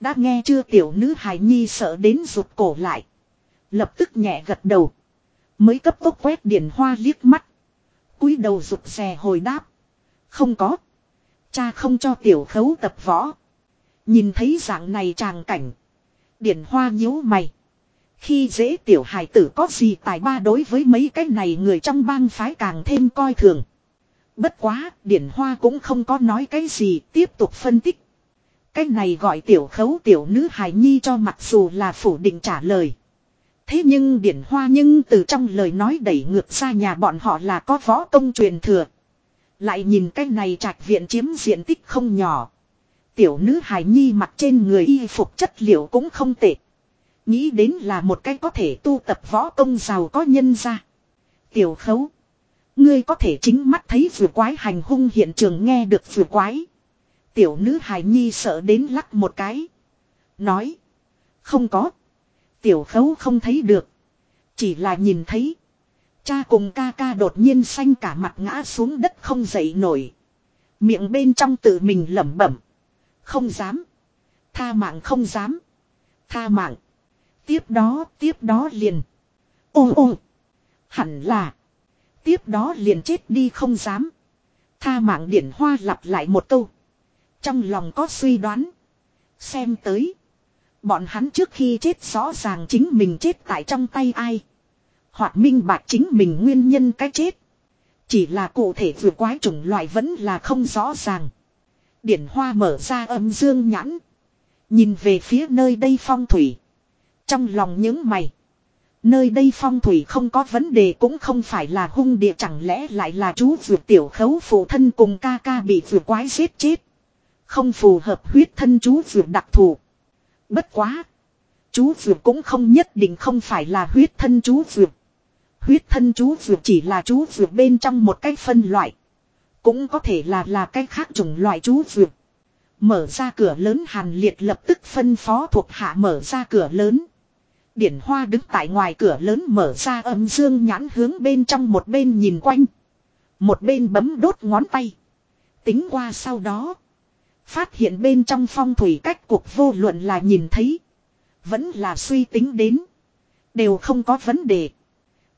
Đã nghe chưa tiểu nữ hài nhi sợ đến rụt cổ lại. Lập tức nhẹ gật đầu. Mới cấp tốc quét điển hoa liếc mắt. cúi đầu rụt rè hồi đáp. Không có. Cha không cho tiểu khấu tập võ. Nhìn thấy dạng này tràng cảnh. Điển hoa nhíu mày. Khi dễ tiểu hài tử có gì tài ba đối với mấy cái này người trong bang phái càng thêm coi thường. Bất quá, điển hoa cũng không có nói cái gì, tiếp tục phân tích. Cái này gọi tiểu khấu tiểu nữ hài nhi cho mặc dù là phủ định trả lời. Thế nhưng điển hoa nhưng từ trong lời nói đẩy ngược ra nhà bọn họ là có võ công truyền thừa. Lại nhìn cái này trạch viện chiếm diện tích không nhỏ. Tiểu nữ hài nhi mặc trên người y phục chất liệu cũng không tệ. Nghĩ đến là một cái có thể tu tập võ công giàu có nhân ra. Tiểu khấu. Ngươi có thể chính mắt thấy vừa quái hành hung hiện trường nghe được vừa quái. Tiểu nữ hài nhi sợ đến lắc một cái. Nói. Không có. Tiểu khấu không thấy được. Chỉ là nhìn thấy. Cha cùng ca ca đột nhiên xanh cả mặt ngã xuống đất không dậy nổi. Miệng bên trong tự mình lẩm bẩm. Không dám. Tha mạng không dám. Tha mạng. Tiếp đó, tiếp đó liền. Ô ô. Hẳn là. Tiếp đó liền chết đi không dám. Tha mạng điển hoa lặp lại một câu. Trong lòng có suy đoán. Xem tới. Bọn hắn trước khi chết rõ ràng chính mình chết tại trong tay ai. Hoặc minh bạch chính mình nguyên nhân cái chết. Chỉ là cụ thể vừa quái chủng loại vẫn là không rõ ràng. Điển hoa mở ra âm dương nhãn. Nhìn về phía nơi đây phong thủy. Trong lòng những mày. Nơi đây phong thủy không có vấn đề cũng không phải là hung địa, chẳng lẽ lại là chú vượt tiểu khấu phụ thân cùng ca ca bị vượt quái giết chết. Không phù hợp huyết thân chú vượt đặc thù. Bất quá. Chú vượt cũng không nhất định không phải là huyết thân chú vượt. Huyết thân chú vượt chỉ là chú vượt bên trong một cái phân loại. Cũng có thể là là cái khác chủng loại chú vượt. Mở ra cửa lớn hàn liệt lập tức phân phó thuộc hạ mở ra cửa lớn. Điển Hoa đứng tại ngoài cửa lớn mở ra âm dương nhãn hướng bên trong một bên nhìn quanh. Một bên bấm đốt ngón tay. Tính qua sau đó. Phát hiện bên trong phong thủy cách cuộc vô luận là nhìn thấy. Vẫn là suy tính đến. Đều không có vấn đề.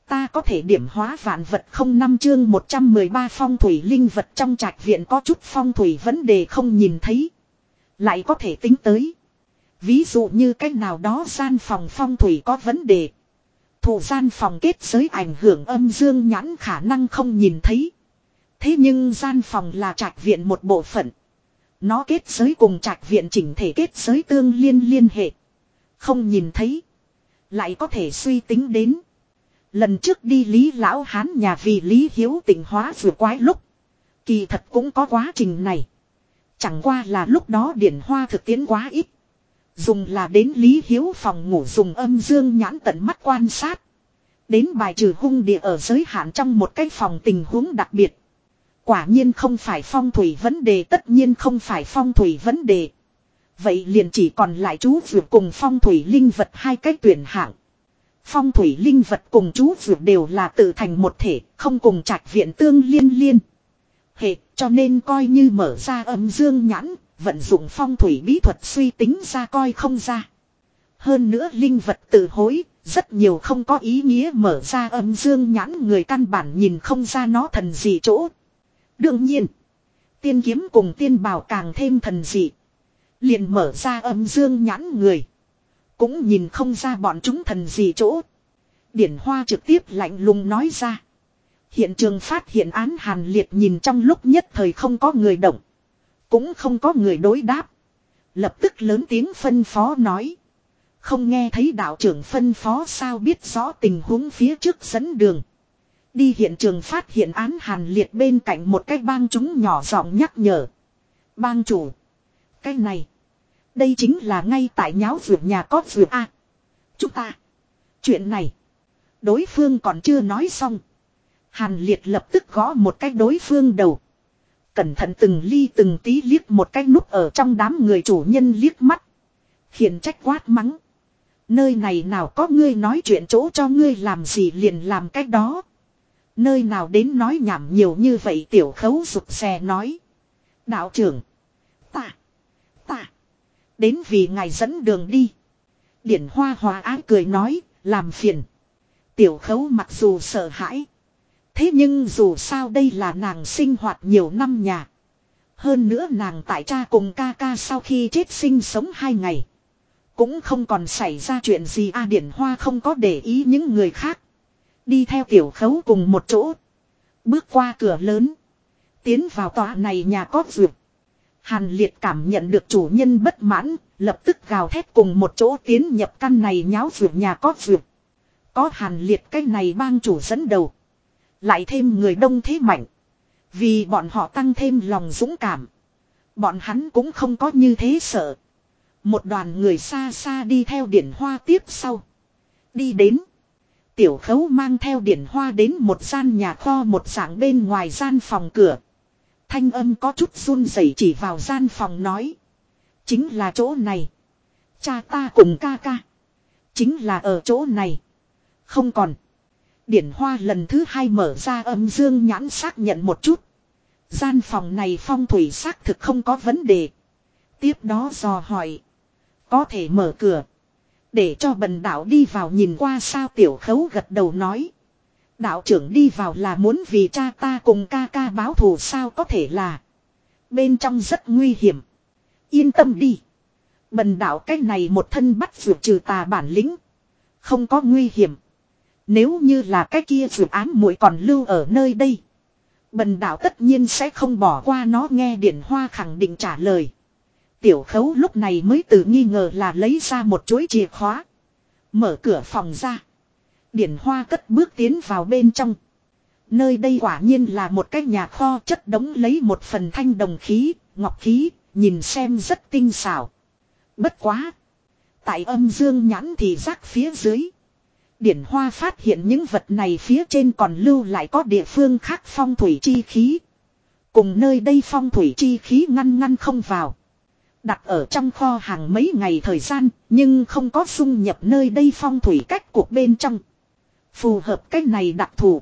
Ta có thể điểm hóa vạn vật không năm chương 113 phong thủy linh vật trong trạch viện có chút phong thủy vấn đề không nhìn thấy. Lại có thể tính tới. Ví dụ như cách nào đó gian phòng phong thủy có vấn đề. Thủ gian phòng kết giới ảnh hưởng âm dương nhãn khả năng không nhìn thấy. Thế nhưng gian phòng là trạch viện một bộ phận. Nó kết giới cùng trạch viện chỉnh thể kết giới tương liên liên hệ. Không nhìn thấy. Lại có thể suy tính đến. Lần trước đi Lý Lão Hán nhà vì Lý Hiếu tỉnh hóa vừa quái lúc. Kỳ thật cũng có quá trình này. Chẳng qua là lúc đó điển hoa thực tiến quá ít. Dùng là đến Lý Hiếu phòng ngủ dùng âm dương nhãn tận mắt quan sát. Đến bài trừ hung địa ở giới hạn trong một cái phòng tình huống đặc biệt. Quả nhiên không phải phong thủy vấn đề tất nhiên không phải phong thủy vấn đề. Vậy liền chỉ còn lại chú vượt cùng phong thủy linh vật hai cái tuyển hạng. Phong thủy linh vật cùng chú vượt đều là tự thành một thể, không cùng trạch viện tương liên liên. hệ, cho nên coi như mở ra âm dương nhãn, vận dụng phong thủy bí thuật suy tính ra coi không ra. Hơn nữa linh vật tự hối, rất nhiều không có ý nghĩa mở ra âm dương nhãn người căn bản nhìn không ra nó thần gì chỗ. Đương nhiên, tiên kiếm cùng tiên bào càng thêm thần dị. Liền mở ra âm dương nhãn người. Cũng nhìn không ra bọn chúng thần gì chỗ. Điển Hoa trực tiếp lạnh lùng nói ra. Hiện trường phát hiện án hàn liệt nhìn trong lúc nhất thời không có người động. Cũng không có người đối đáp. Lập tức lớn tiếng phân phó nói. Không nghe thấy đạo trưởng phân phó sao biết rõ tình huống phía trước dẫn đường. Đi hiện trường phát hiện án hàn liệt bên cạnh một cái bang chúng nhỏ giọng nhắc nhở. Bang chủ. Cái này. Đây chính là ngay tại nháo vượt nhà có vượt A. chúng ta. Chuyện này. Đối phương còn chưa nói xong. Hàn liệt lập tức gõ một cái đối phương đầu. Cẩn thận từng ly từng tí liếc một cái nút ở trong đám người chủ nhân liếc mắt. Khiến trách quát mắng. Nơi này nào có ngươi nói chuyện chỗ cho ngươi làm gì liền làm cách đó. Nơi nào đến nói nhảm nhiều như vậy tiểu khấu rụt xe nói. Đạo trưởng. Ta. Ta. Đến vì ngài dẫn đường đi. Điển hoa hòa ái cười nói, làm phiền. Tiểu khấu mặc dù sợ hãi. Thế nhưng dù sao đây là nàng sinh hoạt nhiều năm nhà. Hơn nữa nàng tại cha cùng ca ca sau khi chết sinh sống hai ngày. Cũng không còn xảy ra chuyện gì a điển hoa không có để ý những người khác. Đi theo tiểu khấu cùng một chỗ. Bước qua cửa lớn. Tiến vào tòa này nhà có dược. Hàn liệt cảm nhận được chủ nhân bất mãn, lập tức gào thét cùng một chỗ tiến nhập căn này nháo dược nhà có dược. Có hàn liệt cái này bang chủ dẫn đầu. Lại thêm người đông thế mạnh. Vì bọn họ tăng thêm lòng dũng cảm. Bọn hắn cũng không có như thế sợ. Một đoàn người xa xa đi theo điển hoa tiếp sau. Đi đến. Tiểu khấu mang theo điển hoa đến một gian nhà kho một dạng bên ngoài gian phòng cửa. Thanh âm có chút run rẩy chỉ vào gian phòng nói. Chính là chỗ này. Cha ta cùng ca ca. Chính là ở chỗ này. Không còn. Điển hoa lần thứ hai mở ra âm dương nhãn xác nhận một chút. Gian phòng này phong thủy xác thực không có vấn đề. Tiếp đó dò hỏi. Có thể mở cửa. Để cho bần đạo đi vào nhìn qua sao tiểu khấu gật đầu nói. Đạo trưởng đi vào là muốn vì cha ta cùng ca ca báo thù sao có thể là. Bên trong rất nguy hiểm. Yên tâm đi. Bần đạo cái này một thân bắt vượt trừ tà bản lĩnh. Không có nguy hiểm. Nếu như là cái kia dự án muội còn lưu ở nơi đây. Bần đạo tất nhiên sẽ không bỏ qua nó nghe điển hoa khẳng định trả lời. Tiểu khấu lúc này mới tự nghi ngờ là lấy ra một chuỗi chìa khóa. Mở cửa phòng ra. Điển hoa cất bước tiến vào bên trong. Nơi đây quả nhiên là một cái nhà kho chất đống lấy một phần thanh đồng khí, ngọc khí, nhìn xem rất tinh xảo. Bất quá. Tại âm dương nhãn thì rác phía dưới. Điển hoa phát hiện những vật này phía trên còn lưu lại có địa phương khác phong thủy chi khí. Cùng nơi đây phong thủy chi khí ngăn ngăn không vào. Đặt ở trong kho hàng mấy ngày thời gian, nhưng không có xung nhập nơi đây phong thủy cách cuộc bên trong. Phù hợp cách này đặc thù.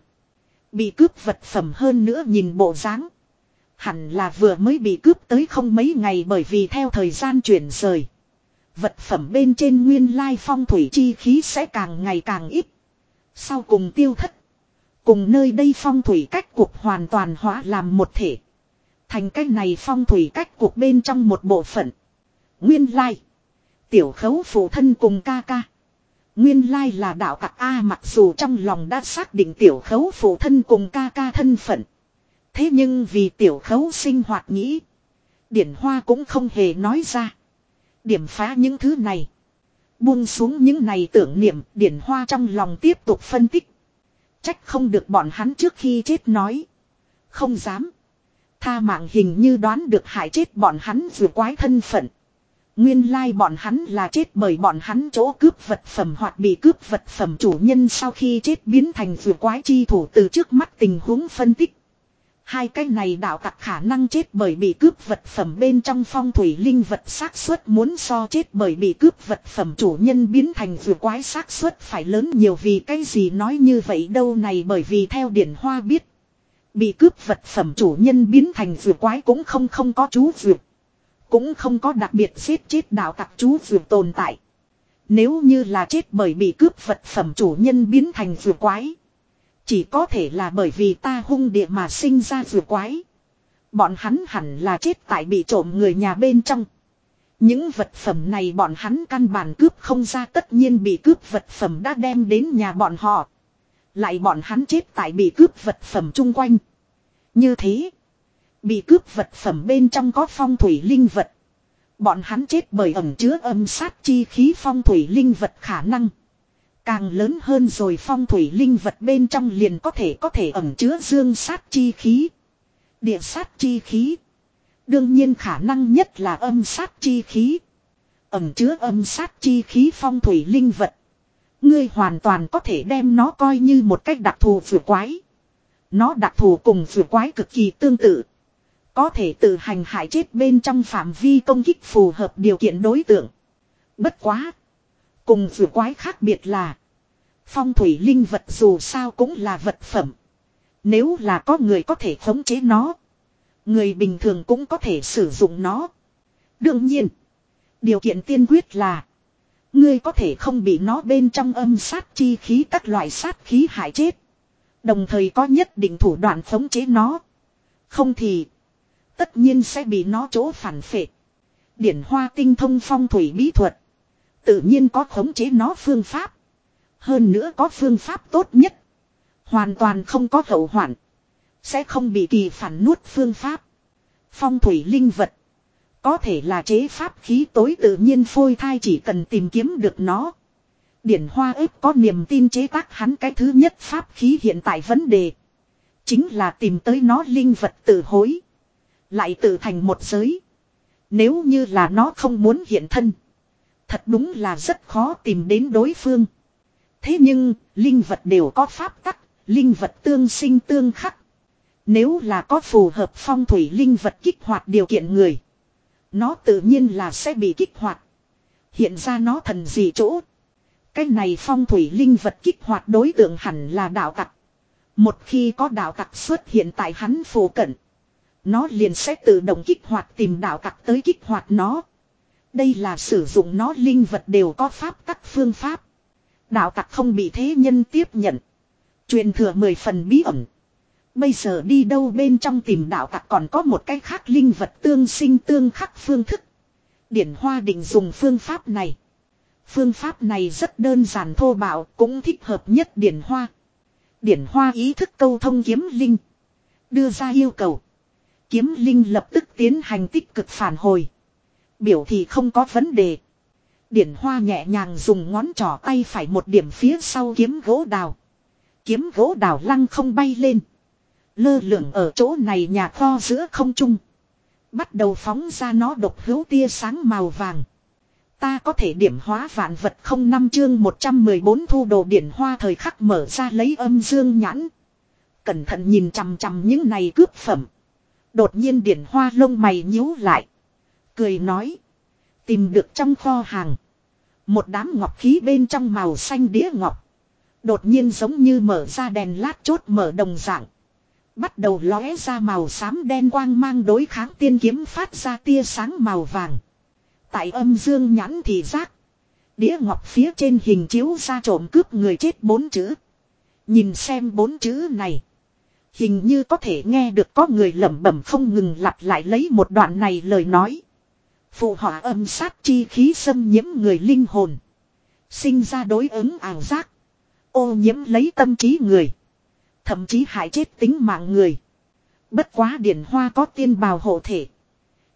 Bị cướp vật phẩm hơn nữa nhìn bộ dáng. Hẳn là vừa mới bị cướp tới không mấy ngày bởi vì theo thời gian chuyển rời. Vật phẩm bên trên nguyên lai phong thủy chi khí sẽ càng ngày càng ít. Sau cùng tiêu thất. Cùng nơi đây phong thủy cách cuộc hoàn toàn hóa làm một thể. Thành cách này phong thủy cách cuộc bên trong một bộ phận. Nguyên lai. Tiểu khấu phụ thân cùng ca ca. Nguyên lai là đạo tặc A mặc dù trong lòng đã xác định tiểu khấu phụ thân cùng ca ca thân phận. Thế nhưng vì tiểu khấu sinh hoạt nghĩ. Điển hoa cũng không hề nói ra. Điểm phá những thứ này. Buông xuống những này tưởng niệm, điển hoa trong lòng tiếp tục phân tích. Trách không được bọn hắn trước khi chết nói. Không dám. Tha mạng hình như đoán được hại chết bọn hắn vừa quái thân phận. Nguyên lai bọn hắn là chết bởi bọn hắn chỗ cướp vật phẩm hoặc bị cướp vật phẩm chủ nhân sau khi chết biến thành vừa quái chi thủ từ trước mắt tình huống phân tích. Hai cái này đạo tặc khả năng chết bởi bị cướp vật phẩm bên trong phong thủy linh vật xác suất muốn so chết bởi bị cướp vật phẩm chủ nhân biến thành vừa quái xác suất phải lớn nhiều vì cái gì nói như vậy đâu này bởi vì theo điển hoa biết. Bị cướp vật phẩm chủ nhân biến thành vừa quái cũng không không có chú vượt. Cũng không có đặc biệt xếp chết đạo tặc chú vượt tồn tại. Nếu như là chết bởi bị cướp vật phẩm chủ nhân biến thành vừa quái. Chỉ có thể là bởi vì ta hung địa mà sinh ra vừa quái. Bọn hắn hẳn là chết tại bị trộm người nhà bên trong. Những vật phẩm này bọn hắn căn bản cướp không ra, tất nhiên bị cướp vật phẩm đã đem đến nhà bọn họ. Lại bọn hắn chết tại bị cướp vật phẩm chung quanh. Như thế. Bị cướp vật phẩm bên trong có phong thủy linh vật. Bọn hắn chết bởi ẩm chứa âm sát chi khí phong thủy linh vật khả năng. Càng lớn hơn rồi phong thủy linh vật bên trong liền có thể có thể ẩm chứa dương sát chi khí. Địa sát chi khí. Đương nhiên khả năng nhất là âm sát chi khí. Ẩm chứa âm sát chi khí phong thủy linh vật. Ngươi hoàn toàn có thể đem nó coi như một cách đặc thù vừa quái. Nó đặc thù cùng vừa quái cực kỳ tương tự. Có thể tự hành hại chết bên trong phạm vi công kích phù hợp điều kiện đối tượng. Bất quá. Cùng vừa quái khác biệt là. Phong thủy linh vật dù sao cũng là vật phẩm. Nếu là có người có thể khống chế nó. Người bình thường cũng có thể sử dụng nó. Đương nhiên. Điều kiện tiên quyết là. Ngươi có thể không bị nó bên trong âm sát chi khí các loại sát khí hại chết. Đồng thời có nhất định thủ đoạn khống chế nó. Không thì. Tất nhiên sẽ bị nó chỗ phản phệ. Điển hoa tinh thông phong thủy bí thuật. Tự nhiên có khống chế nó phương pháp. Hơn nữa có phương pháp tốt nhất. Hoàn toàn không có hậu hoạn. Sẽ không bị kỳ phản nuốt phương pháp. Phong thủy linh vật. Có thể là chế pháp khí tối tự nhiên phôi thai chỉ cần tìm kiếm được nó. Điển hoa ếp có niềm tin chế tác hắn cái thứ nhất pháp khí hiện tại vấn đề. Chính là tìm tới nó linh vật tự hối. Lại tự thành một giới. Nếu như là nó không muốn hiện thân. Thật đúng là rất khó tìm đến đối phương. Thế nhưng, linh vật đều có pháp tắc, linh vật tương sinh tương khắc. Nếu là có phù hợp phong thủy linh vật kích hoạt điều kiện người. Nó tự nhiên là sẽ bị kích hoạt. Hiện ra nó thần gì chỗ. Cái này phong thủy linh vật kích hoạt đối tượng hẳn là đạo tặc. Một khi có đạo tặc xuất hiện tại hắn phù cận. Nó liền sẽ tự động kích hoạt tìm đạo tặc tới kích hoạt nó. Đây là sử dụng nó linh vật đều có pháp tắc phương pháp. Đạo tặc không bị thế nhân tiếp nhận. Truyền thừa mười phần bí ẩn. Bây giờ đi đâu bên trong tìm đạo tặc còn có một cái khác linh vật tương sinh tương khắc phương thức. Điển Hoa định dùng phương pháp này. Phương pháp này rất đơn giản thô bạo cũng thích hợp nhất Điển Hoa. Điển Hoa ý thức câu thông kiếm linh. Đưa ra yêu cầu. Kiếm linh lập tức tiến hành tích cực phản hồi. Biểu thì không có vấn đề. Điển Hoa nhẹ nhàng dùng ngón trỏ tay phải một điểm phía sau kiếm gỗ đào. Kiếm gỗ đào lăng không bay lên. Lơ lửng ở chỗ này nhà kho giữa không trung. Bắt đầu phóng ra nó độc hữu tia sáng màu vàng. Ta có thể điểm hóa vạn vật không năm chương 114 thu đồ điển hoa thời khắc mở ra lấy âm dương nhãn. Cẩn thận nhìn chằm chằm những này cướp phẩm. Đột nhiên điển hoa lông mày nhíu lại. Cười nói. Tìm được trong kho hàng. Một đám ngọc khí bên trong màu xanh đĩa ngọc. Đột nhiên giống như mở ra đèn lát chốt mở đồng dạng. Bắt đầu lóe ra màu xám đen quang mang đối kháng tiên kiếm phát ra tia sáng màu vàng. Tại âm dương nhãn thì giác. Đĩa ngọc phía trên hình chiếu ra trộm cướp người chết bốn chữ. Nhìn xem bốn chữ này. Hình như có thể nghe được có người lẩm bẩm không ngừng lặp lại lấy một đoạn này lời nói. Phụ họa âm sát chi khí xâm nhiễm người linh hồn. Sinh ra đối ứng ảo giác. Ô nhiễm lấy tâm trí người. Thậm chí hại chết tính mạng người. Bất quá điển hoa có tiên bào hộ thể.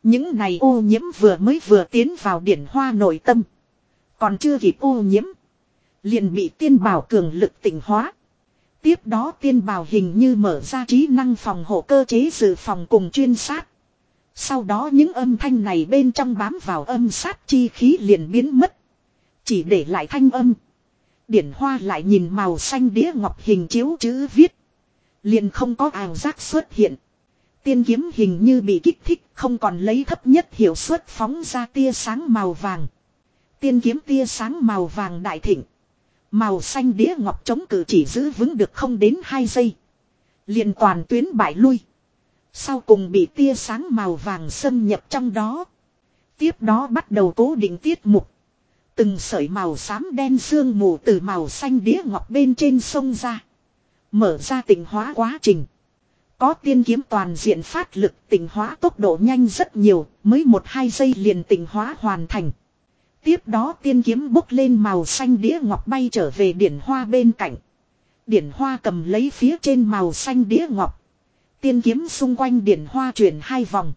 Những này ô nhiễm vừa mới vừa tiến vào điển hoa nội tâm. Còn chưa kịp ô nhiễm. Liền bị tiên bào cường lực tỉnh hóa. Tiếp đó tiên bào hình như mở ra trí năng phòng hộ cơ chế dự phòng cùng chuyên sát. Sau đó những âm thanh này bên trong bám vào âm sát chi khí liền biến mất. Chỉ để lại thanh âm. Điển hoa lại nhìn màu xanh đĩa ngọc hình chiếu chữ viết. Liền không có ảo giác xuất hiện. Tiên kiếm hình như bị kích thích, không còn lấy thấp nhất hiệu suất phóng ra tia sáng màu vàng. Tiên kiếm tia sáng màu vàng đại thịnh. Màu xanh đĩa ngọc chống cử chỉ giữ vững được không đến 2 giây. liền toàn tuyến bại lui. Sau cùng bị tia sáng màu vàng xâm nhập trong đó. Tiếp đó bắt đầu cố định tiết mục. Từng sợi màu xám đen sương mù từ màu xanh đĩa ngọc bên trên sông ra. Mở ra tình hóa quá trình. Có tiên kiếm toàn diện phát lực tình hóa tốc độ nhanh rất nhiều, mới một hai giây liền tình hóa hoàn thành. Tiếp đó tiên kiếm bốc lên màu xanh đĩa ngọc bay trở về điển hoa bên cạnh. Điển hoa cầm lấy phía trên màu xanh đĩa ngọc. Tiên kiếm xung quanh điển hoa chuyển hai vòng.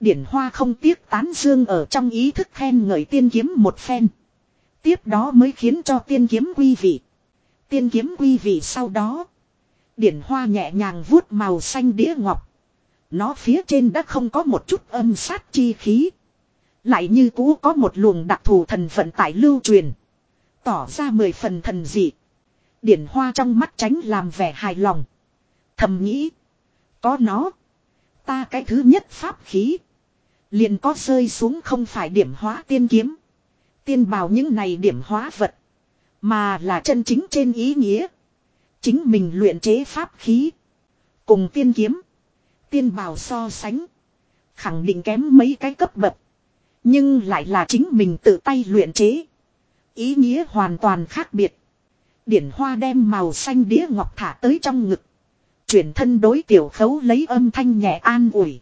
Điển hoa không tiếc tán dương ở trong ý thức khen ngợi tiên kiếm một phen. Tiếp đó mới khiến cho tiên kiếm quy vị. Tiên kiếm quy vị sau đó. Điển hoa nhẹ nhàng vuốt màu xanh đĩa ngọc. Nó phía trên đã không có một chút âm sát chi khí. Lại như cũ có một luồng đặc thù thần vận tải lưu truyền. Tỏ ra mười phần thần dị. Điển hoa trong mắt tránh làm vẻ hài lòng. Thầm nghĩ. Có nó. Ta cái thứ nhất pháp khí. Liền có rơi xuống không phải điểm hóa tiên kiếm. Tiên bào những này điểm hóa vật. Mà là chân chính trên ý nghĩa. Chính mình luyện chế pháp khí. Cùng tiên kiếm. Tiên bào so sánh. Khẳng định kém mấy cái cấp bậc. Nhưng lại là chính mình tự tay luyện chế. Ý nghĩa hoàn toàn khác biệt. Điển hoa đem màu xanh đĩa ngọc thả tới trong ngực. Chuyển thân đối tiểu khấu lấy âm thanh nhẹ an ủi.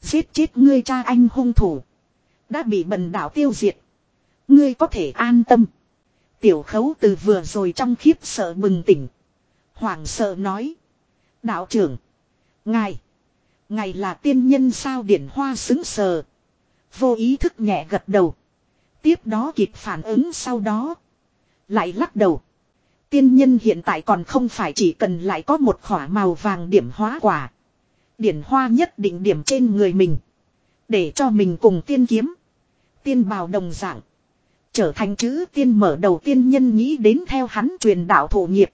Giết chết ngươi cha anh hung thủ. Đã bị bần đảo tiêu diệt. Ngươi có thể an tâm. Tiểu khấu từ vừa rồi trong khiếp sợ bừng tỉnh. Hoàng sợ nói. Đạo trưởng. Ngài. Ngài là tiên nhân sao điển hoa xứng sờ. Vô ý thức nhẹ gật đầu. Tiếp đó kịp phản ứng sau đó. Lại lắc đầu. Tiên nhân hiện tại còn không phải chỉ cần lại có một khỏa màu vàng điểm hóa quả. Điển hoa nhất định điểm trên người mình. Để cho mình cùng tiên kiếm. Tiên bào đồng dạng. Trở thành chữ tiên mở đầu tiên nhân nghĩ đến theo hắn truyền đạo thổ nghiệp.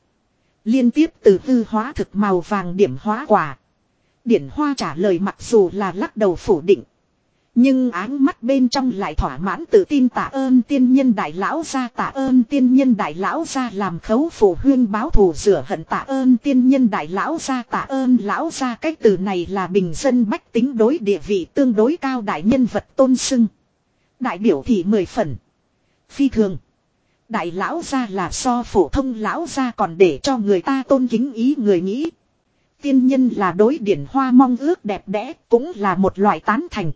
Liên tiếp từ hư hóa thực màu vàng điểm hóa quả. Điển hoa trả lời mặc dù là lắc đầu phủ định. Nhưng áng mắt bên trong lại thỏa mãn tự tin tạ ơn tiên nhân đại lão ra tạ ơn tiên nhân đại lão ra làm khấu phủ huyên báo thù rửa hận tạ ơn tiên nhân đại lão ra tạ ơn lão ra cái từ này là bình dân bách tính đối địa vị tương đối cao đại nhân vật tôn sưng. Đại biểu thị mười phần. Phi thường. Đại lão ra là so phổ thông lão ra còn để cho người ta tôn kính ý người nghĩ. Tiên nhân là đối điển hoa mong ước đẹp đẽ cũng là một loại tán thành.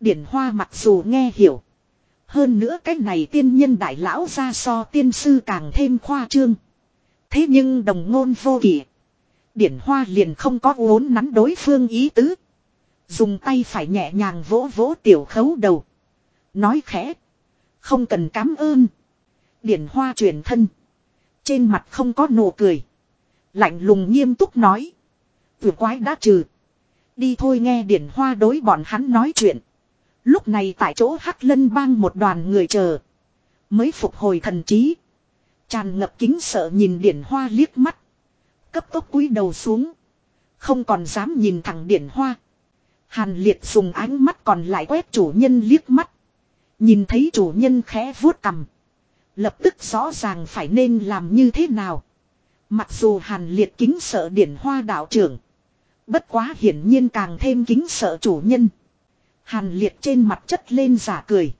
Điển hoa mặc dù nghe hiểu. Hơn nữa cái này tiên nhân đại lão ra so tiên sư càng thêm khoa trương. Thế nhưng đồng ngôn vô kỷ. Điển hoa liền không có uốn nắn đối phương ý tứ. Dùng tay phải nhẹ nhàng vỗ vỗ tiểu khấu đầu. Nói khẽ. Không cần cảm ơn. Điển hoa chuyển thân. Trên mặt không có nụ cười. Lạnh lùng nghiêm túc nói. Vừa quái đã trừ. Đi thôi nghe điển hoa đối bọn hắn nói chuyện. Lúc này tại chỗ Hắc Lân bang một đoàn người chờ. Mới phục hồi thần trí. Tràn ngập kính sợ nhìn điển hoa liếc mắt. Cấp tốc cúi đầu xuống. Không còn dám nhìn thẳng điển hoa. Hàn liệt dùng ánh mắt còn lại quét chủ nhân liếc mắt. Nhìn thấy chủ nhân khẽ vuốt cầm. Lập tức rõ ràng phải nên làm như thế nào. Mặc dù hàn liệt kính sợ điển hoa đạo trưởng. Bất quá hiển nhiên càng thêm kính sợ chủ nhân. Hàn liệt trên mặt chất lên giả cười.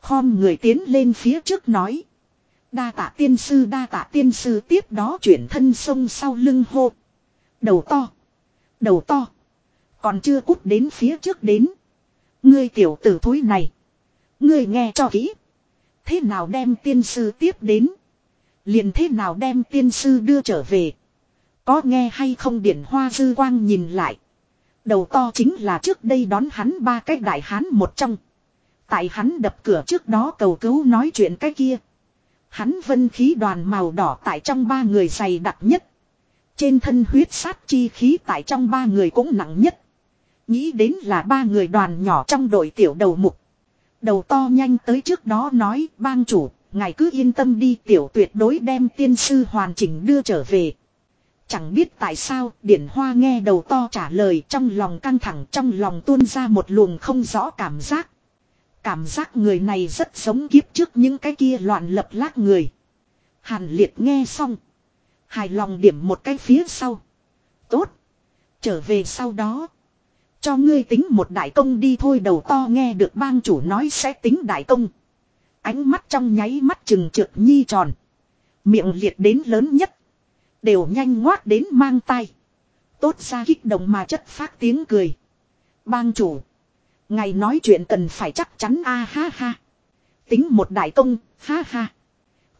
Khom người tiến lên phía trước nói. Đa tạ tiên sư, đa tạ tiên sư tiếp đó chuyển thân sông sau lưng hô. Đầu to. Đầu to. Còn chưa cút đến phía trước đến. Ngươi tiểu tử thối này. Ngươi nghe cho kỹ. Thế nào đem tiên sư tiếp đến. Liền thế nào đem tiên sư đưa trở về. Có nghe hay không điển hoa dư quang nhìn lại. Đầu to chính là trước đây đón hắn ba cái đại hán một trong. Tại hắn đập cửa trước đó cầu cứu nói chuyện cái kia. Hắn vân khí đoàn màu đỏ tại trong ba người dày đặc nhất. Trên thân huyết sát chi khí tại trong ba người cũng nặng nhất. Nghĩ đến là ba người đoàn nhỏ trong đội tiểu đầu mục. Đầu to nhanh tới trước đó nói bang chủ, ngài cứ yên tâm đi tiểu tuyệt đối đem tiên sư hoàn chỉnh đưa trở về. Chẳng biết tại sao, điển hoa nghe đầu to trả lời trong lòng căng thẳng, trong lòng tuôn ra một luồng không rõ cảm giác. Cảm giác người này rất giống kiếp trước những cái kia loạn lập lác người. Hàn liệt nghe xong. Hài lòng điểm một cái phía sau. Tốt. Trở về sau đó. Cho ngươi tính một đại công đi thôi, đầu to nghe được bang chủ nói sẽ tính đại công. Ánh mắt trong nháy mắt chừng trượt nhi tròn. Miệng liệt đến lớn nhất. Đều nhanh ngoát đến mang tay. Tốt ra kích động mà chất phát tiếng cười. Bang chủ. Ngày nói chuyện cần phải chắc chắn a à, ha ha. Tính một đại công, ha ha.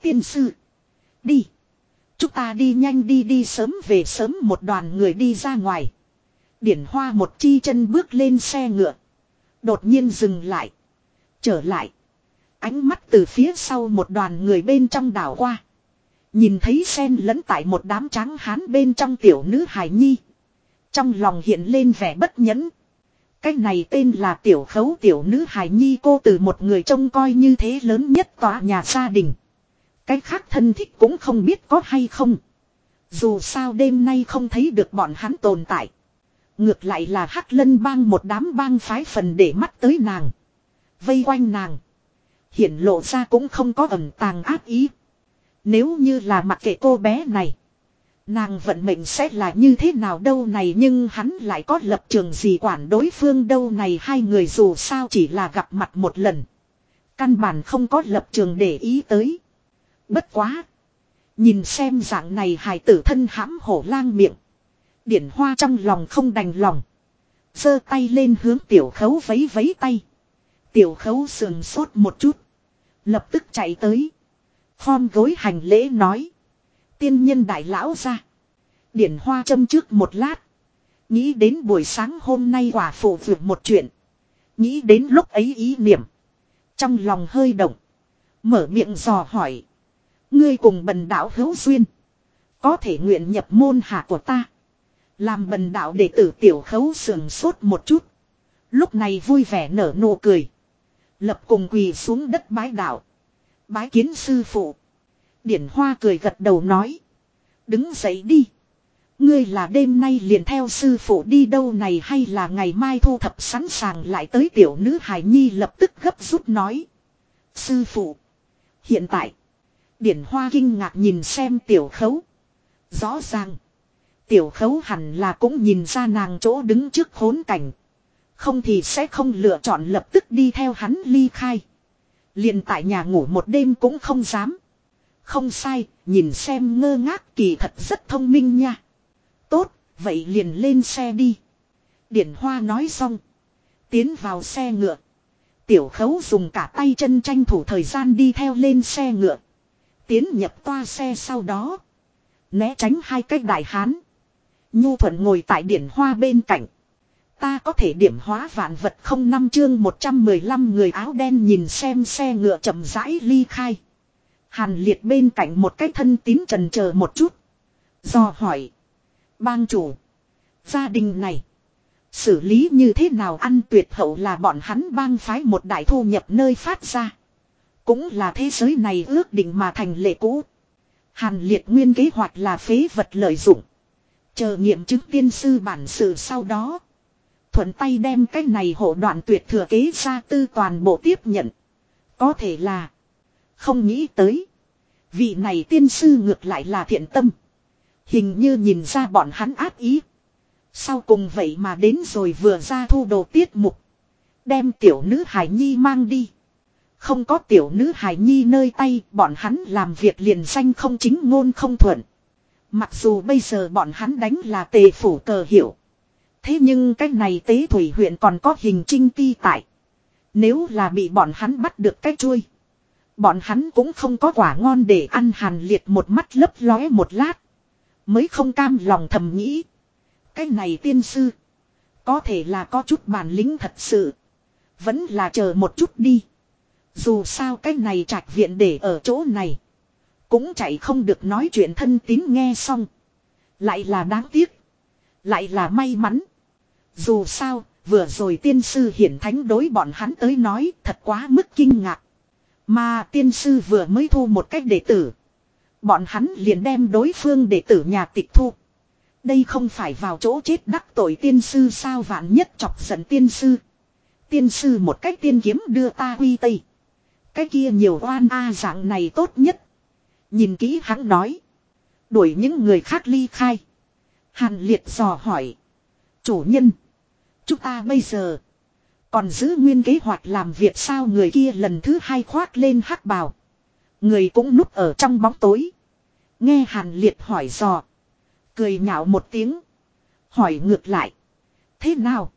Tiên sư. Đi. Chúng ta đi nhanh đi đi sớm về sớm một đoàn người đi ra ngoài. Điển hoa một chi chân bước lên xe ngựa. Đột nhiên dừng lại. Trở lại. Ánh mắt từ phía sau một đoàn người bên trong đảo qua. Nhìn thấy sen lẫn tại một đám trắng hán bên trong tiểu nữ hài nhi. Trong lòng hiện lên vẻ bất nhẫn. Cái này tên là tiểu khấu tiểu nữ hài nhi cô từ một người trông coi như thế lớn nhất tòa nhà gia đình. Cái khác thân thích cũng không biết có hay không. Dù sao đêm nay không thấy được bọn hắn tồn tại. Ngược lại là hắc lân bang một đám bang phái phần để mắt tới nàng. Vây quanh nàng. Hiện lộ ra cũng không có ẩn tàng ác ý. Nếu như là mặc kệ cô bé này. Nàng vận mệnh sẽ là như thế nào đâu này nhưng hắn lại có lập trường gì quản đối phương đâu này hai người dù sao chỉ là gặp mặt một lần. Căn bản không có lập trường để ý tới. Bất quá. Nhìn xem dạng này hài tử thân hãm hổ lang miệng. Điển hoa trong lòng không đành lòng. giơ tay lên hướng tiểu khấu vấy vấy tay. Tiểu khấu sườn sốt một chút. Lập tức chạy tới. Khom gối hành lễ nói. Tiên nhân đại lão ra. Điển hoa châm trước một lát. Nghĩ đến buổi sáng hôm nay quả phụ vượt một chuyện. Nghĩ đến lúc ấy ý niệm. Trong lòng hơi động. Mở miệng dò hỏi. Ngươi cùng bần đạo hữu duyên. Có thể nguyện nhập môn hạ của ta. Làm bần đạo đệ tử tiểu khấu sườn sốt một chút. Lúc này vui vẻ nở nụ cười. Lập cùng quỳ xuống đất bái đạo. Bái kiến sư phụ. Điển hoa cười gật đầu nói. Đứng dậy đi. Ngươi là đêm nay liền theo sư phụ đi đâu này hay là ngày mai thu thập sẵn sàng lại tới tiểu nữ hải nhi lập tức gấp rút nói. Sư phụ. Hiện tại. Điển hoa kinh ngạc nhìn xem tiểu khấu. Rõ ràng. Tiểu khấu hẳn là cũng nhìn ra nàng chỗ đứng trước khốn cảnh. Không thì sẽ không lựa chọn lập tức đi theo hắn ly khai liền tại nhà ngủ một đêm cũng không dám. Không sai, nhìn xem ngơ ngác kỳ thật rất thông minh nha. Tốt, vậy liền lên xe đi. Điển Hoa nói xong. Tiến vào xe ngựa. Tiểu khấu dùng cả tay chân tranh thủ thời gian đi theo lên xe ngựa. Tiến nhập toa xe sau đó. Né tránh hai cách đại hán. Nhu thuận ngồi tại điển hoa bên cạnh. Ta có thể điểm hóa vạn vật không năm chương 115 người áo đen nhìn xem xe ngựa chậm rãi ly khai. Hàn liệt bên cạnh một cái thân tín trần chờ một chút. Do hỏi. Bang chủ. Gia đình này. Xử lý như thế nào ăn tuyệt hậu là bọn hắn bang phái một đại thu nhập nơi phát ra. Cũng là thế giới này ước định mà thành lệ cũ. Hàn liệt nguyên kế hoạch là phế vật lợi dụng. Chờ nghiệm chứng tiên sư bản sự sau đó. Thuận tay đem cái này hộ đoạn tuyệt thừa kế ra tư toàn bộ tiếp nhận. Có thể là. Không nghĩ tới. Vị này tiên sư ngược lại là thiện tâm. Hình như nhìn ra bọn hắn ác ý. Sau cùng vậy mà đến rồi vừa ra thu đồ tiết mục. Đem tiểu nữ hải nhi mang đi. Không có tiểu nữ hải nhi nơi tay, bọn hắn làm việc liền danh không chính ngôn không thuận. Mặc dù bây giờ bọn hắn đánh là tề phủ cờ hiệu. Thế nhưng cái này tế thủy huyện còn có hình trinh ti tại. Nếu là bị bọn hắn bắt được cái chui, Bọn hắn cũng không có quả ngon để ăn hàn liệt một mắt lấp lóe một lát. Mới không cam lòng thầm nghĩ. Cái này tiên sư. Có thể là có chút bản lĩnh thật sự. Vẫn là chờ một chút đi. Dù sao cái này trạch viện để ở chỗ này. Cũng chạy không được nói chuyện thân tín nghe xong. Lại là đáng tiếc. Lại là may mắn. Dù sao, vừa rồi tiên sư hiển thánh đối bọn hắn tới nói thật quá mức kinh ngạc. Mà tiên sư vừa mới thu một cách đệ tử. Bọn hắn liền đem đối phương đệ tử nhà tịch thu. Đây không phải vào chỗ chết đắc tội tiên sư sao vạn nhất chọc giận tiên sư. Tiên sư một cách tiên kiếm đưa ta quy tây. Cái kia nhiều oan a dạng này tốt nhất. Nhìn kỹ hắn nói. Đuổi những người khác ly khai. Hàn liệt dò hỏi. Chủ nhân. Chúng ta bây giờ. Còn giữ nguyên kế hoạch làm việc sao người kia lần thứ hai khoác lên hắc bào. Người cũng núp ở trong bóng tối. Nghe hàn liệt hỏi dò. Cười nhạo một tiếng. Hỏi ngược lại. Thế nào?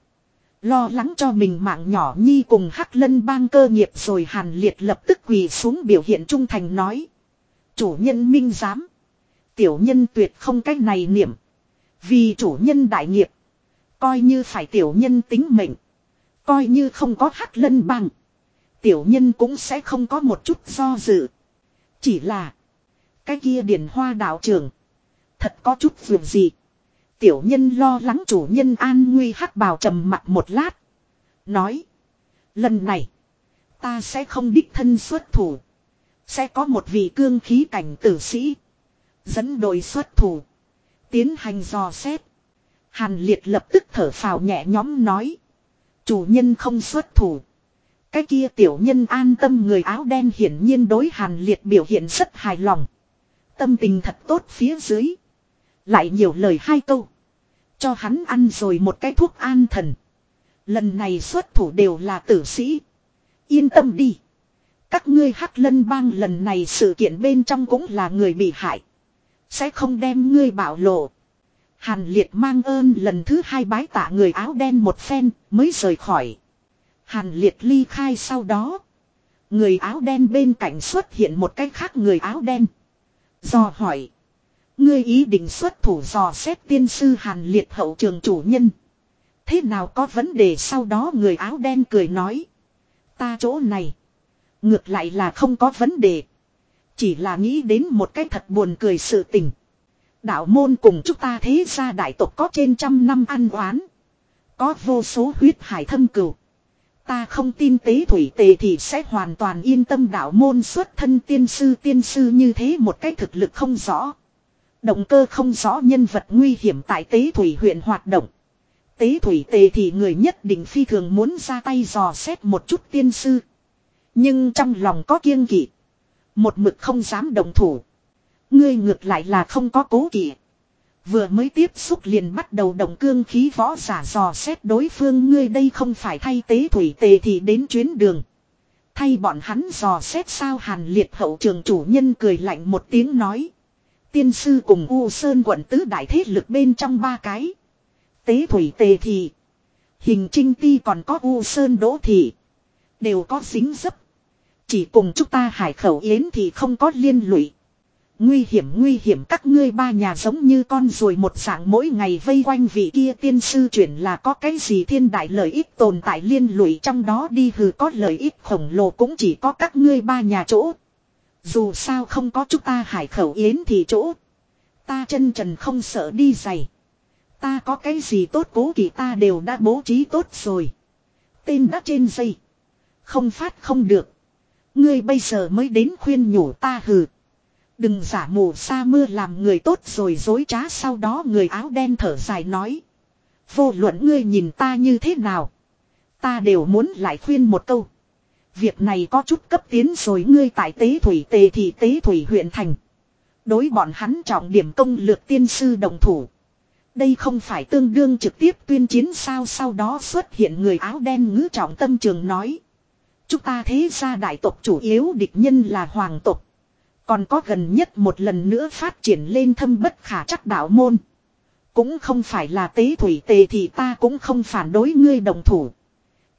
Lo lắng cho mình mạng nhỏ nhi cùng hắc lân bang cơ nghiệp rồi hàn liệt lập tức quỳ xuống biểu hiện trung thành nói. Chủ nhân minh giám. Tiểu nhân tuyệt không cách này niệm. Vì chủ nhân đại nghiệp. Coi như phải tiểu nhân tính mệnh. Coi như không có hắc lân bằng. Tiểu nhân cũng sẽ không có một chút do dự. Chỉ là. Cái kia điển hoa đạo trưởng. Thật có chút vườn gì. Tiểu nhân lo lắng chủ nhân an nguy hắc bào trầm mặt một lát. Nói. Lần này. Ta sẽ không đích thân xuất thủ. Sẽ có một vị cương khí cảnh tử sĩ. Dẫn đội xuất thủ. Tiến hành dò xét. Hàn liệt lập tức thở phào nhẹ nhõm nói. Chủ nhân không xuất thủ. Cái kia tiểu nhân an tâm người áo đen hiển nhiên đối hàn liệt biểu hiện rất hài lòng. Tâm tình thật tốt phía dưới. Lại nhiều lời hai câu. Cho hắn ăn rồi một cái thuốc an thần. Lần này xuất thủ đều là tử sĩ. Yên tâm đi. Các ngươi hắc lân bang lần này sự kiện bên trong cũng là người bị hại. Sẽ không đem ngươi bảo lộ. Hàn liệt mang ơn lần thứ hai bái tạ người áo đen một phen, mới rời khỏi. Hàn liệt ly khai sau đó. Người áo đen bên cạnh xuất hiện một cái khác người áo đen. Do hỏi. Ngươi ý định xuất thủ dò xét tiên sư hàn liệt hậu trường chủ nhân. Thế nào có vấn đề sau đó người áo đen cười nói. Ta chỗ này. Ngược lại là không có vấn đề. Chỉ là nghĩ đến một cái thật buồn cười sự tình. Đạo môn cùng chúng ta thế gia đại tộc có trên trăm năm ăn oán. Có vô số huyết hải thâm cửu. Ta không tin tế thủy tề thì sẽ hoàn toàn yên tâm đạo môn xuất thân tiên sư tiên sư như thế một cái thực lực không rõ. Động cơ không rõ nhân vật nguy hiểm tại tế thủy huyện hoạt động. Tế thủy tề thì người nhất định phi thường muốn ra tay dò xét một chút tiên sư. Nhưng trong lòng có kiêng kỵ. Một mực không dám đồng thủ. Ngươi ngược lại là không có cố kỵ. Vừa mới tiếp xúc liền bắt đầu động cương khí võ giả dò xét đối phương ngươi đây không phải thay tế thủy tề thì đến chuyến đường. Thay bọn hắn dò xét sao hàn liệt hậu trường chủ nhân cười lạnh một tiếng nói. Tiên sư cùng U Sơn quận tứ đại thế lực bên trong ba cái. Tế thủy tề thì. Hình trinh ti còn có U Sơn đỗ thị. Đều có dính dấp. Chỉ cùng chúng ta hải khẩu yến thì không có liên lụy. Nguy hiểm nguy hiểm, các ngươi ba nhà giống như con rồi một dạng, mỗi ngày vây quanh vị kia tiên sư chuyển là có cái gì thiên đại lợi ích tồn tại liên lụy trong đó đi hừ, có lợi ích khổng lồ cũng chỉ có các ngươi ba nhà chỗ. Dù sao không có chúng ta hải khẩu yến thì chỗ. Ta chân trần không sợ đi giày. Ta có cái gì tốt cố kỳ ta đều đã bố trí tốt rồi. Tên đã trên dây. Không phát không được. Ngươi bây giờ mới đến khuyên nhủ ta hừ. Đừng giả mù sa mưa làm người tốt rồi dối trá sau đó người áo đen thở dài nói. Vô luận ngươi nhìn ta như thế nào. Ta đều muốn lại khuyên một câu. Việc này có chút cấp tiến rồi ngươi tại tế thủy tề thì tế thủy huyện thành. Đối bọn hắn trọng điểm công lược tiên sư đồng thủ. Đây không phải tương đương trực tiếp tuyên chiến sao sau đó xuất hiện người áo đen ngữ trọng tâm trường nói. Chúng ta thế ra đại tộc chủ yếu địch nhân là hoàng tộc. Còn có gần nhất một lần nữa phát triển lên thâm bất khả chắc đạo môn. Cũng không phải là tế thủy tề thì ta cũng không phản đối ngươi đồng thủ.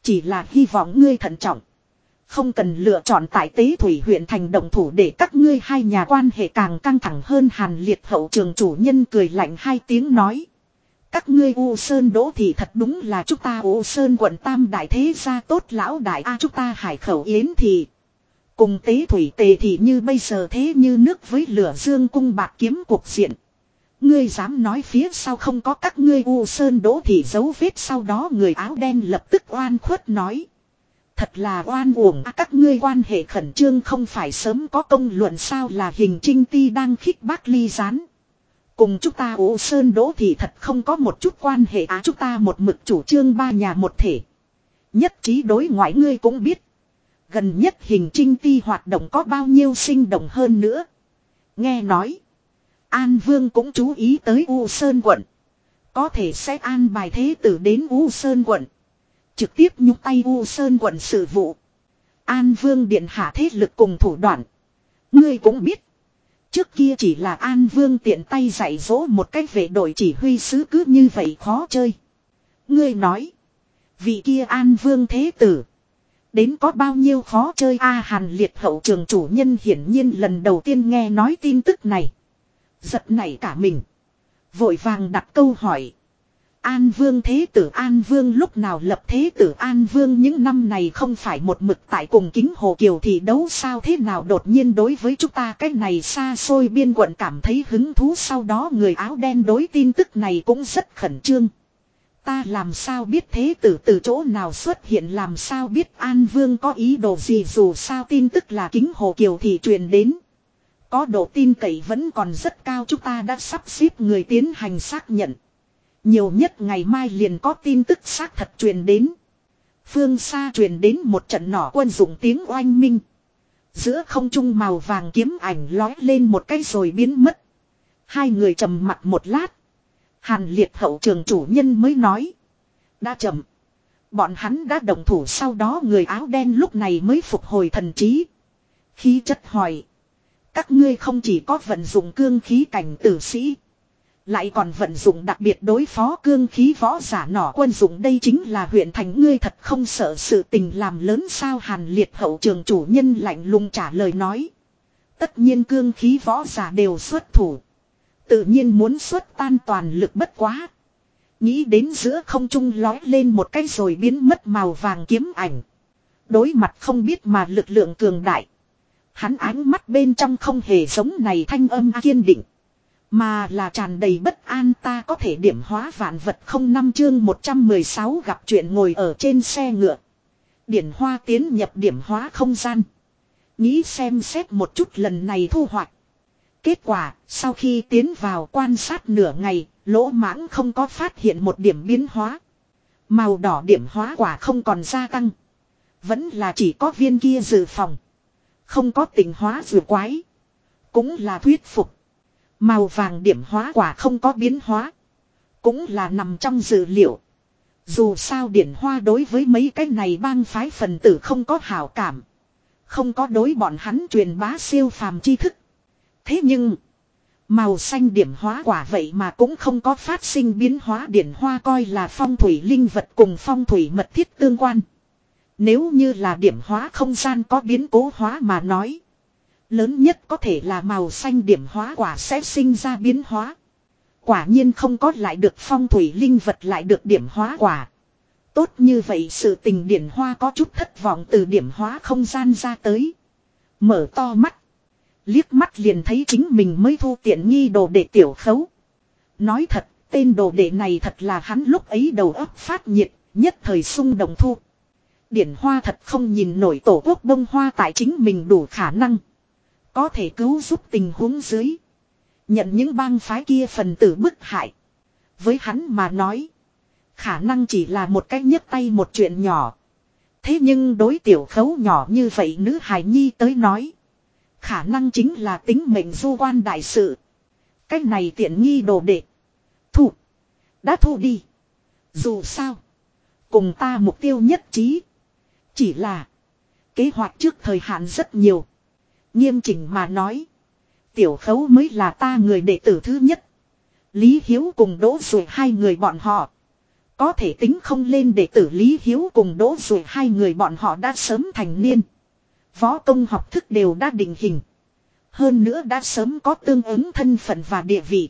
Chỉ là hy vọng ngươi thận trọng. Không cần lựa chọn tại tế thủy huyện thành đồng thủ để các ngươi hai nhà quan hệ càng căng thẳng hơn hàn liệt hậu trường chủ nhân cười lạnh hai tiếng nói. Các ngươi U Sơn đỗ thì thật đúng là chúng ta U Sơn quận Tam Đại Thế gia tốt lão đại A chúng ta hải khẩu yến thì. Cùng tế thủy tề thì như bây giờ thế như nước với lửa dương cung bạc kiếm cuộc diện. Ngươi dám nói phía sau không có các ngươi U Sơn đỗ thì dấu vết sau đó người áo đen lập tức oan khuất nói. Thật là oan uổng à, các ngươi quan hệ khẩn trương không phải sớm có công luận sao là hình trinh ti đang khích bác ly gián. Cùng chúng ta u sơn đỗ thì thật không có một chút quan hệ á à, chúng ta một mực chủ trương ba nhà một thể. Nhất trí đối ngoại ngươi cũng biết. Gần nhất hình trinh ti hoạt động có bao nhiêu sinh động hơn nữa. Nghe nói. An Vương cũng chú ý tới U Sơn quận. Có thể sẽ an bài thế tử đến U Sơn quận. Trực tiếp nhúc tay U Sơn quận sự vụ. An Vương Điện Hạ thế lực cùng thủ đoạn. Ngươi cũng biết. Trước kia chỉ là An Vương tiện tay dạy dỗ một cách vệ đội chỉ huy sứ cứ như vậy khó chơi. Ngươi nói. Vị kia An Vương Thế Tử. Đến có bao nhiêu khó chơi a Hàn Liệt hậu trường chủ nhân hiển nhiên lần đầu tiên nghe nói tin tức này. Giật nảy cả mình. Vội vàng đặt câu hỏi. An Vương Thế Tử, An Vương lúc nào lập Thế Tử An Vương những năm này không phải một mực tại cùng kính Hồ Kiều thì đấu sao thế nào đột nhiên đối với chúng ta cái này xa xôi biên quận cảm thấy hứng thú, sau đó người áo đen đối tin tức này cũng rất khẩn trương. Ta làm sao biết Thế Tử từ chỗ nào xuất hiện, làm sao biết An Vương có ý đồ gì, dù sao tin tức là kính Hồ Kiều thì truyền đến. Có độ tin cậy vẫn còn rất cao, chúng ta đã sắp xếp người tiến hành xác nhận. Nhiều nhất ngày mai liền có tin tức xác thật truyền đến. Phương xa truyền đến một trận nỏ quân dụng tiếng oanh minh. Giữa không trung màu vàng kiếm ảnh lói lên một cái rồi biến mất. Hai người trầm mặt một lát. Hàn liệt hậu trường chủ nhân mới nói. Đã chậm. Bọn hắn đã đồng thủ sau đó người áo đen lúc này mới phục hồi thần trí. Khí chất hỏi. Các ngươi không chỉ có vận dụng cương khí cảnh tử sĩ. Lại còn vận dụng đặc biệt đối phó cương khí võ giả nỏ quân dụng đây chính là huyện thành ngươi thật không sợ sự tình làm lớn sao hàn liệt hậu trường chủ nhân lạnh lùng trả lời nói. Tất nhiên cương khí võ giả đều xuất thủ. Tự nhiên muốn xuất tan toàn lực bất quá. Nghĩ đến giữa không trung lói lên một cái rồi biến mất màu vàng kiếm ảnh. Đối mặt không biết mà lực lượng cường đại. Hắn ánh mắt bên trong không hề giống này thanh âm kiên định. Mà là tràn đầy bất an ta có thể điểm hóa vạn vật không năm chương 116 gặp chuyện ngồi ở trên xe ngựa. Điển hoa tiến nhập điểm hóa không gian. Nghĩ xem xét một chút lần này thu hoạch. Kết quả, sau khi tiến vào quan sát nửa ngày, lỗ mãng không có phát hiện một điểm biến hóa. Màu đỏ điểm hóa quả không còn gia tăng. Vẫn là chỉ có viên kia dự phòng. Không có tình hóa dự quái. Cũng là thuyết phục. Màu vàng điểm hóa quả không có biến hóa. Cũng là nằm trong dự liệu. Dù sao điển hoa đối với mấy cái này bang phái phần tử không có hảo cảm. Không có đối bọn hắn truyền bá siêu phàm tri thức. Thế nhưng. Màu xanh điểm hóa quả vậy mà cũng không có phát sinh biến hóa điển hoa coi là phong thủy linh vật cùng phong thủy mật thiết tương quan. Nếu như là điểm hóa không gian có biến cố hóa mà nói. Lớn nhất có thể là màu xanh điểm hóa quả sẽ sinh ra biến hóa. Quả nhiên không có lại được phong thủy linh vật lại được điểm hóa quả. Tốt như vậy sự tình điển hoa có chút thất vọng từ điểm hóa không gian ra tới. Mở to mắt. Liếc mắt liền thấy chính mình mới thu tiện nghi đồ đệ tiểu khấu. Nói thật, tên đồ đệ này thật là hắn lúc ấy đầu óc phát nhiệt, nhất thời sung đồng thu. Điển hoa thật không nhìn nổi tổ quốc bông hoa tại chính mình đủ khả năng. Có thể cứu giúp tình huống dưới. Nhận những bang phái kia phần tử bức hại. Với hắn mà nói. Khả năng chỉ là một cách nhấc tay một chuyện nhỏ. Thế nhưng đối tiểu khấu nhỏ như vậy nữ hài nhi tới nói. Khả năng chính là tính mệnh du quan đại sự. Cách này tiện nghi đồ đệ. Thu. Đã thu đi. Dù sao. Cùng ta mục tiêu nhất trí. Chỉ là. Kế hoạch trước thời hạn rất nhiều. Nghiêm chỉnh mà nói. Tiểu khấu mới là ta người đệ tử thứ nhất. Lý Hiếu cùng Đỗ Rồi hai người bọn họ. Có thể tính không lên đệ tử Lý Hiếu cùng Đỗ Rồi hai người bọn họ đã sớm thành niên. Võ công học thức đều đã định hình. Hơn nữa đã sớm có tương ứng thân phận và địa vị.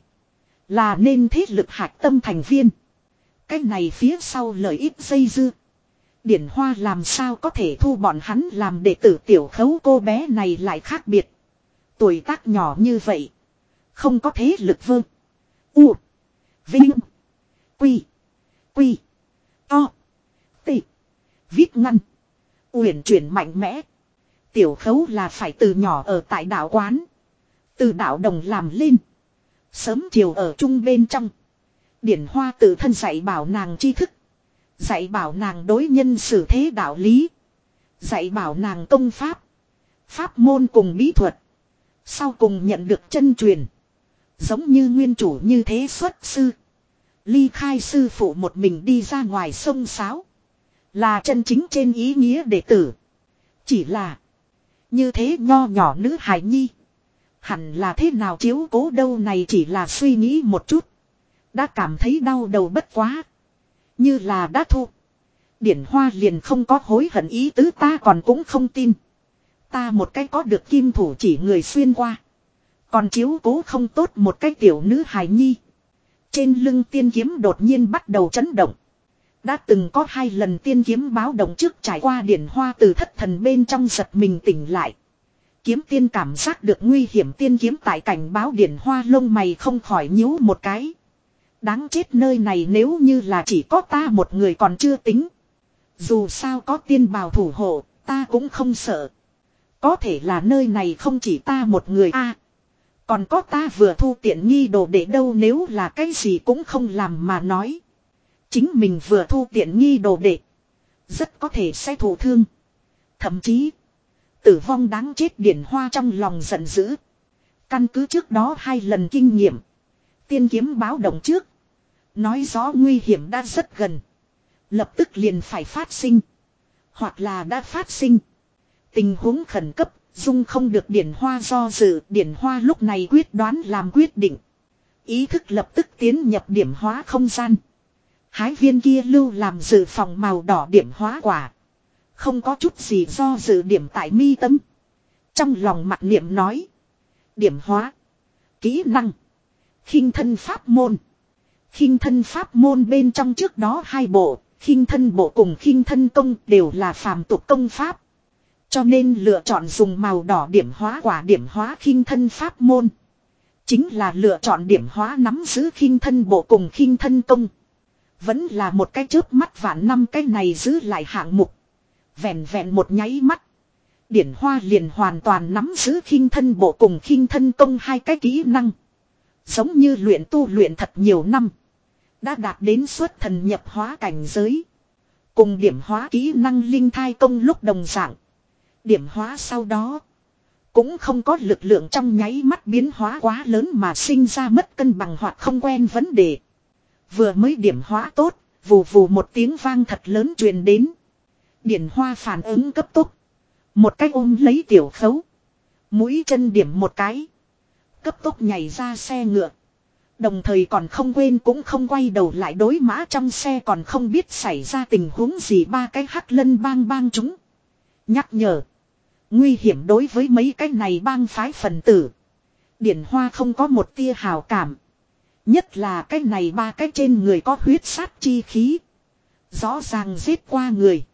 Là nên thế lực hạch tâm thành viên. Cái này phía sau lợi ích dây dưa. Điển Hoa làm sao có thể thu bọn hắn làm đệ tử tiểu khấu cô bé này lại khác biệt. Tuổi tác nhỏ như vậy. Không có thế lực vơ. U. Vinh. Quy. Quy. To. Tị. Viết ngăn. Uyển chuyển mạnh mẽ. Tiểu khấu là phải từ nhỏ ở tại đảo quán. Từ đảo đồng làm lên. Sớm chiều ở chung bên trong. Điển Hoa tự thân dạy bảo nàng tri thức. Dạy bảo nàng đối nhân xử thế đạo lý. Dạy bảo nàng công pháp. Pháp môn cùng bí thuật. Sau cùng nhận được chân truyền. Giống như nguyên chủ như thế xuất sư. Ly khai sư phụ một mình đi ra ngoài sông sáo. Là chân chính trên ý nghĩa đệ tử. Chỉ là. Như thế nho nhỏ nữ hài nhi. Hẳn là thế nào chiếu cố đâu này chỉ là suy nghĩ một chút. Đã cảm thấy đau đầu bất quá. Như là đã thu. Điển hoa liền không có hối hận ý tứ ta còn cũng không tin. Ta một cái có được kim thủ chỉ người xuyên qua. Còn chiếu cố không tốt một cái tiểu nữ hài nhi. Trên lưng tiên kiếm đột nhiên bắt đầu chấn động. Đã từng có hai lần tiên kiếm báo động trước trải qua điển hoa từ thất thần bên trong giật mình tỉnh lại. Kiếm tiên cảm giác được nguy hiểm tiên kiếm tại cảnh báo điển hoa lông mày không khỏi nhíu một cái. Đáng chết nơi này nếu như là chỉ có ta một người còn chưa tính. Dù sao có tiên bào thủ hộ, ta cũng không sợ. Có thể là nơi này không chỉ ta một người a Còn có ta vừa thu tiện nghi đồ để đâu nếu là cái gì cũng không làm mà nói. Chính mình vừa thu tiện nghi đồ đệ. Rất có thể sẽ thổ thương. Thậm chí. Tử vong đáng chết điển hoa trong lòng giận dữ. Căn cứ trước đó hai lần kinh nghiệm. Tiên kiếm báo động trước. Nói rõ nguy hiểm đã rất gần. Lập tức liền phải phát sinh. Hoặc là đã phát sinh. Tình huống khẩn cấp, dung không được điển hoa do dự, điển hoa lúc này quyết đoán làm quyết định. Ý thức lập tức tiến nhập điểm hóa không gian. Hái viên kia lưu làm dự phòng màu đỏ điểm hóa quả. Không có chút gì do dự điểm tại mi tâm. Trong lòng mặt niệm nói. Điểm hóa. Kỹ năng. khinh thân pháp môn. khinh thân pháp môn bên trong trước đó hai bộ. khinh thân bộ cùng khinh thân công đều là phàm tục công pháp. Cho nên lựa chọn dùng màu đỏ điểm hóa quả điểm hóa khinh thân pháp môn. Chính là lựa chọn điểm hóa nắm giữ khinh thân bộ cùng khinh thân công. Vẫn là một cái chớp mắt vạn năm cái này giữ lại hạng mục. Vẹn vẹn một nháy mắt. Điển hoa liền hoàn toàn nắm giữ khinh thân bộ cùng khinh thân công hai cái kỹ năng. Giống như luyện tu luyện thật nhiều năm. Đã đạt đến suốt thần nhập hóa cảnh giới. Cùng điểm hóa kỹ năng linh thai công lúc đồng dạng. Điểm hóa sau đó. Cũng không có lực lượng trong nháy mắt biến hóa quá lớn mà sinh ra mất cân bằng hoặc không quen vấn đề. Vừa mới điểm hóa tốt, vù vù một tiếng vang thật lớn truyền đến. Điển hoa phản ứng cấp tốc. Một cách ôm lấy tiểu khấu. Mũi chân điểm một cái. Cấp tốc nhảy ra xe ngựa. Đồng thời còn không quên cũng không quay đầu lại đối mã trong xe còn không biết xảy ra tình huống gì ba cái hắc lân bang bang chúng. Nhắc nhở. Nguy hiểm đối với mấy cái này bang phái phần tử. Điển hoa không có một tia hào cảm. Nhất là cái này ba cái trên người có huyết sát chi khí. Rõ ràng giết qua người.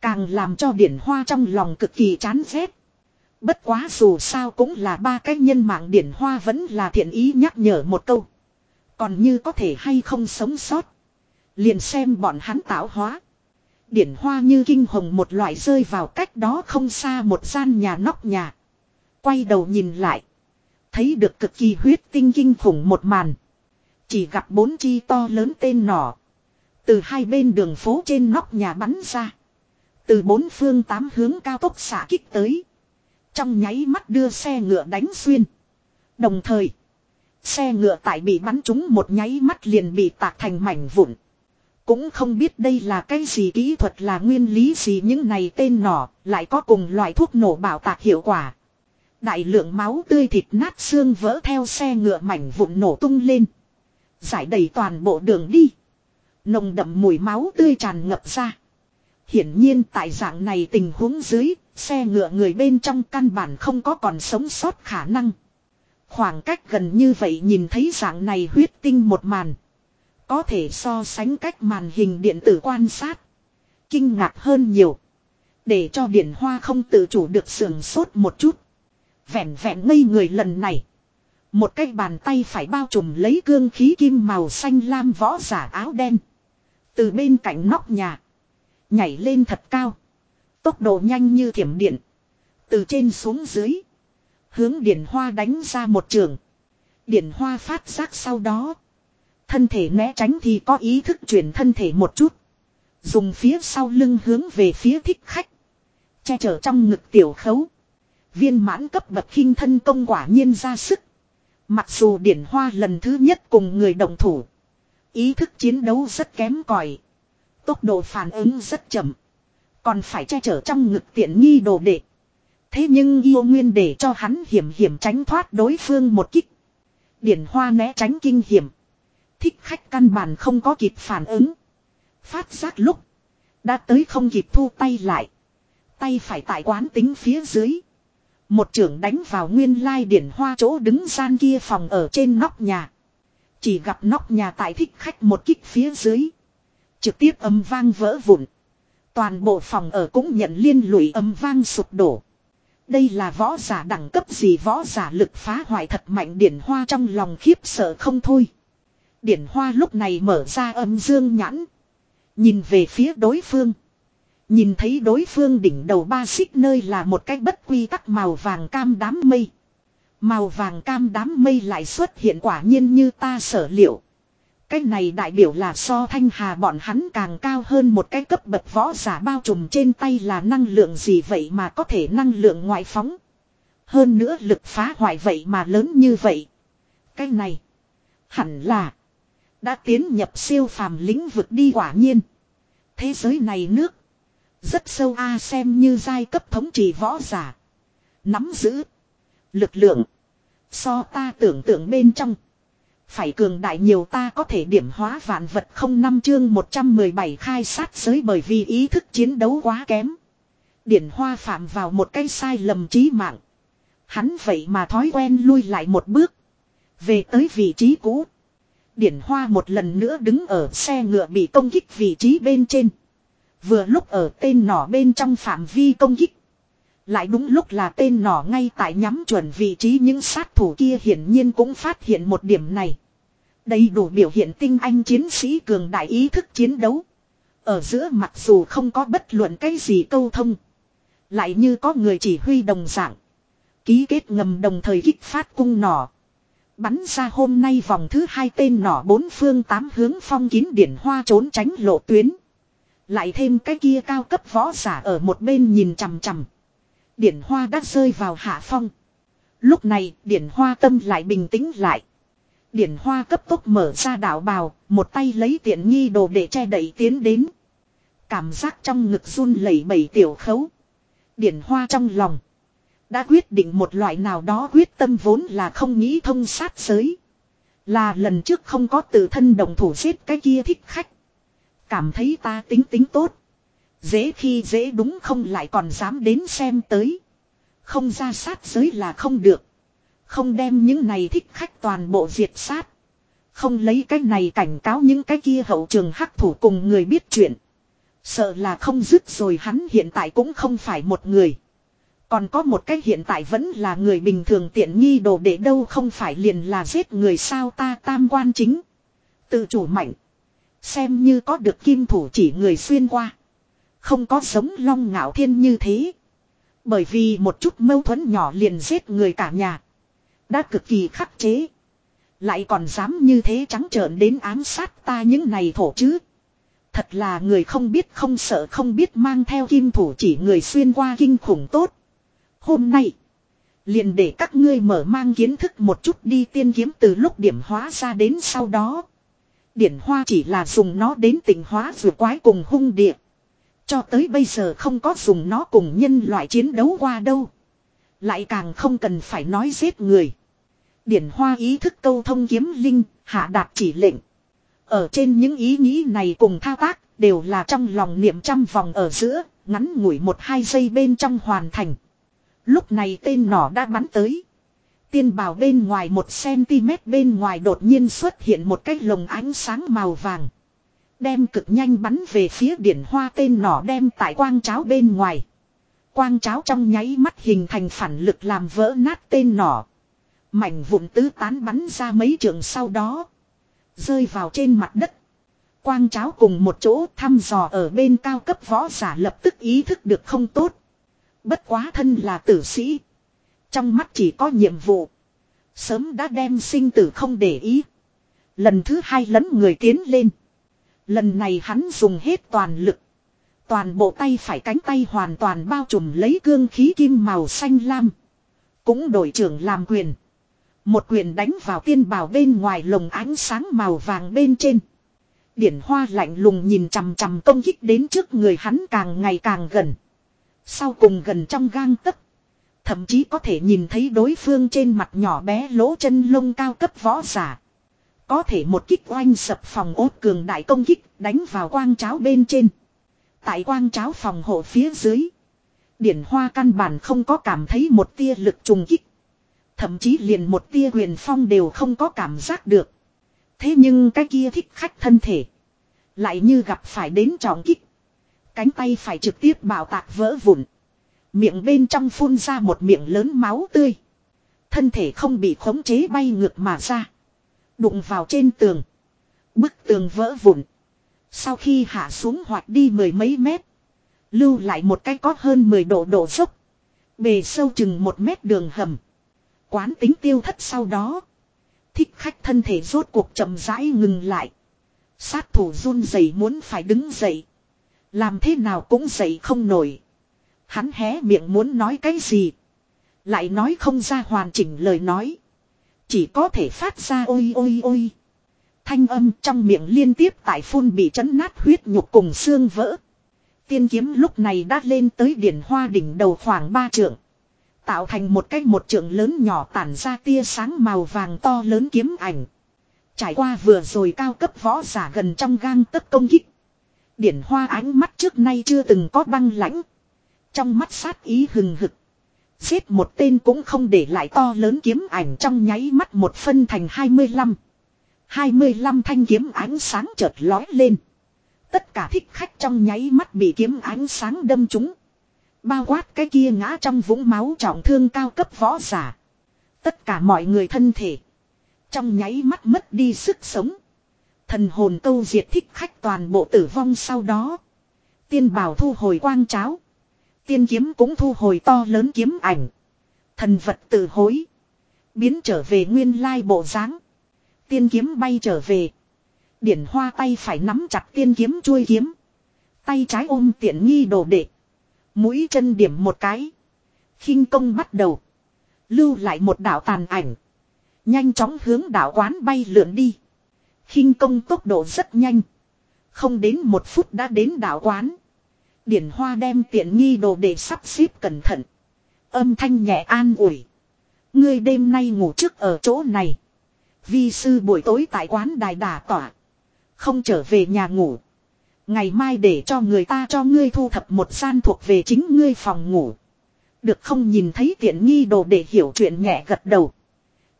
Càng làm cho điển hoa trong lòng cực kỳ chán ghét. Bất quá dù sao cũng là ba cái nhân mạng điển hoa vẫn là thiện ý nhắc nhở một câu. Còn như có thể hay không sống sót. Liền xem bọn hắn tạo hóa. Điển hoa như kinh hồng một loại rơi vào cách đó không xa một gian nhà nóc nhà. Quay đầu nhìn lại. Thấy được cực kỳ huyết tinh kinh khủng một màn. Chỉ gặp bốn chi to lớn tên nỏ. Từ hai bên đường phố trên nóc nhà bắn ra. Từ bốn phương tám hướng cao tốc xả kích tới. Trong nháy mắt đưa xe ngựa đánh xuyên. Đồng thời. Xe ngựa tại bị bắn trúng một nháy mắt liền bị tạc thành mảnh vụn. Cũng không biết đây là cái gì kỹ thuật là nguyên lý gì những này tên nỏ lại có cùng loại thuốc nổ bảo tạc hiệu quả. Đại lượng máu tươi thịt nát xương vỡ theo xe ngựa mảnh vụn nổ tung lên. Giải đầy toàn bộ đường đi. Nồng đậm mùi máu tươi tràn ngập ra. Hiển nhiên tại dạng này tình huống dưới, xe ngựa người bên trong căn bản không có còn sống sót khả năng. Khoảng cách gần như vậy nhìn thấy dạng này huyết tinh một màn. Có thể so sánh cách màn hình điện tử quan sát. Kinh ngạc hơn nhiều. Để cho điển hoa không tự chủ được sườn sốt một chút. Vẹn vẹn ngây người lần này. Một cái bàn tay phải bao trùm lấy cương khí kim màu xanh lam võ giả áo đen. Từ bên cạnh nóc nhà. Nhảy lên thật cao. Tốc độ nhanh như thiểm điện. Từ trên xuống dưới. Hướng điển hoa đánh ra một trường. Điển hoa phát giác sau đó. Thân thể né tránh thì có ý thức chuyển thân thể một chút. Dùng phía sau lưng hướng về phía thích khách. Che chở trong ngực tiểu khấu. Viên mãn cấp bậc khinh thân công quả nhiên ra sức. Mặc dù điển hoa lần thứ nhất cùng người đồng thủ. Ý thức chiến đấu rất kém cỏi, Tốc độ phản ứng rất chậm. Còn phải che chở trong ngực tiện nghi đồ đệ. Thế nhưng yêu nguyên để cho hắn hiểm hiểm tránh thoát đối phương một kích. Điển hoa né tránh kinh hiểm. Thích khách căn bản không có kịp phản ứng. Phát giác lúc. Đã tới không kịp thu tay lại. Tay phải tại quán tính phía dưới. Một trưởng đánh vào nguyên lai điển hoa chỗ đứng gian kia phòng ở trên nóc nhà. Chỉ gặp nóc nhà tại thích khách một kích phía dưới. Trực tiếp âm vang vỡ vụn. Toàn bộ phòng ở cũng nhận liên lụy âm vang sụp đổ. Đây là võ giả đẳng cấp gì võ giả lực phá hoại thật mạnh điển hoa trong lòng khiếp sợ không thôi. Điển hoa lúc này mở ra âm dương nhãn. Nhìn về phía đối phương. Nhìn thấy đối phương đỉnh đầu ba xích nơi là một cái bất quy tắc màu vàng cam đám mây. Màu vàng cam đám mây lại xuất hiện quả nhiên như ta sở liệu. Cái này đại biểu là so thanh hà bọn hắn càng cao hơn một cái cấp bậc võ giả bao trùm trên tay là năng lượng gì vậy mà có thể năng lượng ngoại phóng. Hơn nữa lực phá hoại vậy mà lớn như vậy. Cái này, hẳn là, đã tiến nhập siêu phàm lĩnh vực đi quả nhiên. Thế giới này nước rất sâu a xem như giai cấp thống trị võ giả. Nắm giữ lực lượng so ta tưởng tượng bên trong phải cường đại nhiều ta có thể điểm hóa vạn vật không năm chương 117 khai sát giới bởi vì ý thức chiến đấu quá kém. Điển hoa phạm vào một cái sai lầm trí mạng. Hắn vậy mà thói quen lui lại một bước. Về tới vị trí cũ. Điển hoa một lần nữa đứng ở xe ngựa bị công kích vị trí bên trên. Vừa lúc ở tên nỏ bên trong phạm vi công kích. Lại đúng lúc là tên nỏ ngay tại nhắm chuẩn vị trí những sát thủ kia hiển nhiên cũng phát hiện một điểm này. Đầy đủ biểu hiện tinh anh chiến sĩ cường đại ý thức chiến đấu. Ở giữa mặc dù không có bất luận cái gì câu thông. Lại như có người chỉ huy đồng dạng. Ký kết ngầm đồng thời kích phát cung nỏ. Bắn ra hôm nay vòng thứ hai tên nỏ bốn phương tám hướng phong kín điển hoa trốn tránh lộ tuyến. Lại thêm cái kia cao cấp võ giả ở một bên nhìn chằm chằm. Điển hoa đã rơi vào hạ phong. Lúc này điển hoa tâm lại bình tĩnh lại. Điển hoa cấp tốc mở ra đảo bào, một tay lấy tiện nghi đồ để che đẩy tiến đến. Cảm giác trong ngực run lẩy bẩy tiểu khấu. Điển hoa trong lòng. Đã quyết định một loại nào đó quyết tâm vốn là không nghĩ thông sát giới. Là lần trước không có tự thân đồng thủ giết cái kia thích khách. Cảm thấy ta tính tính tốt. Dễ khi dễ đúng không lại còn dám đến xem tới. Không ra sát giới là không được. Không đem những này thích khách toàn bộ diệt sát. Không lấy cái này cảnh cáo những cái kia hậu trường hắc thủ cùng người biết chuyện. Sợ là không dứt rồi hắn hiện tại cũng không phải một người. Còn có một cái hiện tại vẫn là người bình thường tiện nghi đồ để đâu không phải liền là giết người sao ta tam quan chính. Tự chủ mạnh. Xem như có được kim thủ chỉ người xuyên qua. Không có sống long ngạo thiên như thế. Bởi vì một chút mâu thuẫn nhỏ liền giết người cả nhà. Đã cực kỳ khắc chế. Lại còn dám như thế trắng trợn đến ám sát ta những này thổ chứ. Thật là người không biết không sợ không biết mang theo kim thủ chỉ người xuyên qua kinh khủng tốt. Hôm nay. Liền để các ngươi mở mang kiến thức một chút đi tiên kiếm từ lúc điểm hóa ra đến sau đó. Điển hoa chỉ là dùng nó đến tỉnh hóa rùa quái cùng hung địa. Cho tới bây giờ không có dùng nó cùng nhân loại chiến đấu qua đâu. Lại càng không cần phải nói giết người. Điển hoa ý thức câu thông kiếm linh, hạ đạt chỉ lệnh. Ở trên những ý nghĩ này cùng thao tác, đều là trong lòng niệm trăm vòng ở giữa, ngắn ngủi một hai giây bên trong hoàn thành. Lúc này tên nỏ đã bắn tới. Tiên bào bên ngoài một cm bên ngoài đột nhiên xuất hiện một cái lồng ánh sáng màu vàng. Đem cực nhanh bắn về phía điển hoa tên nỏ đem tại quang cháo bên ngoài. Quang cháo trong nháy mắt hình thành phản lực làm vỡ nát tên nỏ. Mảnh vụn tứ tán bắn ra mấy trường sau đó. Rơi vào trên mặt đất. Quang cháo cùng một chỗ thăm dò ở bên cao cấp võ giả lập tức ý thức được không tốt. Bất quá thân là tử sĩ. Trong mắt chỉ có nhiệm vụ. Sớm đã đem sinh tử không để ý. Lần thứ hai lấn người tiến lên. Lần này hắn dùng hết toàn lực. Toàn bộ tay phải cánh tay hoàn toàn bao trùm lấy cương khí kim màu xanh lam. Cũng đổi trưởng làm quyền. Một quyền đánh vào tiên bào bên ngoài lồng ánh sáng màu vàng bên trên. Điển hoa lạnh lùng nhìn chằm chằm công kích đến trước người hắn càng ngày càng gần. Sau cùng gần trong gang tấc. Thậm chí có thể nhìn thấy đối phương trên mặt nhỏ bé lỗ chân lông cao cấp võ giả. Có thể một kích oanh sập phòng ốt cường đại công kích, đánh vào quang cháo bên trên. Tại quang cháo phòng hộ phía dưới. Điển hoa căn bản không có cảm thấy một tia lực trùng kích. Thậm chí liền một tia huyền phong đều không có cảm giác được. Thế nhưng cái kia thích khách thân thể. Lại như gặp phải đến trọng kích. Cánh tay phải trực tiếp bảo tạc vỡ vụn. Miệng bên trong phun ra một miệng lớn máu tươi. Thân thể không bị khống chế bay ngược mà ra. Đụng vào trên tường. Bức tường vỡ vụn. Sau khi hạ xuống hoặc đi mười mấy mét. Lưu lại một cái có hơn 10 độ độ dốc. Bề sâu chừng một mét đường hầm. Quán tính tiêu thất sau đó. Thích khách thân thể rốt cuộc chậm rãi ngừng lại. Sát thủ run rẩy muốn phải đứng dậy. Làm thế nào cũng dậy không nổi. Hắn hé miệng muốn nói cái gì. Lại nói không ra hoàn chỉnh lời nói. Chỉ có thể phát ra ôi ôi ôi. Thanh âm trong miệng liên tiếp tại phun bị chấn nát huyết nhục cùng xương vỡ. Tiên kiếm lúc này đã lên tới điển hoa đỉnh đầu khoảng ba trượng. Tạo thành một cái một trượng lớn nhỏ tản ra tia sáng màu vàng to lớn kiếm ảnh. Trải qua vừa rồi cao cấp võ giả gần trong gang tất công kích. Điển hoa ánh mắt trước nay chưa từng có băng lãnh. Trong mắt sát ý hừng hực. Giết một tên cũng không để lại to lớn kiếm ảnh trong nháy mắt một phân thành 25. 25 thanh kiếm ánh sáng chợt lói lên. Tất cả thích khách trong nháy mắt bị kiếm ánh sáng đâm trúng. Bao quát cái kia ngã trong vũng máu trọng thương cao cấp võ giả. Tất cả mọi người thân thể. Trong nháy mắt mất đi sức sống. Thần hồn câu diệt thích khách toàn bộ tử vong sau đó. Tiên bảo thu hồi quang cháo. Tiên kiếm cũng thu hồi to lớn kiếm ảnh. Thần vật tự hối. Biến trở về nguyên lai bộ dáng Tiên kiếm bay trở về. Điển hoa tay phải nắm chặt tiên kiếm chuôi kiếm. Tay trái ôm tiện nghi đồ đệ. Mũi chân điểm một cái. khinh công bắt đầu. Lưu lại một đạo tàn ảnh. Nhanh chóng hướng đảo quán bay lượn đi. khinh công tốc độ rất nhanh. Không đến một phút đã đến đảo quán. Điển hoa đem tiện nghi đồ để sắp xếp cẩn thận. Âm thanh nhẹ an ủi. Ngươi đêm nay ngủ trước ở chỗ này. Vi sư buổi tối tại quán đài đà tỏa. Không trở về nhà ngủ. Ngày mai để cho người ta cho ngươi thu thập một gian thuộc về chính ngươi phòng ngủ. Được không nhìn thấy tiện nghi đồ để hiểu chuyện nhẹ gật đầu.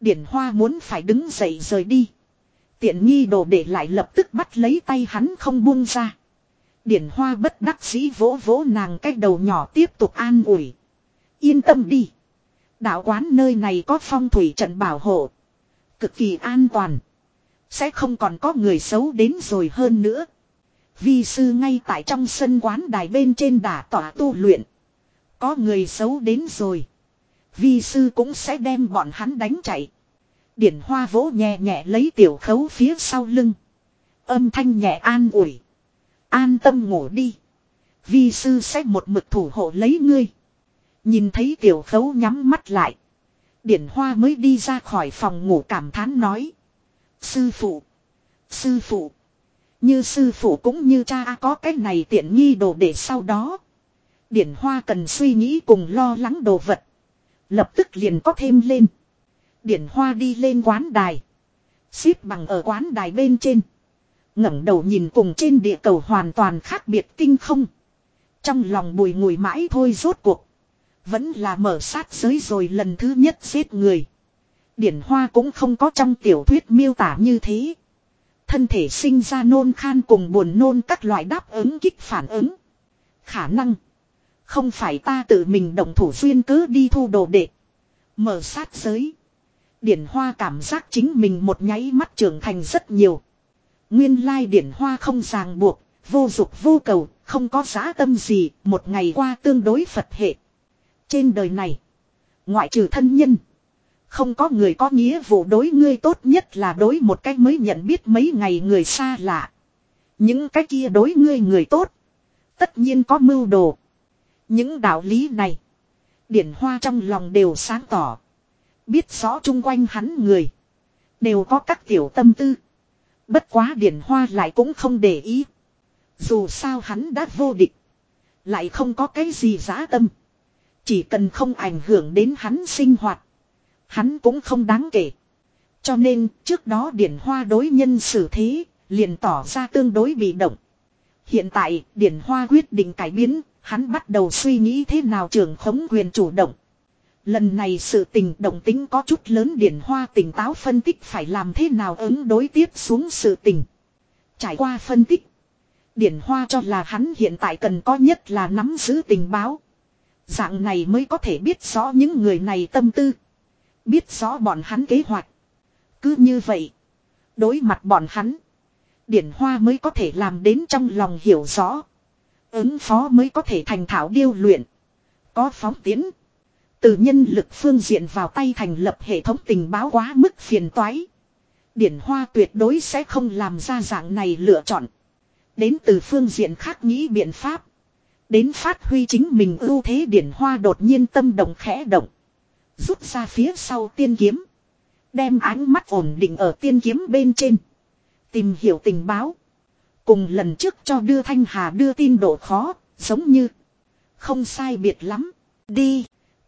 Điển hoa muốn phải đứng dậy rời đi. Tiện nghi đồ để lại lập tức bắt lấy tay hắn không buông ra. Điển hoa bất đắc dĩ vỗ vỗ nàng cái đầu nhỏ tiếp tục an ủi. Yên tâm đi. Đạo quán nơi này có phong thủy trận bảo hộ. Cực kỳ an toàn. Sẽ không còn có người xấu đến rồi hơn nữa. Vi sư ngay tại trong sân quán đài bên trên đả tỏa tu luyện. Có người xấu đến rồi. Vi sư cũng sẽ đem bọn hắn đánh chạy. Điển hoa vỗ nhẹ nhẹ lấy tiểu khấu phía sau lưng. Âm thanh nhẹ an ủi. An tâm ngủ đi. Vi sư sẽ một mực thủ hộ lấy ngươi. Nhìn thấy tiểu khấu nhắm mắt lại. Điển hoa mới đi ra khỏi phòng ngủ cảm thán nói. Sư phụ. Sư phụ. Như sư phụ cũng như cha có cái này tiện nghi đồ để sau đó. Điển hoa cần suy nghĩ cùng lo lắng đồ vật. Lập tức liền có thêm lên. Điển hoa đi lên quán đài. Xếp bằng ở quán đài bên trên ngẩng đầu nhìn cùng trên địa cầu hoàn toàn khác biệt tinh không. Trong lòng bùi ngùi mãi thôi rốt cuộc. Vẫn là mở sát giới rồi lần thứ nhất giết người. Điển hoa cũng không có trong tiểu thuyết miêu tả như thế. Thân thể sinh ra nôn khan cùng buồn nôn các loại đáp ứng kích phản ứng. Khả năng. Không phải ta tự mình động thủ duyên cứ đi thu đồ đệ. Mở sát giới. Điển hoa cảm giác chính mình một nháy mắt trưởng thành rất nhiều. Nguyên lai điển hoa không ràng buộc, vô dục vô cầu, không có giá tâm gì, một ngày qua tương đối Phật hệ. Trên đời này, ngoại trừ thân nhân, không có người có nghĩa vụ đối ngươi tốt nhất là đối một cách mới nhận biết mấy ngày người xa lạ. Những cái kia đối ngươi người tốt, tất nhiên có mưu đồ. Những đạo lý này, điển hoa trong lòng đều sáng tỏ. Biết rõ chung quanh hắn người, đều có các tiểu tâm tư. Bất quá điển hoa lại cũng không để ý. Dù sao hắn đã vô địch. Lại không có cái gì giá tâm. Chỉ cần không ảnh hưởng đến hắn sinh hoạt. Hắn cũng không đáng kể. Cho nên, trước đó điển hoa đối nhân xử thế, liền tỏ ra tương đối bị động. Hiện tại điển hoa quyết định cải biến. Hắn bắt đầu suy nghĩ thế nào trưởng khống quyền chủ động. Lần này sự tình động tính có chút lớn điển hoa tỉnh táo phân tích phải làm thế nào ứng đối tiếp xuống sự tình. Trải qua phân tích. Điển hoa cho là hắn hiện tại cần có nhất là nắm giữ tình báo. Dạng này mới có thể biết rõ những người này tâm tư. Biết rõ bọn hắn kế hoạch. Cứ như vậy. Đối mặt bọn hắn. Điển hoa mới có thể làm đến trong lòng hiểu rõ. Ứng phó mới có thể thành thảo điêu luyện. Có phóng tiến. Từ nhân lực phương diện vào tay thành lập hệ thống tình báo quá mức phiền toái. Điển hoa tuyệt đối sẽ không làm ra dạng này lựa chọn. Đến từ phương diện khác nghĩ biện pháp. Đến phát huy chính mình ưu thế điển hoa đột nhiên tâm động khẽ động. Rút ra phía sau tiên kiếm. Đem ánh mắt ổn định ở tiên kiếm bên trên. Tìm hiểu tình báo. Cùng lần trước cho đưa Thanh Hà đưa tin độ khó, giống như. Không sai biệt lắm. Đi.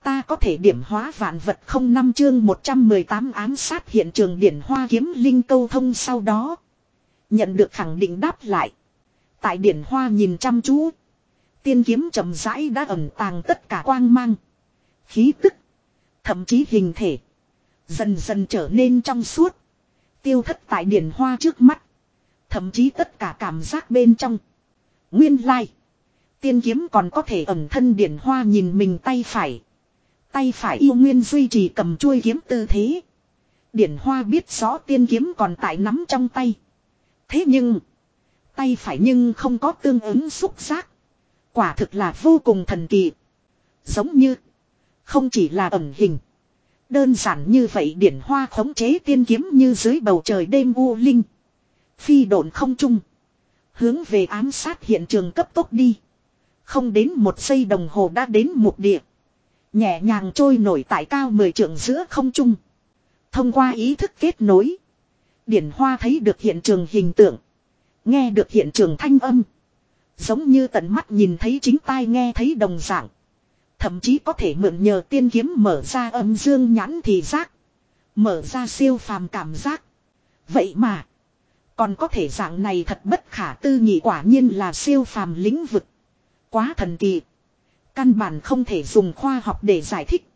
Ta có thể điểm hóa vạn vật không năm chương 118 ám sát hiện trường điển hoa kiếm linh câu thông sau đó. Nhận được khẳng định đáp lại. Tại điển hoa nhìn chăm chú. Tiên kiếm chậm rãi đã ẩn tàng tất cả quang mang. Khí tức. Thậm chí hình thể. Dần dần trở nên trong suốt. Tiêu thất tại điển hoa trước mắt. Thậm chí tất cả cảm giác bên trong. Nguyên lai. Tiên kiếm còn có thể ẩn thân điển hoa nhìn mình tay phải. Tay phải yêu nguyên duy trì cầm chuôi kiếm tư thế. Điển hoa biết rõ tiên kiếm còn tại nắm trong tay. Thế nhưng. Tay phải nhưng không có tương ứng xúc giác. Quả thực là vô cùng thần kỳ. Giống như. Không chỉ là ẩn hình. Đơn giản như vậy điển hoa khống chế tiên kiếm như dưới bầu trời đêm u linh. Phi độn không trung. Hướng về ám sát hiện trường cấp tốc đi. Không đến một giây đồng hồ đã đến mục địa. Nhẹ nhàng trôi nổi tại cao mười trượng giữa không trung. Thông qua ý thức kết nối. Điển Hoa thấy được hiện trường hình tượng. Nghe được hiện trường thanh âm. Giống như tận mắt nhìn thấy chính tai nghe thấy đồng dạng. Thậm chí có thể mượn nhờ tiên kiếm mở ra âm dương nhãn thì giác. Mở ra siêu phàm cảm giác. Vậy mà. Còn có thể dạng này thật bất khả tư nghị quả nhiên là siêu phàm lĩnh vực. Quá thần kỳ. Căn bản không thể dùng khoa học để giải thích.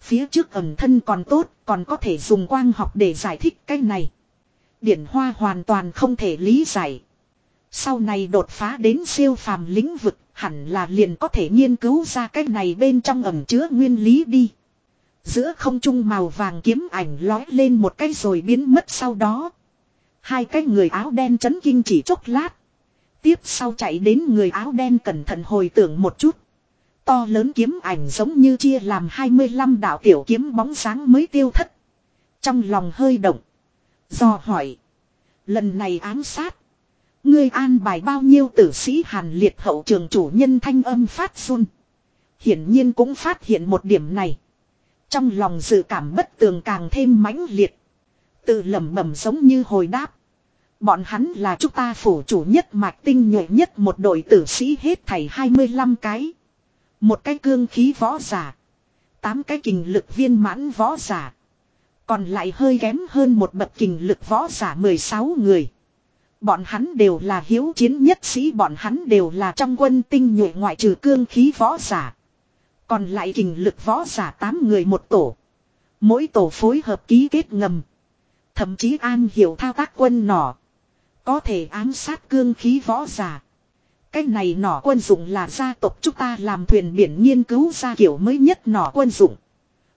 Phía trước ẩm thân còn tốt, còn có thể dùng quang học để giải thích cái này. Điển hoa hoàn toàn không thể lý giải. Sau này đột phá đến siêu phàm lĩnh vực, hẳn là liền có thể nghiên cứu ra cái này bên trong ẩm chứa nguyên lý đi. Giữa không trung màu vàng kiếm ảnh lói lên một cái rồi biến mất sau đó. Hai cái người áo đen chấn kinh chỉ chốc lát. Tiếp sau chạy đến người áo đen cẩn thận hồi tưởng một chút. To lớn kiếm ảnh giống như chia làm 25 đạo tiểu kiếm bóng sáng mới tiêu thất. Trong lòng hơi động. Do hỏi. Lần này ám sát. Ngươi an bài bao nhiêu tử sĩ hàn liệt hậu trường chủ nhân thanh âm phát run. Hiển nhiên cũng phát hiện một điểm này. Trong lòng dự cảm bất tường càng thêm mãnh liệt. Tự lẩm bẩm giống như hồi đáp. Bọn hắn là chúng ta phủ chủ nhất mạch tinh nhuệ nhất một đội tử sĩ hết thảy 25 cái. Một cái cương khí võ giả. Tám cái kình lực viên mãn võ giả. Còn lại hơi kém hơn một bậc kình lực võ giả 16 người. Bọn hắn đều là hiếu chiến nhất sĩ, bọn hắn đều là trong quân tinh nhuệ ngoại trừ cương khí võ giả. Còn lại kình lực võ giả 8 người một tổ. Mỗi tổ phối hợp ký kết ngầm. Thậm chí an hiểu thao tác quân nỏ. Có thể ám sát cương khí võ giả. Cái này nỏ quân dụng là gia tộc chúng ta làm thuyền biển nghiên cứu ra kiểu mới nhất nỏ quân dụng.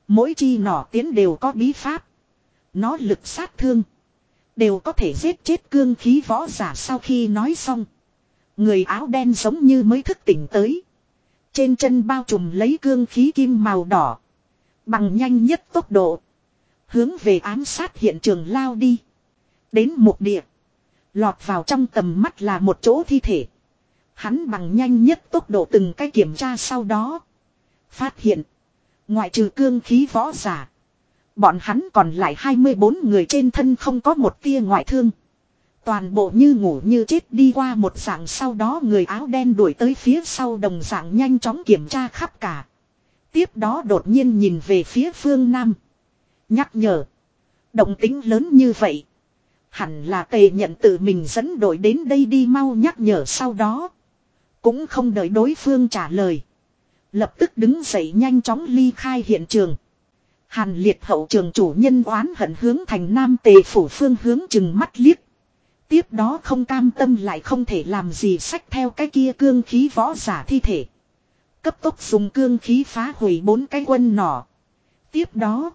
Mỗi chi nỏ tiến đều có bí pháp. Nó lực sát thương. Đều có thể giết chết cương khí võ giả sau khi nói xong. Người áo đen giống như mới thức tỉnh tới. Trên chân bao trùm lấy cương khí kim màu đỏ. Bằng nhanh nhất tốc độ. Hướng về ám sát hiện trường lao đi. Đến một địa. Lọt vào trong tầm mắt là một chỗ thi thể. Hắn bằng nhanh nhất tốc độ từng cái kiểm tra sau đó. Phát hiện. Ngoại trừ cương khí võ giả. Bọn hắn còn lại 24 người trên thân không có một tia ngoại thương. Toàn bộ như ngủ như chết đi qua một dạng sau đó người áo đen đuổi tới phía sau đồng dạng nhanh chóng kiểm tra khắp cả. Tiếp đó đột nhiên nhìn về phía phương Nam. Nhắc nhở. Động tính lớn như vậy. Hẳn là tề nhận tự mình dẫn đội đến đây đi mau nhắc nhở sau đó. Cũng không đợi đối phương trả lời. Lập tức đứng dậy nhanh chóng ly khai hiện trường. Hàn liệt hậu trường chủ nhân oán hận hướng thành nam tề phủ phương hướng chừng mắt liếc. Tiếp đó không cam tâm lại không thể làm gì sách theo cái kia cương khí võ giả thi thể. Cấp tốc dùng cương khí phá hủy bốn cái quân nỏ. Tiếp đó.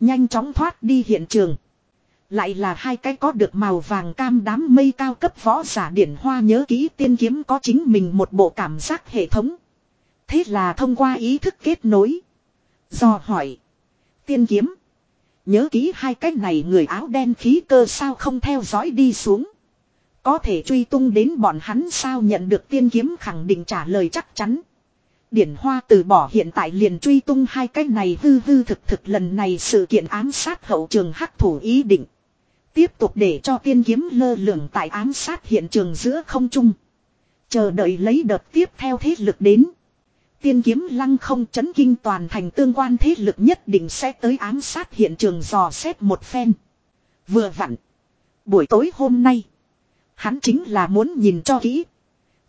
Nhanh chóng thoát đi hiện trường. Lại là hai cái có được màu vàng cam đám mây cao cấp võ giả điển hoa nhớ kỹ tiên kiếm có chính mình một bộ cảm giác hệ thống. Thế là thông qua ý thức kết nối. Do hỏi. Tiên kiếm. Nhớ kỹ hai cái này người áo đen khí cơ sao không theo dõi đi xuống. Có thể truy tung đến bọn hắn sao nhận được tiên kiếm khẳng định trả lời chắc chắn. Điển Hoa từ bỏ hiện tại liền truy tung hai cái này hư hư thực thực lần này sự kiện ám sát hậu trường hắc thủ ý định. Tiếp tục để cho tiên kiếm lơ lửng tại ám sát hiện trường giữa không trung. Chờ đợi lấy đợt tiếp theo thế lực đến. Tiên kiếm lăng không chấn kinh toàn thành tương quan thế lực nhất định sẽ tới ám sát hiện trường dò xét một phen. Vừa vặn. Buổi tối hôm nay. Hắn chính là muốn nhìn cho kỹ.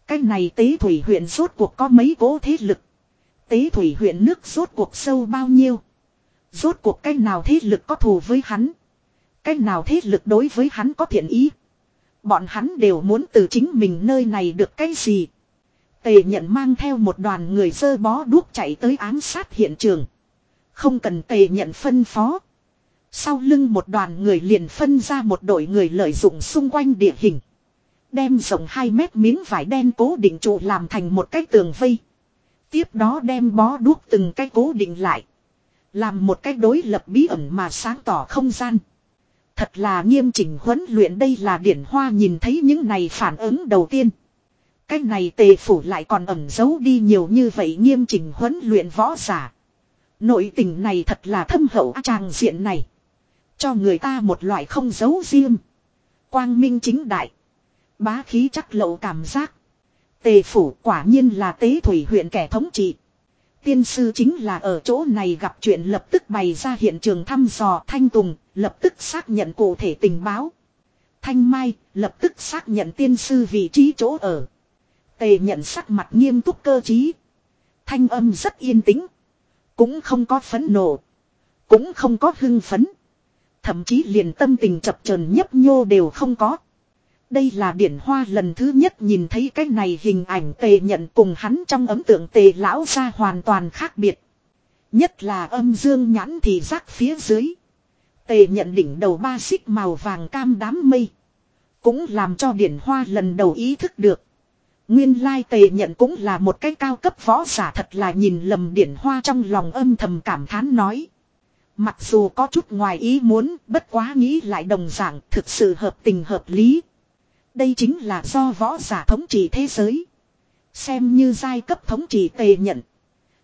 Cái này tế thủy huyện rốt cuộc có mấy cố thế lực. Tế thủy huyện nước rốt cuộc sâu bao nhiêu. Rốt cuộc cái nào thế lực có thù với hắn cách nào thế lực đối với hắn có thiện ý. Bọn hắn đều muốn từ chính mình nơi này được cái gì. Tề nhận mang theo một đoàn người dơ bó đuốc chạy tới ám sát hiện trường. Không cần tề nhận phân phó. Sau lưng một đoàn người liền phân ra một đội người lợi dụng xung quanh địa hình. Đem rộng 2 mét miếng vải đen cố định trụ làm thành một cái tường vây. Tiếp đó đem bó đuốc từng cái cố định lại. Làm một cái đối lập bí ẩn mà sáng tỏ không gian. Thật là nghiêm chỉnh huấn luyện đây là điển hoa nhìn thấy những này phản ứng đầu tiên. Cái này tề phủ lại còn ẩn giấu đi nhiều như vậy nghiêm chỉnh huấn luyện võ giả. Nội tình này thật là thâm hậu tràng diện này. Cho người ta một loại không giấu riêng. Quang minh chính đại. Bá khí chắc lậu cảm giác. Tề phủ quả nhiên là tế thủy huyện kẻ thống trị. Tiên sư chính là ở chỗ này gặp chuyện lập tức bày ra hiện trường thăm dò Thanh Tùng, lập tức xác nhận cụ thể tình báo. Thanh Mai, lập tức xác nhận tiên sư vị trí chỗ ở. Tề nhận sắc mặt nghiêm túc cơ trí. Thanh âm rất yên tĩnh. Cũng không có phấn nộ. Cũng không có hưng phấn. Thậm chí liền tâm tình chập chờn nhấp nhô đều không có. Đây là điển hoa lần thứ nhất nhìn thấy cái này hình ảnh tề nhận cùng hắn trong ấm tượng tề lão ra hoàn toàn khác biệt. Nhất là âm dương nhãn thì rác phía dưới. Tề nhận đỉnh đầu ba xích màu vàng cam đám mây. Cũng làm cho điển hoa lần đầu ý thức được. Nguyên lai tề nhận cũng là một cái cao cấp võ giả thật là nhìn lầm điển hoa trong lòng âm thầm cảm thán nói. Mặc dù có chút ngoài ý muốn, bất quá nghĩ lại đồng dạng thực sự hợp tình hợp lý. Đây chính là do võ giả thống trị thế giới. Xem như giai cấp thống trị tề nhận.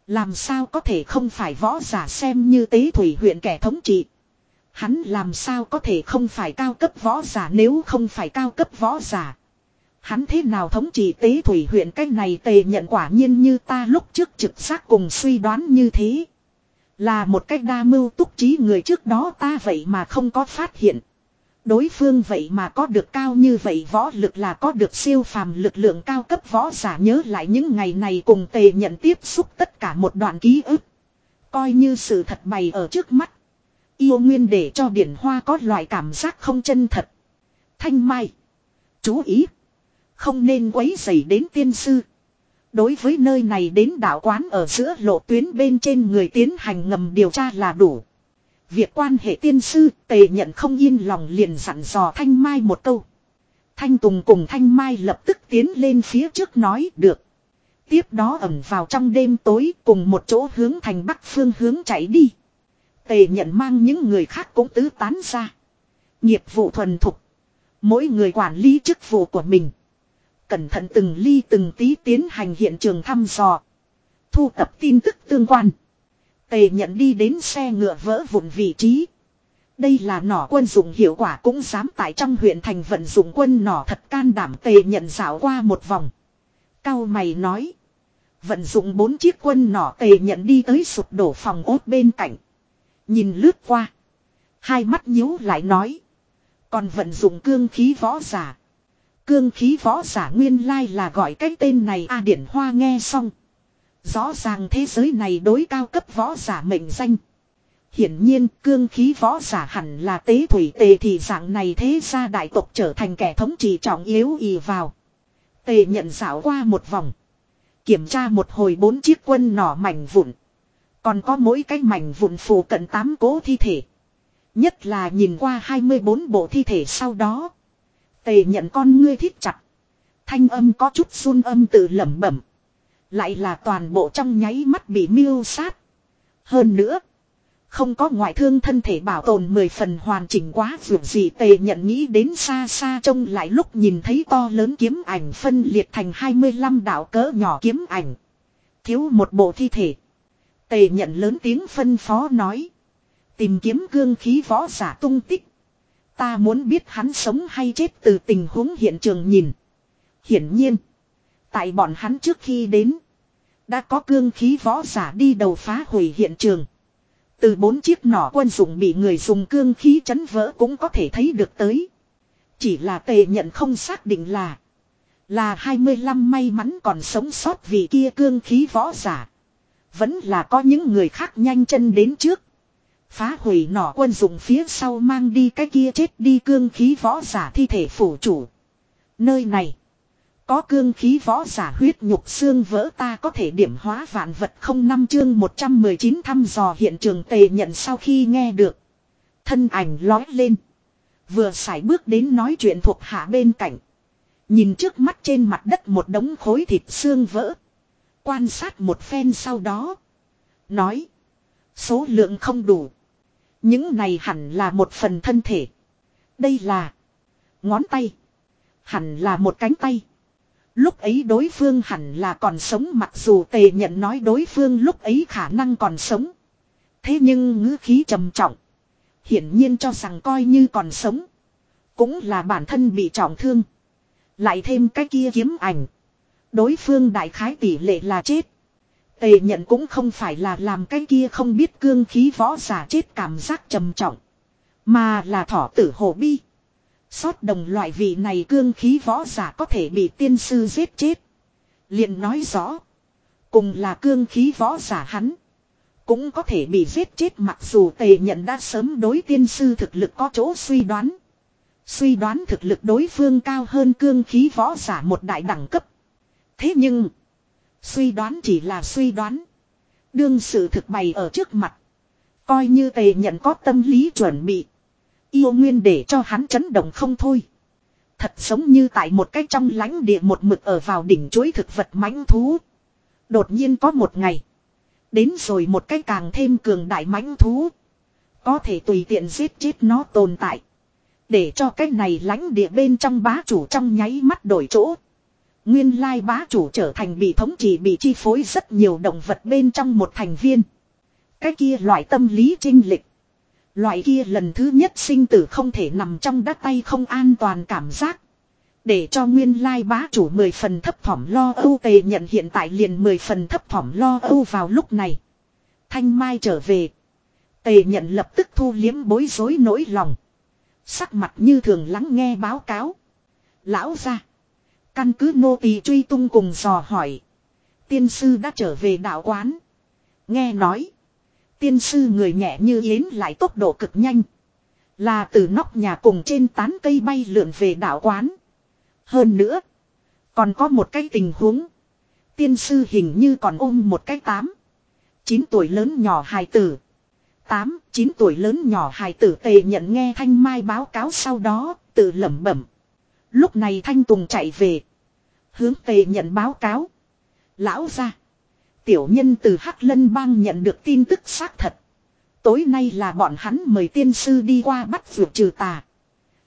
Làm sao có thể không phải võ giả xem như tế thủy huyện kẻ thống trị. Hắn làm sao có thể không phải cao cấp võ giả nếu không phải cao cấp võ giả. Hắn thế nào thống trị tế thủy huyện cách này tề nhận quả nhiên như ta lúc trước trực giác cùng suy đoán như thế. Là một cách đa mưu túc trí người trước đó ta vậy mà không có phát hiện. Đối phương vậy mà có được cao như vậy võ lực là có được siêu phàm lực lượng cao cấp võ giả nhớ lại những ngày này cùng tề nhận tiếp xúc tất cả một đoạn ký ức. Coi như sự thật bày ở trước mắt. Yêu nguyên để cho điển hoa có loại cảm giác không chân thật. Thanh mai. Chú ý. Không nên quấy dày đến tiên sư. Đối với nơi này đến đạo quán ở giữa lộ tuyến bên trên người tiến hành ngầm điều tra là đủ. Việc quan hệ tiên sư, tề nhận không yên lòng liền dặn dò Thanh Mai một câu. Thanh Tùng cùng Thanh Mai lập tức tiến lên phía trước nói, được. Tiếp đó ẩm vào trong đêm tối, cùng một chỗ hướng thành bắc phương hướng chạy đi. Tề nhận mang những người khác cũng tứ tán ra. Nghiệp vụ thuần thục. Mỗi người quản lý chức vụ của mình. Cẩn thận từng ly từng tí tiến hành hiện trường thăm dò. Thu tập tin tức tương quan. Tề nhận đi đến xe ngựa vỡ vụn vị trí. Đây là nỏ quân dụng hiệu quả cũng dám tại trong huyện thành vận dụng quân nỏ thật can đảm tề nhận dạo qua một vòng. Cao mày nói. Vận dụng bốn chiếc quân nỏ tề nhận đi tới sụp đổ phòng ốt bên cạnh. Nhìn lướt qua. Hai mắt nhíu lại nói. Còn vận dụng cương khí võ giả. Cương khí võ giả nguyên lai là gọi cái tên này A Điển Hoa nghe xong. Rõ ràng thế giới này đối cao cấp võ giả mệnh danh. Hiển nhiên cương khí võ giả hẳn là tế thủy tề thì dạng này thế ra đại tộc trở thành kẻ thống trị trọng yếu ì vào. Tề nhận dạo qua một vòng. Kiểm tra một hồi bốn chiếc quân nỏ mảnh vụn. Còn có mỗi cái mảnh vụn phù cận tám cố thi thể. Nhất là nhìn qua 24 bộ thi thể sau đó. Tề nhận con ngươi thiết chặt. Thanh âm có chút run âm tự lẩm bẩm. Lại là toàn bộ trong nháy mắt bị miêu sát. Hơn nữa. Không có ngoại thương thân thể bảo tồn mười phần hoàn chỉnh quá vượt gì tề nhận nghĩ đến xa xa trông lại lúc nhìn thấy to lớn kiếm ảnh phân liệt thành 25 đạo cỡ nhỏ kiếm ảnh. Thiếu một bộ thi thể. Tề nhận lớn tiếng phân phó nói. Tìm kiếm cương khí võ giả tung tích. Ta muốn biết hắn sống hay chết từ tình huống hiện trường nhìn. Hiển nhiên. Tại bọn hắn trước khi đến. Đã có cương khí võ giả đi đầu phá hủy hiện trường. Từ bốn chiếc nỏ quân dụng bị người dùng cương khí chấn vỡ cũng có thể thấy được tới. Chỉ là tề nhận không xác định là. Là 25 may mắn còn sống sót vì kia cương khí võ giả. Vẫn là có những người khác nhanh chân đến trước. Phá hủy nỏ quân dụng phía sau mang đi cái kia chết đi cương khí võ giả thi thể phủ chủ. Nơi này. Có cương khí võ giả huyết nhục xương vỡ ta có thể điểm hóa vạn vật không năm chương 119 thăm dò hiện trường tề nhận sau khi nghe được. Thân ảnh lói lên. Vừa xài bước đến nói chuyện thuộc hạ bên cạnh. Nhìn trước mắt trên mặt đất một đống khối thịt xương vỡ. Quan sát một phen sau đó. Nói. Số lượng không đủ. Những này hẳn là một phần thân thể. Đây là. Ngón tay. Hẳn là một cánh tay. Lúc ấy đối phương hẳn là còn sống mặc dù tề nhận nói đối phương lúc ấy khả năng còn sống. Thế nhưng ngữ khí trầm trọng. Hiển nhiên cho rằng coi như còn sống. Cũng là bản thân bị trọng thương. Lại thêm cái kia kiếm ảnh. Đối phương đại khái tỷ lệ là chết. Tề nhận cũng không phải là làm cái kia không biết cương khí võ giả chết cảm giác trầm trọng. Mà là thỏ tử hổ bi. Xót đồng loại vị này cương khí võ giả có thể bị tiên sư giết chết. liền nói rõ. Cùng là cương khí võ giả hắn. Cũng có thể bị giết chết mặc dù tề nhận đã sớm đối tiên sư thực lực có chỗ suy đoán. Suy đoán thực lực đối phương cao hơn cương khí võ giả một đại đẳng cấp. Thế nhưng. Suy đoán chỉ là suy đoán. Đương sự thực bày ở trước mặt. Coi như tề nhận có tâm lý chuẩn bị. Yêu nguyên để cho hắn chấn động không thôi. Thật giống như tại một cái trong lãnh địa một mực ở vào đỉnh chuối thực vật mãnh thú. Đột nhiên có một ngày. Đến rồi một cái càng thêm cường đại mãnh thú. Có thể tùy tiện giết chết nó tồn tại. Để cho cái này lãnh địa bên trong bá chủ trong nháy mắt đổi chỗ. Nguyên lai bá chủ trở thành bị thống trị bị chi phối rất nhiều động vật bên trong một thành viên. Cái kia loại tâm lý trinh lịch. Loại kia lần thứ nhất sinh tử không thể nằm trong đắt tay không an toàn cảm giác. Để cho nguyên lai bá chủ mười phần thấp thỏm lo âu tề nhận hiện tại liền mười phần thấp thỏm lo âu vào lúc này. Thanh Mai trở về. Tề nhận lập tức thu liếm bối rối nỗi lòng. Sắc mặt như thường lắng nghe báo cáo. Lão ra. Căn cứ nô tỳ truy tung cùng dò hỏi. Tiên sư đã trở về đạo quán. Nghe nói. Tiên sư người nhẹ như yến lại tốc độ cực nhanh. Là từ nóc nhà cùng trên tán cây bay lượn về đạo quán. Hơn nữa. Còn có một cái tình huống. Tiên sư hình như còn ôm một cái tám. chín tuổi lớn nhỏ hài tử. tám chín tuổi lớn nhỏ hài tử tề nhận nghe Thanh Mai báo cáo sau đó, tự lẩm bẩm. Lúc này Thanh Tùng chạy về. Hướng tề nhận báo cáo. Lão ra. Tiểu nhân từ Hắc Lân Bang nhận được tin tức xác thật. Tối nay là bọn hắn mời tiên sư đi qua bắt vượt trừ tà.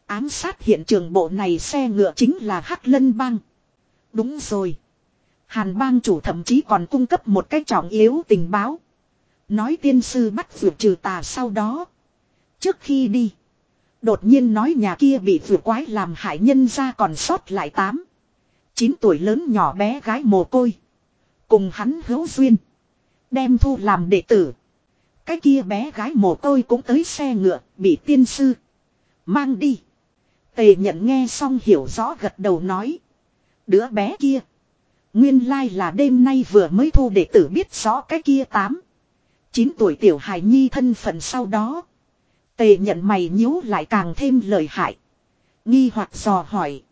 Ám sát hiện trường bộ này xe ngựa chính là Hắc Lân Bang. Đúng rồi. Hàn bang chủ thậm chí còn cung cấp một cái trọng yếu tình báo. Nói tiên sư bắt vượt trừ tà sau đó. Trước khi đi. Đột nhiên nói nhà kia bị vừa quái làm hại nhân ra còn sót lại tám. chín tuổi lớn nhỏ bé gái mồ côi. Cùng hắn hữu duyên. Đem thu làm đệ tử. Cái kia bé gái mồ côi cũng tới xe ngựa, bị tiên sư. Mang đi. Tề nhận nghe xong hiểu rõ gật đầu nói. Đứa bé kia. Nguyên lai là đêm nay vừa mới thu đệ tử biết rõ cái kia tám. chín tuổi tiểu hài nhi thân phận sau đó. Tề nhận mày nhíu lại càng thêm lời hại. Nghi hoặc dò hỏi.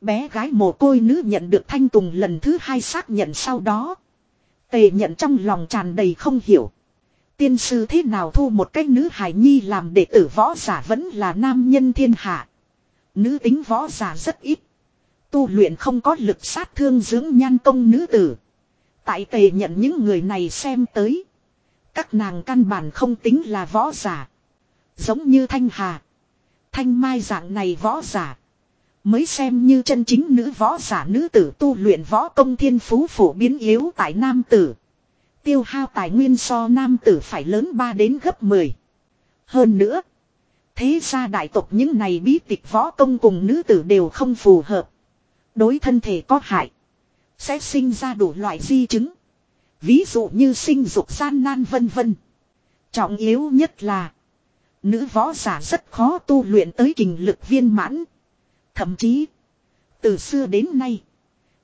Bé gái mồ côi nữ nhận được thanh tùng lần thứ hai xác nhận sau đó. Tề nhận trong lòng tràn đầy không hiểu. Tiên sư thế nào thu một cái nữ hài nhi làm đệ tử võ giả vẫn là nam nhân thiên hạ. Nữ tính võ giả rất ít. Tu luyện không có lực sát thương dưỡng nhan công nữ tử. Tại tề nhận những người này xem tới. Các nàng căn bản không tính là võ giả. Giống như Thanh Hà. Thanh Mai dạng này võ giả. Mới xem như chân chính nữ võ giả nữ tử tu luyện võ công thiên phú phổ biến yếu tại nam tử. Tiêu hao tài nguyên so nam tử phải lớn 3 đến gấp 10. Hơn nữa. Thế ra đại tộc những này bí tịch võ công cùng nữ tử đều không phù hợp. Đối thân thể có hại. Sẽ sinh ra đủ loại di chứng. Ví dụ như sinh dục gian nan vân vân. Trọng yếu nhất là. Nữ võ giả rất khó tu luyện tới kình lực viên mãn. Thậm chí. Từ xưa đến nay.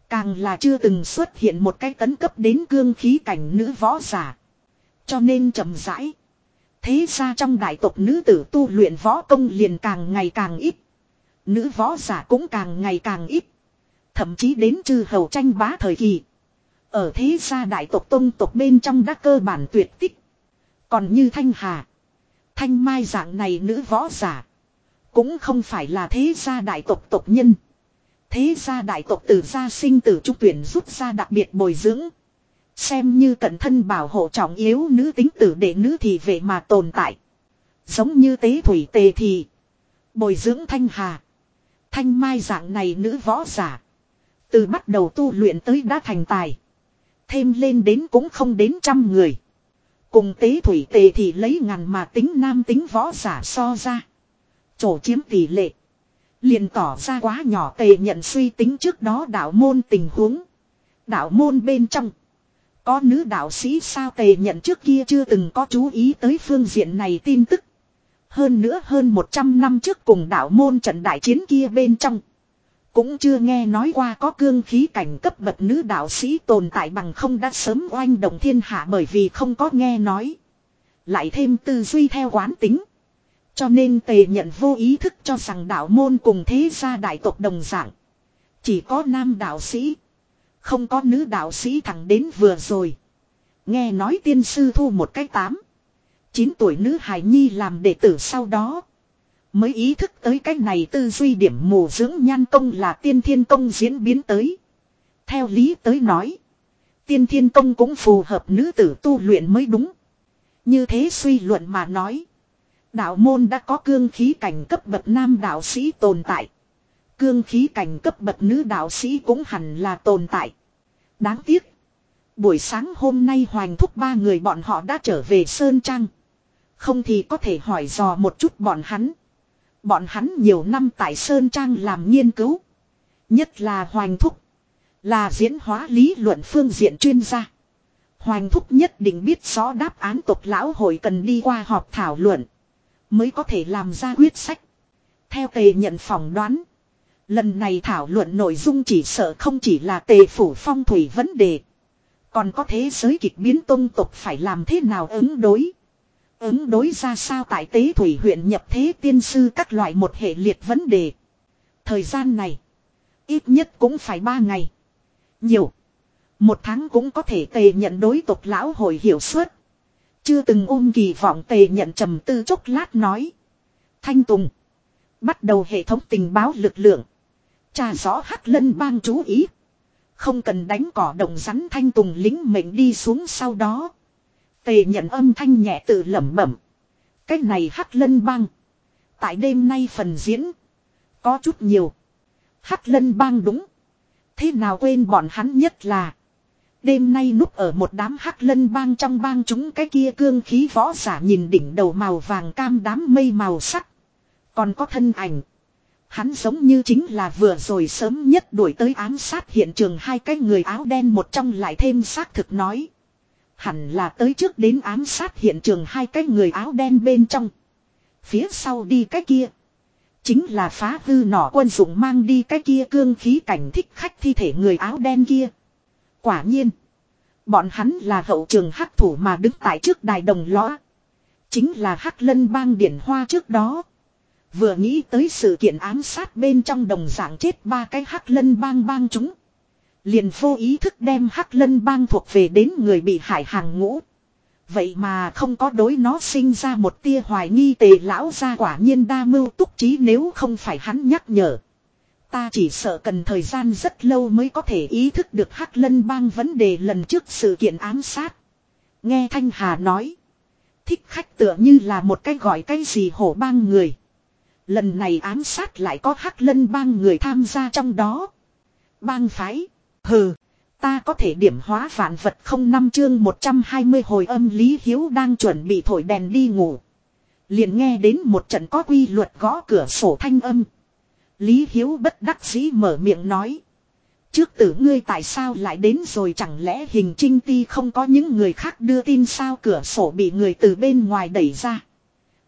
Càng là chưa từng xuất hiện một cái tấn cấp đến cương khí cảnh nữ võ giả. Cho nên chậm rãi. Thế ra trong đại tộc nữ tử tu luyện võ công liền càng ngày càng ít. Nữ võ giả cũng càng ngày càng ít. Thậm chí đến chư hầu tranh bá thời kỳ. Ở thế gia đại tộc tông tộc bên trong đã cơ bản tuyệt tích. Còn như Thanh Hà. Thanh Mai dạng này nữ võ giả. Cũng không phải là thế gia đại tộc tộc nhân. Thế gia đại tộc từ gia sinh tử trung tuyển rút ra đặc biệt bồi dưỡng. Xem như cận thân bảo hộ trọng yếu nữ tính tử để nữ thì về mà tồn tại. Giống như tế thủy tề thì. Bồi dưỡng thanh hà. Thanh mai dạng này nữ võ giả. Từ bắt đầu tu luyện tới đã thành tài. Thêm lên đến cũng không đến trăm người. Cùng tế thủy tề thì lấy ngàn mà tính nam tính võ giả so ra. Chỗ chiếm tỷ lệ. Liền tỏ ra quá nhỏ tề nhận suy tính trước đó đạo môn tình huống. Đạo môn bên trong. Có nữ đạo sĩ sao tề nhận trước kia chưa từng có chú ý tới phương diện này tin tức. Hơn nữa hơn 100 năm trước cùng đạo môn trận đại chiến kia bên trong. Cũng chưa nghe nói qua có cương khí cảnh cấp bậc nữ đạo sĩ tồn tại bằng không đã sớm oanh động thiên hạ bởi vì không có nghe nói. Lại thêm tư duy theo quán tính. Cho nên tề nhận vô ý thức cho rằng đạo môn cùng thế gia đại tộc đồng dạng. Chỉ có nam đạo sĩ. Không có nữ đạo sĩ thẳng đến vừa rồi. Nghe nói tiên sư thu một cái tám. chín tuổi nữ hài nhi làm đệ tử sau đó. Mới ý thức tới cái này tư duy điểm mù dưỡng nhan công là tiên thiên công diễn biến tới. Theo lý tới nói. Tiên thiên công cũng phù hợp nữ tử tu luyện mới đúng. Như thế suy luận mà nói. Đạo môn đã có cương khí cảnh cấp bậc nam đạo sĩ tồn tại. Cương khí cảnh cấp bậc nữ đạo sĩ cũng hẳn là tồn tại. Đáng tiếc. Buổi sáng hôm nay hoành thúc ba người bọn họ đã trở về Sơn Trăng. Không thì có thể hỏi dò một chút bọn hắn. Bọn hắn nhiều năm tại Sơn Trang làm nghiên cứu. Nhất là Hoành Thúc. Là diễn hóa lý luận phương diện chuyên gia. Hoành Thúc nhất định biết rõ đáp án tộc lão hội cần đi qua họp thảo luận. Mới có thể làm ra quyết sách. Theo tề nhận phỏng đoán. Lần này thảo luận nội dung chỉ sợ không chỉ là tề phủ phong thủy vấn đề. Còn có thế giới kịch biến tôn tộc phải làm thế nào ứng đối. Ứng đối ra sao tại tế thủy huyện nhập thế tiên sư các loại một hệ liệt vấn đề. Thời gian này. Ít nhất cũng phải ba ngày. Nhiều. Một tháng cũng có thể tề nhận đối tộc lão hồi hiểu suốt. Chưa từng ôm kỳ vọng tề nhận trầm tư chốc lát nói. Thanh Tùng. Bắt đầu hệ thống tình báo lực lượng. Trà rõ hắc lân bang chú ý. Không cần đánh cỏ đồng rắn Thanh Tùng lính mệnh đi xuống sau đó. Tề nhận âm thanh nhẹ tự lẩm bẩm. Cái này hắc lân bang. Tại đêm nay phần diễn. Có chút nhiều. Hắc lân bang đúng. Thế nào quên bọn hắn nhất là. Đêm nay núp ở một đám hắc lân bang trong bang chúng cái kia cương khí võ giả nhìn đỉnh đầu màu vàng cam đám mây màu sắc. Còn có thân ảnh. Hắn giống như chính là vừa rồi sớm nhất đuổi tới ám sát hiện trường hai cái người áo đen một trong lại thêm xác thực nói. Hẳn là tới trước đến ám sát hiện trường hai cái người áo đen bên trong. Phía sau đi cái kia. Chính là phá hư nỏ quân dụng mang đi cái kia cương khí cảnh thích khách thi thể người áo đen kia. Quả nhiên. Bọn hắn là hậu trường hắc thủ mà đứng tại trước đài đồng lõa. Chính là hắc lân bang điển hoa trước đó. Vừa nghĩ tới sự kiện ám sát bên trong đồng dạng chết ba cái hắc lân bang bang chúng. Liền vô ý thức đem hắc lân bang thuộc về đến người bị hại hàng ngũ. Vậy mà không có đối nó sinh ra một tia hoài nghi tề lão ra quả nhiên đa mưu túc trí nếu không phải hắn nhắc nhở. Ta chỉ sợ cần thời gian rất lâu mới có thể ý thức được Hắc Lân bang vấn đề lần trước sự kiện ám sát. Nghe Thanh Hà nói. Thích khách tựa như là một cái gọi cái gì hổ bang người. Lần này ám sát lại có Hắc Lân bang người tham gia trong đó. Bang phái. Hừ. Ta có thể điểm hóa vạn vật không năm chương 120 hồi âm Lý Hiếu đang chuẩn bị thổi đèn đi ngủ. Liền nghe đến một trận có quy luật gõ cửa sổ thanh âm. Lý Hiếu bất đắc dĩ mở miệng nói. Trước tử ngươi tại sao lại đến rồi chẳng lẽ hình trinh ti không có những người khác đưa tin sao cửa sổ bị người từ bên ngoài đẩy ra.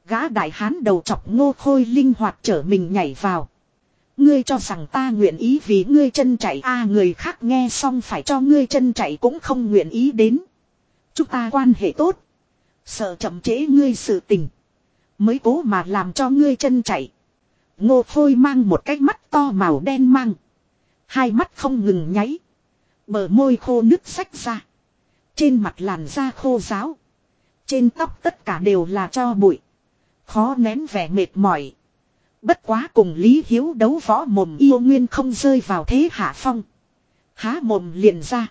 Gã đại hán đầu chọc ngô khôi linh hoạt trở mình nhảy vào. Ngươi cho rằng ta nguyện ý vì ngươi chân chạy a người khác nghe xong phải cho ngươi chân chạy cũng không nguyện ý đến. Chúng ta quan hệ tốt. Sợ chậm chế ngươi sự tình. Mới cố mà làm cho ngươi chân chạy. Ngô Khôi mang một cái mắt to màu đen mang. Hai mắt không ngừng nháy. Bờ môi khô nước sách ra. Trên mặt làn da khô ráo. Trên tóc tất cả đều là cho bụi. Khó nén vẻ mệt mỏi. Bất quá cùng Lý Hiếu đấu võ mồm yêu nguyên không rơi vào thế hạ phong. Há mồm liền ra.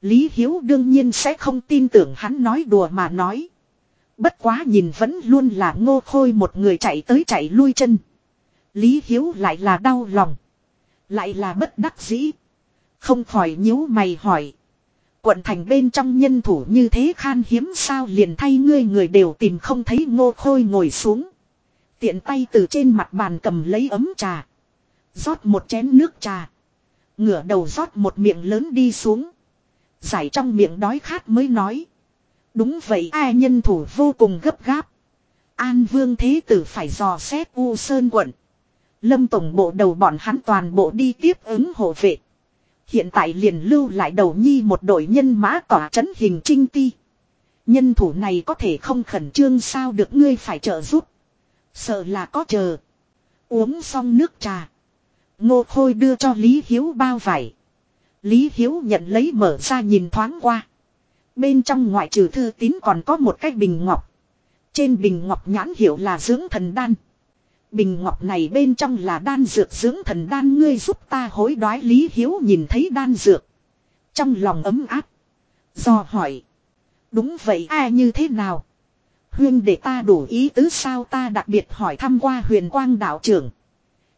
Lý Hiếu đương nhiên sẽ không tin tưởng hắn nói đùa mà nói. Bất quá nhìn vẫn luôn là ngô khôi một người chạy tới chạy lui chân. Lý Hiếu lại là đau lòng. Lại là bất đắc dĩ. Không khỏi nhíu mày hỏi. Quận thành bên trong nhân thủ như thế khan hiếm sao liền thay ngươi người đều tìm không thấy ngô khôi ngồi xuống. Tiện tay từ trên mặt bàn cầm lấy ấm trà. rót một chén nước trà. Ngửa đầu rót một miệng lớn đi xuống. Giải trong miệng đói khát mới nói. Đúng vậy, ai nhân thủ vô cùng gấp gáp. An vương thế tử phải dò xét U Sơn quận. Lâm tổng bộ đầu bọn hắn toàn bộ đi tiếp ứng hộ vệ. Hiện tại liền lưu lại đầu nhi một đội nhân mã tỏa trấn hình trinh ti. Nhân thủ này có thể không khẩn trương sao được, ngươi phải trợ giúp. Sợ là có chờ. Uống xong nước trà. Ngô Khôi đưa cho Lý Hiếu bao vải. Lý Hiếu nhận lấy mở ra nhìn thoáng qua. Bên trong ngoại trừ thư tín còn có một cái bình ngọc. Trên bình ngọc nhãn hiệu là dưỡng thần đan. Bình ngọc này bên trong là đan dược dưỡng thần đan ngươi giúp ta hối đoái Lý Hiếu nhìn thấy đan dược. Trong lòng ấm áp. Do hỏi. Đúng vậy, ai như thế nào? Huyên để ta đủ ý tứ sao ta đặc biệt hỏi thăm qua huyền quang đạo trưởng.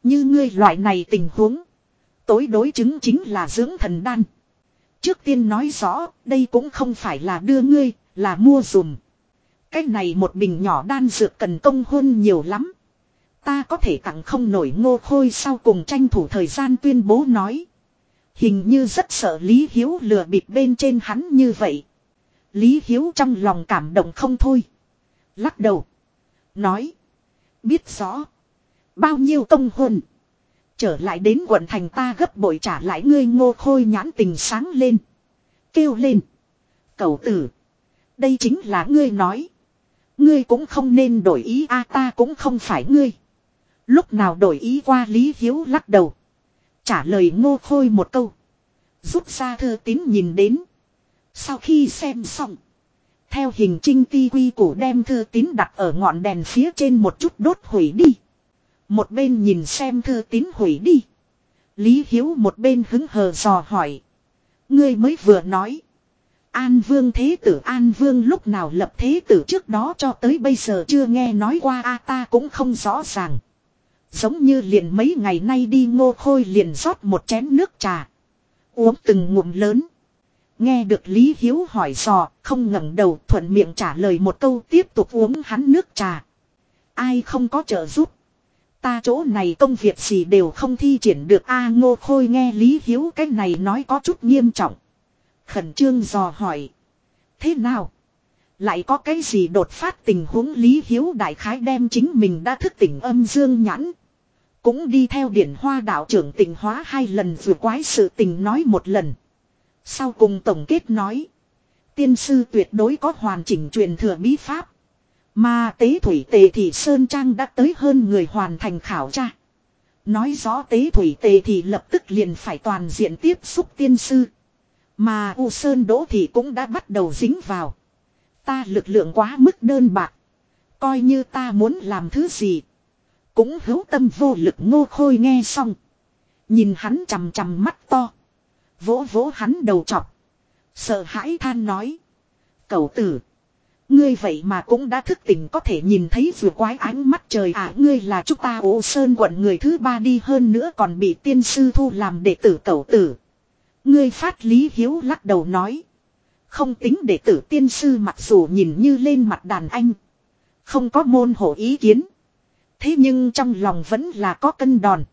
Như ngươi loại này tình huống. Tối đối chứng chính là dưỡng thần đan. Trước tiên nói rõ, đây cũng không phải là đưa ngươi, là mua dùm. Cái này một bình nhỏ đan dược cần công hôn nhiều lắm. Ta có thể tặng không nổi ngô khôi sau cùng tranh thủ thời gian tuyên bố nói. Hình như rất sợ Lý Hiếu lừa bịp bên trên hắn như vậy. Lý Hiếu trong lòng cảm động không thôi. Lắc đầu. Nói. Biết rõ. Bao nhiêu công hồn. Trở lại đến quận thành ta gấp bội trả lại ngươi ngô khôi nhãn tình sáng lên. Kêu lên. Cầu tử. Đây chính là ngươi nói. Ngươi cũng không nên đổi ý a, ta cũng không phải ngươi. Lúc nào đổi ý qua Lý Hiếu lắc đầu. Trả lời ngô khôi một câu. Rút ra thư tín nhìn đến. Sau khi xem xong. Theo hình trinh ti quy củ đem thư tín đặt ở ngọn đèn phía trên một chút đốt hủy đi. Một bên nhìn xem thư tín hủy đi. Lý Hiếu một bên hứng hờ dò hỏi. Ngươi mới vừa nói. An Vương Thế Tử, An Vương lúc nào lập Thế Tử trước đó cho tới bây giờ chưa nghe nói qua, a ta cũng không rõ ràng. Giống như liền mấy ngày nay đi ngô khôi liền rót một chén nước trà. Uống từng ngụm lớn. Nghe được Lý Hiếu hỏi dò, không ngẩng đầu thuận miệng trả lời một câu tiếp tục uống hắn nước trà. Ai không có trợ giúp. Ta chỗ này công việc gì đều không thi triển được A ngô khôi nghe Lý Hiếu cái này nói có chút nghiêm trọng. Khẩn trương dò hỏi. Thế nào? Lại có cái gì đột phát tình huống Lý Hiếu đại khái đem chính mình đã thức tỉnh âm dương nhãn. Cũng đi theo điển hoa đạo trưởng tình hóa hai lần vừa quái sự tình nói một lần. Sau cùng tổng kết nói. Tiên sư tuyệt đối có hoàn chỉnh truyền thừa bí pháp. Mà tế thủy tề thì Sơn Trang đã tới hơn người hoàn thành khảo tra. Nói rõ tế thủy tề thì lập tức liền phải toàn diện tiếp xúc tiên sư. Mà U Sơn Đỗ thì cũng đã bắt đầu dính vào. Ta lực lượng quá mức đơn bạc. Coi như ta muốn làm thứ gì. Cũng hữu tâm vô lực ngô khôi nghe xong. Nhìn hắn chằm chằm mắt to. Vỗ vỗ hắn đầu chọc. Sợ hãi than nói. Cậu tử. Ngươi vậy mà cũng đã thức tỉnh có thể nhìn thấy vừa quái ánh mắt trời à ngươi là chúng ta ô sơn quận người thứ ba đi hơn nữa còn bị tiên sư thu làm đệ tử cậu tử. Ngươi phát lý hiếu lắc đầu nói. Không tính đệ tử tiên sư mặc dù nhìn như lên mặt đàn anh. Không có môn hộ ý kiến. Thế nhưng trong lòng vẫn là có cân đòn.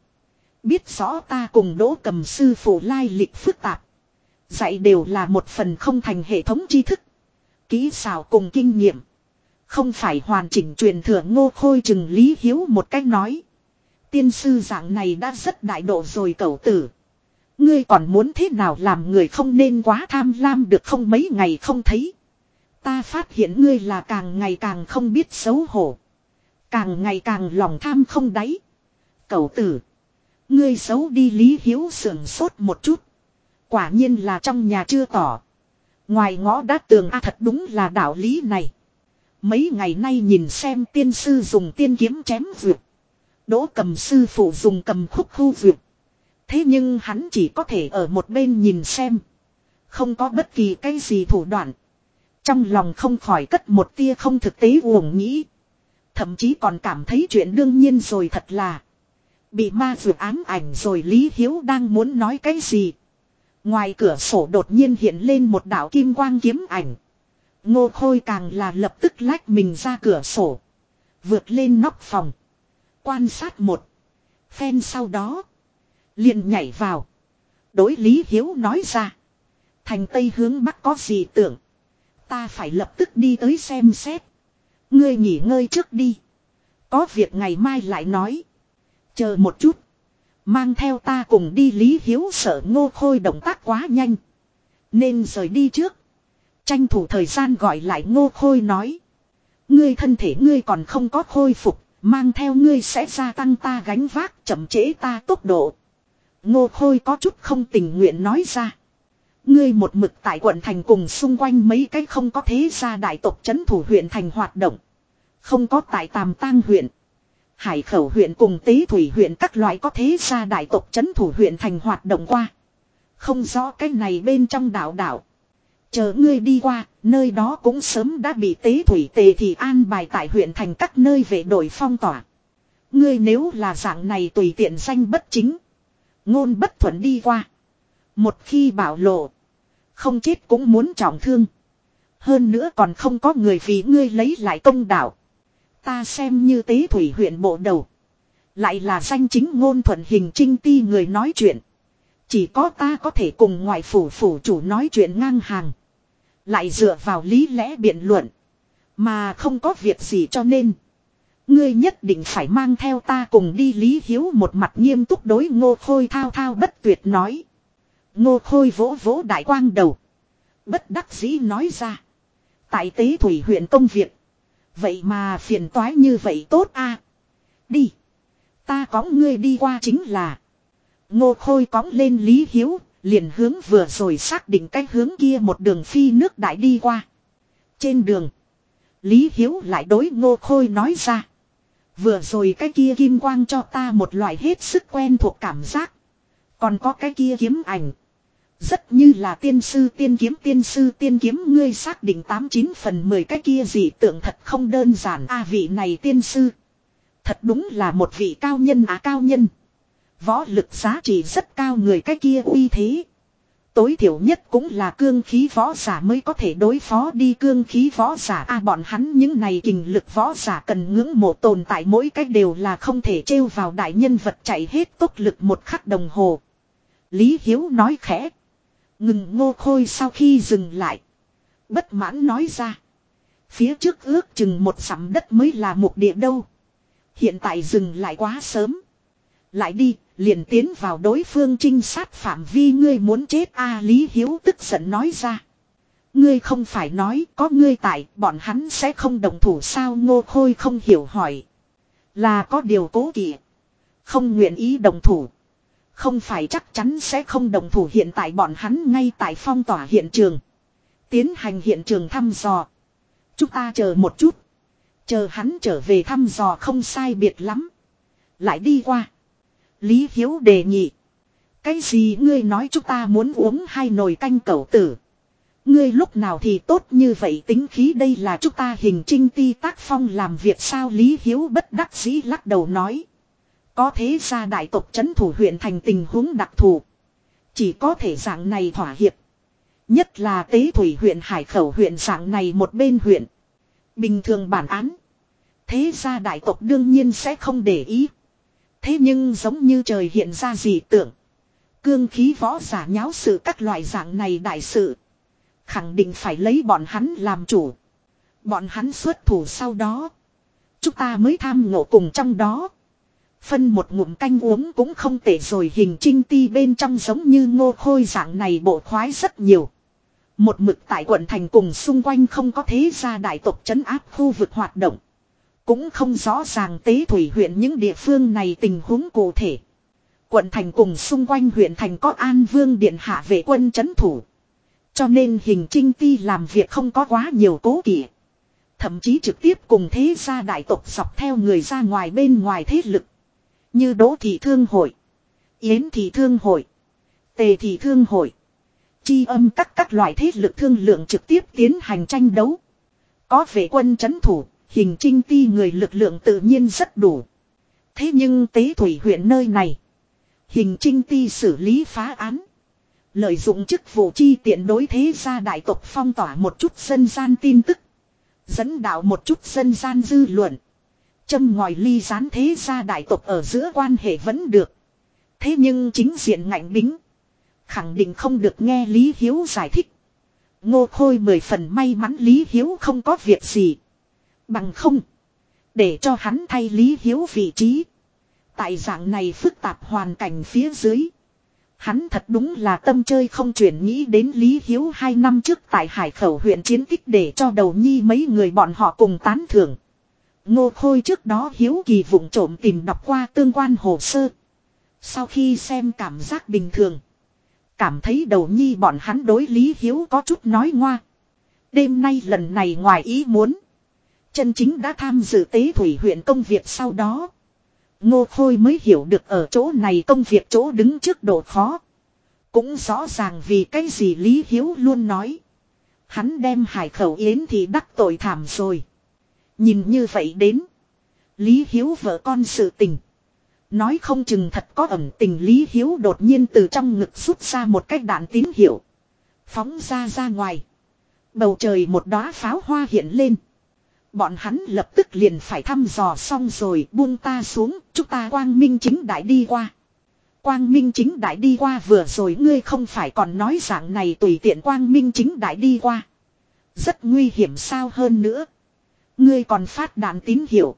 Biết rõ ta cùng đỗ cầm sư phụ lai lịch phức tạp. Dạy đều là một phần không thành hệ thống tri thức. Kỹ xảo cùng kinh nghiệm. Không phải hoàn chỉnh truyền thừa ngô khôi chừng lý hiếu một cách nói. Tiên sư dạng này đã rất đại độ rồi cậu tử. Ngươi còn muốn thế nào làm người không nên quá tham lam được không mấy ngày không thấy. Ta phát hiện ngươi là càng ngày càng không biết xấu hổ. Càng ngày càng lòng tham không đáy. Cậu tử. Ngươi xấu đi lý hiếu sườn sốt một chút. Quả nhiên là trong nhà chưa tỏ. Ngoài ngõ đá tường a, thật đúng là đạo lý này. Mấy ngày nay nhìn xem tiên sư dùng tiên kiếm chém vượt. Đỗ cầm sư phụ dùng cầm khúc khu vượt. Thế nhưng hắn chỉ có thể ở một bên nhìn xem. Không có bất kỳ cái gì thủ đoạn. Trong lòng không khỏi cất một tia không thực tế uổng nghĩ. Thậm chí còn cảm thấy chuyện đương nhiên rồi thật là. Bị ma vượt ám ảnh rồi Lý Hiếu đang muốn nói cái gì. Ngoài cửa sổ đột nhiên hiện lên một đạo kim quang kiếm ảnh. Ngô Khôi càng là lập tức lách mình ra cửa sổ. Vượt lên nóc phòng. Quan sát một. Phen sau đó. liền nhảy vào. Đối Lý Hiếu nói ra. Thành Tây hướng Bắc có gì tưởng. Ta phải lập tức đi tới xem xét. Ngươi nghỉ ngơi trước đi. Có việc ngày mai lại nói. Chờ một chút. Mang theo ta cùng đi Lý Hiếu sợ ngô khôi động tác quá nhanh. Nên rời đi trước. Tranh thủ thời gian gọi lại ngô khôi nói. Ngươi thân thể ngươi còn không có khôi phục. Mang theo ngươi sẽ gia tăng ta gánh vác, chậm chế ta tốc độ. Ngô khôi có chút không tình nguyện nói ra. Ngươi một mực tại quận thành cùng xung quanh mấy cái không có thế gia đại tộc chấn thủ huyện thành hoạt động. Không có tại tàm tang huyện. Hải khẩu huyện cùng tế thủy huyện các loại có thế gia đại tộc chấn thủ huyện thành hoạt động qua. Không rõ cái này bên trong đảo đảo. Chờ ngươi đi qua, nơi đó cũng sớm đã bị tế thủy tề thì an bài tại huyện thành các nơi về đổi phong tỏa. Ngươi nếu là dạng này tùy tiện danh bất chính. Ngôn bất thuận đi qua. Một khi bảo lộ. Không chết cũng muốn trọng thương. Hơn nữa còn không có người vì ngươi lấy lại công đạo. Ta xem như tế thủy huyện bộ đầu. Lại là danh chính ngôn thuận hình trinh ti người nói chuyện. Chỉ có ta có thể cùng ngoại phủ phủ chủ nói chuyện ngang hàng. Lại dựa vào lý lẽ biện luận. Mà không có việc gì cho nên. Ngươi nhất định phải mang theo ta cùng đi Lý Hiếu một mặt nghiêm túc đối ngô khôi thao thao bất tuyệt nói. Ngô khôi vỗ vỗ đại quang đầu. Bất đắc dĩ nói ra. Tại tế thủy huyện công việc. Vậy mà phiền toái như vậy tốt a Đi. Ta có ngươi đi qua chính là. Ngô khôi cõng lên Lý Hiếu, liền hướng vừa rồi xác định cách hướng kia một đường phi nước đại đi qua. Trên đường. Lý Hiếu lại đối ngô khôi nói ra. Vừa rồi cái kia kim quang cho ta một loại hết sức quen thuộc cảm giác. Còn có cái kia kiếm ảnh. Rất như là tiên sư, tiên kiếm, tiên sư, tiên kiếm ngươi xác định 89 phần 10 cái kia gì tưởng thật không đơn giản a vị này tiên sư. Thật đúng là một vị cao nhân á cao nhân. Võ lực giá trị rất cao người cái kia uy thế. Tối thiểu nhất cũng là cương khí võ giả mới có thể đối phó đi cương khí võ giả a bọn hắn những này kình lực võ giả cần ngưỡng mộ tồn tại mỗi cách đều là không thể trêu vào đại nhân vật chạy hết tốc lực một khắc đồng hồ. Lý Hiếu nói khẽ. Ngừng ngô khôi sau khi dừng lại. Bất mãn nói ra. Phía trước ước chừng một sắm đất mới là một địa đâu. Hiện tại dừng lại quá sớm. Lại đi, liền tiến vào đối phương trinh sát phạm vi ngươi muốn chết a Lý Hiếu tức giận nói ra. Ngươi không phải nói có ngươi tại bọn hắn sẽ không đồng thủ sao ngô khôi không hiểu hỏi. Là có điều cố kỵ. Không nguyện ý đồng thủ. Không phải chắc chắn sẽ không đồng thủ hiện tại bọn hắn ngay tại phong tỏa hiện trường. Tiến hành hiện trường thăm dò. Chúng ta chờ một chút. Chờ hắn trở về thăm dò không sai biệt lắm. Lại đi qua. Lý Hiếu đề nghị. Cái gì ngươi nói chúng ta muốn uống hai nồi canh cẩu tử. Ngươi lúc nào thì tốt như vậy tính khí đây là chúng ta hình trinh ti tác phong làm việc sao Lý Hiếu bất đắc dĩ lắc đầu nói. Có thế ra đại tộc chấn thủ huyện thành tình huống đặc thù. Chỉ có thể dạng này thỏa hiệp. Nhất là tế thủy huyện hải khẩu huyện dạng này một bên huyện. Bình thường bản án. Thế ra đại tộc đương nhiên sẽ không để ý. Thế nhưng giống như trời hiện ra dị tưởng. Cương khí võ giả nháo sự các loại dạng này đại sự. Khẳng định phải lấy bọn hắn làm chủ. Bọn hắn xuất thủ sau đó. Chúng ta mới tham ngộ cùng trong đó. Phân một ngụm canh uống cũng không tệ rồi, hình trinh ti bên trong giống như ngô khôi dạng này bộ khoái rất nhiều. Một mực tại quận thành cùng xung quanh không có thế gia đại tộc chấn áp khu vực hoạt động. Cũng không rõ ràng tế thủy huyện những địa phương này tình huống cụ thể. Quận thành cùng xung quanh huyện thành có an vương điện hạ vệ quân chấn thủ. Cho nên hình trinh ti làm việc không có quá nhiều cố kỵ. Thậm chí trực tiếp cùng thế gia đại tộc dọc theo người ra ngoài bên ngoài thế lực. Như Đỗ Thị Thương Hội, Yến Thị Thương Hội, Tề Thị Thương Hội. Chi âm các các loại thế lực thương lượng trực tiếp tiến hành tranh đấu. Có vệ quân chấn thủ, hình trinh ti người lực lượng tự nhiên rất đủ. Thế nhưng tế thủy huyện nơi này. Hình trinh ti xử lý phá án. Lợi dụng chức vụ chi tiện đối thế gia đại tộc phong tỏa một chút dân gian tin tức. Dẫn đạo một chút dân gian dư luận. Châm ngòi ly gián thế gia đại tộc ở giữa quan hệ vẫn được. Thế nhưng chính diện ngạnh bính. Khẳng định không được nghe Lý Hiếu giải thích. Ngô Khôi mười phần may mắn Lý Hiếu không có việc gì. Bằng không. Để cho hắn thay Lý Hiếu vị trí. Tại dạng này phức tạp hoàn cảnh phía dưới. Hắn thật đúng là tâm chơi không chuyển nghĩ đến Lý Hiếu hai năm trước tại Hải Khẩu huyện chiến tích để cho đầu nhi mấy người bọn họ cùng tán thưởng. Ngô Khôi trước đó Hiếu kỳ vụng trộm tìm đọc qua tương quan hồ sơ. Sau khi xem cảm giác bình thường. Cảm thấy đầu nhi bọn hắn đối Lý Hiếu có chút nói ngoa. Đêm nay lần này ngoài ý muốn. Chân chính đã tham dự tế thủy huyện công việc sau đó. Ngô Khôi mới hiểu được ở chỗ này công việc chỗ đứng trước độ khó. Cũng rõ ràng vì cái gì Lý Hiếu luôn nói. Hắn đem hải khẩu yến thì đắc tội thảm rồi. Nhìn như vậy đến. Lý Hiếu vợ con sự tình. Nói không chừng thật có ẩn tình Lý Hiếu đột nhiên từ trong ngực rút ra một cái đạn tín hiệu. Phóng ra ra ngoài. Bầu trời một đóa pháo hoa hiện lên. Bọn hắn lập tức liền phải thăm dò xong rồi buông ta xuống, chúng ta quang minh chính đại đi qua. Quang minh chính đại đi qua vừa rồi ngươi không phải còn nói dạng này tùy tiện quang minh chính đại đi qua. Rất nguy hiểm sao hơn nữa. Ngươi còn phát đạn tín hiệu.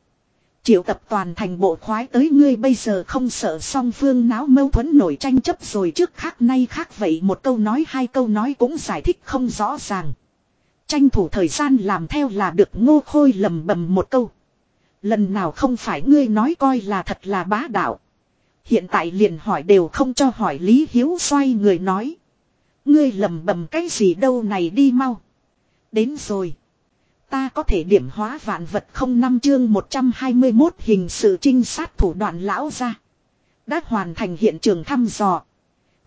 Triệu tập toàn thành bộ khoái tới ngươi bây giờ không sợ song phương náo mâu thuẫn nổi tranh chấp rồi trước khác nay khác vậy một câu nói hai câu nói cũng giải thích không rõ ràng. Tranh thủ thời gian làm theo là được ngô khôi lầm bầm một câu. Lần nào không phải ngươi nói coi là thật là bá đạo. Hiện tại liền hỏi đều không cho hỏi Lý Hiếu xoay người nói. Ngươi lầm bầm cái gì đâu này đi mau. Đến rồi. Ta có thể điểm hóa vạn vật không năm chương 121 hình sự trinh sát thủ đoạn lão ra. Đã hoàn thành hiện trường thăm dò.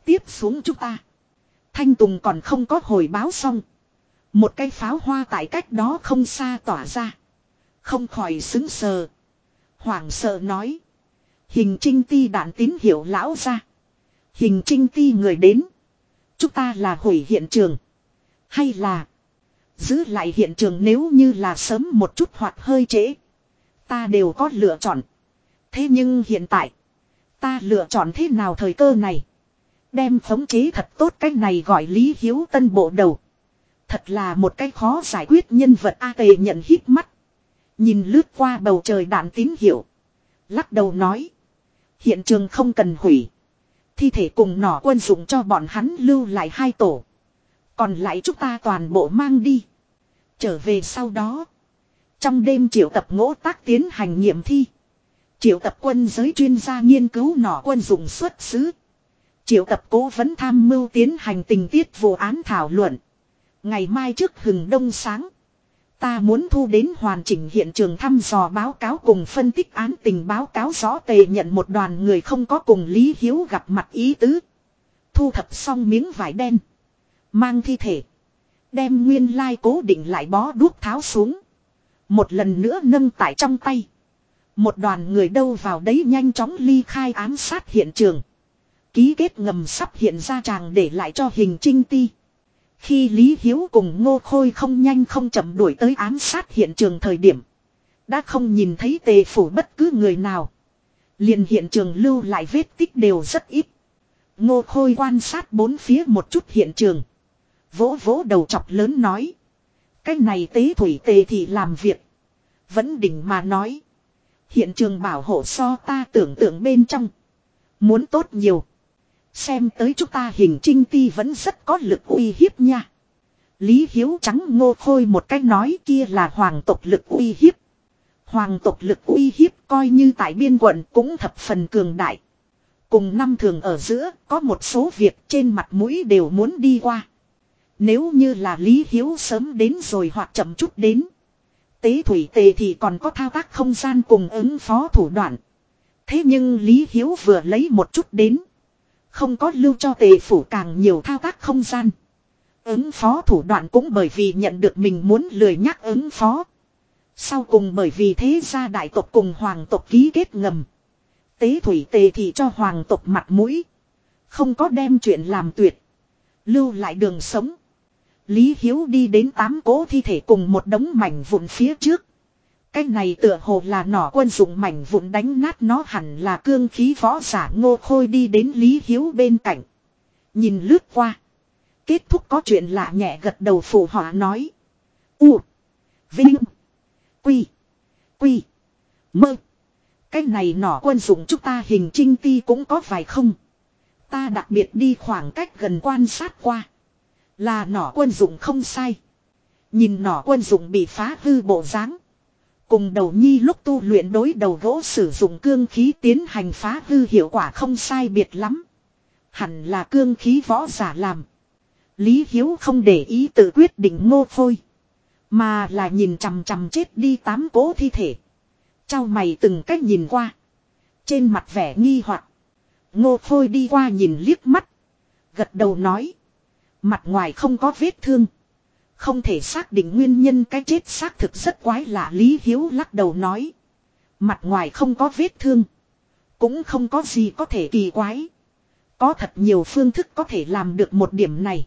Tiếp xuống chúng ta. Thanh Tùng còn không có hồi báo xong. Một cây pháo hoa tại cách đó không xa tỏa ra. Không khỏi xứng sờ. Hoàng sợ nói. Hình trinh ti đạn tín hiệu lão ra. Hình trinh ti người đến. Chúng ta là hủy hiện trường. Hay là giữ lại hiện trường nếu như là sớm một chút hoặc hơi trễ. Ta đều có lựa chọn. Thế nhưng hiện tại. Ta lựa chọn thế nào thời cơ này. Đem khống chế thật tốt cách này gọi Lý Hiếu Tân bộ đầu. Thật là một cái khó giải quyết nhân vật A tề nhận hít mắt. Nhìn lướt qua bầu trời đạn tín hiệu. Lắc đầu nói. Hiện trường không cần hủy. Thi thể cùng nỏ quân dụng cho bọn hắn lưu lại hai tổ. Còn lại chúng ta toàn bộ mang đi. Trở về sau đó. Trong đêm triệu tập ngỗ tác tiến hành nghiệm thi. Triệu tập quân giới chuyên gia nghiên cứu nỏ quân dụng xuất xứ. Triệu tập cố vấn tham mưu tiến hành tình tiết vụ án thảo luận. Ngày mai trước hừng đông sáng. Ta muốn thu đến hoàn chỉnh hiện trường thăm dò báo cáo cùng phân tích án tình báo cáo rõ tề nhận một đoàn người không có cùng Lý Hiếu gặp mặt ý tứ. Thu thập xong miếng vải đen. Mang thi thể. Đem nguyên lai cố định lại bó đuốc tháo xuống. Một lần nữa nâng tại trong tay. Một đoàn người đâu vào đấy nhanh chóng ly khai ám sát hiện trường. Ký kết ngầm sắp hiện ra chàng để lại cho hình trinh ti. Khi Lý Hiếu cùng Ngô Khôi không nhanh không chậm đuổi tới ám sát hiện trường thời điểm. Đã không nhìn thấy tề phủ bất cứ người nào. liền hiện trường lưu lại vết tích đều rất ít. Ngô Khôi quan sát bốn phía một chút hiện trường. Vỗ vỗ đầu chọc lớn nói. Cái này tế thủy tề thì làm việc. Vẫn đỉnh mà nói. Hiện trường bảo hộ so ta tưởng tượng bên trong. Muốn tốt nhiều. Xem tới chúng ta hình trinh ti vẫn rất có lực uy hiếp nha. Lý Hiếu trắng ngô khôi một cách nói kia là hoàng tộc lực uy hiếp. Hoàng tộc lực uy hiếp coi như tại biên quận cũng thập phần cường đại. Cùng năm thường ở giữa có một số việc trên mặt mũi đều muốn đi qua. Nếu như là Lý Hiếu sớm đến rồi hoặc chậm chút đến. Tế thủy tề thì còn có thao tác không gian cùng ứng phó thủ đoạn. Thế nhưng Lý Hiếu vừa lấy một chút đến. Không có lưu cho tề phủ càng nhiều thao tác không gian. Ứng phó thủ đoạn cũng bởi vì nhận được mình muốn lười nhắc ứng phó. Sau cùng bởi vì thế gia đại tộc cùng hoàng tộc ký kết ngầm. Tế thủy tề thì cho hoàng tộc mặt mũi. Không có đem chuyện làm tuyệt. Lưu lại đường sống. Lý Hiếu đi đến tám cố thi thể cùng một đống mảnh vụn phía trước. Cái này tựa hồ là nỏ quân dụng mảnh vụn đánh nát nó hẳn là cương khí võ giả ngô khôi đi đến Lý Hiếu bên cạnh. Nhìn lướt qua. Kết thúc có chuyện lạ nhẹ gật đầu phụ họa nói. U. Vinh. Quy. Quy. Mơ. Cái này nỏ quân dụng chúng ta hình trinh ti cũng có vài không. Ta đặc biệt đi khoảng cách gần quan sát qua. Là nỏ quân dụng không sai. Nhìn nỏ quân dụng bị phá hư bộ dáng Cùng đầu nhi lúc tu luyện đối đầu gỗ sử dụng cương khí tiến hành phá hư hiệu quả không sai biệt lắm. Hẳn là cương khí võ giả làm. Lý Hiếu không để ý tự quyết định ngô phôi. Mà là nhìn chằm chằm chết đi tám cố thi thể. Chào mày từng cách nhìn qua. Trên mặt vẻ nghi hoặc Ngô phôi đi qua nhìn liếc mắt. Gật đầu nói. Mặt ngoài không có vết thương. Không thể xác định nguyên nhân cái chết xác thực rất quái lạ, Lý Hiếu lắc đầu nói. Mặt ngoài không có vết thương. Cũng không có gì có thể kỳ quái. Có thật nhiều phương thức có thể làm được một điểm này.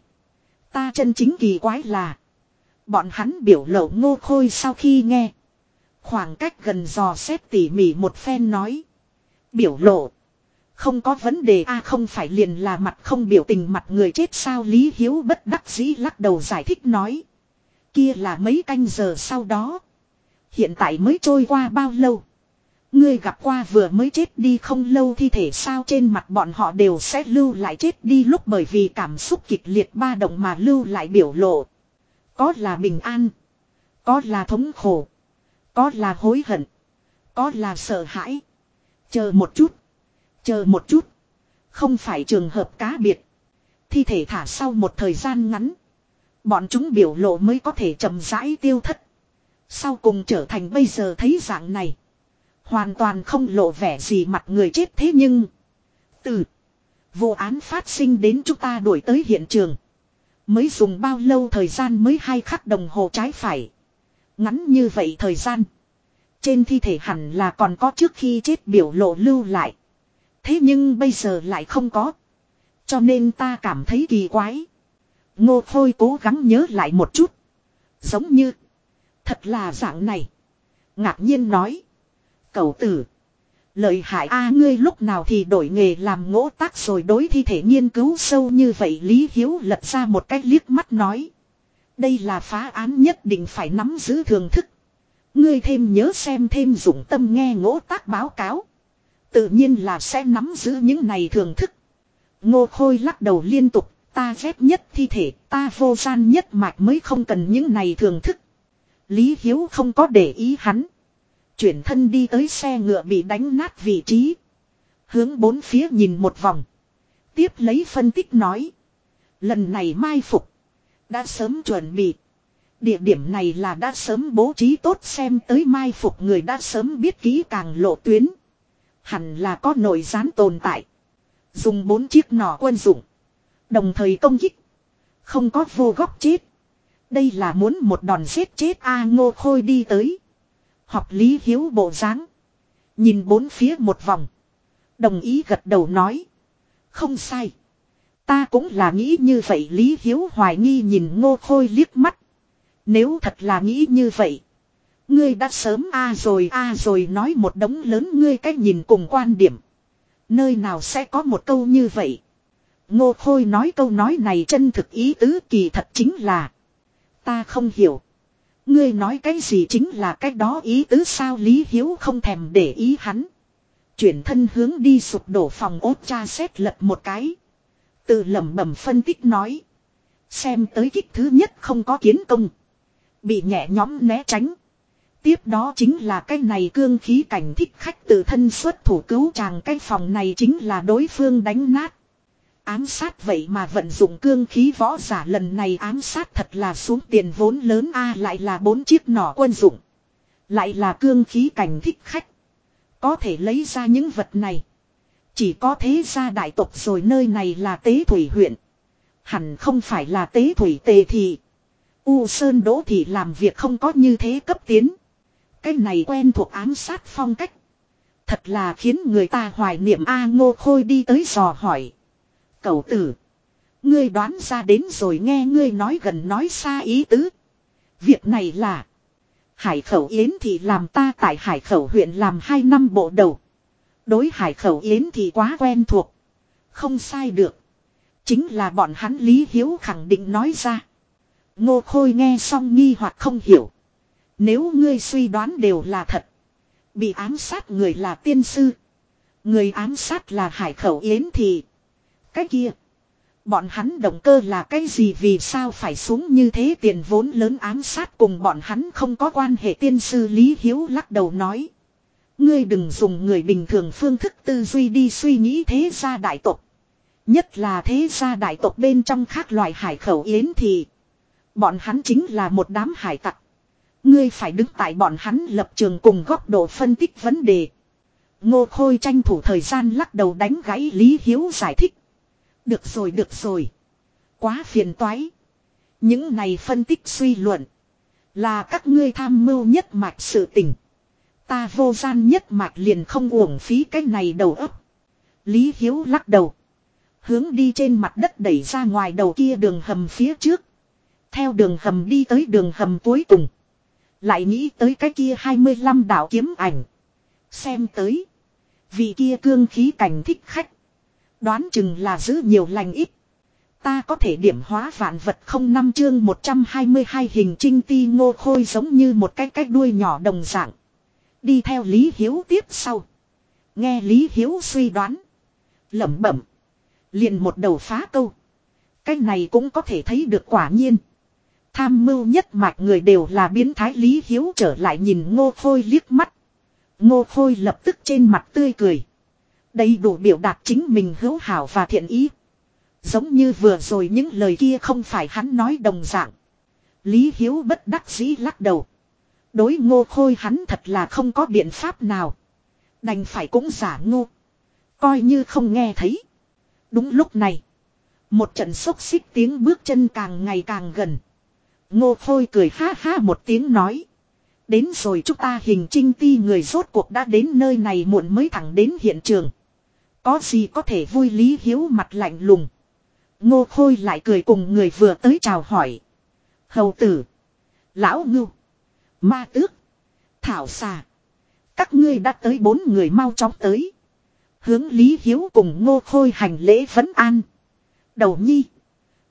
Ta chân chính kỳ quái là. Bọn hắn biểu lộ ngô khôi sau khi nghe. Khoảng cách gần dò xét tỉ mỉ một phen nói. Biểu lộ. Không có vấn đề, a không phải liền là mặt không biểu tình mặt người chết sao Lý Hiếu bất đắc dĩ lắc đầu giải thích nói. Kia là mấy canh giờ sau đó. Hiện tại mới trôi qua bao lâu. Ngươi gặp qua vừa mới chết đi không lâu thi thể sao trên mặt bọn họ đều sẽ lưu lại chết đi lúc bởi vì cảm xúc kịch liệt ba động mà lưu lại biểu lộ. Có là bình an. Có là thống khổ. Có là hối hận. Có là sợ hãi. Chờ một chút. Chờ một chút. Không phải trường hợp cá biệt. Thi thể thả sau một thời gian ngắn. Bọn chúng biểu lộ mới có thể chậm rãi tiêu thất. Sau cùng trở thành bây giờ thấy dạng này. Hoàn toàn không lộ vẻ gì mặt người chết thế nhưng. Từ. Vụ án phát sinh đến chúng ta đuổi tới hiện trường. Mới dùng bao lâu thời gian mới hai khắc đồng hồ trái phải. Ngắn như vậy thời gian. Trên thi thể hẳn là còn có trước khi chết biểu lộ lưu lại. Thế nhưng bây giờ lại không có. Cho nên ta cảm thấy kỳ quái. Ngô Khôi cố gắng nhớ lại một chút. Giống như. Thật là dạng này. Ngạc nhiên nói. Cậu tử. Lợi hại a, ngươi lúc nào thì đổi nghề làm ngỗ tác rồi đối thi thể nghiên cứu sâu như vậy Lý Hiếu lật ra một cái liếc mắt nói. Đây là phá án nhất định phải nắm giữ thường thức. Ngươi thêm nhớ xem thêm dụng tâm nghe ngỗ tác báo cáo. Tự nhiên là sẽ nắm giữ những này thưởng thức. Ngô Khôi lắc đầu liên tục, ta ghét nhất thi thể, ta vô gian nhất mạch mới không cần những này thưởng thức. Lý Hiếu không có để ý hắn. Chuyển thân đi tới xe ngựa bị đánh nát vị trí. Hướng bốn phía nhìn một vòng. Tiếp lấy phân tích nói. Lần này mai phục. Đã sớm chuẩn bị. Địa điểm này là đã sớm bố trí tốt xem tới mai phục người đã sớm biết kỹ càng lộ tuyến. Hẳn là có nội gián tồn tại. Dùng bốn chiếc nỏ quân dụng. Đồng thời công kích. Không có vô góc chết. Đây là muốn một đòn giết chết A ngô khôi đi tới. Học lý hiếu bộ dáng Nhìn bốn phía một vòng. Đồng ý gật đầu nói. Không sai. Ta cũng là nghĩ như vậy Lý Hiếu hoài nghi nhìn ngô khôi liếc mắt. Nếu thật là nghĩ như vậy. Ngươi đã sớm a rồi a rồi nói một đống lớn ngươi cách nhìn cùng quan điểm. Nơi nào sẽ có một câu như vậy. Ngô Khôi nói câu nói này chân thực ý tứ kỳ thật chính là. Ta không hiểu. Ngươi nói cái gì chính là cái đó ý tứ sao Lý Hiếu không thèm để ý hắn. Chuyển thân hướng đi sụp đổ phòng ốt cha xét lật một cái. Từ lẩm bẩm phân tích nói. Xem tới kích thứ nhất không có kiến công. Bị nhẹ nhóm né tránh. Tiếp đó chính là cái này cương khí cảnh thích khách tự thân xuất thủ cứu chàng cái phòng này chính là đối phương đánh nát. Ám sát vậy mà vận dụng cương khí võ giả lần này ám sát thật là xuống tiền vốn lớn a lại là bốn chiếc nỏ quân dụng. Lại là cương khí cảnh thích khách. Có thể lấy ra những vật này. Chỉ có thế gia đại tộc rồi nơi này là tế thủy huyện. Hẳn không phải là tế thủy tề thị. U Sơn Đỗ Thị làm việc không có như thế cấp tiến. Cái này quen thuộc ám sát phong cách. Thật là khiến người ta hoài niệm A ngô khôi đi tới dò hỏi. Cậu tử. Ngươi đoán ra đến rồi nghe ngươi nói gần nói xa ý tứ. Việc này là. Hải khẩu yến thì làm ta tại hải khẩu huyện làm hai năm bộ đầu. Đối hải khẩu yến thì quá quen thuộc. Không sai được. Chính là bọn hắn Lý Hiếu khẳng định nói ra. Ngô Khôi nghe xong nghi hoặc không hiểu. Nếu ngươi suy đoán đều là thật. Bị ám sát người là tiên sư. Người ám sát là hải khẩu yến thì. Cái kia. Bọn hắn động cơ là cái gì vì sao phải xuống như thế tiền vốn lớn ám sát cùng bọn hắn không có quan hệ tiên sư Lý Hiếu lắc đầu nói. Ngươi đừng dùng người bình thường phương thức tư duy đi suy nghĩ thế gia đại tộc. Nhất là thế gia đại tộc bên trong khác loại hải khẩu yến thì. Bọn hắn chính là một đám hải tặc. Ngươi phải đứng tại bọn hắn lập trường cùng góc độ phân tích vấn đề. Ngô Khôi tranh thủ thời gian lắc đầu đánh gãy Lý Hiếu giải thích. Được rồi được rồi. Quá phiền toái. Những này phân tích suy luận. Là các ngươi tham mưu nhất mạch sự tình. Ta vô gian nhất mạch liền không uổng phí cái này đầu ấp. Lý Hiếu lắc đầu. Hướng đi trên mặt đất đẩy ra ngoài đầu kia đường hầm phía trước. Theo đường hầm đi tới đường hầm cuối cùng. Lại nghĩ tới cái kia 25 đạo kiếm ảnh. Xem tới. Vị kia cương khí cảnh thích khách. Đoán chừng là giữ nhiều lành ít. Ta có thể điểm hóa vạn vật không năm chương 122 hình trinh ti ngô khôi giống như một cái cái đuôi nhỏ đồng dạng. Đi theo Lý Hiếu tiếp sau. Nghe Lý Hiếu suy đoán. lẩm bẩm. Liền một đầu phá câu. Cái này cũng có thể thấy được quả nhiên. Tham mưu nhất mạch người đều là biến thái Lý Hiếu trở lại nhìn ngô khôi liếc mắt. Ngô khôi lập tức trên mặt tươi cười. Đầy đủ biểu đạt chính mình hữu hảo và thiện ý. Giống như vừa rồi những lời kia không phải hắn nói đồng dạng. Lý Hiếu bất đắc dĩ lắc đầu. Đối ngô khôi hắn thật là không có biện pháp nào. Đành phải cũng giả ngô. Coi như không nghe thấy. Đúng lúc này. Một trận xốc xích tiếng bước chân càng ngày càng gần. Ngô Khôi cười ha ha một tiếng nói. Đến rồi chúng ta hình trinh ti người rốt cuộc đã đến nơi này muộn mới thẳng đến hiện trường. Có gì có thể vui Lý Hiếu mặt lạnh lùng. Ngô Khôi lại cười cùng người vừa tới chào hỏi. Hầu tử. Lão ngưu. Ma tước. Thảo xà. Các ngươi đã tới bốn người mau chóng tới. Hướng Lý Hiếu cùng Ngô Khôi hành lễ vấn an. Đầu nhi.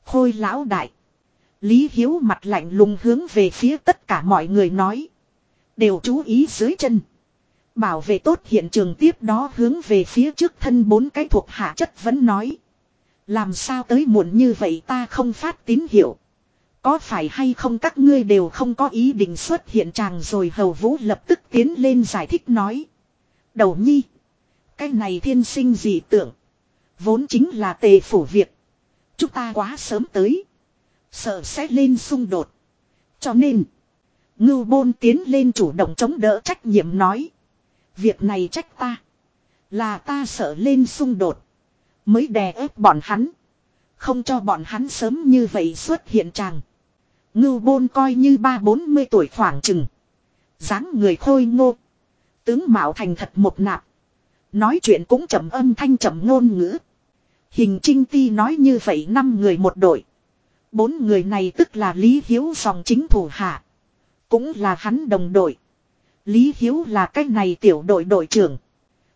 Khôi lão đại. Lý Hiếu mặt lạnh lùng hướng về phía tất cả mọi người nói. Đều chú ý dưới chân. Bảo vệ tốt hiện trường tiếp đó hướng về phía trước thân bốn cái thuộc hạ chất vẫn nói. Làm sao tới muộn như vậy ta không phát tín hiệu. Có phải hay không các ngươi đều không có ý định xuất hiện chàng rồi hầu vũ lập tức tiến lên giải thích nói. Đầu nhi. Cái này thiên sinh dị tưởng. Vốn chính là tề phủ việc. Chúng ta quá sớm tới. Sợ sẽ lên xung đột. Cho nên. Ngưu bôn tiến lên chủ động chống đỡ trách nhiệm nói. Việc này trách ta. Là ta sợ lên xung đột. Mới đè ép bọn hắn. Không cho bọn hắn sớm như vậy xuất hiện chàng. Ngưu bôn coi như ba bốn mươi tuổi khoảng chừng. dáng người khôi ngô. Tướng mạo thành thật một nạp. Nói chuyện cũng chậm âm thanh chậm ngôn ngữ. Hình trinh ti nói như vậy năm người một đội. Bốn người này tức là Lý Hiếu dòng chính thủ hạ. Cũng là hắn đồng đội. Lý Hiếu là cái này tiểu đội đội trưởng.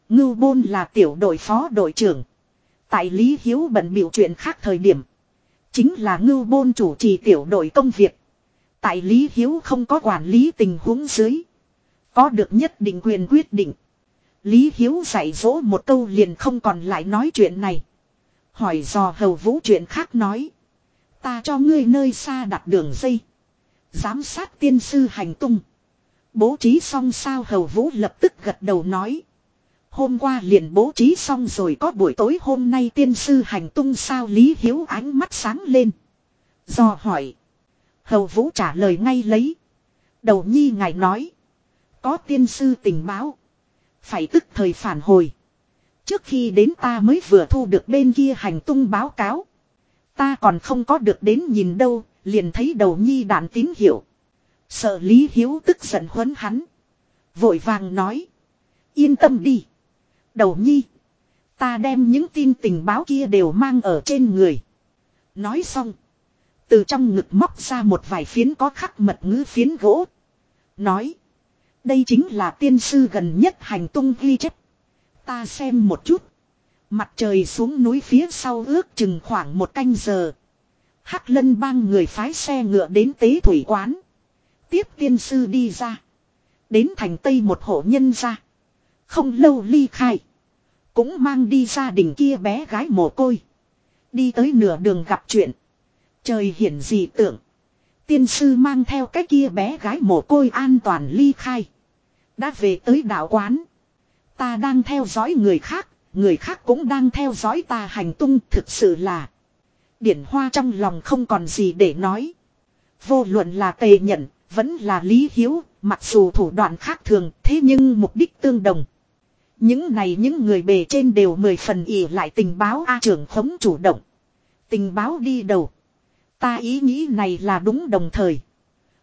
Ngưu Bôn là tiểu đội phó đội trưởng. Tại Lý Hiếu bận biểu chuyện khác thời điểm. Chính là Ngưu Bôn chủ trì tiểu đội công việc. Tại Lý Hiếu không có quản lý tình huống dưới. Có được nhất định quyền quyết định. Lý Hiếu dạy dỗ một câu liền không còn lại nói chuyện này. Hỏi dò hầu vũ chuyện khác nói. Ta cho ngươi nơi xa đặt đường dây. Giám sát tiên sư hành tung. Bố trí xong sao hầu vũ lập tức gật đầu nói. Hôm qua liền bố trí xong rồi có buổi tối hôm nay tiên sư hành tung sao Lý Hiếu ánh mắt sáng lên. Do hỏi. Hầu vũ trả lời ngay lấy. Đầu nhi ngài nói. Có tiên sư tình báo. Phải tức thời phản hồi. Trước khi đến ta mới vừa thu được bên kia hành tung báo cáo. Ta còn không có được đến nhìn đâu, liền thấy đầu nhi đạn tín hiệu. Sợ Lý Hiếu tức giận huấn hắn. Vội vàng nói. Yên tâm đi. Đầu nhi. Ta đem những tin tình báo kia đều mang ở trên người. Nói xong. Từ trong ngực móc ra một vài phiến có khắc mật ngữ phiến gỗ. Nói. Đây chính là tiên sư gần nhất hành tung ghi chép. Ta xem một chút. Mặt trời xuống núi phía sau ước chừng khoảng một canh giờ. Hắc lân bang người phái xe ngựa đến tế thủy quán. Tiếp tiên sư đi ra. Đến thành tây một hộ nhân ra. Không lâu ly khai. Cũng mang đi gia đình kia bé gái mồ côi. Đi tới nửa đường gặp chuyện. Trời hiển dị tượng. Tiên sư mang theo cái kia bé gái mồ côi an toàn ly khai. Đã về tới đạo quán. Ta đang theo dõi người khác, người khác cũng đang theo dõi ta hành tung thực sự là. Điển hoa trong lòng không còn gì để nói. Vô luận là tề nhận, vẫn là lý hiếu, mặc dù thủ đoạn khác thường, thế nhưng mục đích tương đồng. Những này những người bề trên đều mười phần ỉ lại tình báo A trưởng khống chủ động. Tình báo đi đầu. Ta ý nghĩ này là đúng đồng thời.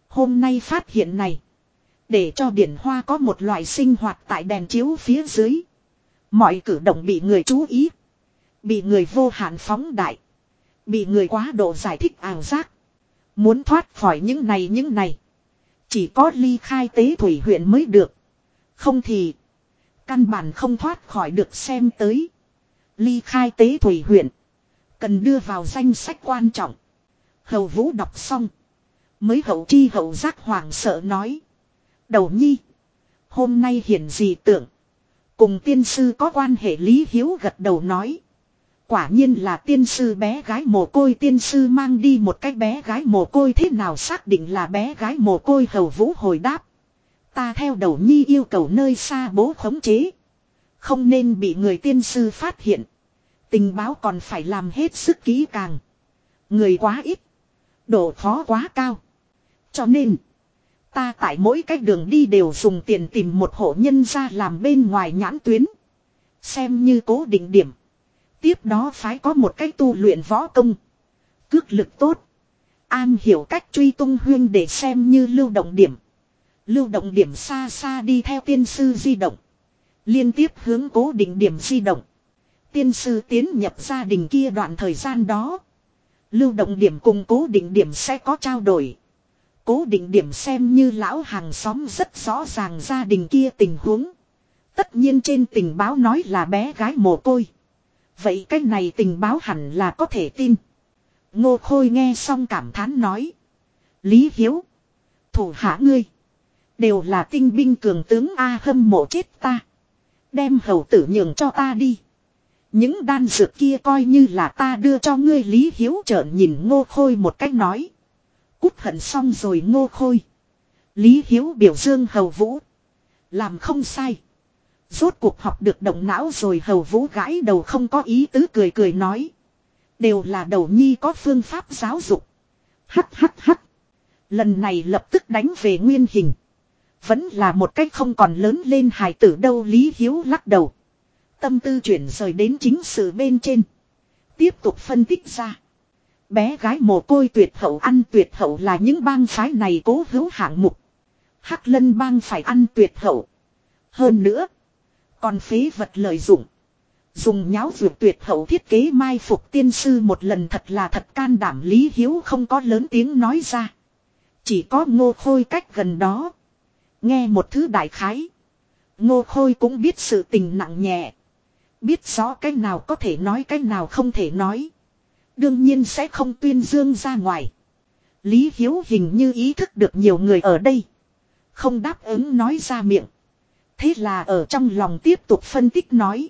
Hôm nay phát hiện này. Để cho điển hoa có một loại sinh hoạt tại đèn chiếu phía dưới. Mọi cử động bị người chú ý. Bị người vô hạn phóng đại. Bị người quá độ giải thích ảo giác. Muốn thoát khỏi những này những này. Chỉ có ly khai tế thủy huyện mới được. Không thì. Căn bản không thoát khỏi được xem tới. Ly khai tế thủy huyện. Cần đưa vào danh sách quan trọng. Hầu vũ đọc xong. Mới hậu chi hậu giác hoàng sợ nói. Đầu nhi. Hôm nay hiển gì tưởng. Cùng tiên sư có quan hệ Lý Hiếu gật đầu nói. Quả nhiên là tiên sư bé gái mồ côi, tiên sư mang đi một cái bé gái mồ côi thế nào xác định là bé gái mồ côi hầu vũ hồi đáp. Ta theo đầu nhi yêu cầu nơi xa bố khống chế. Không nên bị người tiên sư phát hiện. Tình báo còn phải làm hết sức kỹ càng. Người quá ít. Độ khó quá cao. Cho nên. Ta tại mỗi cái đường đi đều dùng tiền tìm một hộ nhân ra làm bên ngoài nhãn tuyến. Xem như cố định điểm. Tiếp đó phải có một cách tu luyện võ công. Cước lực tốt. An hiểu cách truy tung huyên để xem như lưu động điểm. Lưu động điểm xa xa đi theo tiên sư di động. Liên tiếp hướng cố định điểm di động. Tiên sư tiến nhập gia đình kia đoạn thời gian đó. Lưu động điểm cùng cố định điểm sẽ có trao đổi. Cố định điểm xem như lão hàng xóm rất rõ ràng gia đình kia tình huống. Tất nhiên trên tình báo nói là bé gái mồ côi. Vậy cái này tình báo hẳn là có thể tin. Ngô Khôi nghe xong cảm thán nói. Lý Hiếu. Thủ hạ ngươi. Đều là tinh binh cường tướng A hâm mộ chết ta. Đem hầu tử nhường cho ta đi. Những đan dược kia coi như là ta đưa cho ngươi Lý Hiếu trợn nhìn ngô khôi một cách nói. Cút hận xong rồi ngô khôi. Lý Hiếu biểu dương hầu vũ. Làm không sai. Rốt cuộc học được động não rồi hầu vũ gãi đầu không có ý tứ cười cười nói. Đều là đầu nhi có phương pháp giáo dục. Hắt hắt hắt. Lần này lập tức đánh về nguyên hình. Vẫn là một cách không còn lớn lên hài tử đâu Lý Hiếu lắc đầu. Tâm tư chuyển rời đến chính sự bên trên. Tiếp tục phân tích ra. Bé gái mồ côi tuyệt hậu ăn tuyệt hậu là những bang phái này cố hữu hạng mục. Hắc lân bang phải ăn tuyệt hậu. Hơn nữa. Còn phế vật lợi dụng. Dùng nháo vượt tuyệt hậu thiết kế mai phục tiên sư một lần thật là thật can đảm Lý Hiếu không có lớn tiếng nói ra. Chỉ có ngô khôi cách gần đó. Nghe một thứ đại khái. Ngô khôi cũng biết sự tình nặng nhẹ. Biết rõ cái nào có thể nói cái nào không thể nói. Đương nhiên sẽ không tuyên dương ra ngoài. Lý Hiếu hình như ý thức được nhiều người ở đây. Không đáp ứng nói ra miệng. Thế là ở trong lòng tiếp tục phân tích nói.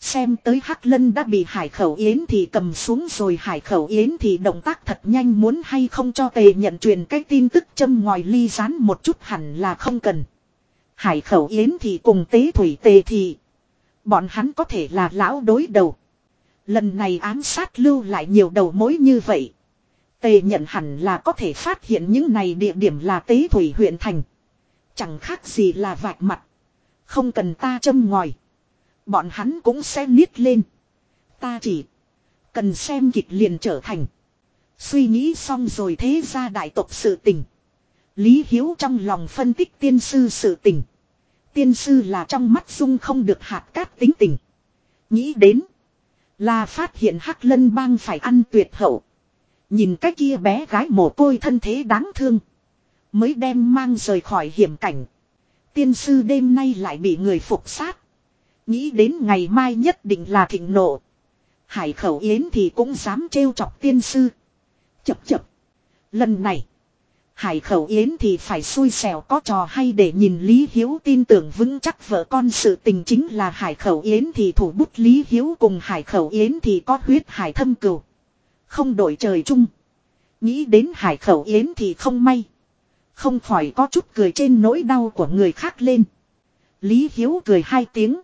Xem tới Hắc Lân đã bị Hải Khẩu Yến thì cầm xuống rồi Hải Khẩu Yến thì động tác thật nhanh muốn hay không cho tề nhận truyền cái tin tức châm ngoài ly rán một chút hẳn là không cần. Hải Khẩu Yến thì cùng tế thủy tề thì. Bọn hắn có thể là lão đối đầu. Lần này ám sát lưu lại nhiều đầu mối như vậy. Tề nhận hẳn là có thể phát hiện những này địa điểm là tế thủy huyện thành. Chẳng khác gì là vạch mặt. Không cần ta châm ngòi. Bọn hắn cũng sẽ niết lên. Ta chỉ cần xem kịch liền trở thành. Suy nghĩ xong rồi thế ra đại tộc sự tình. Lý Hiếu trong lòng phân tích tiên sư sự tình. Tiên sư là trong mắt dung không được hạt cát tính tình. Nghĩ đến. Là phát hiện Hắc Lân bang phải ăn tuyệt hậu. Nhìn cái kia bé gái mồ côi thân thế đáng thương. Mới đem mang rời khỏi hiểm cảnh. Tiên sư đêm nay lại bị người phục sát. Nghĩ đến ngày mai nhất định là thịnh nộ. Hải khẩu yến thì cũng dám trêu chọc tiên sư. Chập chập. Lần này. Hải khẩu yến thì phải xui xẻo có trò hay để nhìn Lý Hiếu tin tưởng vững chắc vợ con sự tình chính là hải khẩu yến thì thủ bút Lý Hiếu cùng hải khẩu yến thì có huyết hải thâm cừu. Không đổi trời chung. Nghĩ đến hải khẩu yến thì không may. Không khỏi có chút cười trên nỗi đau của người khác lên. Lý Hiếu cười hai tiếng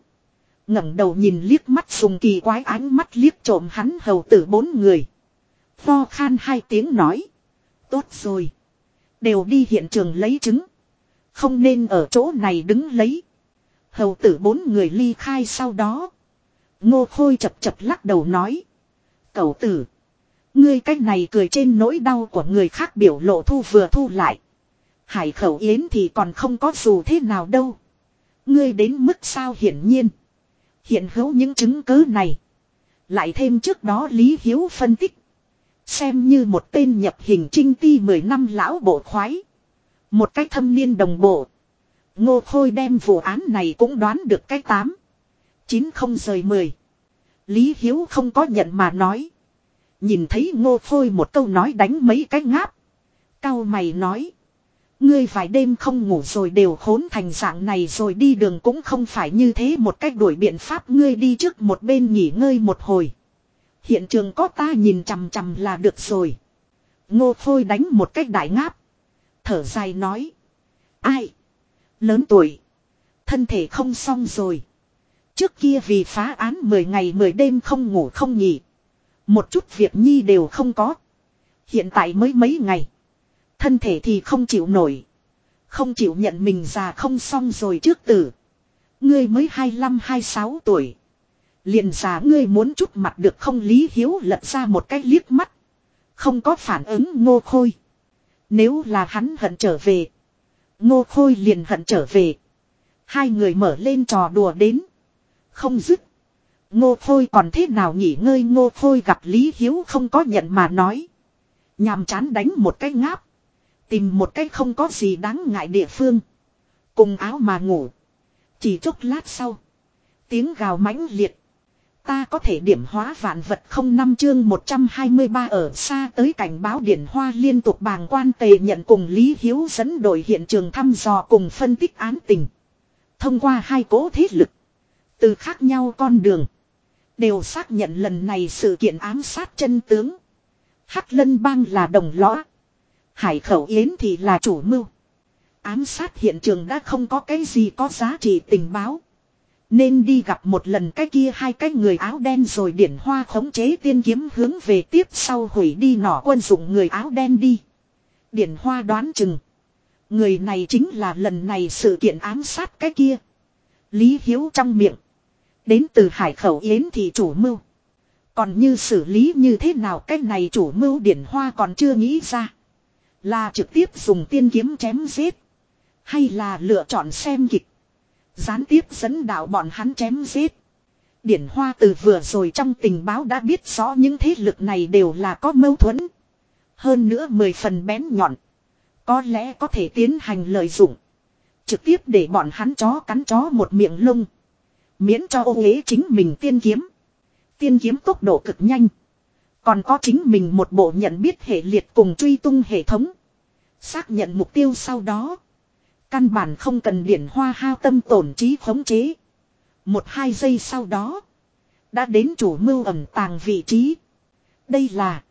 ngẩng đầu nhìn liếc mắt dùng kỳ quái ánh mắt liếc trộm hắn hầu tử bốn người. Pho khan hai tiếng nói. Tốt rồi. Đều đi hiện trường lấy chứng. Không nên ở chỗ này đứng lấy. Hầu tử bốn người ly khai sau đó. Ngô Khôi chập chập lắc đầu nói. Cậu tử. Ngươi cách này cười trên nỗi đau của người khác biểu lộ thu vừa thu lại. Hải khẩu yến thì còn không có dù thế nào đâu. Ngươi đến mức sao hiển nhiên. Hiện hữu những chứng cứ này. Lại thêm trước đó Lý Hiếu phân tích. Xem như một tên nhập hình trinh ti 10 năm lão bộ khoái. Một cách thâm niên đồng bộ. Ngô Khôi đem vụ án này cũng đoán được cái 8. 9 không rời 10. Lý Hiếu không có nhận mà nói. Nhìn thấy Ngô Khôi một câu nói đánh mấy cái ngáp. Cao mày nói. Ngươi vài đêm không ngủ rồi đều khốn thành dạng này rồi đi đường cũng không phải như thế một cách đuổi biện pháp, ngươi đi trước một bên nghỉ ngơi một hồi. Hiện trường có ta nhìn chằm chằm là được rồi. Ngô Phôi đánh một cách đại ngáp. Thở dài nói. Ai? Lớn tuổi. Thân thể không xong rồi. Trước kia vì phá án 10 ngày 10 đêm không ngủ không nghỉ. Một chút việc nhi đều không có. Hiện tại mới mấy ngày. Thân thể thì không chịu nổi. Không chịu nhận mình già không xong rồi trước tử. Ngươi mới 25-26 tuổi. Liền già ngươi muốn chút mặt được không lý hiếu lật ra một cái liếc mắt. Không có phản ứng ngô khôi. Nếu là hắn hận trở về. Ngô khôi liền hận trở về. Hai người mở lên trò đùa đến. Không dứt. Ngô Khôi còn thế nào nghỉ ngơi Ngô Khôi gặp Lý Hiếu không có nhận mà nói. Nhàm chán đánh một cái ngáp. Tìm một cái không có gì đáng ngại địa phương. Cùng áo mà ngủ. Chỉ chốc lát sau. Tiếng gào mãnh liệt. Ta có thể điểm hóa vạn vật không năm chương 123 ở xa tới cảnh báo điển hoa liên tục bàng quan tề nhận cùng Lý Hiếu dẫn đội hiện trường thăm dò cùng phân tích án tình. Thông qua hai cố thế lực. Từ khác nhau con đường. Đều xác nhận lần này sự kiện ám sát chân tướng. Hắc lân bang là đồng lõa. Hải khẩu yến thì là chủ mưu. Ám sát hiện trường đã không có cái gì có giá trị tình báo. Nên đi gặp một lần cái kia hai cái người áo đen rồi điển hoa khống chế tiên kiếm hướng về tiếp sau hủy đi nỏ quân dụng người áo đen đi. Điển hoa đoán chừng. Người này chính là lần này sự kiện ám sát cái kia. Lý Hiếu trong miệng. Đến từ hải khẩu yến thì chủ mưu. Còn như xử lý như thế nào cái này chủ mưu điển hoa còn chưa nghĩ ra. Là trực tiếp dùng tiên kiếm chém giết. Hay là lựa chọn xem kịch. Gián tiếp dẫn đạo bọn hắn chém giết. Điển Hoa từ vừa rồi trong tình báo đã biết rõ những thế lực này đều là có mâu thuẫn. Hơn nữa mười phần bén nhọn. Có lẽ có thể tiến hành lợi dụng. Trực tiếp để bọn hắn chó cắn chó một miệng lông. Miễn cho ô ghế chính mình tiên kiếm. Tiên kiếm tốc độ cực nhanh. Còn có chính mình một bộ nhận biết hệ liệt cùng truy tung hệ thống. Xác nhận mục tiêu sau đó. Căn bản không cần điển hoa hao tâm tổn trí khống chế. Một hai giây sau đó. Đã đến chủ mưu ẩm tàng vị trí. Đây là.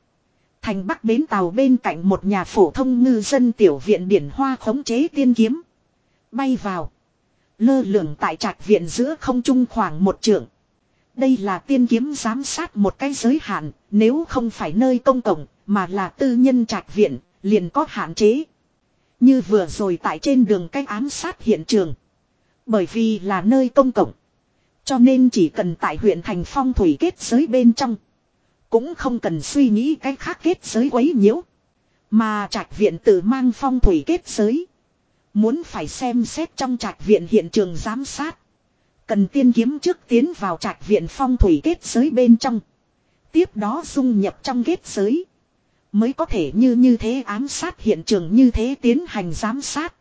Thành bắc bến tàu bên cạnh một nhà phổ thông ngư dân tiểu viện điển hoa khống chế tiên kiếm. Bay vào. Lơ lửng tại trạch viện giữa không trung khoảng một trượng. Đây là tiên kiếm giám sát một cái giới hạn, nếu không phải nơi công cộng, mà là tư nhân trạch viện, liền có hạn chế. Như vừa rồi tại trên đường cách ám sát hiện trường. Bởi vì là nơi công cộng. Cho nên chỉ cần tại huyện thành phong thủy kết giới bên trong. Cũng không cần suy nghĩ cách khác kết giới quấy nhiễu. Mà trạch viện tự mang phong thủy kết giới. Muốn phải xem xét trong trạch viện hiện trường giám sát. Cần tiên kiếm trước tiến vào trạch viện phong thủy kết giới bên trong. Tiếp đó dung nhập trong kết giới. Mới có thể như như thế ám sát hiện trường như thế tiến hành giám sát.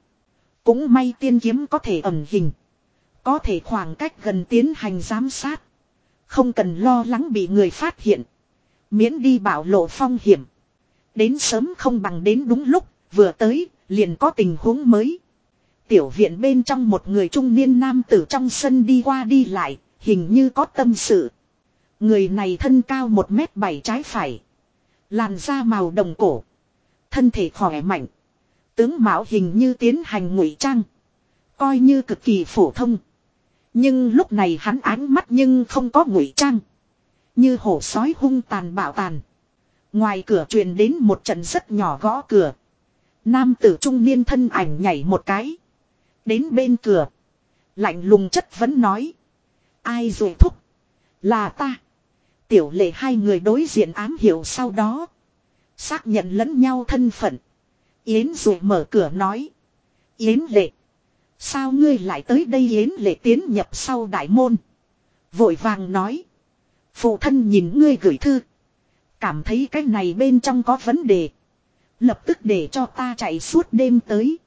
Cũng may tiên kiếm có thể ẩn hình. Có thể khoảng cách gần tiến hành giám sát. Không cần lo lắng bị người phát hiện. Miễn đi bảo lộ phong hiểm. Đến sớm không bằng đến đúng lúc, vừa tới, liền có tình huống mới. Tiểu viện bên trong một người trung niên nam tử trong sân đi qua đi lại, hình như có tâm sự. Người này thân cao một mét bảy trái phải. Làn da màu đồng cổ. Thân thể khỏe mạnh. Tướng mạo hình như tiến hành ngụy trang. Coi như cực kỳ phổ thông. Nhưng lúc này hắn ánh mắt nhưng không có ngụy trang. Như hổ sói hung tàn bạo tàn. Ngoài cửa truyền đến một trận rất nhỏ gõ cửa. Nam tử trung niên thân ảnh nhảy một cái. Đến bên cửa. Lạnh lùng chất vẫn nói. Ai rồi thúc. Là ta. Tiểu lệ hai người đối diện ám hiểu sau đó. Xác nhận lẫn nhau thân phận. Yến rồi mở cửa nói. Yến lệ. Sao ngươi lại tới đây Yến lệ tiến nhập sau đại môn. Vội vàng nói. Phụ thân nhìn ngươi gửi thư. Cảm thấy cái này bên trong có vấn đề. Lập tức để cho ta chạy suốt đêm tới.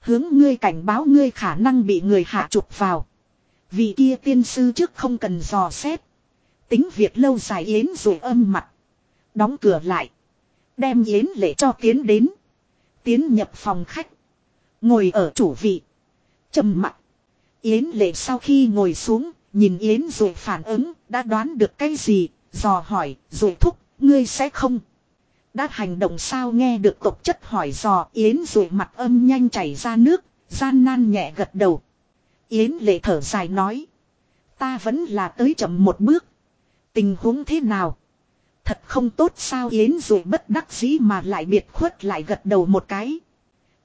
Hướng ngươi cảnh báo ngươi khả năng bị người hạ trục vào. Vì kia tiên sư trước không cần dò xét. Tính việc lâu dài yến rồi âm mặt. Đóng cửa lại. Đem yến lệ cho tiến đến. Tiến nhập phòng khách. Ngồi ở chủ vị. trầm mặt. Yến lệ sau khi ngồi xuống. Nhìn yến rồi phản ứng. Đã đoán được cái gì. Dò hỏi. Rồi thúc. Ngươi sẽ không. Đã hành động sao nghe được tộc chất hỏi dò Yến rồi mặt âm nhanh chảy ra nước, gian nan nhẹ gật đầu. Yến lệ thở dài nói. Ta vẫn là tới chậm một bước. Tình huống thế nào? Thật không tốt sao Yến rồi bất đắc dĩ mà lại biệt khuất lại gật đầu một cái.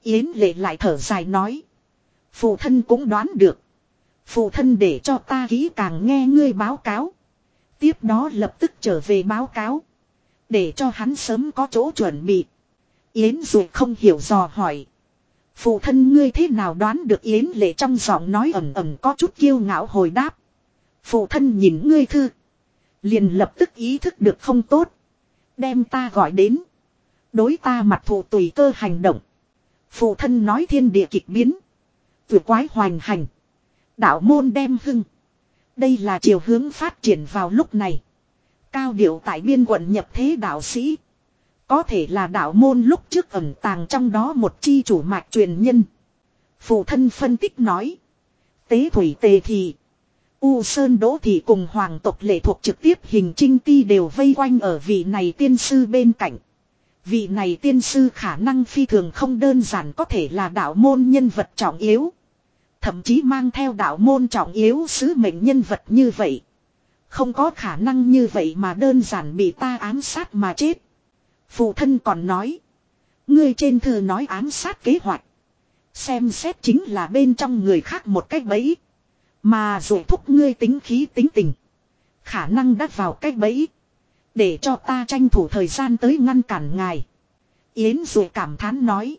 Yến lệ lại thở dài nói. Phụ thân cũng đoán được. Phụ thân để cho ta kỹ càng nghe ngươi báo cáo. Tiếp đó lập tức trở về báo cáo. Để cho hắn sớm có chỗ chuẩn bị. Yến rồi không hiểu dò hỏi. Phụ thân ngươi thế nào đoán được Yến lệ trong giọng nói ẩm ẩm có chút kiêu ngạo hồi đáp. Phụ thân nhìn ngươi thư. Liền lập tức ý thức được không tốt. Đem ta gọi đến. Đối ta mặt thủ tùy cơ hành động. Phụ thân nói thiên địa kịch biến. tuyệt quái hoành hành. Đạo môn đem hưng. Đây là chiều hướng phát triển vào lúc này. Cao điệu tại biên quận nhập thế đạo sĩ. Có thể là đạo môn lúc trước ẩn tàng trong đó một chi chủ mạch truyền nhân. Phụ thân phân tích nói. Tế thủy tề thì. U Sơn Đỗ Thị cùng hoàng tộc lệ thuộc trực tiếp hình trinh ti đều vây quanh ở vị này tiên sư bên cạnh. Vị này tiên sư khả năng phi thường không đơn giản có thể là đạo môn nhân vật trọng yếu. Thậm chí mang theo đạo môn trọng yếu sứ mệnh nhân vật như vậy. Không có khả năng như vậy mà đơn giản bị ta ám sát mà chết. Phụ thân còn nói. Ngươi trên thư nói ám sát kế hoạch. Xem xét chính là bên trong người khác một cách bẫy. Mà rồi thúc ngươi tính khí tính tình. Khả năng đắt vào cách bẫy. Để cho ta tranh thủ thời gian tới ngăn cản ngài. Yến rồi cảm thán nói.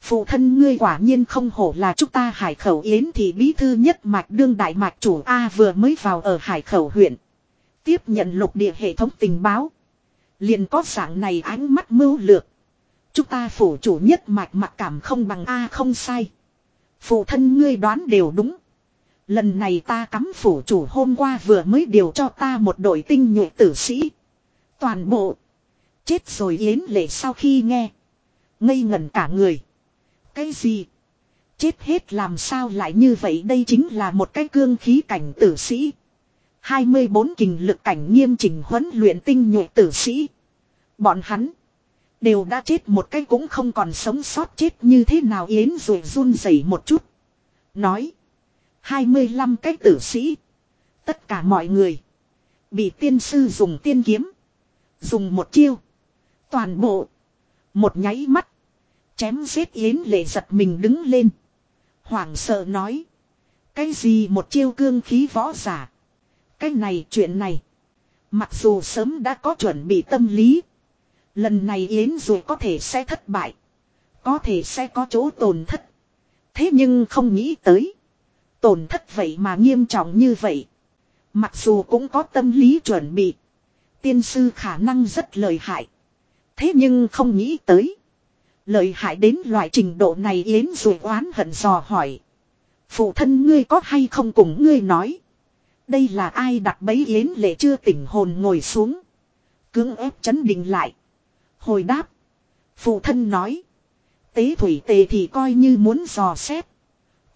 Phụ thân ngươi quả nhiên không hổ là chúng ta hải khẩu yến thì bí thư nhất mạch đương đại mạch chủ A vừa mới vào ở hải khẩu huyện. Tiếp nhận lục địa hệ thống tình báo. Liền có dạng này ánh mắt mưu lược. Chúng ta phủ chủ nhất mạch mặc cảm không bằng A không sai. Phụ thân ngươi đoán đều đúng. Lần này ta cắm phủ chủ hôm qua vừa mới điều cho ta một đội tinh nhuệ tử sĩ. Toàn bộ. Chết rồi yến lệ sau khi nghe. Ngây ngẩn cả người. Cái gì? Chết hết làm sao lại như vậy đây chính là một cái cương khí cảnh tử sĩ. 24 kình lực cảnh nghiêm chỉnh huấn luyện tinh nhuệ tử sĩ. Bọn hắn. Đều đã chết một cái cũng không còn sống sót chết như thế nào yến rồi run rẩy một chút. Nói. 25 cái tử sĩ. Tất cả mọi người. Bị tiên sư dùng tiên kiếm. Dùng một chiêu. Toàn bộ. Một nháy mắt. Chém giết yến lệ giật mình đứng lên. Hoảng sợ nói. Cái gì một chiêu cương khí võ giả. Cái này chuyện này. Mặc dù sớm đã có chuẩn bị tâm lý. Lần này yến dù có thể sẽ thất bại. Có thể sẽ có chỗ tổn thất. Thế nhưng không nghĩ tới. Tổn thất vậy mà nghiêm trọng như vậy. Mặc dù cũng có tâm lý chuẩn bị. Tiên sư khả năng rất lợi hại. Thế nhưng không nghĩ tới. Lợi hại đến loại trình độ này yến rồi oán hận dò hỏi. Phụ thân ngươi có hay không cùng ngươi nói. Đây là ai đặt bấy yến lệ chưa tỉnh hồn ngồi xuống. Cưỡng ép chấn định lại. Hồi đáp. Phụ thân nói. Tế thủy tề thì coi như muốn dò xét.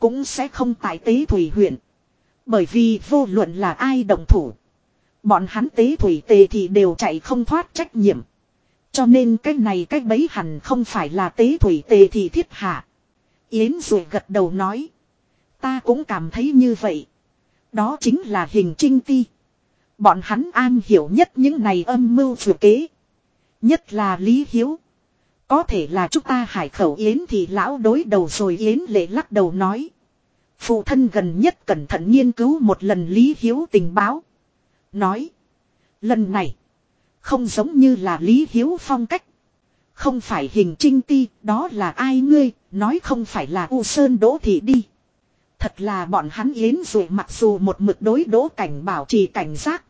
Cũng sẽ không tại tế thủy huyện. Bởi vì vô luận là ai đồng thủ. Bọn hắn tế thủy tề thì đều chạy không thoát trách nhiệm. Cho nên cái này cái bấy hẳn không phải là tế thủy tề thì thiết hạ. Yến rồi gật đầu nói. Ta cũng cảm thấy như vậy. Đó chính là hình trinh ti. Bọn hắn an hiểu nhất những này âm mưu vừa kế. Nhất là Lý Hiếu. Có thể là chúng ta hải khẩu Yến thì lão đối đầu rồi Yến lệ lắc đầu nói. Phụ thân gần nhất cẩn thận nghiên cứu một lần Lý Hiếu tình báo. Nói. Lần này. Không giống như là Lý Hiếu phong cách. Không phải hình trinh ti, đó là ai ngươi, nói không phải là U Sơn Đỗ Thị đi. Thật là bọn hắn yến rồi mặc dù một mực đối đỗ cảnh bảo trì cảnh giác.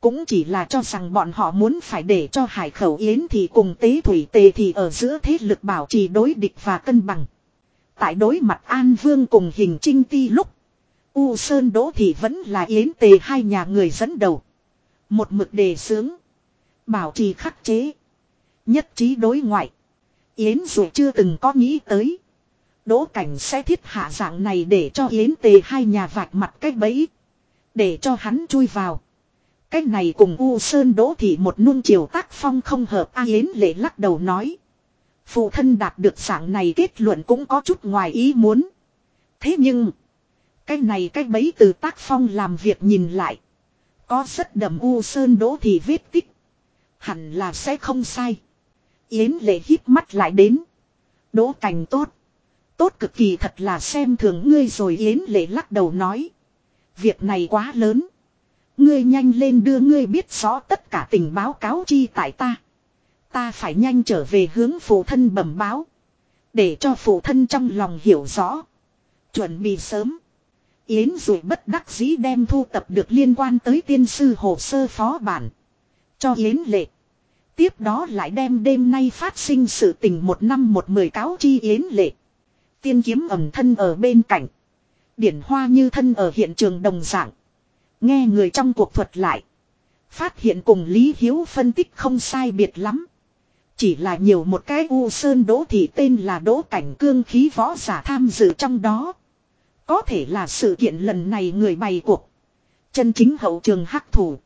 Cũng chỉ là cho rằng bọn họ muốn phải để cho hải khẩu yến thì cùng tế thủy tề thì ở giữa thế lực bảo trì đối địch và cân bằng. Tại đối mặt An Vương cùng hình trinh ti lúc. U Sơn Đỗ Thị vẫn là yến tề hai nhà người dẫn đầu. Một mực đề sướng. Bảo trì khắc chế. Nhất trí đối ngoại. Yến dù chưa từng có nghĩ tới. Đỗ cảnh sẽ thiết hạ dạng này để cho Yến tề hai nhà vạch mặt cách bẫy. Để cho hắn chui vào. Cách này cùng U Sơn Đỗ Thị một nung chiều tác phong không hợp, A Yến lệ lắc đầu nói. Phụ thân đạt được dạng này kết luận cũng có chút ngoài ý muốn. Thế nhưng. Cái này cái bấy từ tác phong làm việc nhìn lại. Có rất đậm U Sơn Đỗ thì viết tích. Hẳn là sẽ không sai. Yến lệ hít mắt lại đến. Đỗ cảnh tốt. Tốt cực kỳ thật là xem thường ngươi rồi Yến lệ lắc đầu nói. Việc này quá lớn. Ngươi nhanh lên đưa ngươi biết rõ tất cả tình báo cáo chi tại ta. Ta phải nhanh trở về hướng phụ thân bẩm báo. Để cho phụ thân trong lòng hiểu rõ. Chuẩn bị sớm. Yến rồi bất đắc dĩ đem thu tập được liên quan tới tiên sư hồ sơ phó bản. Cho Yến lệ. Tiếp đó lại đem đêm nay phát sinh sự tình một năm một mười cáo chi Yến lệ. Tiên kiếm ẩm thân ở bên cạnh. Điển hoa như thân ở hiện trường đồng dạng. Nghe người trong cuộc thuật lại. Phát hiện cùng Lý Hiếu phân tích không sai biệt lắm. Chỉ là nhiều một cái u sơn đỗ thị tên là đỗ cảnh cương khí võ giả tham dự trong đó. Có thể là sự kiện lần này người bày cuộc. Chân chính hậu trường hắc thủ.